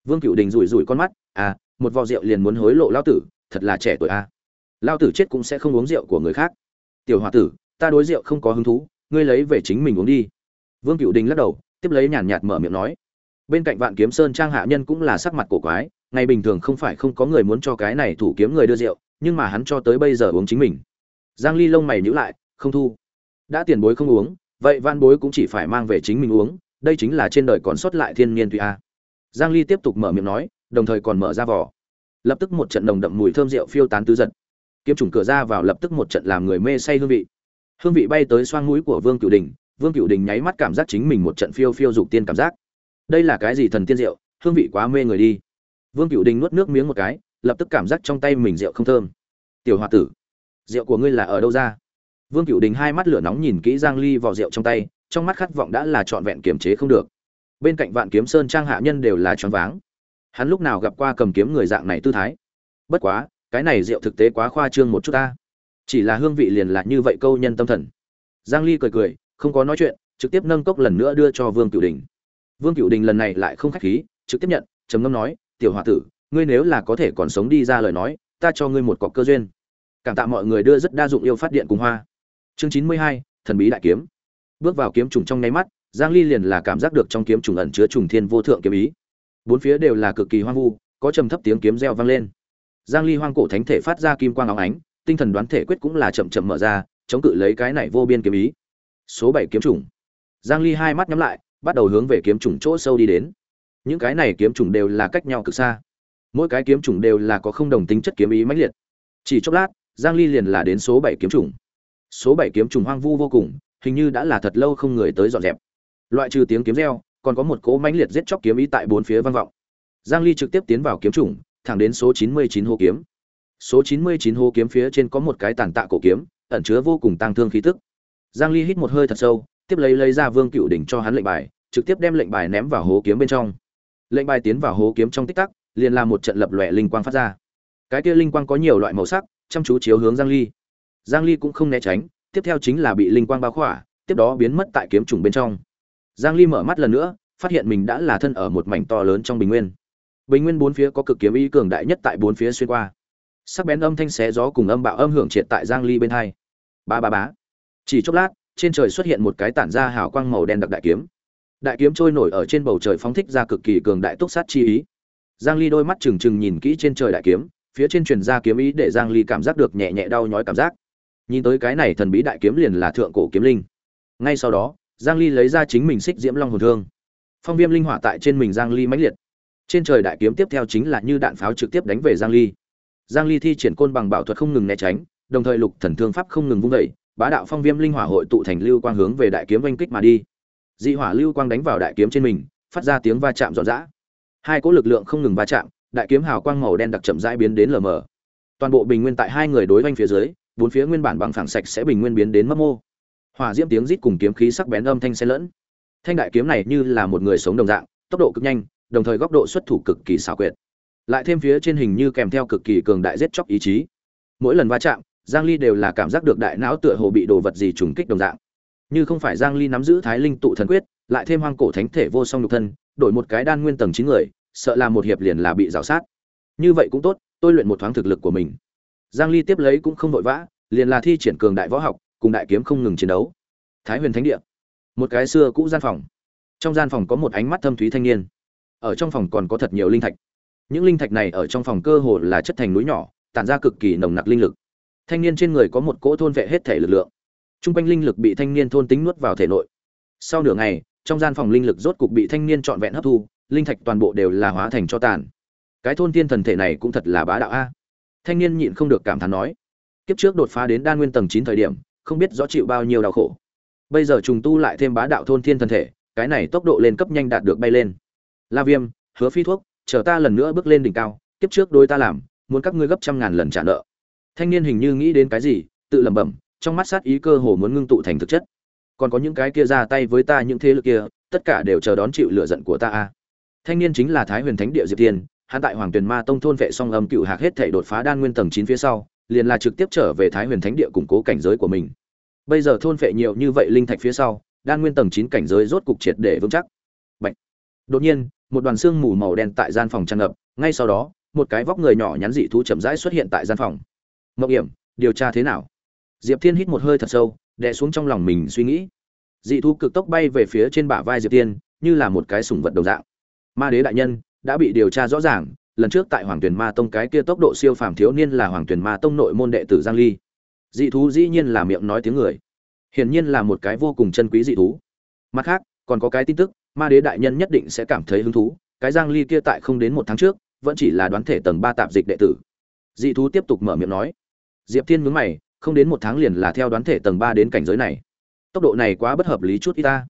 Vương cựu đình rủi rủi con mắt à một vò rượu liền muốn hối lộ lão tử, thật là trẻ tuổi a. À. lão tử chết cũng sẽ không uống rượu của người khác. Tiểu hòa tử, ta đối rượu không có hứng thú, ngươi lấy về chính mình uống đi. Vương cựu đình lắc đầu, tiếp lấy nhàn nhạt mở miệng nói, bên cạnh vạn kiếm sơn trang hạ nhân cũng là sắc mặt cổ quái, ngày bình thường không phải không có người muốn cho cái này thủ kiếm người đưa rượu, nhưng mà hắn cho tới bây giờ uống chính mình. Giang ly lông mày nhíu lại, không thu đã tiền bối không uống, vậy van bối cũng chỉ phải mang về chính mình uống, đây chính là trên đời còn sót lại thiên nhiên tùy a. Giang ly tiếp tục mở miệng nói, đồng thời còn mở ra vỏ. Lập tức một trận nồng đậm mùi thơm rượu phiêu tán tứ giật. Kiếm trùng cửa ra vào lập tức một trận làm người mê say hương vị. Hương vị bay tới xoang mũi của vương cửu đình, vương cửu đình nháy mắt cảm giác chính mình một trận phiêu phiêu dục tiên cảm giác. Đây là cái gì thần tiên rượu, hương vị quá mê người đi. Vương cửu đình nuốt nước miếng một cái, lập tức cảm giác trong tay mình rượu không thơm. Tiểu hòa tử, rượu của ngươi là ở đâu ra? Vương cửu đình hai mắt lửa nóng nhìn kỹ giang ly vào rượu trong tay, trong mắt khát vọng đã là trọn vẹn kiềm chế không được. Bên cạnh vạn kiếm sơn trang hạ nhân đều là choáng váng. Hắn lúc nào gặp qua cầm kiếm người dạng này tư thái? Bất quá, cái này rượu thực tế quá khoa trương một chút ta. Chỉ là hương vị liền là như vậy câu nhân tâm thần. Giang ly cười cười, không có nói chuyện, trực tiếp nâng cốc lần nữa đưa cho vương cửu đình. Vương cửu đình lần này lại không khách khí, trực tiếp nhận, trầm ngâm nói, tiểu hòa tử, ngươi nếu là có thể còn sống đi ra lời nói, ta cho ngươi một cọc cơ duyên. Cảm tạ mọi người đưa rất đa dụng yêu phát điện cùng hoa chương chín mươi hai, thần bí đại kiếm. Bước vào kiếm trùng trong nháy mắt, giang ly liền là cảm giác được trong kiếm trùng ẩn chứa trùng thiên vô thượng kiếm ý. Bốn phía đều là cực kỳ hoang vu, có trầm thấp tiếng kiếm reo vang lên. Giang ly hoang cổ thánh thể phát ra kim quang óng ánh, tinh thần đoán thể quyết cũng là chậm chậm mở ra, chống cự lấy cái này vô biên kiếm ý. Số 7 kiếm trùng. Giang ly hai mắt nhắm lại, bắt đầu hướng về kiếm trùng chỗ sâu đi đến. Những cái này kiếm trùng đều là cách nhau cực xa. Mỗi cái kiếm trùng đều là có không đồng tính chất kiếm ý mãnh liệt. Chỉ chốc lát, giang ly liền là đến số 7 kiếm trùng số bảy kiếm trùng hoang vu vô cùng, hình như đã là thật lâu không người tới dọn dẹp. Loại trừ tiếng kiếm reo, còn có một cỗ mãnh liệt giết chóc kiếm ý tại bốn phía vang vọng. Giang ly trực tiếp tiến vào kiếm trùng, thẳng đến số 99 hô kiếm. Số 99 hô kiếm phía trên có một cái tàn tạ cổ kiếm, ẩn chứa vô cùng tăng thương khí tức. Giang ly hít một hơi thật sâu, tiếp lấy lấy ra vương cựu đỉnh cho hắn lệnh bài, trực tiếp đem lệnh bài ném vào hố kiếm bên trong. Lệnh bài tiến vào hố kiếm trong tích tắc, liền làm một trận lập lòe linh quang phát ra. Cái kia linh quang có nhiều loại màu sắc, chăm chú chiếu hướng giang ly giang ly cũng không né tránh, tiếp theo chính là bị linh quang bao khỏa, tiếp đó biến mất tại kiếm trùng bên trong. Giang ly mở mắt lần nữa, phát hiện mình đã là thân ở một mảnh to lớn trong bình nguyên. Bình nguyên bốn phía có cực kiếm ý cường đại nhất tại bốn phía xuyên qua. Sắc bén âm thanh xé gió cùng âm bạo âm hưởng triệt tại giang ly bên hai. Ba ba bá chỉ chốc lát, trên trời xuất hiện một cái tản ra hào quang màu đen đặc đại kiếm. Đại kiếm trôi nổi ở trên bầu trời phóng thích ra cực kỳ cường đại túc sát chi ý. Giang ly đôi mắt trừng trừng nhìn kỹ trên trời đại kiếm, phía trên truyền ra kiếm ý để giang ly cảm giác được nhẹ nhẹ đau nhói cảm giác nhìn tới cái này thần bí đại kiếm liền là thượng cổ kiếm linh. Ngay sau đó, giang ly lấy ra chính mình xích diễm long hồn thương. Phong viêm linh hỏa tại trên mình giang ly mãnh liệt. Trên trời đại kiếm tiếp theo chính là như đạn pháo trực tiếp đánh về giang ly. Giang ly thi triển côn bằng bảo thuật không ngừng né tránh, đồng thời lục thần thương pháp không ngừng vung dậy, bá đạo phong viêm linh hỏa hội tụ thành lưu quang hướng về đại kiếm vanh kích mà đi. Dị hỏa lưu quang đánh vào đại kiếm trên mình, phát ra tiếng va chạm rõ rã hai cỗ lực lượng không ngừng va chạm, đại kiếm hào quang màu đen đặc chậm rãi biến đến lờ mờ. Toàn bộ bình nguyên tại hai người đối vanh phía dưới bốn phía nguyên bản bằng phẳng sạch sẽ bình nguyên biến đến mấp mô. Hỏa diễm tiếng rít cùng kiếm khí sắc bén âm thanh xen lẫn. Thanh đại kiếm này như là một người sống đồng dạng, tốc độ cực nhanh, đồng thời góc độ xuất thủ cực kỳ xảo quyệt. Lại thêm phía trên hình như kèm theo cực kỳ cường đại giết chóc ý chí. Mỗi lần va chạm, giang ly đều là cảm giác được đại não tựa hồ bị đồ vật gì trùng kích đồng dạng. Như không phải giang ly nắm giữ thái linh tụ thần quyết, lại thêm hoang cổ thánh thể vô song nhục thân, đổi một cái đan nguyên tầng chín người, sợ là một hiệp liền là bị rào sát. Như vậy cũng tốt, tôi luyện một thoáng thực lực của mình giang ly tiếp lấy cũng không vội vã, liền là thi triển cường đại võ học, cùng đại kiếm không ngừng chiến đấu. Thái huyền thánh địa, một cái xưa cũ gian phòng. Trong gian phòng có một ánh mắt thâm thúy thanh niên. Ở trong phòng còn có thật nhiều linh thạch. Những linh thạch này ở trong phòng cơ hồ là chất thành núi nhỏ, tản ra cực kỳ nồng nặc linh lực. Thanh niên trên người có một cỗ thôn vệ hết thể lực lượng. Trung quanh linh lực bị thanh niên thôn tính nuốt vào thể nội. Sau nửa ngày, trong gian phòng linh lực rốt cục bị thanh niên trọn vẹn hấp thu, linh thạch toàn bộ đều là hóa thành cho tàn. Cái thôn tiên thần thể này cũng thật là bá đạo a thanh niên nhịn không được cảm thán nói, kiếp trước đột phá đến đan nguyên tầng chín thời điểm, không biết rõ chịu bao nhiêu đau khổ. Bây giờ trùng tu lại thêm bá đạo thôn thiên thần thể, cái này tốc độ lên cấp nhanh đạt được bay lên. La viêm, hứa phi thuốc, chờ ta lần nữa bước lên đỉnh cao, kiếp trước đôi ta làm, muốn các ngươi gấp trăm ngàn lần trả nợ. Thanh niên hình như nghĩ đến cái gì, tự lẩm bẩm, trong mắt sát ý cơ hồ muốn ngưng tụ thành thực chất. Còn có những cái kia ra tay với ta những thế lực kia, tất cả đều chờ đón chịu lựa giận của ta a thanh niên chính là thái huyền thánh địa diệp tiên hắn tại hoàng tuyền ma tông thôn vệ song âm cựu hạc hết thể đột phá đan nguyên tầng chín phía sau, liền là trực tiếp trở về thái huyền thánh địa củng cố cảnh giới của mình. Bây giờ thôn vệ nhiều như vậy linh thạch phía sau, đan nguyên tầng chín cảnh giới rốt cục triệt để vững chắc. Bạch. đột nhiên, một đoàn xương mù màu đen tại gian phòng tràn ngập, ngay sau đó, một cái vóc người nhỏ nhắn dị thú chậm rãi xuất hiện tại gian phòng. Mộng hiểm điều tra thế nào? Diệp thiên hít một hơi thật sâu, đè xuống trong lòng mình suy nghĩ. Dị thú cực tốc bay về phía trên bả vai diệp thiên, như là một cái sủng vật đầu dạng. Ma đế đại nhân đã bị điều tra rõ ràng, lần trước tại hoàng tuyền ma tông cái kia tốc độ siêu phàm thiếu niên là hoàng tuyền ma tông nội môn đệ tử giang ly. Dị thú dĩ nhiên là miệng nói tiếng người. Hiển nhiên là một cái vô cùng chân quý dị thú. Mặt khác, còn có cái tin tức, ma đế đại nhân nhất định sẽ cảm thấy hứng thú, cái giang ly kia tại không đến một tháng trước, vẫn chỉ là đoán thể tầng ba tạp dịch đệ tử. Dị thú tiếp tục mở miệng nói. Diệp thiên mướn mày, không đến một tháng liền là theo đoán thể tầng ba đến cảnh giới này. Tốc độ này quá bất hợp lý chút ít ta.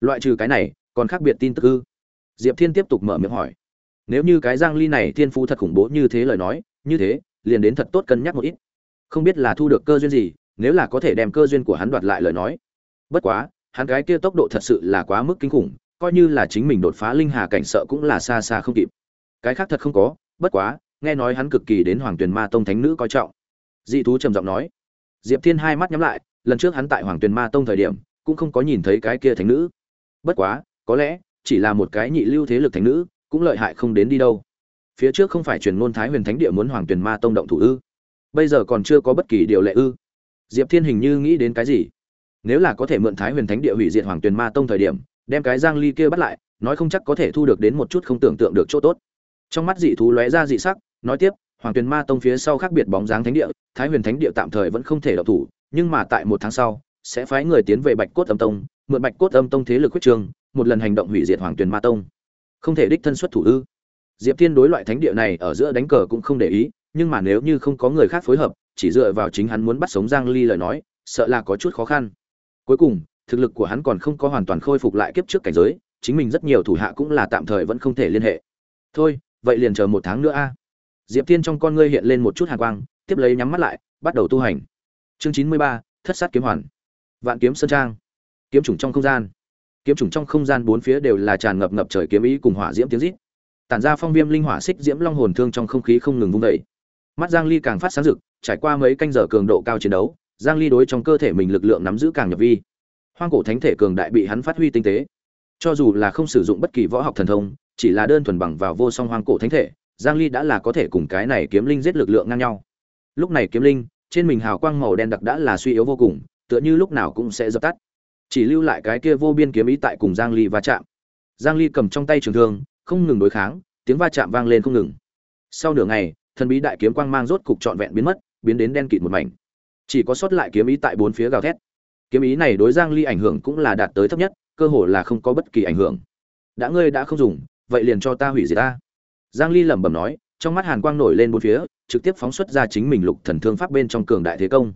Loại trừ cái này, còn khác biệt tin tức ư? Diệp thiên tiếp tục mở miệng hỏi nếu như cái giang ly này thiên phú thật khủng bố như thế lời nói, như thế, liền đến thật tốt cân nhắc một ít. Không biết là thu được cơ duyên gì, nếu là có thể đem cơ duyên của hắn đoạt lại lời nói. Bất quá, hắn cái kia tốc độ thật sự là quá mức kinh khủng, coi như là chính mình đột phá linh hà cảnh sợ cũng là xa xa không kịp. Cái khác thật không có, bất quá, nghe nói hắn cực kỳ đến hoàng tuyền ma tông thánh nữ coi trọng. Dị thú trầm giọng nói. Diệp thiên hai mắt nhắm lại, lần trước hắn tại hoàng tuyền ma tông thời điểm, cũng không có nhìn thấy cái kia thánh nữ. Bất quá, có lẽ, chỉ là một cái nhị lưu thế lực thánh nữ cũng lợi hại không đến đi đâu. Phía trước không phải truyền ngôn thái huyền thánh địa muốn hoàng tuyền ma tông động thủ ư? Bây giờ còn chưa có bất kỳ điều lệ ư? Diệp thiên hình như nghĩ đến cái gì? Nếu là có thể mượn thái huyền thánh địa hủy diệt hoàng tuyền ma tông thời điểm, đem cái giang ly kia bắt lại, nói không chắc có thể thu được đến một chút không tưởng tượng được chỗ tốt. Trong mắt dị thú lóe ra dị sắc, nói tiếp, hoàng tuyền ma tông phía sau khác biệt bóng dáng thánh địa, thái huyền thánh địa tạm thời vẫn không thể động thủ, nhưng mà tại một tháng sau, sẽ phái người tiến về bạch cốt âm tông, mượn bạch cốt âm tông thế lực quyết trường, một lần hành động hủy diệt hoàng tuyền ma tông không thể đích thân xuất thủ ư diệp thiên đối loại thánh địa này ở giữa đánh cờ cũng không để ý nhưng mà nếu như không có người khác phối hợp chỉ dựa vào chính hắn muốn bắt sống Giang Ly lời nói, sợ là có chút khó khăn. Cuối cùng, thực lực của hắn còn không có hoàn toàn khôi phục lại kiếp trước cảnh giới, chính mình rất nhiều thủ hạ cũng là tạm thời vẫn không thể liên hệ. Thôi, vậy liền chờ một tháng nữa a. Diệp Thiên trong con ngươi hiện lên một chút hàn quang, tiếp lấy nhắm mắt lại, bắt đầu tu hành. Chương 93, Thất sát kiếm hoàn. Vạn kiếm sơn trang. Kiếm trùng trong không gian. Kiếm trùng trong không gian bốn phía đều là tràn ngập ngập trời kiếm ý cùng hỏa diễm tiếng rít. Tản ra phong viêm linh hỏa xích diễm long hồn thương trong không khí không ngừng vung dậy. Mắt Giang Ly càng phát sáng rực, trải qua mấy canh giờ cường độ cao chiến đấu, Giang Ly đối trong cơ thể mình lực lượng nắm giữ càng nhập vi. Hoang cổ thánh thể cường đại bị hắn phát huy tinh tế. Cho dù là không sử dụng bất kỳ võ học thần thông, chỉ là đơn thuần bằng vào vô song hoang cổ thánh thể, Giang Ly đã là có thể cùng cái này kiếm linh giết lực lượng ngang nhau. Lúc này kiếm linh, trên mình hào quang màu đen đặc đã là suy yếu vô cùng, tựa như lúc nào cũng sẽ dập tắt. Chỉ lưu lại cái kia vô biên kiếm ý tại cùng Giang Ly va chạm. Giang Ly cầm trong tay trường thương, không ngừng đối kháng, tiếng va chạm vang lên không ngừng. Sau nửa ngày, thần bí đại kiếm quang mang rốt cục trọn vẹn biến mất, biến đến đen kịt một mảnh. Chỉ có sót lại kiếm ý tại bốn phía gào thét. Kiếm ý này đối Giang Ly ảnh hưởng cũng là đạt tới thấp nhất, cơ hồ là không có bất kỳ ảnh hưởng. Đã ngươi đã không dùng, vậy liền cho ta hủy diệt ta. Giang Ly lẩm bẩm nói, trong mắt hàn quang nổi lên bốn phía, trực tiếp phóng xuất ra chính mình lục thần thương pháp bên trong cường đại thế công.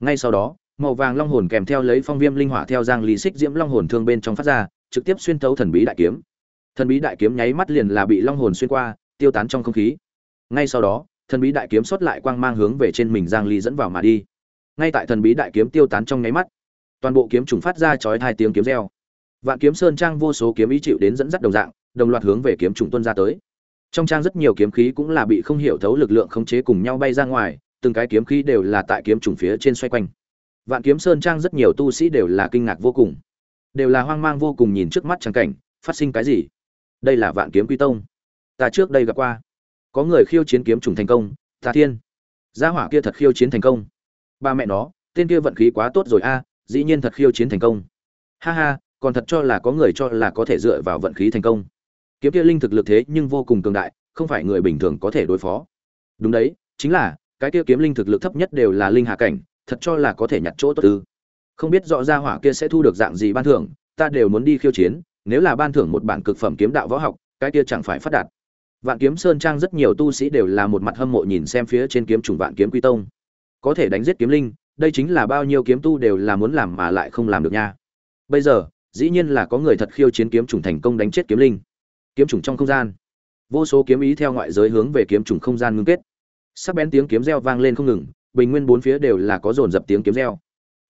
Ngay sau đó, màu vàng long hồn kèm theo lấy phong viêm linh hỏa theo Giang lý xích diễm long hồn thương bên trong phát ra, trực tiếp xuyên thấu thần bí đại kiếm. Thần bí đại kiếm nháy mắt liền là bị long hồn xuyên qua, tiêu tán trong không khí. Ngay sau đó, thần bí đại kiếm xuất lại quang mang hướng về trên mình Giang lý dẫn vào mà đi. Ngay tại thần bí đại kiếm tiêu tán trong nháy mắt, toàn bộ kiếm trùng phát ra chói hai tiếng kiếm reo. Vạn kiếm sơn trang vô số kiếm ý chịu đến dẫn dắt đồng dạng, đồng loạt hướng về kiếm trùng tuôn ra tới. Trong trang rất nhiều kiếm khí cũng là bị không hiểu thấu lực lượng khống chế cùng nhau bay ra ngoài, từng cái kiếm khí đều là tại kiếm trùng phía trên xoay quanh. Vạn kiếm sơn trang rất nhiều tu sĩ đều là kinh ngạc vô cùng, đều là hoang mang vô cùng nhìn trước mắt chẳng cảnh, phát sinh cái gì? Đây là Vạn kiếm quy tông. Ta trước đây gặp qua, có người khiêu chiến kiếm trùng thành công, Ta Thiên, gia hỏa kia thật khiêu chiến thành công. Ba mẹ nó, tên kia vận khí quá tốt rồi a, dĩ nhiên thật khiêu chiến thành công. Ha ha, còn thật cho là có người cho là có thể dựa vào vận khí thành công kiếm kia linh thực lực thế nhưng vô cùng cường đại không phải người bình thường có thể đối phó đúng đấy chính là cái kia kiếm linh thực lực thấp nhất đều là linh hạ cảnh thật cho là có thể nhặt chỗ tốt tư không biết rõ ra hỏa kia sẽ thu được dạng gì ban thưởng, ta đều muốn đi khiêu chiến, nếu là ban thưởng một bản cực phẩm kiếm đạo võ học, cái kia chẳng phải phát đạt. Vạn kiếm sơn trang rất nhiều tu sĩ đều là một mặt hâm mộ nhìn xem phía trên kiếm trùng vạn kiếm quy tông. Có thể đánh giết kiếm linh, đây chính là bao nhiêu kiếm tu đều là muốn làm mà lại không làm được nha. Bây giờ, dĩ nhiên là có người thật khiêu chiến kiếm trùng thành công đánh chết kiếm linh. Kiếm trùng trong không gian. Vô số kiếm ý theo ngoại giới hướng về kiếm trùng không gian ngưng kết. Sắc bén tiếng kiếm reo vang lên không ngừng bình nguyên bốn phía đều là có dồn dập tiếng kiếm reo.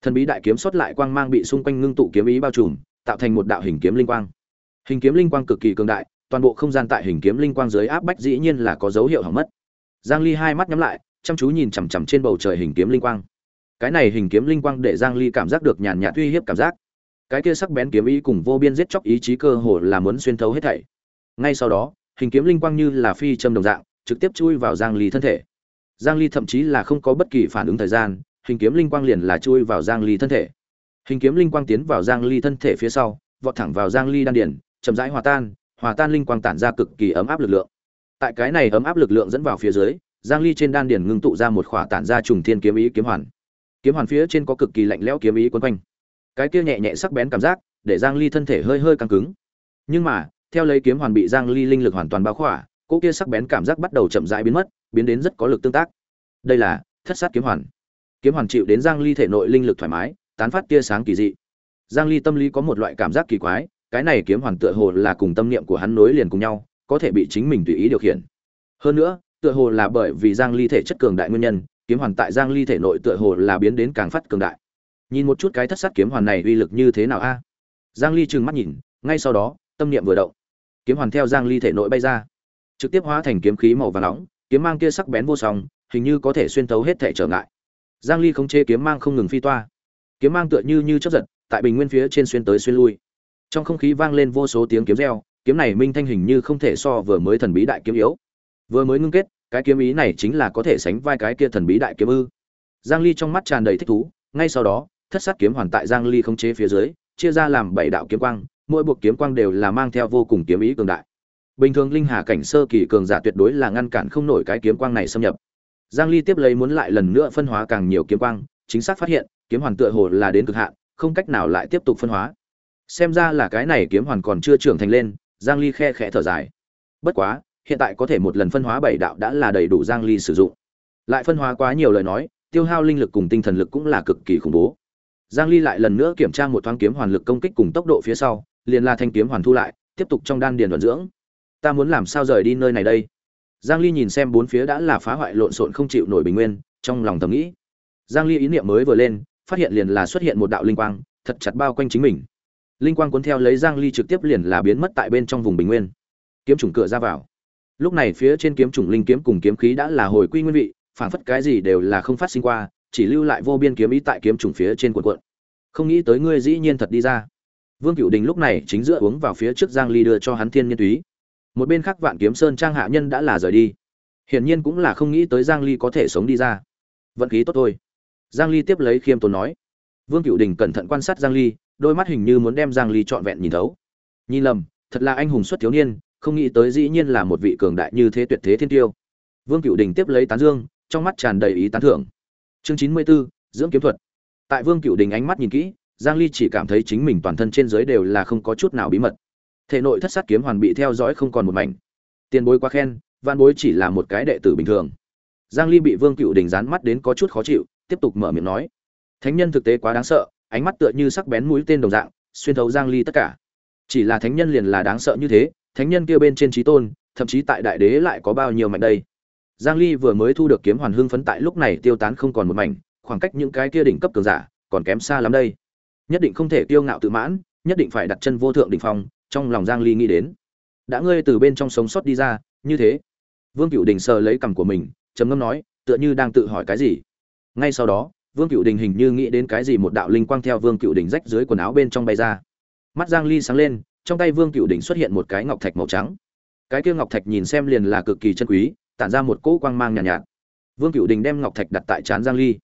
Thần bí đại kiếm xuất lại quang mang bị xung quanh ngưng tụ kiếm ý bao trùm, tạo thành một đạo hình kiếm linh quang. Hình kiếm linh quang cực kỳ cường đại, toàn bộ không gian tại hình kiếm linh quang dưới áp bách dĩ nhiên là có dấu hiệu hỏng mất. Giang ly hai mắt nhắm lại, chăm chú nhìn chằm chằm trên bầu trời hình kiếm linh quang. Cái này hình kiếm linh quang để giang ly cảm giác được nhàn nhạt uy hiếp cảm giác. Cái kia sắc bén kiếm ý cùng vô biên giết chóc ý chí cơ hồ là muốn xuyên thấu hết thảy. Ngay sau đó, hình kiếm linh quang như là phi châm đồng dạng, trực tiếp chui vào giang ly thân thể giang ly thậm chí là không có bất kỳ phản ứng thời gian, hình kiếm linh quang liền là chui vào giang ly thân thể. Hình kiếm linh quang tiến vào giang ly thân thể phía sau, vọt thẳng vào giang ly đan điền, chậm rãi hòa tan hòa tan linh quang tản ra cực kỳ ấm áp lực lượng. Tại cái này ấm áp lực lượng dẫn vào phía dưới, giang ly trên đan điền ngưng tụ ra một khỏa tản ra trùng thiên kiếm ý kiếm hoàn. Kiếm hoàn phía trên có cực kỳ lạnh lẽo kiếm ý quấn quanh. Cái kia nhẹ nhẹ sắc bén cảm giác, để giang ly thân thể hơi hơi căng cứng. Nhưng mà, theo lấy kiếm hoàn bị giang ly linh lực hoàn toàn bao khỏa cỗ kia sắc bén cảm giác bắt đầu chậm rãi biến mất, biến đến rất có lực tương tác. Đây là thất sát kiếm hoàn. Kiếm hoàn chịu đến giang ly thể nội linh lực thoải mái, tán phát tia sáng kỳ dị. Giang ly tâm lý có một loại cảm giác kỳ quái, cái này kiếm hoàn tựa hồ là cùng tâm niệm của hắn nối liền cùng nhau, có thể bị chính mình tùy ý điều khiển. Hơn nữa, tựa hồ là bởi vì giang ly thể chất cường đại nguyên nhân, kiếm hoàn tại giang ly thể nội tựa hồ là biến đến càng phát cường đại. Nhìn một chút cái thất sát kiếm hoàn này uy lực như thế nào a? Giang ly trừng mắt nhìn, ngay sau đó, tâm niệm vừa động. Kiếm hoàn theo giang ly thể nội bay ra trực tiếp hóa thành kiếm khí màu vàng nóng, kiếm mang kia sắc bén vô song, hình như có thể xuyên thấu hết thể trở ngại. Giang ly không chế kiếm mang không ngừng phi toa. Kiếm mang tựa như như chớp giật, tại bình nguyên phía trên xuyên tới xuyên lui. Trong không khí vang lên vô số tiếng kiếm reo, kiếm này minh thanh hình như không thể so vừa mới thần bí đại kiếm yếu. Vừa mới ngưng kết, cái kiếm ý này chính là có thể sánh vai cái kia thần bí đại kiếm ư. Giang ly trong mắt tràn đầy thích thú, ngay sau đó, thất sát kiếm hoàn tại giang ly không chế phía dưới, chia ra làm bảy đạo kiếm quang, mỗi buộc kiếm quang đều là mang theo vô cùng kiếm ý cường đại bình thường linh hà cảnh sơ kỳ cường giả tuyệt đối là ngăn cản không nổi cái kiếm quang này xâm nhập. Giang ly tiếp lấy muốn lại lần nữa phân hóa càng nhiều kiếm quang, chính xác phát hiện, kiếm hoàn tựa hồ là đến cực hạn, không cách nào lại tiếp tục phân hóa. Xem ra là cái này kiếm hoàn còn chưa trưởng thành lên, giang ly khe khẽ thở dài. Bất quá, hiện tại có thể một lần phân hóa bảy đạo đã là đầy đủ giang ly sử dụng. Lại phân hóa quá nhiều lời nói, tiêu hao linh lực cùng tinh thần lực cũng là cực kỳ khủng bố. Giang ly lại lần nữa kiểm tra một thoáng kiếm hoàn lực công kích cùng tốc độ phía sau, liền là thanh kiếm hoàn thu lại, tiếp tục trong đan điền vận dưỡng ta muốn làm sao rời đi nơi này đây? Giang ly nhìn xem bốn phía đã là phá hoại lộn xộn không chịu nổi bình nguyên, trong lòng thầm nghĩ. Giang ly ý niệm mới vừa lên, phát hiện liền là xuất hiện một đạo linh quang, thật chặt bao quanh chính mình. Linh quang cuốn theo lấy giang ly trực tiếp liền là biến mất tại bên trong vùng bình nguyên. Kiếm trùng cửa ra vào. Lúc này phía trên kiếm trùng linh kiếm cùng kiếm khí đã là hồi quy nguyên vị, phảng phất cái gì đều là không phát sinh qua, chỉ lưu lại vô biên kiếm ý tại kiếm trùng phía trên cuộn cuộn. Không nghĩ tới ngươi dĩ nhiên thật đi ra. Vương cựu đình lúc này chính giữa uống vào phía trước giang ly đưa cho hắn thiên nhiên túy một bên khác vạn kiếm sơn trang hạ nhân đã là rời đi. Hiển nhiên cũng là không nghĩ tới giang ly có thể sống đi ra. Vận khí tốt thôi. Giang ly tiếp lấy khiêm tốn nói. Vương cựu đình cẩn thận quan sát giang ly đôi mắt hình như muốn đem giang ly trọn vẹn nhìn thấu. Nhìn lầm thật là anh hùng xuất thiếu niên không nghĩ tới dĩ nhiên là một vị cường đại như thế tuyệt thế thiên tiêu. Vương cựu đình tiếp lấy tán dương trong mắt tràn đầy ý tán thưởng. Chương 94, dưỡng kiếm thuật. Tại vương cựu đình ánh mắt nhìn kỹ giang ly chỉ cảm thấy chính mình toàn thân trên dưới đều là không có chút nào bí mật thể nội thất sát kiếm hoàn bị theo dõi không còn một mảnh. Tiền bối quá khen văn bối chỉ là một cái đệ tử bình thường. Giang ly bị vương cựu đình dán mắt đến có chút khó chịu, tiếp tục mở miệng nói. Thánh nhân thực tế quá đáng sợ, ánh mắt tựa như sắc bén mũi tên đồng dạng, xuyên thấu giang ly tất cả. Chỉ là thánh nhân liền là đáng sợ như thế, thánh nhân kia bên trên trí tôn, thậm chí tại đại đế lại có bao nhiêu mạnh đây? Giang ly vừa mới thu được kiếm hoàn hương phấn tại lúc này tiêu tán không còn một mảnh, khoảng cách những cái kia đỉnh cấp cường giả còn kém xa lắm đây. Nhất định không thể kiêu ngạo tự mãn, nhất định phải đặt chân vô thượng đỉnh phong trong lòng giang ly nghĩ đến. Đã ngươi từ bên trong sống sót đi ra như thế. Vương cựu đình sờ lấy cằm của mình trầm ngâm nói tựa như đang tự hỏi cái gì. Ngay sau đó vương cựu đình hình như nghĩ đến cái gì một đạo linh quang theo vương cựu đình rách dưới quần áo bên trong bay ra. Mắt giang ly sáng lên trong tay vương cựu đình xuất hiện một cái ngọc thạch màu trắng. Cái kia ngọc thạch nhìn xem liền là cực kỳ chân quý tản ra một cỗ quang mang nhàn nhạt, nhạt. Vương cựu đình đem ngọc thạch đặt tại trán giang ly.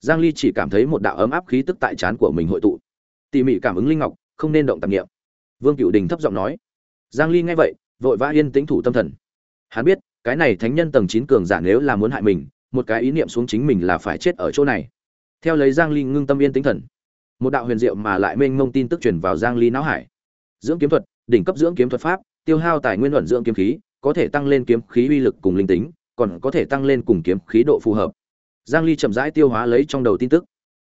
Giang ly chỉ cảm thấy một đạo ấm áp khí tức tại trán của mình hội tụ. Tỉ mỉ cảm ứng linh ngọc không nên động tạp nghiệm vương cựu đình thấp giọng nói. Giang ly nghe vậy, vội vã yên tĩnh thủ tâm thần. Hắn biết, cái này thánh nhân tầng 9 cường giả nếu là muốn hại mình, một cái ý niệm xuống chính mình là phải chết ở chỗ này. Theo lấy giang ly ngưng tâm yên tĩnh thần. Một đạo huyền diệu mà lại mênh mông tin tức truyền vào giang ly não hải. Dưỡng kiếm thuật, đỉnh cấp dưỡng kiếm thuật pháp, tiêu hao tài nguyên luận dưỡng kiếm khí, có thể tăng lên kiếm khí uy lực cùng linh tính, còn có thể tăng lên cùng kiếm khí độ phù hợp. Giang ly chậm rãi tiêu hóa lấy trong đầu tin tức.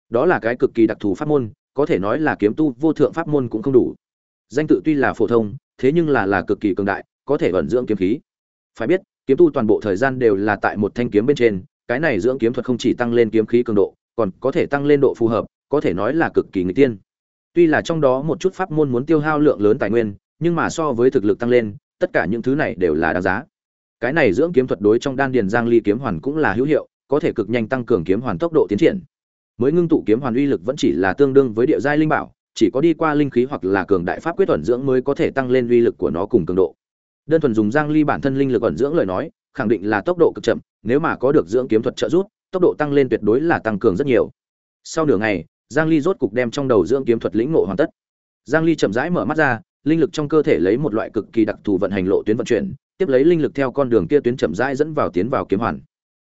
Đó là cái cực kỳ đặc thù pháp môn, có thể nói là kiếm tu vô thượng pháp môn cũng không đủ danh tự tuy là phổ thông, thế nhưng là là cực kỳ cường đại, có thể vận dưỡng kiếm khí. Phải biết, kiếm tu toàn bộ thời gian đều là tại một thanh kiếm bên trên, cái này dưỡng kiếm thuật không chỉ tăng lên kiếm khí cường độ, còn có thể tăng lên độ phù hợp, có thể nói là cực kỳ người tiên. Tuy là trong đó một chút pháp môn muốn tiêu hao lượng lớn tài nguyên, nhưng mà so với thực lực tăng lên, tất cả những thứ này đều là đáng giá. Cái này dưỡng kiếm thuật đối trong đan điền giang ly kiếm hoàn cũng là hữu hiệu, có thể cực nhanh tăng cường kiếm hoàn tốc độ tiến triển. Mới ngưng tụ kiếm hoàn uy lực vẫn chỉ là tương đương với địa giai linh bảo chỉ có đi qua linh khí hoặc là cường đại pháp quyết ẩn dưỡng mới có thể tăng lên uy lực của nó cùng cường độ. Đơn thuần dùng giang ly bản thân linh lực ẩn dưỡng lời nói, khẳng định là tốc độ cực chậm, nếu mà có được dưỡng kiếm thuật trợ giúp, tốc độ tăng lên tuyệt đối là tăng cường rất nhiều. Sau nửa ngày, giang ly rốt cục đem trong đầu dưỡng kiếm thuật lĩnh ngộ hoàn tất. Giang ly chậm rãi mở mắt ra, linh lực trong cơ thể lấy một loại cực kỳ đặc thù vận hành lộ tuyến vận chuyển, tiếp lấy linh lực theo con đường kia tuyến chậm rãi dẫn vào tiến vào kiếm hoàn.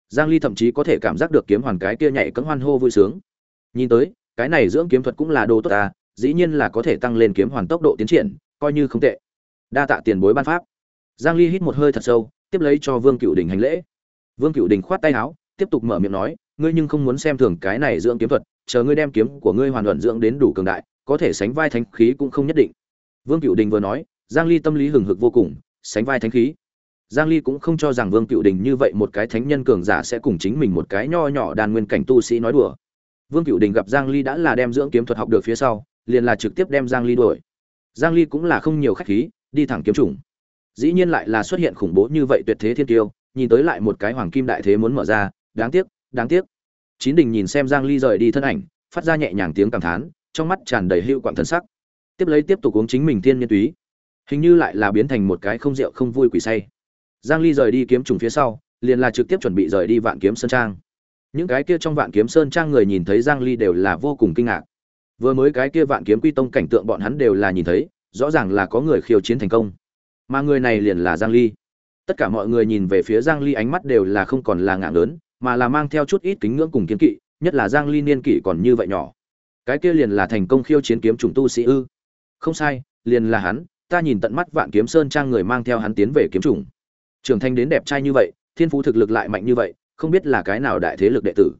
Giang ly thậm chí có thể cảm giác được kiếm hoàn cái kia nhảy cẫng hoan hô vui sướng. Nhìn tới, cái này dưỡng kiếm thuật cũng là đồ tốt ta dĩ nhiên là có thể tăng lên kiếm hoàn tốc độ tiến triển, coi như không tệ. Đa tạ tiền bối ban pháp. Giang ly hít một hơi thật sâu, tiếp lấy cho vương cựu đình hành lễ. Vương cựu đình khoát tay áo, tiếp tục mở miệng nói, ngươi nhưng không muốn xem thường cái này dưỡng kiếm thuật, chờ ngươi đem kiếm của ngươi hoàn toàn dưỡng đến đủ cường đại, có thể sánh vai thánh khí cũng không nhất định. Vương cựu đình vừa nói, giang ly tâm lý hừng hực vô cùng, sánh vai thánh khí. Giang ly cũng không cho rằng vương cựu đình như vậy một cái thánh nhân cường giả sẽ cùng chính mình một cái nho nhỏ đàn nguyên cảnh tu sĩ nói đùa. Vương cựu đình gặp giang ly đã là đem dưỡng kiếm thuật học được phía sau liền là trực tiếp đem giang ly đuổi. Giang ly cũng là không nhiều khách khí, đi thẳng kiếm trùng dĩ nhiên lại là xuất hiện khủng bố như vậy tuyệt thế thiên tiêu, nhìn tới lại một cái hoàng kim đại thế muốn mở ra, đáng tiếc đáng tiếc. Chín đình nhìn xem giang ly rời đi thân ảnh, phát ra nhẹ nhàng tiếng cảm thán, trong mắt tràn đầy hữu quạng thần sắc. Tiếp lấy tiếp tục uống chính mình thiên Nhân túy. Hình như lại là biến thành một cái không rượu không vui quỷ say. Giang ly rời đi kiếm trùng phía sau, liền là trực tiếp chuẩn bị rời đi vạn kiếm sơn trang. Những cái kia trong vạn kiếm sơn trang người nhìn thấy giang ly đều là vô cùng kinh ngạc vừa mới cái kia vạn kiếm quy tông cảnh tượng bọn hắn đều là nhìn thấy, rõ ràng là có người khiêu chiến thành công. Mà người này liền là giang ly. Tất cả mọi người nhìn về phía giang ly ánh mắt đều là không còn là ngạng lớn, mà là mang theo chút ít kính ngưỡng cùng kiến kỵ, nhất là giang ly niên kỷ còn như vậy nhỏ. Cái kia liền là thành công khiêu chiến kiếm trùng tu sĩ ư? Không sai, liền là hắn, ta nhìn tận mắt vạn kiếm sơn trang người mang theo hắn tiến về kiếm trùng trưởng thành đến đẹp trai như vậy, thiên phú thực lực lại mạnh như vậy, không biết là cái nào đại thế lực đệ tử.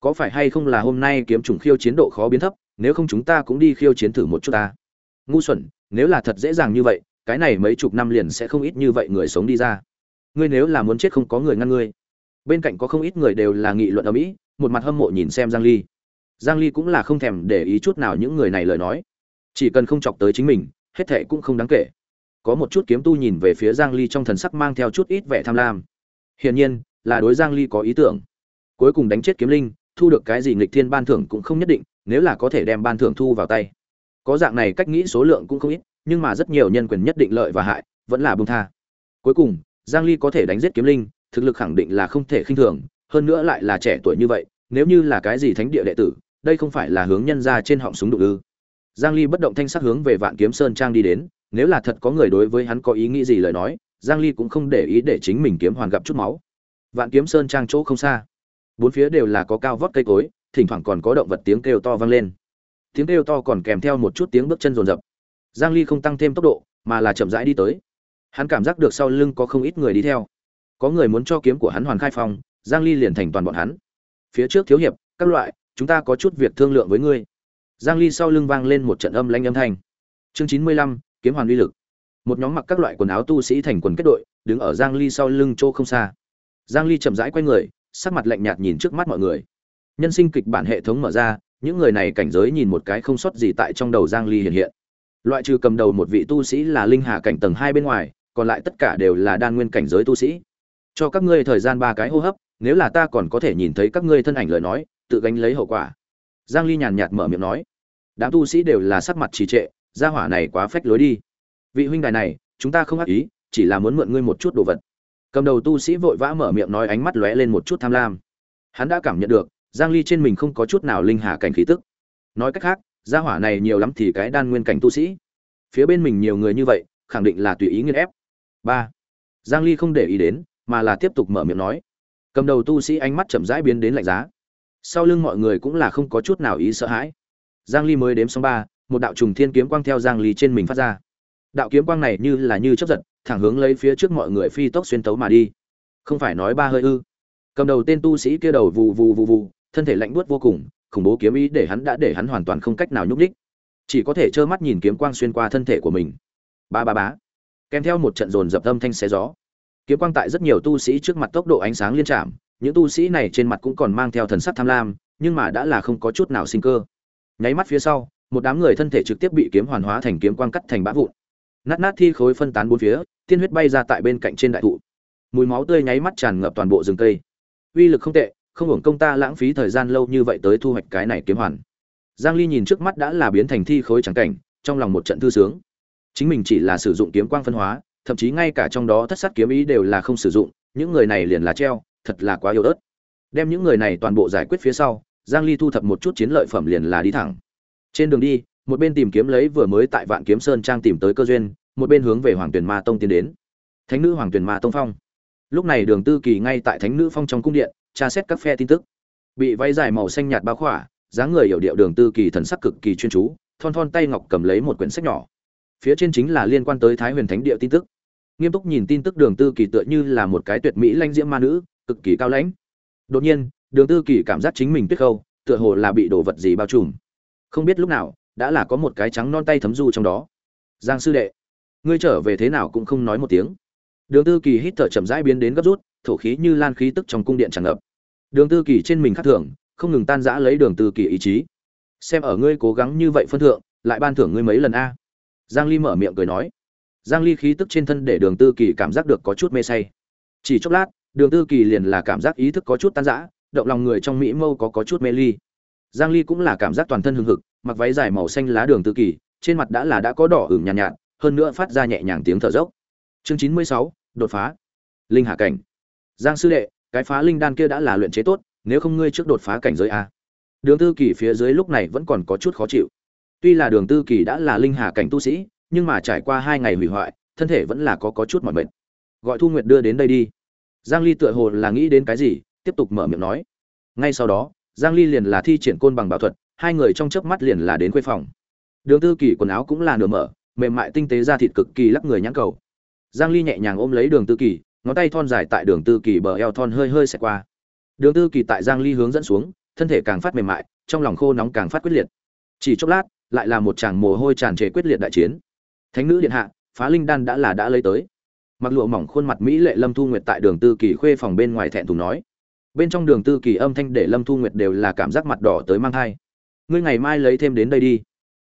Có phải hay không là hôm nay kiếm trùng khiêu chiến độ khó biến thấp? Nếu không chúng ta cũng đi khiêu chiến thử một chút ta. Ngu xuẩn, nếu là thật dễ dàng như vậy, cái này mấy chục năm liền sẽ không ít như vậy người sống đi ra. Ngươi nếu là muốn chết không có người ngăn ngươi. Bên cạnh có không ít người đều là nghị luận ở mỹ, một mặt hâm mộ nhìn xem giang ly. Giang ly cũng là không thèm để ý chút nào những người này lời nói. Chỉ cần không chọc tới chính mình, hết thệ cũng không đáng kể. Có một chút kiếm tu nhìn về phía giang ly trong thần sắc mang theo chút ít vẻ tham lam. Hiển nhiên, là đối giang ly có ý tưởng. Cuối cùng đánh chết kiếm linh, thu được cái gì nghịch thiên ban thưởng cũng không nhất định nếu là có thể đem ban thưởng thu vào tay. Có dạng này cách nghĩ số lượng cũng không ít, nhưng mà rất nhiều nhân quyền nhất định lợi và hại, vẫn là bông tha. Cuối cùng, giang ly có thể đánh giết kiếm linh, thực lực khẳng định là không thể khinh thường, hơn nữa lại là trẻ tuổi như vậy, nếu như là cái gì thánh địa đệ tử, đây không phải là hướng nhân ra trên họng súng đụng ư. Giang ly bất động thanh sắc hướng về vạn kiếm sơn trang đi đến, nếu là thật có người đối với hắn có ý nghĩ gì lời nói, giang ly cũng không để ý để chính mình kiếm hoàn gặp chút máu. Vạn kiếm sơn trang chỗ không xa, bốn phía đều là có cao vót cây cối thỉnh thoảng còn có động vật tiếng kêu to vang lên. Tiếng kêu to còn kèm theo một chút tiếng bước chân rồn rập giang ly không tăng thêm tốc độ mà là chậm rãi đi tới. Hắn cảm giác được sau lưng có không ít người đi theo. Có người muốn cho kiếm của hắn hoàn khai phong giang ly liền thành toàn bọn hắn. Phía trước thiếu hiệp các loại chúng ta có chút việc thương lượng với ngươi. Giang ly sau lưng vang lên một trận âm lãnh âm thanh. Chương 95, kiếm hoàn uy lực. Một nhóm mặc các loại quần áo tu sĩ thành quần kết đội đứng ở giang ly sau lưng chỗ không xa. Giang ly chậm rãi quay người sắc mặt lạnh nhạt nhìn trước mắt mọi người nhân sinh kịch bản hệ thống mở ra, những người này cảnh giới nhìn một cái không sót gì tại trong đầu giang ly hiện hiện. Loại trừ cầm đầu một vị tu sĩ là linh hà cảnh tầng hai bên ngoài, còn lại tất cả đều là đan nguyên cảnh giới tu sĩ. Cho các ngươi thời gian ba cái hô hấp, nếu là ta còn có thể nhìn thấy các ngươi thân ảnh lời nói, tự gánh lấy hậu quả. Giang ly nhàn nhạt mở miệng nói. Đám tu sĩ đều là sắc mặt trì trệ, gia hỏa này quá phách lối đi. Vị huynh đài này, chúng ta không ác ý, chỉ là muốn mượn ngươi một chút đồ vật. Cầm đầu tu sĩ vội vã mở miệng nói, ánh mắt lóe lên một chút tham lam. Hắn đã cảm nhận được giang ly trên mình không có chút nào linh hà cảnh khí tức. Nói cách khác, gia hỏa này nhiều lắm thì cái đan nguyên cảnh tu sĩ. Phía bên mình nhiều người như vậy, khẳng định là tùy ý nghiên ép. Ba. Giang ly không để ý đến, mà là tiếp tục mở miệng nói. Cầm đầu tu sĩ ánh mắt chậm rãi biến đến lạnh giá. Sau lưng mọi người cũng là không có chút nào ý sợ hãi. Giang ly mới đếm xong ba, một đạo trùng thiên kiếm quang theo giang ly trên mình phát ra. Đạo kiếm quang này như là như chớp giật, thẳng hướng lấy phía trước mọi người phi tốc xuyên tấu mà đi. Không phải nói ba hơi ư. Cầm đầu tên tu sĩ kia đầu vù vù vù vù thân thể lạnh buốt vô cùng khủng bố kiếm ý để hắn đã để hắn hoàn toàn không cách nào nhúc nhích. Chỉ có thể trơ mắt nhìn kiếm quang xuyên qua thân thể của mình. Ba ba bá kèm theo một trận dồn dập âm thanh xé gió. Kiếm quang tại rất nhiều tu sĩ trước mặt tốc độ ánh sáng liên chạm, những tu sĩ này trên mặt cũng còn mang theo thần sắc tham lam nhưng mà đã là không có chút nào sinh cơ. Nháy mắt phía sau một đám người thân thể trực tiếp bị kiếm hoàn hóa thành kiếm quang cắt thành bã vụn. Nát nát thi khối phân tán bốn phía tiên huyết bay ra tại bên cạnh trên đại thụ. Mùi máu tươi nháy mắt tràn ngập toàn bộ rừng cây. Uy lực không tệ không hưởng công ta lãng phí thời gian lâu như vậy tới thu hoạch cái này kiếm hoàn. Giang ly nhìn trước mắt đã là biến thành thi khối trắng cảnh, trong lòng một trận thư sướng. Chính mình chỉ là sử dụng kiếm quang phân hóa, thậm chí ngay cả trong đó thất sát kiếm ý đều là không sử dụng, những người này liền là treo, thật là quá yếu ớt. Đem những người này toàn bộ giải quyết phía sau, giang ly thu thập một chút chiến lợi phẩm liền là đi thẳng. Trên đường đi, một bên tìm kiếm lấy vừa mới tại vạn kiếm sơn trang tìm tới cơ duyên, một bên hướng về hoàng tuyển ma tông tiến đến. Thánh nữ hoàng tuyển ma tông phong. Lúc này đường tư kỳ ngay tại thánh nữ phong trong cung điện tra xét các phe tin tức. Bị váy dài màu xanh nhạt bao khỏa, dáng người hiểu điệu đường tư kỳ thần sắc cực kỳ chuyên chú, thon thon tay ngọc cầm lấy một quyển sách nhỏ. Phía trên chính là liên quan tới thái huyền thánh địa tin tức. Nghiêm túc nhìn tin tức đường tư kỳ tựa như là một cái tuyệt mỹ lanh diễm ma nữ, cực kỳ cao lãnh. Đột nhiên, đường tư kỳ cảm giác chính mình tuyết khâu, tựa hồ là bị đồ vật gì bao trùm. Không biết lúc nào, đã là có một cái trắng non tay thấm du trong đó. Giang sư đệ, ngươi trở về thế nào cũng không nói một tiếng đường tư kỳ hít thở chậm rãi biến đến gấp rút thổ khí như lan khí tức trong cung điện tràn ngập. Đường tư kỳ trên mình khắc thưởng, không ngừng tan rã lấy đường tư kỳ ý chí. Xem ở ngươi cố gắng như vậy phân thượng lại ban thưởng ngươi mấy lần a? Giang ly mở miệng cười nói. Giang ly khí tức trên thân để đường tư kỳ cảm giác được có chút mê say. Chỉ chốc lát đường tư kỳ liền là cảm giác ý thức có chút tan rã động lòng người trong mỹ mâu có có chút mê ly. Giang ly cũng là cảm giác toàn thân hưng hực mặc váy dài màu xanh lá đường tư kỳ trên mặt đã là đã có đỏ ửng nhàn nhạt, nhạt hơn nữa phát ra nhẹ nhàng tiếng thở dốc. Chương 96, đột phá. Linh hạ cảnh. Giang sư đệ, cái phá linh đan kia đã là luyện chế tốt, nếu không ngươi trước đột phá cảnh giới a. Đường tư kỳ phía dưới lúc này vẫn còn có chút khó chịu. Tuy là đường tư kỳ đã là linh hà cảnh tu sĩ, nhưng mà trải qua hai ngày hủy hoại, thân thể vẫn là có có chút mỏi mệt. Gọi thu nguyệt đưa đến đây đi. Giang ly tựa hồ là nghĩ đến cái gì, tiếp tục mở miệng nói. Ngay sau đó, giang ly liền là thi triển côn bằng bảo thuật, hai người trong chớp mắt liền là đến quê phòng. Đường tư kỳ quần áo cũng là nửa mở, mềm mại tinh tế ra thịt cực kỳ lắc người nhãn cầu giang ly nhẹ nhàng ôm lấy đường tư kỳ, ngón tay thon dài tại đường tư kỳ bờ eo thon hơi hơi xẹt qua. Đường tư kỳ tại giang ly hướng dẫn xuống, thân thể càng phát mềm mại, trong lòng khô nóng càng phát quyết liệt. Chỉ chốc lát, lại là một tràng mồ hôi tràn trề quyết liệt đại chiến. Thánh nữ điện hạ, phá linh đan đã là đã lấy tới. Mặc lụa mỏng khuôn mặt mỹ lệ lâm thu nguyệt tại đường tư kỳ khuê phòng bên ngoài thẹn thùng nói. Bên trong đường tư kỳ âm thanh để lâm thu nguyệt đều là cảm giác mặt đỏ tới mang thai. Ngươi ngày mai lấy thêm đến đây đi.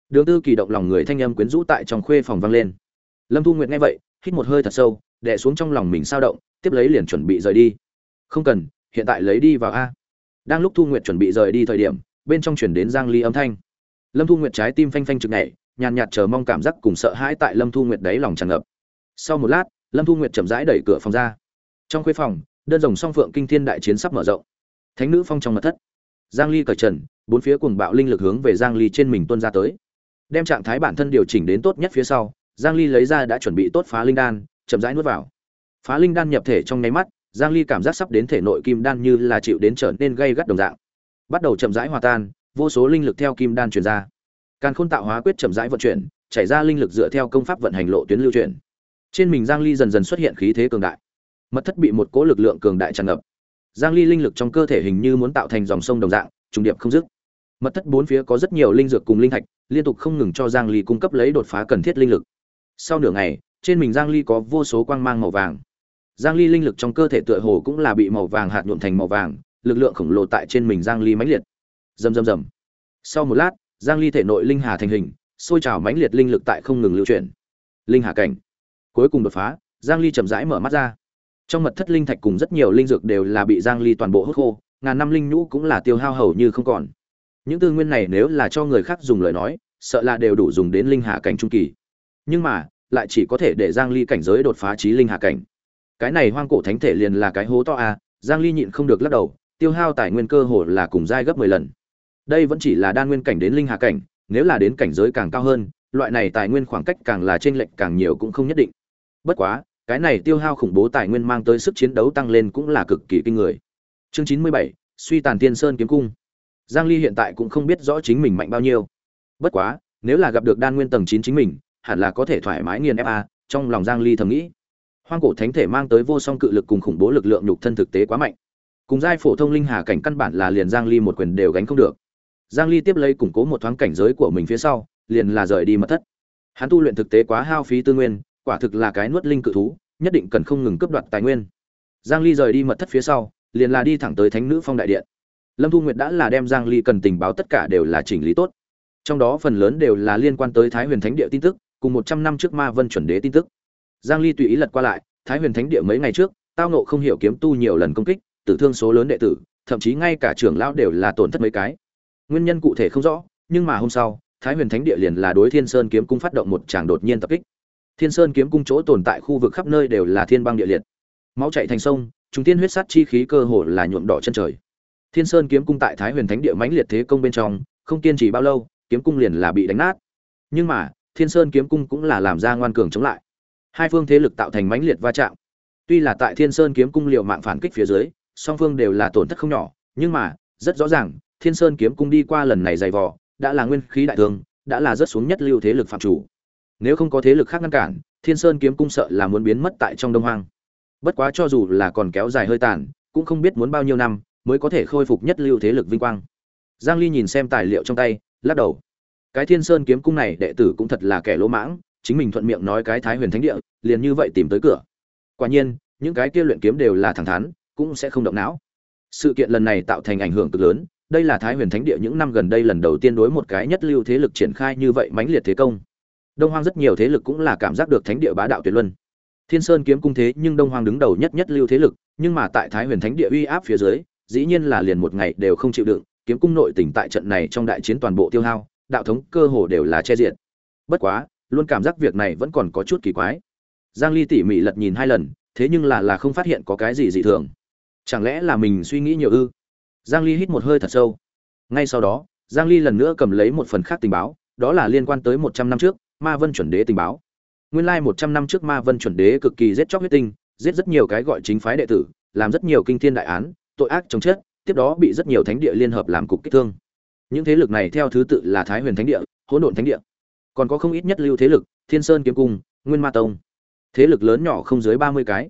Đường tư kỳ động lòng người thanh âm quyến rũ tại trong khuê phòng vang lên. Lâm thu nguyệt nghe vậy hít một hơi thật sâu, đè xuống trong lòng mình sao động, tiếp lấy liền chuẩn bị rời đi. Không cần, hiện tại lấy đi vào a. Đang lúc thu nguyệt chuẩn bị rời đi thời điểm, bên trong chuyển đến giang ly âm thanh. Lâm thu nguyệt trái tim phanh phanh trực nhảy, nhàn nhạt chờ mong cảm giác cùng sợ hãi tại lâm thu nguyệt đáy lòng tràn ngập. Sau một lát, lâm thu nguyệt chậm rãi đẩy cửa phòng ra. Trong khuê phòng, đơn rồng song phượng kinh thiên đại chiến sắp mở rộng. Thánh nữ phong trong mật thất. Giang ly cởi trần, bốn phía cuồng bạo linh lực hướng về giang ly trên mình tuôn ra tới. Đem trạng thái bản thân điều chỉnh đến tốt nhất phía sau giang ly lấy ra đã chuẩn bị tốt phá linh đan, chậm rãi nuốt vào. Phá linh đan nhập thể trong nháy mắt, giang ly cảm giác sắp đến thể nội kim đan như là chịu đến trở nên gây gắt đồng dạng. Bắt đầu chậm rãi hòa tan, vô số linh lực theo kim đan truyền ra. Càn khôn tạo hóa quyết chậm rãi vận chuyển, chảy ra linh lực dựa theo công pháp vận hành lộ tuyến lưu chuyển. Trên mình giang ly dần dần xuất hiện khí thế cường đại. Mật thất bị một cỗ lực lượng cường đại tràn ngập. Giang ly linh lực trong cơ thể hình như muốn tạo thành dòng sông đồng dạng, trùng điệp không dứt. Mật thất bốn phía có rất nhiều linh dược cùng linh thạch, liên tục không ngừng cho giang ly cung cấp lấy đột phá cần thiết linh lực sau nửa ngày, trên mình giang ly có vô số quang mang màu vàng. Giang ly linh lực trong cơ thể tựa hồ cũng là bị màu vàng hạt nhuộm thành màu vàng, lực lượng khổng lồ tại trên mình giang ly mãnh liệt. Rầm rầm rầm. Sau một lát, giang ly thể nội linh hà thành hình, sôi trào mãnh liệt linh lực tại không ngừng lưu chuyển. Linh hà cảnh. Cuối cùng đột phá, giang ly chậm rãi mở mắt ra. Trong mật thất linh thạch cùng rất nhiều linh dược đều là bị giang ly toàn bộ hút khô, ngàn năm linh nhũ cũng là tiêu hao hầu như không còn. Những tư nguyên này nếu là cho người khác dùng lời nói, sợ là đều đủ dùng đến linh hạ cảnh trung kỳ nhưng mà lại chỉ có thể để giang ly cảnh giới đột phá trí linh hạ cảnh. Cái này hoang cổ thánh thể liền là cái hố to a giang ly nhịn không được lắc đầu tiêu hao tài nguyên cơ hồ là cùng giai gấp 10 lần. Đây vẫn chỉ là đan nguyên cảnh đến linh hạ cảnh nếu là đến cảnh giới càng cao hơn loại này tài nguyên khoảng cách càng là trên lệnh càng nhiều cũng không nhất định. Bất quá cái này tiêu hao khủng bố tài nguyên mang tới sức chiến đấu tăng lên cũng là cực kỳ kinh người. Chương 97, suy tàn tiên sơn kiếm cung. Giang ly hiện tại cũng không biết rõ chính mình mạnh bao nhiêu. Bất quá nếu là gặp được đan nguyên tầng 9 chính mình hẳn là có thể thoải mái nghiền fa trong lòng giang ly thầm nghĩ. Hoang cổ thánh thể mang tới vô song cự lực cùng khủng bố lực lượng nhục thân thực tế quá mạnh. Cùng giai phổ thông linh hà cảnh căn bản là liền giang ly một quyền đều gánh không được. Giang ly tiếp lấy củng cố một thoáng cảnh giới của mình phía sau, liền là rời đi mật thất. Hắn tu luyện thực tế quá hao phí tư nguyên, quả thực là cái nuốt linh cự thú, nhất định cần không ngừng cướp đoạt tài nguyên. Giang ly rời đi mật thất phía sau, liền là đi thẳng tới thánh nữ phong đại điện. Lâm thu nguyệt đã là đem giang ly cần tình báo tất cả đều là chỉnh lý tốt. Trong đó phần lớn đều là liên quan tới thái huyền thánh địa tin tức cùng 100 năm trước ma vân chuẩn đế tin tức. Giang ly tùy ý lật qua lại, thái huyền thánh địa mấy ngày trước, tao nộ không hiểu kiếm tu nhiều lần công kích, tử thương số lớn đệ tử, thậm chí ngay cả trưởng lão đều là tổn thất mấy cái. Nguyên nhân cụ thể không rõ, nhưng mà hôm sau, thái huyền thánh địa liền là đối thiên sơn kiếm cung phát động một tràng đột nhiên tập kích. Thiên sơn kiếm cung chỗ tồn tại khu vực khắp nơi đều là thiên băng địa liệt. Máu chảy thành sông chúng tiên huyết sát chi khí cơ hồ là nhuộm đỏ chân trời. Thiên sơn kiếm cung tại thái huyền thánh địa mãnh liệt thế công bên trong, không kiên trì bao lâu, kiếm cung liền là bị đánh nát. Nhưng mà thiên sơn kiếm cung cũng là làm ra ngoan cường chống lại. Hai phương thế lực tạo thành mãnh liệt va chạm. Tuy là tại thiên sơn kiếm cung liệu mạng phản kích phía dưới, song phương đều là tổn thất không nhỏ, nhưng mà, rất rõ ràng, thiên sơn kiếm cung đi qua lần này dày vò, đã là nguyên khí đại thương, đã là rất xuống nhất lưu thế lực phạm chủ. Nếu không có thế lực khác ngăn cản, thiên sơn kiếm cung sợ là muốn biến mất tại trong đông hoang. Bất quá cho dù là còn kéo dài hơi tàn, cũng không biết muốn bao nhiêu năm mới có thể khôi phục nhất lưu thế lực vinh quang. Giang ly nhìn xem tài liệu trong tay, lắc đầu cái thiên sơn kiếm cung này đệ tử cũng thật là kẻ lỗ mãng, chính mình thuận miệng nói cái thái huyền thánh địa, liền như vậy tìm tới cửa. Quả nhiên, những cái kia luyện kiếm đều là thẳng thắn, cũng sẽ không động não. Sự kiện lần này tạo thành ảnh hưởng cực lớn, đây là thái huyền thánh địa những năm gần đây lần đầu tiên đối một cái nhất lưu thế lực triển khai như vậy mãnh liệt thế công. Đông hoang rất nhiều thế lực cũng là cảm giác được thánh địa bá đạo tuyệt luân. Thiên sơn kiếm cung thế nhưng đông hoang đứng đầu nhất nhất lưu thế lực, nhưng mà tại thái huyền thánh địa uy áp phía dưới, dĩ nhiên là liền một ngày đều không chịu đựng, kiếm cung nội tỉnh tại trận này trong đại chiến toàn bộ tiêu hao đạo thống cơ hồ đều là che diện bất quá, luôn cảm giác việc này vẫn còn có chút kỳ quái. Giang ly tỉ mỉ lật nhìn hai lần, thế nhưng là là không phát hiện có cái gì dị thường. Chẳng lẽ là mình suy nghĩ nhiều ư? Giang ly hít một hơi thật sâu. Ngay sau đó, giang ly lần nữa cầm lấy một phần khác tình báo, đó là liên quan tới 100 năm trước, ma vân chuẩn đế tình báo. Nguyên lai like 100 năm trước ma vân chuẩn đế cực kỳ giết chóc huyết tinh, giết rất nhiều cái gọi chính phái đệ tử, làm rất nhiều kinh thiên đại án, tội ác chống chết, tiếp đó bị rất nhiều thánh địa liên hợp làm cục kích thương những thế lực này theo thứ tự là thái huyền thánh địa, hỗn độn thánh địa. Còn có không ít nhất lưu thế lực, thiên sơn kiếm cung, nguyên ma tông. Thế lực lớn nhỏ không dưới ba mươi cái.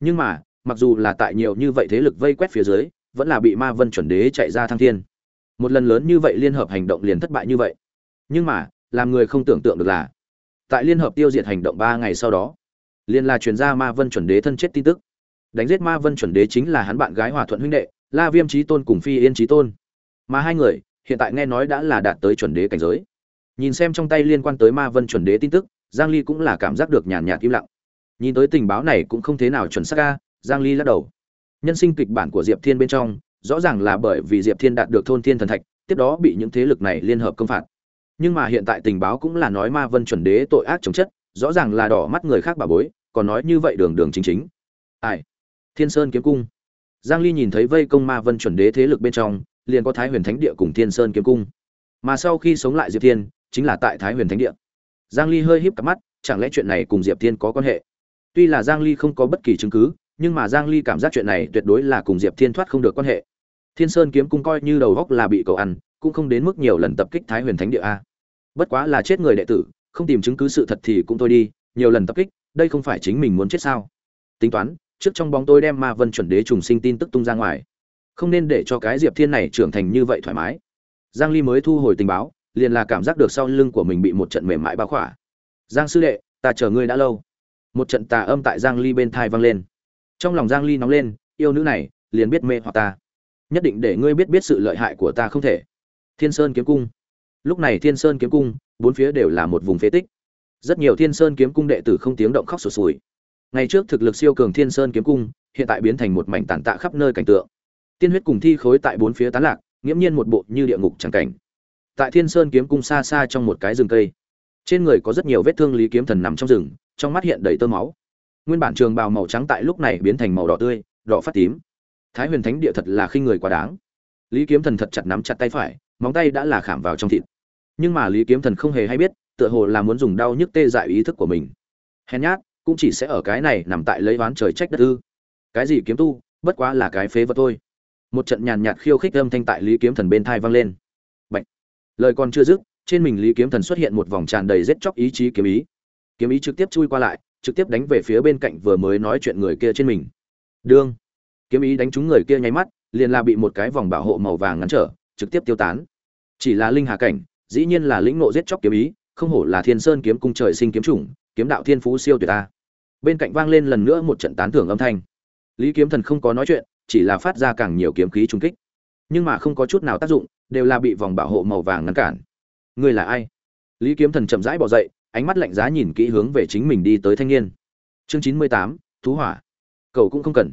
Nhưng mà, mặc dù là tại nhiều như vậy thế lực vây quét phía dưới, vẫn là bị ma vân chuẩn đế chạy ra thăng thiên. Một lần lớn như vậy liên hợp hành động liền thất bại như vậy. Nhưng mà, làm người không tưởng tượng được là, tại liên hợp tiêu diệt hành động ba ngày sau đó liên là truyền ra ma vân chuẩn đế thân chết tin tức. Đánh giết ma vân chuẩn đế chính là hắn bạn gái hòa thuận huynh đệ, la viêm trí tôn cùng phi yên trí tôn. Mà hai người hiện tại nghe nói đã là đạt tới chuẩn đế cảnh giới. Nhìn xem trong tay liên quan tới ma vân chuẩn đế tin tức, giang ly cũng là cảm giác được nhàn nhạt im lặng. Nhìn tới tình báo này cũng không thế nào chuẩn xác ca giang ly lắc đầu. Nhân sinh kịch bản của diệp thiên bên trong, rõ ràng là bởi vì diệp thiên đạt được thôn thiên thần thạch, tiếp đó bị những thế lực này liên hợp công phạt. Nhưng mà hiện tại tình báo cũng là nói ma vân chuẩn đế tội ác chống chất, rõ ràng là đỏ mắt người khác bà bối, còn nói như vậy đường đường chính chính. Ai? Thiên sơn kiếm cung. Giang ly nhìn thấy vây công ma vân chuẩn đế thế lực bên trong liền có thái huyền thánh địa cùng thiên sơn kiếm cung. Mà sau khi sống lại diệp thiên, chính là tại thái huyền thánh địa. Giang ly hơi híp cặp mắt, chẳng lẽ chuyện này cùng diệp thiên có quan hệ? Tuy là giang ly không có bất kỳ chứng cứ, nhưng mà giang ly cảm giác chuyện này tuyệt đối là cùng diệp thiên thoát không được quan hệ. Thiên sơn kiếm cung coi như đầu góc là bị cậu ăn, cũng không đến mức nhiều lần tập kích thái huyền thánh địa a. Bất quá là chết người đệ tử, không tìm chứng cứ sự thật thì cũng thôi đi, nhiều lần tập kích, đây không phải chính mình muốn chết sao? Tính toán, trước trong bóng tôi đem ma vân chuẩn đế trùng sinh tin tức tung ra ngoài không nên để cho cái diệp thiên này trưởng thành như vậy thoải mái. Giang ly mới thu hồi tình báo, liền là cảm giác được sau lưng của mình bị một trận mềm mại bao khỏa. Giang sư đệ, ta chờ ngươi đã lâu. Một trận tà âm tại giang ly bên thai vang lên. Trong lòng giang ly nóng lên, yêu nữ này, liền biết mê hoặc ta. Nhất định để ngươi biết biết sự lợi hại của ta không thể. Thiên sơn kiếm cung. Lúc này thiên sơn kiếm cung, bốn phía đều là một vùng phế tích. Rất nhiều thiên sơn kiếm cung đệ tử không tiếng động khóc sụt sùi. Ngày trước thực lực siêu cường thiên sơn kiếm cung, hiện tại biến thành một mảnh tàn tạ khắp nơi cảnh tượng tiên huyết cùng thi khối tại bốn phía tán lạc, nghiễm nhiên một bộ như địa ngục chẳng cảnh. Tại thiên sơn kiếm cung xa xa trong một cái rừng cây, trên người có rất nhiều vết thương lý kiếm thần nằm trong rừng, trong mắt hiện đầy tơ máu. Nguyên bản trường bào màu trắng tại lúc này biến thành màu đỏ tươi, đỏ phát tím. Thái huyền thánh địa thật là khinh người quá đáng. Lý kiếm thần thật chặt nắm chặt tay phải, móng tay đã là khảm vào trong thịt. Nhưng mà lý kiếm thần không hề hay biết, tựa hồ là muốn dùng đau nhức tê dại ý thức của mình. Hèn nhát, cũng chỉ sẽ ở cái này nằm tại lấy ván trời trách đất ư. Cái gì kiếm tu, bất quá là cái phế vật thôi một trận nhàn nhạt khiêu khích âm thanh tại lý kiếm thần bên thai vang lên. Bạch. lời còn chưa dứt, trên mình lý kiếm thần xuất hiện một vòng tràn đầy rết chóc ý chí kiếm ý. Kiếm ý trực tiếp chui qua lại, trực tiếp đánh về phía bên cạnh vừa mới nói chuyện người kia trên mình. Đương. Kiếm ý đánh trúng người kia nháy mắt, liền là bị một cái vòng bảo hộ màu vàng ngắn trở, trực tiếp tiêu tán. Chỉ là linh hà cảnh, dĩ nhiên là lĩnh nộ giết chóc kiếm ý, không hổ là thiên sơn kiếm cung trời sinh kiếm chủng, kiếm đạo thiên phú siêu tuyệt ta. Bên cạnh vang lên lần nữa một trận tán thưởng âm thanh. Lý kiếm thần không có nói chuyện chỉ là phát ra càng nhiều kiếm khí trung kích. Nhưng mà không có chút nào tác dụng, đều là bị vòng bảo hộ màu vàng ngăn cản. Ngươi là ai? Lý kiếm thần chậm rãi bỏ dậy, ánh mắt lạnh giá nhìn kỹ hướng về chính mình đi tới thanh niên. Chương chín mươi tám, thú hỏa. Cậu cũng không cần.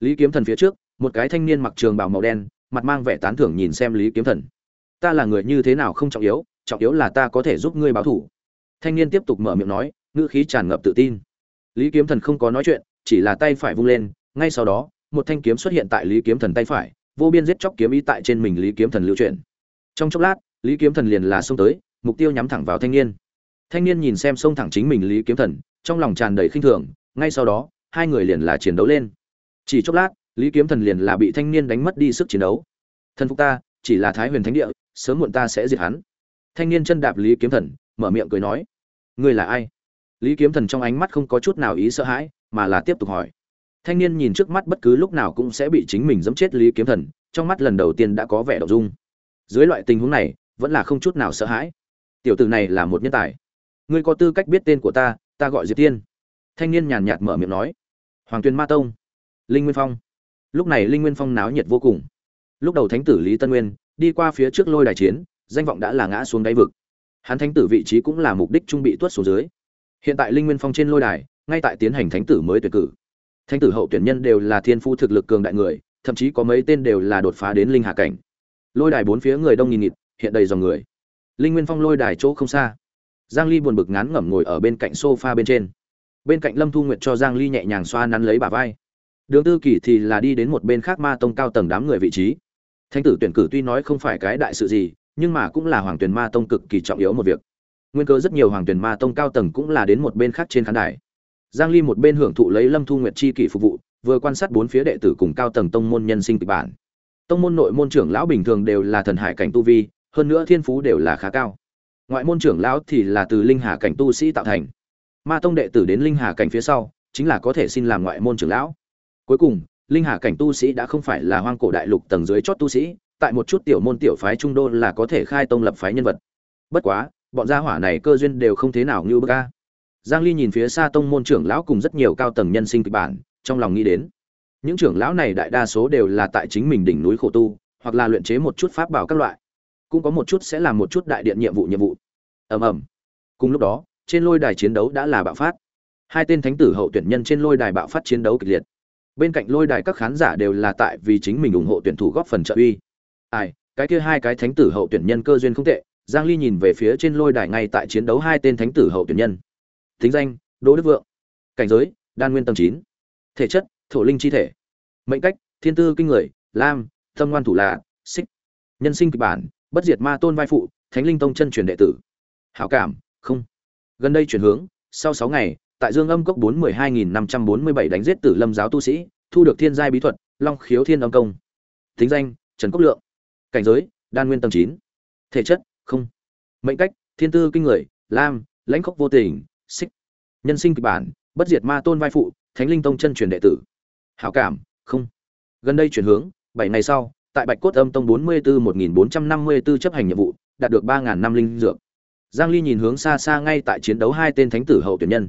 Lý kiếm thần phía trước, một cái thanh niên mặc trường bào màu đen, mặt mang vẻ tán thưởng nhìn xem lý kiếm thần. Ta là người như thế nào không trọng yếu trọng yếu là ta có thể giúp ngươi báo thủ. Thanh niên tiếp tục mở miệng nói, ngữ khí tràn ngập tự tin. Lý kiếm thần không có nói chuyện, chỉ là tay phải vung lên, ngay sau đó một thanh kiếm xuất hiện tại lý kiếm thần tay phải, vô biên giết chóc kiếm ý tại trên mình lý kiếm thần lưu chuyển. Trong chốc lát, lý kiếm thần liền là xông tới, mục tiêu nhắm thẳng vào thanh niên. Thanh niên nhìn xem xông thẳng chính mình lý kiếm thần, trong lòng tràn đầy khinh thường, ngay sau đó, hai người liền là chiến đấu lên. Chỉ chốc lát, lý kiếm thần liền là bị thanh niên đánh mất đi sức chiến đấu. Thần phục ta, chỉ là thái huyền thánh địa, sớm muộn ta sẽ diệt hắn. Thanh niên chân đạp lý kiếm thần, mở miệng cười nói. Ngươi là ai? Lý kiếm thần trong ánh mắt không có chút nào ý sợ hãi, mà là tiếp tục hỏi thanh niên nhìn trước mắt bất cứ lúc nào cũng sẽ bị chính mình dẫm chết lý kiếm thần, trong mắt lần đầu tiên đã có vẻ đ ộ dung. Dưới loại tình huống này, vẫn là không chút nào sợ hãi. Tiểu tử này là một nhân tài. Ngươi có tư cách biết tên của ta ta gọi diệp tiên. Thanh niên nhàn nhạt mở miệng nói. Hoàng tuyền ma tông. Linh nguyên phong. Lúc này linh nguyên phong náo nhiệt vô cùng. Lúc đầu thánh tử lý tân nguyên, đi qua phía trước lôi đài chiến, danh vọng đã là ngã xuống đáy vực. Hắn thánh tử vị trí cũng là mục đích trung bị tuất xuống dưới. Hiện tại linh nguyên phong trên lôi đài, ngay tại tiến hành thánh tử mới tuyển cử thánh tử hậu tuyển nhân đều là thiên phu thực lực cường đại người, thậm chí có mấy tên đều là đột phá đến linh hạ cảnh. Lôi đài bốn phía người đông nghìn nghịt, hiện đầy dòng người. Linh nguyên phong lôi đài chỗ không xa. Giang ly buồn bực ngán ngẩm ngồi ở bên cạnh sofa bên trên. Bên cạnh lâm thu nguyệt cho giang ly nhẹ nhàng xoa nắn lấy bả vai. Đường tư kỳ thì là đi đến một bên khác ma tông cao tầng đám người vị trí. Thánh tử tuyển cử tuy nói không phải cái đại sự gì, nhưng mà cũng là hoàng tuyển ma tông cực kỳ trọng yếu một việc. Nguyên cơ rất nhiều hoàng tuyển ma tông cao tầng cũng là đến một bên khác trên khán đài giang ly một bên hưởng thụ lấy lâm thu nguyệt chi kỷ phục vụ, vừa quan sát bốn phía đệ tử cùng cao tầng tông môn nhân sinh kịch bản. Tông môn nội môn trưởng lão bình thường đều là thần hải cảnh tu vi, hơn nữa thiên phú đều là khá cao. Ngoại môn trưởng lão thì là từ linh hà cảnh tu sĩ tạo thành. Ma tông đệ tử đến linh hà cảnh phía sau, chính là có thể xin làm ngoại môn trưởng lão. Cuối cùng, linh hà cảnh tu sĩ đã không phải là hoang cổ đại lục tầng dưới chót tu sĩ, tại một chút tiểu môn tiểu phái trung đô là có thể khai tông lập phái nhân vật. Bất quá, bọn gia hỏa này cơ duyên đều không thế nào như bậc a giang ly nhìn phía xa tông môn trưởng lão cùng rất nhiều cao tầng nhân sinh kịch bản, trong lòng nghĩ đến, những trưởng lão này đại đa số đều là tại chính mình đỉnh núi khổ tu, hoặc là luyện chế một chút pháp bảo các loại. Cũng có một chút sẽ làm một chút đại điện nhiệm vụ nhiệm vụ. Ầm ầm. Cùng lúc đó, trên lôi đài chiến đấu đã là bạo phát. Hai tên thánh tử hậu tuyển nhân trên lôi đài bạo phát chiến đấu kịch liệt. Bên cạnh lôi đài các khán giả đều là tại vì chính mình ủng hộ tuyển thủ góp phần trợ uy. Ai, cái kia hai cái thánh tử hậu tuyển nhân cơ duyên không tệ. Giang ly nhìn về phía trên lôi đài ngay tại chiến đấu hai tên thánh tử hậu tuyển nhân tính danh, đỗ đức vượng. Cảnh giới, đan nguyên tầng 9. thể chất, thổ linh chi thể. Mệnh cách, thiên tư kinh người, lam, tâm ngoan thủ lạ xích. Nhân sinh kịch bản, bất diệt ma tôn vai phụ, thánh linh tông chân truyền đệ tử. Hảo cảm, không. Gần đây chuyển hướng, sau 6 ngày, tại dương âm cốc bốn mười hai nghìn năm trăm bốn mươi bảy đánh giết tử lâm giáo tu sĩ, thu được thiên giai bí thuật, long khiếu thiên âm công. Thính danh, trần quốc lượng. Cảnh giới, đan nguyên tầng chín. Thể chất, không. Mệnh cách, thiên tư kinh người, lam, lãnh khốc vô tình xích. Nhân sinh kịch bản, bất diệt ma tôn vai phụ, thánh linh tông chân truyền đệ tử. Hảo cảm, không. Gần đây chuyển hướng, bảy ngày sau, tại bạch cốt âm tông bốn mươi bốn một nghìn bốn trăm năm mươi bốn chấp hành nhiệm vụ, đạt được ba ngàn năm linh dược. Giang ly nhìn hướng xa xa ngay tại chiến đấu hai tên thánh tử hậu tuyển nhân.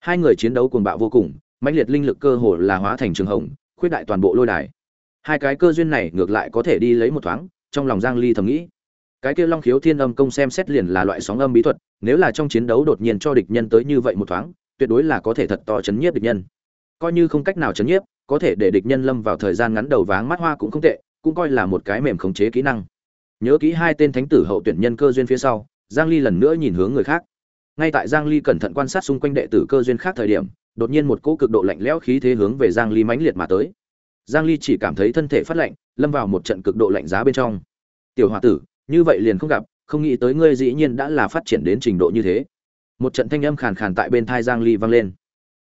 Hai người chiến đấu cuồng bạo vô cùng, mãnh liệt linh lực cơ hồ là hóa thành trường hồng, khuyết đại toàn bộ lôi đài. Hai cái cơ duyên này ngược lại có thể đi lấy một thoáng, trong lòng giang ly thầm nghĩ. Cái kia long khiếu thiên âm công xem xét liền là loại sóng âm bí thuật nếu là trong chiến đấu đột nhiên cho địch nhân tới như vậy một thoáng, tuyệt đối là có thể thật to chấn nhiếp địch nhân. Coi như không cách nào chấn nhiếp, có thể để địch nhân lâm vào thời gian ngắn đầu váng mắt hoa cũng không tệ, cũng coi là một cái mềm khống chế kỹ năng. Nhớ kỹ hai tên thánh tử hậu tuyển nhân cơ duyên phía sau, giang ly lần nữa nhìn hướng người khác. Ngay tại giang ly cẩn thận quan sát xung quanh đệ tử cơ duyên khác thời điểm, đột nhiên một cỗ cực độ lạnh lẽo khí thế hướng về giang ly mãnh liệt mà tới. Giang ly chỉ cảm thấy thân thể phát lạnh, lâm vào một trận cực độ lạnh giá bên trong. Tiểu hòa tử, như vậy liền không gặp không nghĩ tới ngươi dĩ nhiên đã là phát triển đến trình độ như thế. Một trận thanh âm khàn khàn tại bên thai giang ly vang lên.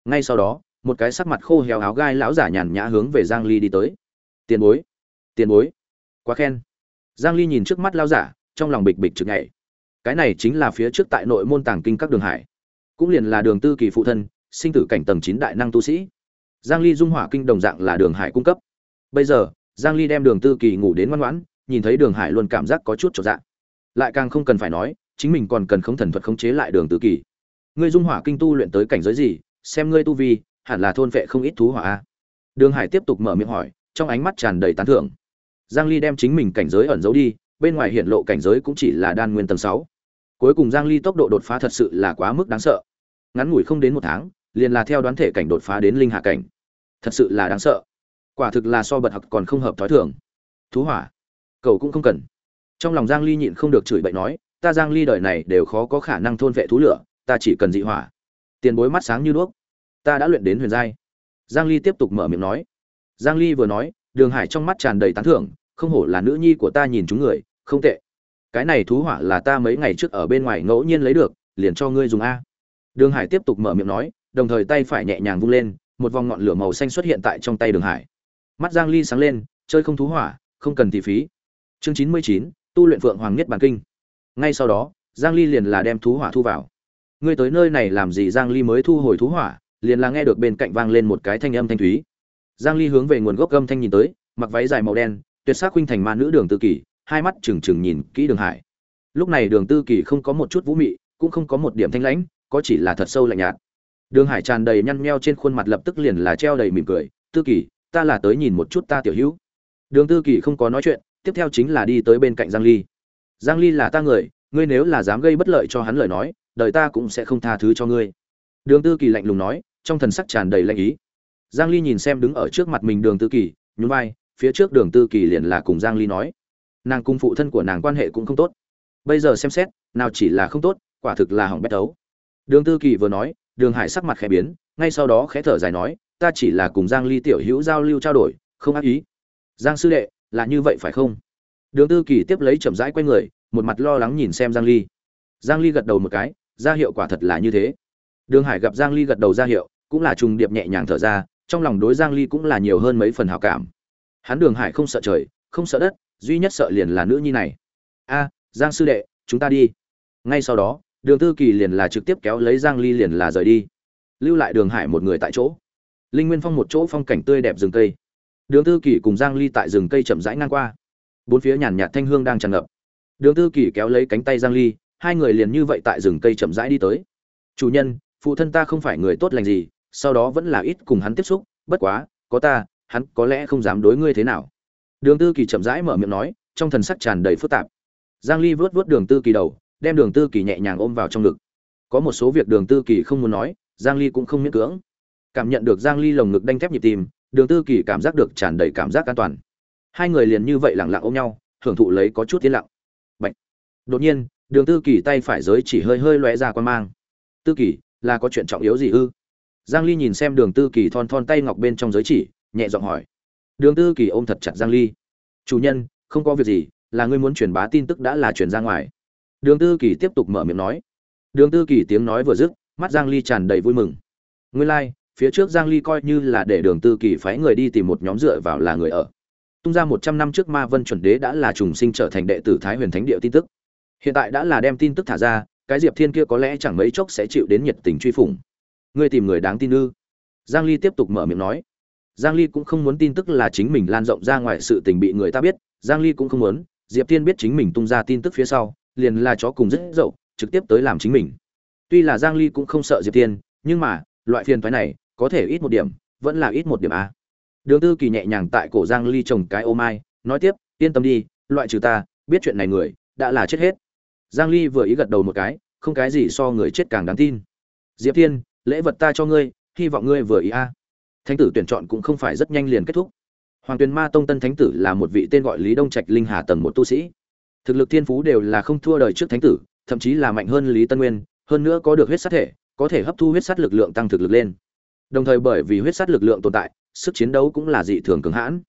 Ngay sau đó, một cái sắc mặt khô héo áo gai lão giả nhàn nhã hướng về giang ly đi tới. Tiền bối tiền bối. Quá khen. Giang ly nhìn trước mắt lão giả, trong lòng bịch bịch trực nhảy cái này chính là phía trước tại nội môn tàng kinh các đường hải, cũng liền là đường tư kỳ phụ thân, sinh tử cảnh tầng chín đại năng tu sĩ. Giang ly dung hỏa kinh đồng dạng là đường hải cung cấp. Bây giờ, giang ly đem đường tư kỳ ngủ đến ngoan ngoãn, nhìn thấy đường hải luôn cảm giác có chút trở dạng lại càng không cần phải nói, chính mình còn cần không thần thuật khống chế lại đường tự kỳ. Ngươi dung hỏa kinh tu luyện tới cảnh giới gì, xem ngươi tu vi, hẳn là thôn vệ không ít thú hỏa a. Đường hải tiếp tục mở miệng hỏi, trong ánh mắt tràn đầy tán thưởng. Giang ly đem chính mình cảnh giới ẩn giấu đi, bên ngoài hiện lộ cảnh giới cũng chỉ là đan nguyên tầng 6 cuối cùng giang ly tốc độ đột phá thật sự là quá mức đáng sợ. Ngắn ngủi không đến một tháng, liền là theo đoán thể cảnh đột phá đến linh hạ cảnh. Thật sự là đáng sợ. Quả thực là so bật học còn không hợp thói thường. Thú hỏa. Cầu cũng không cần trong lòng giang ly nhịn không được chửi bậy nói ta giang ly đời này đều khó có khả năng thôn vệ thú lửa ta chỉ cần dị hỏa. Tiền bối mắt sáng như đuốc. Ta đã luyện đến huyền giai. Giang ly tiếp tục mở miệng nói. Giang ly vừa nói đường hải trong mắt tràn đầy tán thưởng không hổ là nữ nhi của ta nhìn chúng người không tệ. Cái này thú hỏa là ta mấy ngày trước ở bên ngoài ngẫu nhiên lấy được liền cho ngươi dùng a. Đường hải tiếp tục mở miệng nói đồng thời tay phải nhẹ nhàng vung lên một vòng ngọn lửa màu xanh xuất hiện tại trong tay đường hải. Mắt giang ly sáng lên chơi không thú hỏa không cần tỷ phí. Chương 99, tu luyện phượng hoàng nhất bản kinh. Ngay sau đó, giang ly liền là đem thú hỏa thu vào. Ngươi tới nơi này làm gì? Giang ly mới thu hồi thú hỏa, liền là nghe được bên cạnh vang lên một cái thanh âm thanh thúy. Giang ly hướng về nguồn gốc âm thanh nhìn tới, mặc váy dài màu đen, tuyệt sắc huynh thành ma nữ đường tư kỷ hai mắt trừng trừng nhìn kỹ đường hải. Lúc này đường tư kỳ không có một chút vũ mị, cũng không có một điểm thanh lãnh, có chỉ là thật sâu lạnh nhạt. Đường hải tràn đầy nhăn nheo trên khuôn mặt lập tức liền là treo đầy mỉm cười. Tư kỳ, ta là tới nhìn một chút ta tiểu hữu. Đường tư kỳ không có nói chuyện tiếp theo chính là đi tới bên cạnh giang ly. Giang ly là ta người, ngươi nếu là dám gây bất lợi cho hắn lời nói, đời ta cũng sẽ không tha thứ cho ngươi. Đường tư kỳ lạnh lùng nói, trong thần sắc tràn đầy lạnh ý. Giang ly nhìn xem đứng ở trước mặt mình đường tư kỳ, nhún vai, phía trước đường tư kỳ liền là cùng giang ly nói. Nàng cung phụ thân của nàng quan hệ cũng không tốt. Bây giờ xem xét, nào chỉ là không tốt, quả thực là hỏng bét đấu đường tư kỳ vừa nói, đường hải sắc mặt khẽ biến, ngay sau đó khẽ thở dài nói, ta chỉ là cùng giang ly tiểu hữu giao lưu trao đổi, không ác ý. Giang sư đệ là như vậy phải không? Đường tư kỳ tiếp lấy chậm rãi quay người, một mặt lo lắng nhìn xem giang ly. Giang ly gật đầu một cái, ra hiệu quả thật là như thế. Đường hải gặp giang ly gật đầu ra hiệu, cũng là trùng điệp nhẹ nhàng thở ra, trong lòng đối giang ly cũng là nhiều hơn mấy phần hảo cảm. Hắn đường hải không sợ trời, không sợ đất, duy nhất sợ liền là nữ nhi này. A, giang sư đệ, chúng ta đi. Ngay sau đó, đường tư kỳ liền là trực tiếp kéo lấy giang ly liền là rời đi. Lưu lại đường hải một người tại chỗ. Linh nguyên phong một chỗ phong cảnh tươi đẹp rừng cây đường tư kỳ cùng giang ly tại rừng cây chậm rãi ngang qua. Bốn phía nhàn nhạt thanh hương đang tràn ngập. Đường tư kỳ kéo lấy cánh tay giang ly, hai người liền như vậy tại rừng cây chậm rãi đi tới. Chủ nhân, phụ thân ta không phải người tốt lành gì, sau đó vẫn là ít cùng hắn tiếp xúc, bất quá, có ta, hắn có lẽ không dám đối ngươi thế nào. Đường tư kỳ chậm rãi mở miệng nói, trong thần sắc tràn đầy phức tạp. Giang ly vớt vớt đường tư kỳ đầu, đem đường tư kỳ nhẹ nhàng ôm vào trong ngực. Có một số việc đường tư kỳ không muốn nói, giang ly cũng không miễn cưỡng. Cảm nhận được giang ly lồng ngực đanh thép nhịp tim đường tư kỳ cảm giác được tràn đầy cảm giác an toàn. Hai người liền như vậy lẳng lặng ôm nhau hưởng thụ lấy có chút tiến lặng. Bạch. đột nhiên đường tư kỳ tay phải giới chỉ hơi hơi lóe ra quan mang. Tư kỳ là có chuyện trọng yếu gì ư? Giang ly nhìn xem đường tư kỳ thon thon tay ngọc bên trong giới chỉ nhẹ giọng hỏi. Đường tư kỳ ôm thật chặt giang ly. Chủ nhân không có việc gì là ngươi muốn truyền bá tin tức đã là truyền ra ngoài. Đường tư kỳ tiếp tục mở miệng nói. Đường tư kỳ tiếng nói vừa dứt mắt giang ly tràn đầy vui mừng. Nguyên lai like, phía trước giang ly coi như là để đường tư kỳ phái người đi tìm một nhóm dựa vào là người ở. Tung ra 100 năm trước ma vân chuẩn đế đã là trùng sinh trở thành đệ tử thái huyền thánh địa tin tức. Hiện tại đã là đem tin tức thả ra, cái diệp thiên kia có lẽ chẳng mấy chốc sẽ chịu đến nhiệt tình truy phủng. Ngươi tìm người đáng tin ư? Giang ly tiếp tục mở miệng nói. Giang ly cũng không muốn tin tức là chính mình lan rộng ra ngoài sự tình bị người ta biết. Giang ly cũng không muốn. Diệp thiên biết chính mình tung ra tin tức phía sau, liền là chó cùng rất dậu, trực tiếp tới làm chính mình. Tuy là giang ly cũng không sợ diệp thiên, nhưng mà, loại phiền toái này có thể ít một điểm, vẫn là ít một điểm a. Đường tư kỳ nhẹ nhàng tại cổ giang ly trồng cái ô mai, nói tiếp, yên tâm đi, loại trừ ta, biết chuyện này người, đã là chết hết. Giang ly vừa ý gật đầu một cái, không cái gì so người chết càng đáng tin. Diệp thiên, lễ vật ta cho ngươi, hy vọng ngươi vừa ý a. Thánh tử tuyển chọn cũng không phải rất nhanh liền kết thúc. Hoàng tuyền ma tông tân thánh tử là một vị tên gọi lý đông trạch linh hà tầng một tu sĩ. Thực lực thiên phú đều là không thua đời trước thánh tử, thậm chí là mạnh hơn lý tân nguyên, hơn nữa có được huyết sát thể, có thể hấp thu huyết sát lực lượng tăng thực lực lên đồng thời bởi vì huyết sát lực lượng tồn tại, sức chiến đấu cũng là dị thường cường hãn.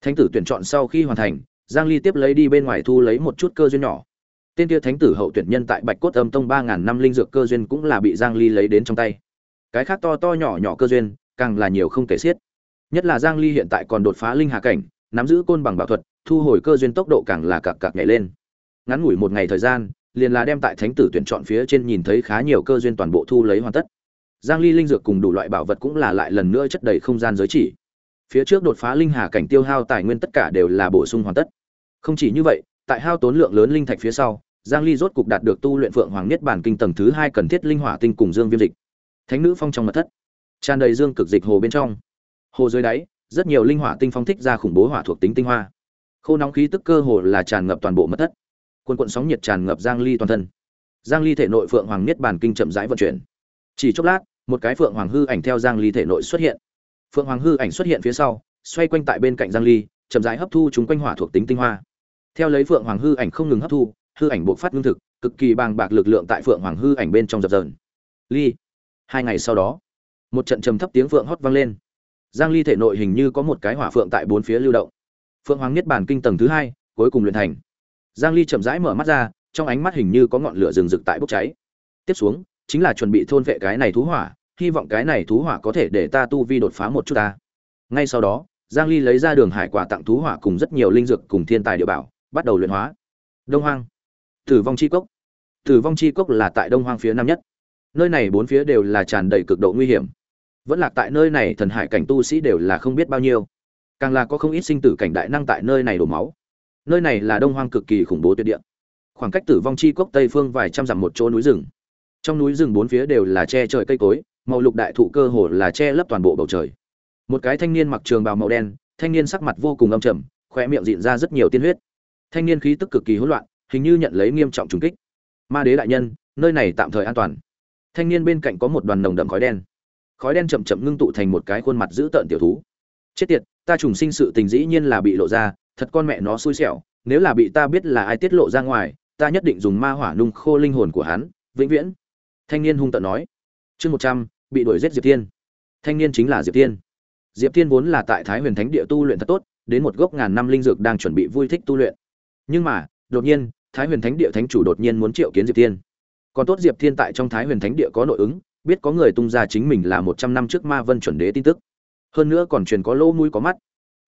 Thánh tử tuyển chọn sau khi hoàn thành, giang ly tiếp lấy đi bên ngoài thu lấy một chút cơ duyên nhỏ. Tên kia thánh tử hậu tuyển nhân tại bạch cốt âm tông ba ngàn năm linh dược cơ duyên cũng là bị giang ly lấy đến trong tay. Cái khác to to nhỏ nhỏ cơ duyên, càng là nhiều không kể xiết. Nhất là giang ly hiện tại còn đột phá linh hà cảnh, nắm giữ côn bằng bảo thuật, thu hồi cơ duyên tốc độ càng là cặc cặc nhảy lên. Ngắn ngủi một ngày thời gian, liền là đem tại thánh tử tuyển chọn phía trên nhìn thấy khá nhiều cơ duyên toàn bộ thu lấy hoàn tất giang ly linh dược cùng đủ loại bảo vật cũng là lại lần nữa chất đầy không gian giới chỉ. Phía trước đột phá linh hà cảnh tiêu hao tài nguyên tất cả đều là bổ sung hoàn tất. Không chỉ như vậy, tại hao tốn lượng lớn linh thạch phía sau, giang ly rốt cục đạt được tu luyện phượng hoàng niết bản kinh tầng thứ hai cần thiết linh hỏa tinh cùng dương viêm dịch. Thánh nữ phong trong mật thất, tràn đầy dương cực dịch hồ bên trong. Hồ dưới đáy, rất nhiều linh hỏa tinh phong thích ra khủng bố hỏa thuộc tính tinh hoa. Khô nóng khí tức cơ hồ là tràn ngập toàn bộ mật thất. Quân cuộn sóng nhiệt tràn ngập giang ly toàn thân. Giang ly thể nội phượng hoàng niết bàn kinh chậm rãi vận chuyển chỉ chốc lát, một cái phượng hoàng hư ảnh theo giang ly thể nội xuất hiện. Phượng hoàng hư ảnh xuất hiện phía sau, xoay quanh tại bên cạnh giang ly, chậm rãi hấp thu chúng quanh hỏa thuộc tính tinh hoa. Theo lấy phượng hoàng hư ảnh không ngừng hấp thu, hư ảnh bộc phát lương thực, cực kỳ bàng bạc lực lượng tại phượng hoàng hư ảnh bên trong dập dờn. Ly, hai ngày sau đó, một trận trầm thấp tiếng phượng hót vang lên. Giang ly thể nội hình như có một cái hỏa phượng tại bốn phía lưu động. Phượng hoàng niết bàn kinh tầng thứ hai, cuối cùng luyện thành. Giang ly chậm rãi mở mắt ra, trong ánh mắt hình như có ngọn lửa rừng rực tại bốc cháy. Tiếp xuống chính là chuẩn bị thôn vệ cái này thú hỏa, hy vọng cái này thú hỏa có thể để ta tu vi đột phá một chút ta. Ngay sau đó, giang ly lấy ra đường hải quả tặng thú hỏa cùng rất nhiều linh dược cùng thiên tài địa bảo, bắt đầu luyện hóa. Đông hoang, tử vong chi cốc. Tử vong chi cốc là tại đông hoang phía nam nhất. Nơi này bốn phía đều là tràn đầy cực độ nguy hiểm. Vẫn lạc tại nơi này thần hải cảnh tu sĩ đều là không biết bao nhiêu. Càng là có không ít sinh tử cảnh đại năng tại nơi này đổ máu. Nơi này là đông hoang cực kỳ khủng bố tuyệt địa. Khoảng cách tử vong chi cốc tây phương vài trăm dặm một chỗ núi rừng trong núi rừng bốn phía đều là che trời cây cối, màu lục đại thụ cơ hồ là che lấp toàn bộ bầu trời. Một cái thanh niên mặc trường bào màu đen, thanh niên sắc mặt vô cùng âm trầm khoe miệng dịn ra rất nhiều tiên huyết. Thanh niên khí tức cực kỳ hỗn loạn, hình như nhận lấy nghiêm trọng trùng kích. Ma đế đại nhân, nơi này tạm thời an toàn. Thanh niên bên cạnh có một đoàn nồng đậm khói đen. Khói đen chậm chậm ngưng tụ thành một cái khuôn mặt dữ tợn tiểu thú. Chết tiệt, ta trùng sinh sự tình dĩ nhiên là bị lộ ra, thật con mẹ nó xui xẻo, nếu là bị ta biết là ai tiết lộ ra ngoài, ta nhất định dùng ma hỏa nung khô linh hồn của hắn, vĩnh viễn thanh niên hung tợn nói. Chương một trăm, bị đuổi giết diệp thiên. Thanh niên chính là diệp thiên. Diệp thiên vốn là tại thái huyền thánh địa tu luyện thật tốt, đến một gốc ngàn năm linh dược đang chuẩn bị vui thích tu luyện. Nhưng mà, đột nhiên, thái huyền thánh địa thánh chủ đột nhiên muốn triệu kiến diệp thiên. Còn tốt diệp thiên tại trong thái huyền thánh địa có nội ứng, biết có người tung ra chính mình là một trăm năm trước ma vân chuẩn đế tin tức. Hơn nữa còn truyền có lỗ mũi có mắt.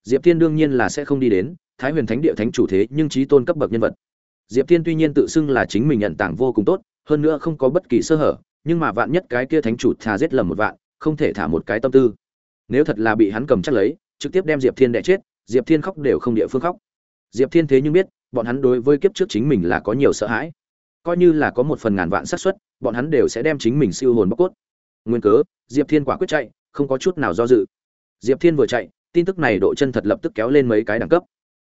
Diệp thiên đương nhiên là sẽ không đi đến, thái huyền thánh địa thánh chủ thế nhưng trí tôn cấp bậc nhân vật. Diệp thiên tuy nhiên tự xưng là chính mình nhận tảng vô cùng tốt hơn nữa không có bất kỳ sơ hở, nhưng mà vạn nhất cái kia thánh chủ thà giết lầm một vạn, không thể thả một cái tâm tư. Nếu thật là bị hắn cầm chắc lấy, trực tiếp đem diệp thiên đẻ chết, diệp thiên khóc đều không địa phương khóc. Diệp thiên thế nhưng biết, bọn hắn đối với kiếp trước chính mình là có nhiều sợ hãi. Coi như là có một phần ngàn vạn xác suất, bọn hắn đều sẽ đem chính mình siêu hồn bóc cốt. Nguyên cớ, diệp thiên quả quyết chạy, không có chút nào do dự. Diệp thiên vừa chạy, tin tức này độ chân thật lập tức kéo lên mấy cái đẳng cấp.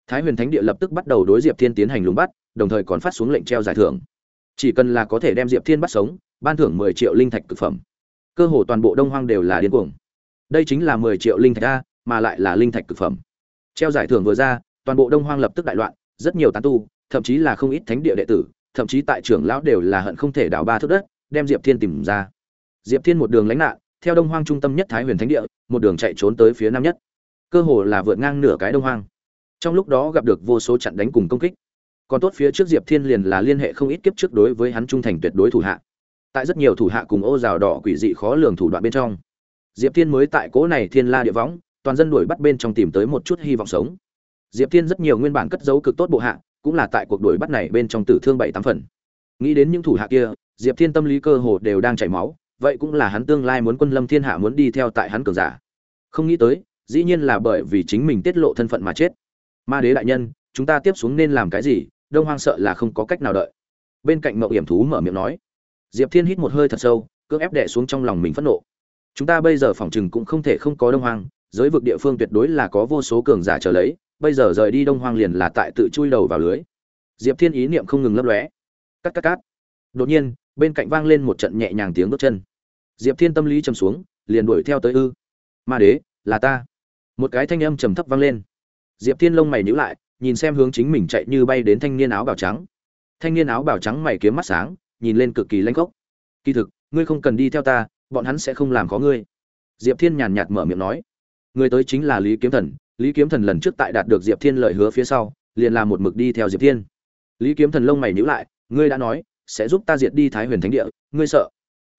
Thái huyền thánh địa lập tức bắt đầu đối diệp thiên tiến hành lùng bắt, đồng thời còn phát xuống lệnh treo giải thưởng chỉ cần là có thể đem diệp thiên bắt sống, ban thưởng mười triệu linh thạch cực phẩm. Cơ hồ toàn bộ đông hoang đều là điên cuồng. Đây chính là mười triệu linh thạch a, mà lại là linh thạch cực phẩm. Treo giải thưởng vừa ra, toàn bộ đông hoang lập tức đại loạn, rất nhiều tán tu, thậm chí là không ít thánh địa đệ tử, thậm chí tại trưởng lão đều là hận không thể đào ba thước đất, đem diệp thiên tìm ra. Diệp thiên một đường lánh nạn, theo đông hoang trung tâm nhất thái huyền thánh địa, một đường chạy trốn tới phía nam nhất. Cơ hồ là vượt ngang nửa cái đông hoang. Trong lúc đó gặp được vô số trận đánh cùng công kích còn tốt phía trước diệp thiên liền là liên hệ không ít kiếp trước đối với hắn trung thành tuyệt đối thủ hạ. Tại rất nhiều thủ hạ cùng ô rào đỏ quỷ dị khó lường thủ đoạn bên trong, diệp thiên mới tại cố này thiên la địa võng, toàn dân đuổi bắt bên trong tìm tới một chút hy vọng sống. Diệp thiên rất nhiều nguyên bản cất giấu cực tốt bộ hạ, cũng là tại cuộc đuổi bắt này bên trong tử thương bảy tám phần. Nghĩ đến những thủ hạ kia, diệp thiên tâm lý cơ hồ đều đang chảy máu, vậy cũng là hắn tương lai muốn quân lâm thiên hạ muốn đi theo tại hắn cường giả. Không nghĩ tới, dĩ nhiên là bởi vì chính mình tiết lộ thân phận mà chết. Ma đế đại nhân, chúng ta tiếp xuống nên làm cái gì? Đông hoang sợ là không có cách nào đợi. Bên cạnh mậu hiểm thú mở miệng nói, diệp thiên hít một hơi thật sâu, cưỡng ép đẻ xuống trong lòng mình phẫn nộ. Chúng ta bây giờ phòng chừng cũng không thể không có đông hoang, giới vực địa phương tuyệt đối là có vô số cường giả trở lấy, bây giờ rời đi đông hoang liền là tại tự chui đầu vào lưới. Diệp thiên ý niệm không ngừng lấp lóe. Cắt cắt cắt. Đột nhiên, bên cạnh vang lên một trận nhẹ nhàng tiếng bước chân. Diệp thiên tâm lý chầm xuống, liền đuổi theo tới ư. Ma đế, là ta. Một cái thanh âm trầm thấp vang lên. Diệp thiên lông mày nhữ lại nhìn xem hướng chính mình chạy như bay đến thanh niên áo bào trắng. Thanh niên áo bào trắng mày kiếm mắt sáng, nhìn lên cực kỳ lanh khốc. Kỳ thực, ngươi không cần đi theo ta, bọn hắn sẽ không làm khó ngươi. Diệp thiên nhàn nhạt mở miệng nói. Người tới chính là lý kiếm thần. Lý kiếm thần lần trước tại đạt được diệp thiên lời hứa phía sau, liền làm một mực đi theo diệp thiên. Lý kiếm thần lông mày nhíu lại, ngươi đã nói, sẽ giúp ta diệt đi thái huyền thánh địa, ngươi sợ.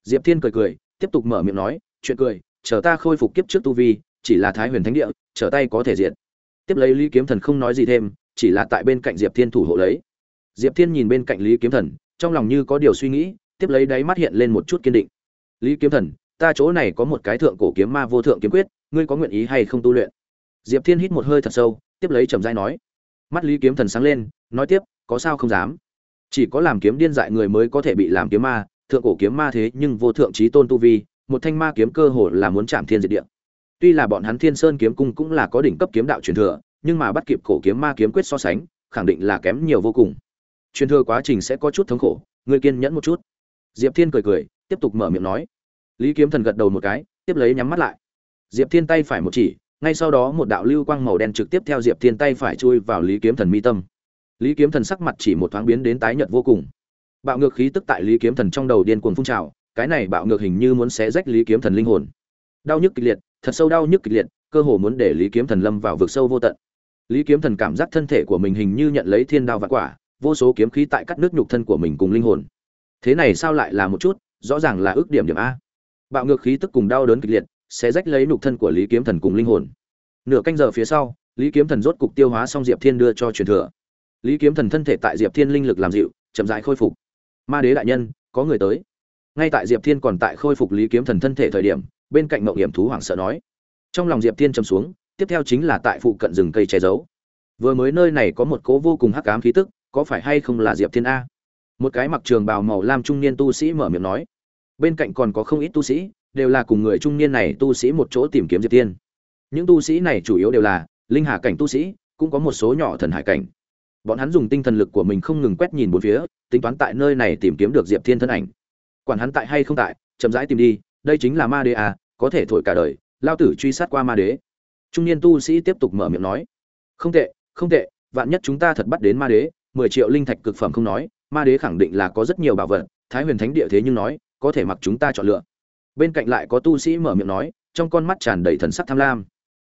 Diệp thiên cười cười, tiếp tục mở miệng nói, chuyện cười, chờ ta khôi phục kiếp trước tu vi, chỉ là thái huyền thánh địa, trở tay có thể diệt tiếp lấy lý kiếm thần không nói gì thêm, chỉ là tại bên cạnh diệp thiên thủ hộ lấy. Diệp thiên nhìn bên cạnh lý kiếm thần, trong lòng như có điều suy nghĩ, tiếp lấy đáy mắt hiện lên một chút kiên định. Lý kiếm thần, ta chỗ này có một cái thượng cổ kiếm ma vô thượng kiếm quyết, ngươi có nguyện ý hay không tu luyện? Diệp thiên hít một hơi thật sâu, tiếp lấy trầm dai nói. Mắt lý kiếm thần sáng lên, nói tiếp, có sao không dám? Chỉ có làm kiếm điên dại người mới có thể bị làm kiếm ma, thượng cổ kiếm ma thế nhưng vô thượng trí tôn tu vi, một thanh ma kiếm cơ hồ là muốn chạm thiên diệt địa tuy là bọn hắn thiên sơn kiếm cung cũng là có đỉnh cấp kiếm đạo truyền thừa, nhưng mà bắt kịp cổ kiếm ma kiếm quyết so sánh, khẳng định là kém nhiều vô cùng. Truyền thừa quá trình sẽ có chút thống khổ, người kiên nhẫn một chút. Diệp thiên cười cười, tiếp tục mở miệng nói. Lý kiếm thần gật đầu một cái, tiếp lấy nhắm mắt lại. Diệp thiên tay phải một chỉ, ngay sau đó một đạo lưu quang màu đen trực tiếp theo diệp thiên tay phải chui vào lý kiếm thần mi tâm. Lý kiếm thần sắc mặt chỉ một thoáng biến đến tái nhợt vô cùng. Bạo ngược khí tức tại lý kiếm thần trong đầu điên cuồng phun trào, cái này bạo ngược hình như muốn xé rách lý kiếm thần linh hồn. Đau nhức kịch liệt thật sâu đau nhức kịch liệt, cơ hồ muốn để lý kiếm thần lâm vào vực sâu vô tận. Lý kiếm thần cảm giác thân thể của mình hình như nhận lấy thiên đao và quả, vô số kiếm khí tại cắt nước nhục thân của mình cùng linh hồn. Thế này sao lại là một chút, rõ ràng là ước điểm điểm a. Bạo ngược khí tức cùng đau đớn kịch liệt, sẽ rách lấy nhục thân của lý kiếm thần cùng linh hồn. Nửa canh giờ phía sau, lý kiếm thần rốt cục tiêu hóa xong diệp thiên đưa cho truyền thừa. Lý kiếm thần thân thể tại diệp thiên linh lực làm dịu, chậm rãi khôi phục. Ma đế đại nhân, có người tới. Ngay tại diệp thiên còn tại khôi phục lý kiếm thần thân thể thời điểm bên cạnh mậu hiểm thú hoảng sợ nói. Trong lòng diệp thiên chầm xuống, tiếp theo chính là tại phụ cận rừng cây che giấu. Vừa mới nơi này có một cố vô cùng hắc ám khí tức, có phải hay không là diệp thiên a? Một cái mặc trường bào màu lam trung niên tu sĩ mở miệng nói. Bên cạnh còn có không ít tu sĩ, đều là cùng người trung niên này tu sĩ một chỗ tìm kiếm diệp thiên. Những tu sĩ này chủ yếu đều là linh hà cảnh tu sĩ, cũng có một số nhỏ thần hải cảnh. Bọn hắn dùng tinh thần lực của mình không ngừng quét nhìn bốn phía, tính toán tại nơi này tìm kiếm được diệp thiên thân ảnh. Quản hắn tại hay không tại, chậm rãi tìm đi, đây chính là ma đế à có thể thổi cả đời, lao tử truy sát qua ma đế. Trung niên tu sĩ tiếp tục mở miệng nói, không tệ không tệ, vạn nhất chúng ta thật bắt đến ma đế, mười triệu linh thạch cực phẩm không nói, ma đế khẳng định là có rất nhiều bảo vật, thái huyền thánh địa thế nhưng nói, có thể mặc chúng ta chọn lựa. Bên cạnh lại có tu sĩ mở miệng nói, trong con mắt tràn đầy thần sắc tham lam.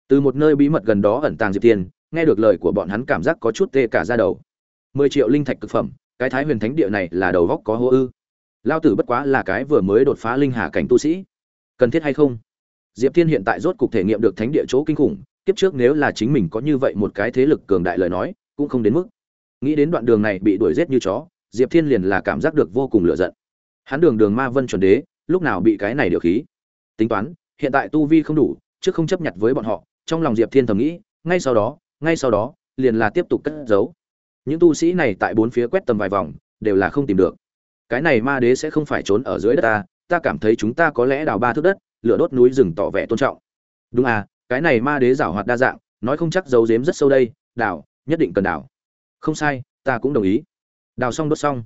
Từ một nơi bí mật gần đó ẩn tàng diệp tiên, nghe được lời của bọn hắn cảm giác có chút tê cả ra đầu. Mười triệu linh thạch cực phẩm, cái thái huyền thánh địa này là đầu góc có hô ư. Lao tử bất quá là cái vừa mới đột phá linh hà cảnh tu sĩ cần thiết hay không? Diệp thiên hiện tại rốt cục thể nghiệm được thánh địa chỗ kinh khủng, kiếp trước nếu là chính mình có như vậy một cái thế lực cường đại lời nói, cũng không đến mức. Nghĩ đến đoạn đường này bị đuổi giết như chó, diệp thiên liền là cảm giác được vô cùng lựa giận. Hắn đường đường ma vân chuẩn đế, lúc nào bị cái này điều khí? Tính toán, hiện tại tu vi không đủ, trước không chấp nhận với bọn họ, trong lòng diệp thiên thầm nghĩ, ngay sau đó, ngay sau đó, liền là tiếp tục cất giấu. Những tu sĩ này tại bốn phía quét tầm vài vòng, đều là không tìm được. Cái này ma đế sẽ không phải trốn ở dưới đất ta ta cảm thấy chúng ta có lẽ đào ba thước đất, lửa đốt núi rừng tỏ vẻ tôn trọng. Đúng à cái này ma đế giảo hoạt đa dạng, nói không chắc giấu giếm rất sâu đây, đào, nhất định cần đào. Không sai, ta cũng đồng ý. Đào xong đốt xong,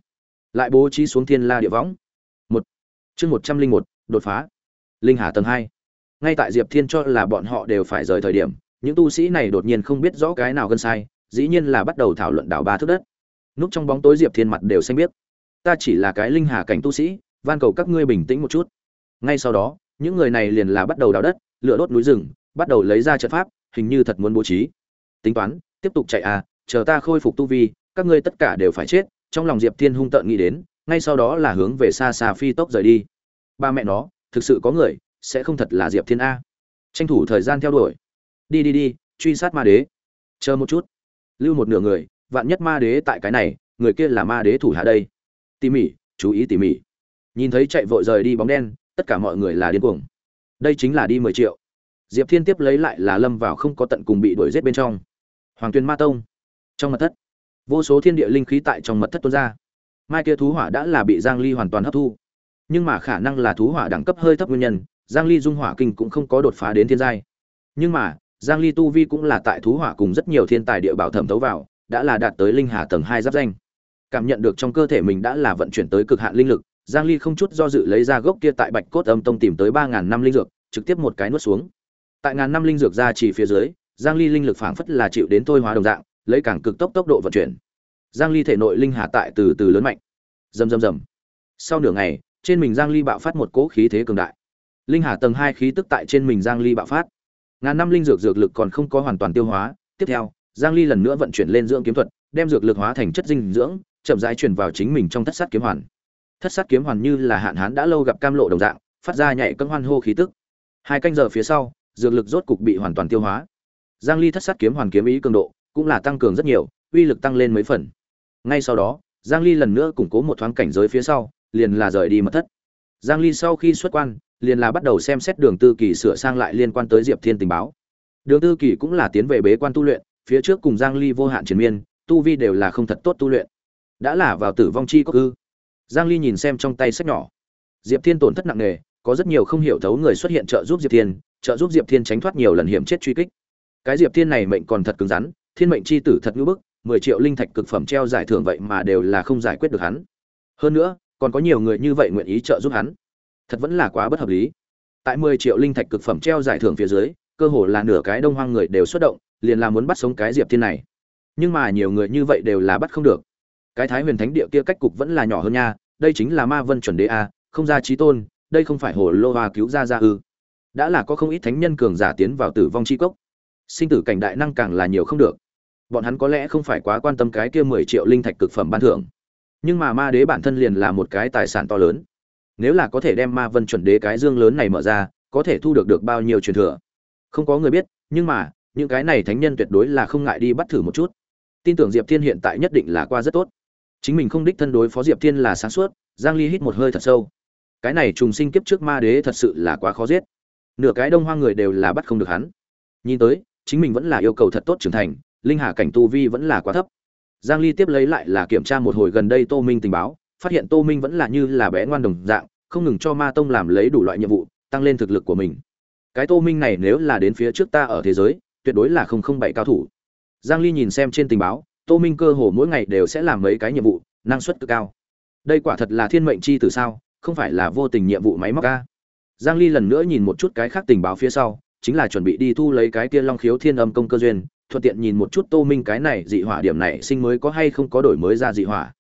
lại bố trí xuống thiên la địa võng. Một, chương một trăm linh một, đột phá. Linh hà tầng hai. Ngay tại diệp thiên cho là bọn họ đều phải rời thời điểm, những tu sĩ này đột nhiên không biết rõ cái nào gần sai, dĩ nhiên là bắt đầu thảo luận đào ba thước đất. Núp trong bóng tối diệp thiên mặt đều xanh biết ta chỉ là cái linh hà cảnh tu sĩ van cầu các ngươi bình tĩnh một chút. Ngay sau đó, những người này liền là bắt đầu đào đất, lửa đốt núi rừng, bắt đầu lấy ra trận pháp, hình như thật muốn bố trí. Tính toán, tiếp tục chạy à chờ ta khôi phục tu vi, các ngươi tất cả đều phải chết, trong lòng diệp thiên hung tợn nghĩ đến, ngay sau đó là hướng về xa xa phi tốc rời đi. Ba mẹ nó, thực sự có người, sẽ không thật là diệp thiên a. Tranh thủ thời gian theo đuổi. Đi đi đi, truy sát ma đế. Chờ một chút. Lưu một nửa người, vạn nhất ma đế tại cái này, người kia là ma đế thủ hạ đây. Tỉ mỉ, chú ý tỉ mỉ nhìn thấy chạy vội rời đi bóng đen, tất cả mọi người là điên cuồng. Đây chính là đi mười triệu. Diệp thiên tiếp lấy lại là lâm vào không có tận cùng bị đuổi giết bên trong. Hoàng tuyền ma tông. Trong mật thất. Vô số thiên địa linh khí tại trong mật thất tuôn ra. Mai kia thú hỏa đã là bị giang ly hoàn toàn hấp thu. Nhưng mà khả năng là thú hỏa đẳng cấp hơi thấp nguyên nhân, giang ly dung hỏa kinh cũng không có đột phá đến thiên giai. Nhưng mà, giang ly tu vi cũng là tại thú hỏa cùng rất nhiều thiên tài địa bảo thẩm thấu vào, đã là đạt tới linh hà tầng hai giáp danh. Cảm nhận được trong cơ thể mình đã là vận chuyển tới cực hạn linh lực giang ly không chút do dự lấy ra gốc kia tại bạch cốt âm tông tìm tới 3000 năm linh dược, trực tiếp một cái nuốt xuống. Tại ngàn năm linh dược ra chỉ phía dưới, giang ly linh lực phảng phất là chịu đến thôi hóa đồng dạng, lấy càng cực tốc tốc độ vận chuyển. Giang ly thể nội linh hà tại từ từ lớn mạnh. Rầm rầm rầm. Sau nửa ngày, trên mình giang ly bạo phát một cỗ khí thế cường đại. Linh hà tầng hai khí tức tại trên mình giang ly bạo phát. Ngàn năm linh dược dược lực còn không có hoàn toàn tiêu hóa, tiếp theo, giang ly lần nữa vận chuyển lên dưỡng kiếm thuật, đem dược lực hóa thành chất dinh dưỡng, chậm rãi truyền vào chính mình trong thất sát kiếm hoàn thất sát kiếm hoàn như là hạn hán đã lâu gặp cam lộ đồng dạng, phát ra nhảy cân hoan hô khí tức. Hai canh giờ phía sau, dược lực rốt cục bị hoàn toàn tiêu hóa. Giang ly thất sát kiếm hoàn kiếm ý cường độ cũng là tăng cường rất nhiều, uy lực tăng lên mấy phần. Ngay sau đó, giang ly lần nữa củng cố một thoáng cảnh giới phía sau, liền là rời đi mật thất. Giang ly sau khi xuất quan, liền là bắt đầu xem xét đường tư kỳ sửa sang lại liên quan tới diệp thiên tình báo. Đường tư kỳ cũng là tiến về bế quan tu luyện, phía trước cùng giang ly vô hạn chiến miên, tu vi đều là không thật tốt tu luyện. Đã là vào tử vong chi có ư? Giang ly nhìn xem trong tay sách nhỏ. Diệp thiên tổn thất nặng nề, có rất nhiều không hiểu thấu người xuất hiện trợ giúp diệp thiên, trợ giúp diệp thiên tránh thoát nhiều lần hiểm chết truy kích. Cái diệp thiên này mệnh còn thật cứng rắn, thiên mệnh chi tử thật ngữ bức 10 triệu linh thạch cực phẩm treo giải thưởng vậy mà đều là không giải quyết được hắn. Hơn nữa, còn có nhiều người như vậy nguyện ý trợ giúp hắn. Thật vẫn là quá bất hợp lý. Tại 10 triệu linh thạch cực phẩm treo giải thưởng phía dưới, cơ hồ là nửa cái đông hoang người đều xuất động, liền là muốn bắt sống cái diệp thiên này. Nhưng mà nhiều người như vậy đều là bắt không được cái thái huyền thánh địa kia cách cục vẫn là nhỏ hơn nha, đây chính là ma vân chuẩn đế a, không ra trí tôn, đây không phải hồ lô hoa cứu ra ra ư. Đã là có không ít thánh nhân cường giả tiến vào tử vong chi cốc. Sinh tử cảnh đại năng càng là nhiều không được. Bọn hắn có lẽ không phải quá quan tâm cái kia mười triệu linh thạch cực phẩm ban thưởng. Nhưng mà ma đế bản thân liền là một cái tài sản to lớn. Nếu là có thể đem ma vân chuẩn đế cái dương lớn này mở ra, có thể thu được được bao nhiêu truyền thừa? Không có người biết, nhưng mà, những cái này thánh nhân tuyệt đối là không ngại đi bắt thử một chút. Tin tưởng diệp thiên hiện tại nhất định là qua rất tốt chính mình không đích thân đối phó diệp thiên là sáng suốt, giang ly hít một hơi thật sâu. Cái này trùng sinh kiếp trước ma đế thật sự là quá khó giết. Nửa cái đông hoang người đều là bắt không được hắn. Nhìn tới, chính mình vẫn là yêu cầu thật tốt trưởng thành, linh hà cảnh tu vi vẫn là quá thấp. Giang ly tiếp lấy lại là kiểm tra một hồi gần đây tô minh tình báo, phát hiện tô minh vẫn là như là bé ngoan đồng dạng, không ngừng cho ma tông làm lấy đủ loại nhiệm vụ, tăng lên thực lực của mình. Cái tô minh này nếu là đến phía trước ta ở thế giới, tuyệt đối là không không bảy cao thủ. Giang ly nhìn xem trên tình báo tô minh cơ hồ mỗi ngày đều sẽ làm mấy cái nhiệm vụ, năng suất cực cao. Đây quả thật là thiên mệnh chi từ sao, không phải là vô tình nhiệm vụ máy móc ca giang ly lần nữa nhìn một chút cái khác tình báo phía sau, chính là chuẩn bị đi thu lấy cái kia long khiếu thiên âm công cơ duyên, thuận tiện nhìn một chút tô minh cái này dị hỏa điểm này sinh mới có hay không có đổi mới ra dị hỏa.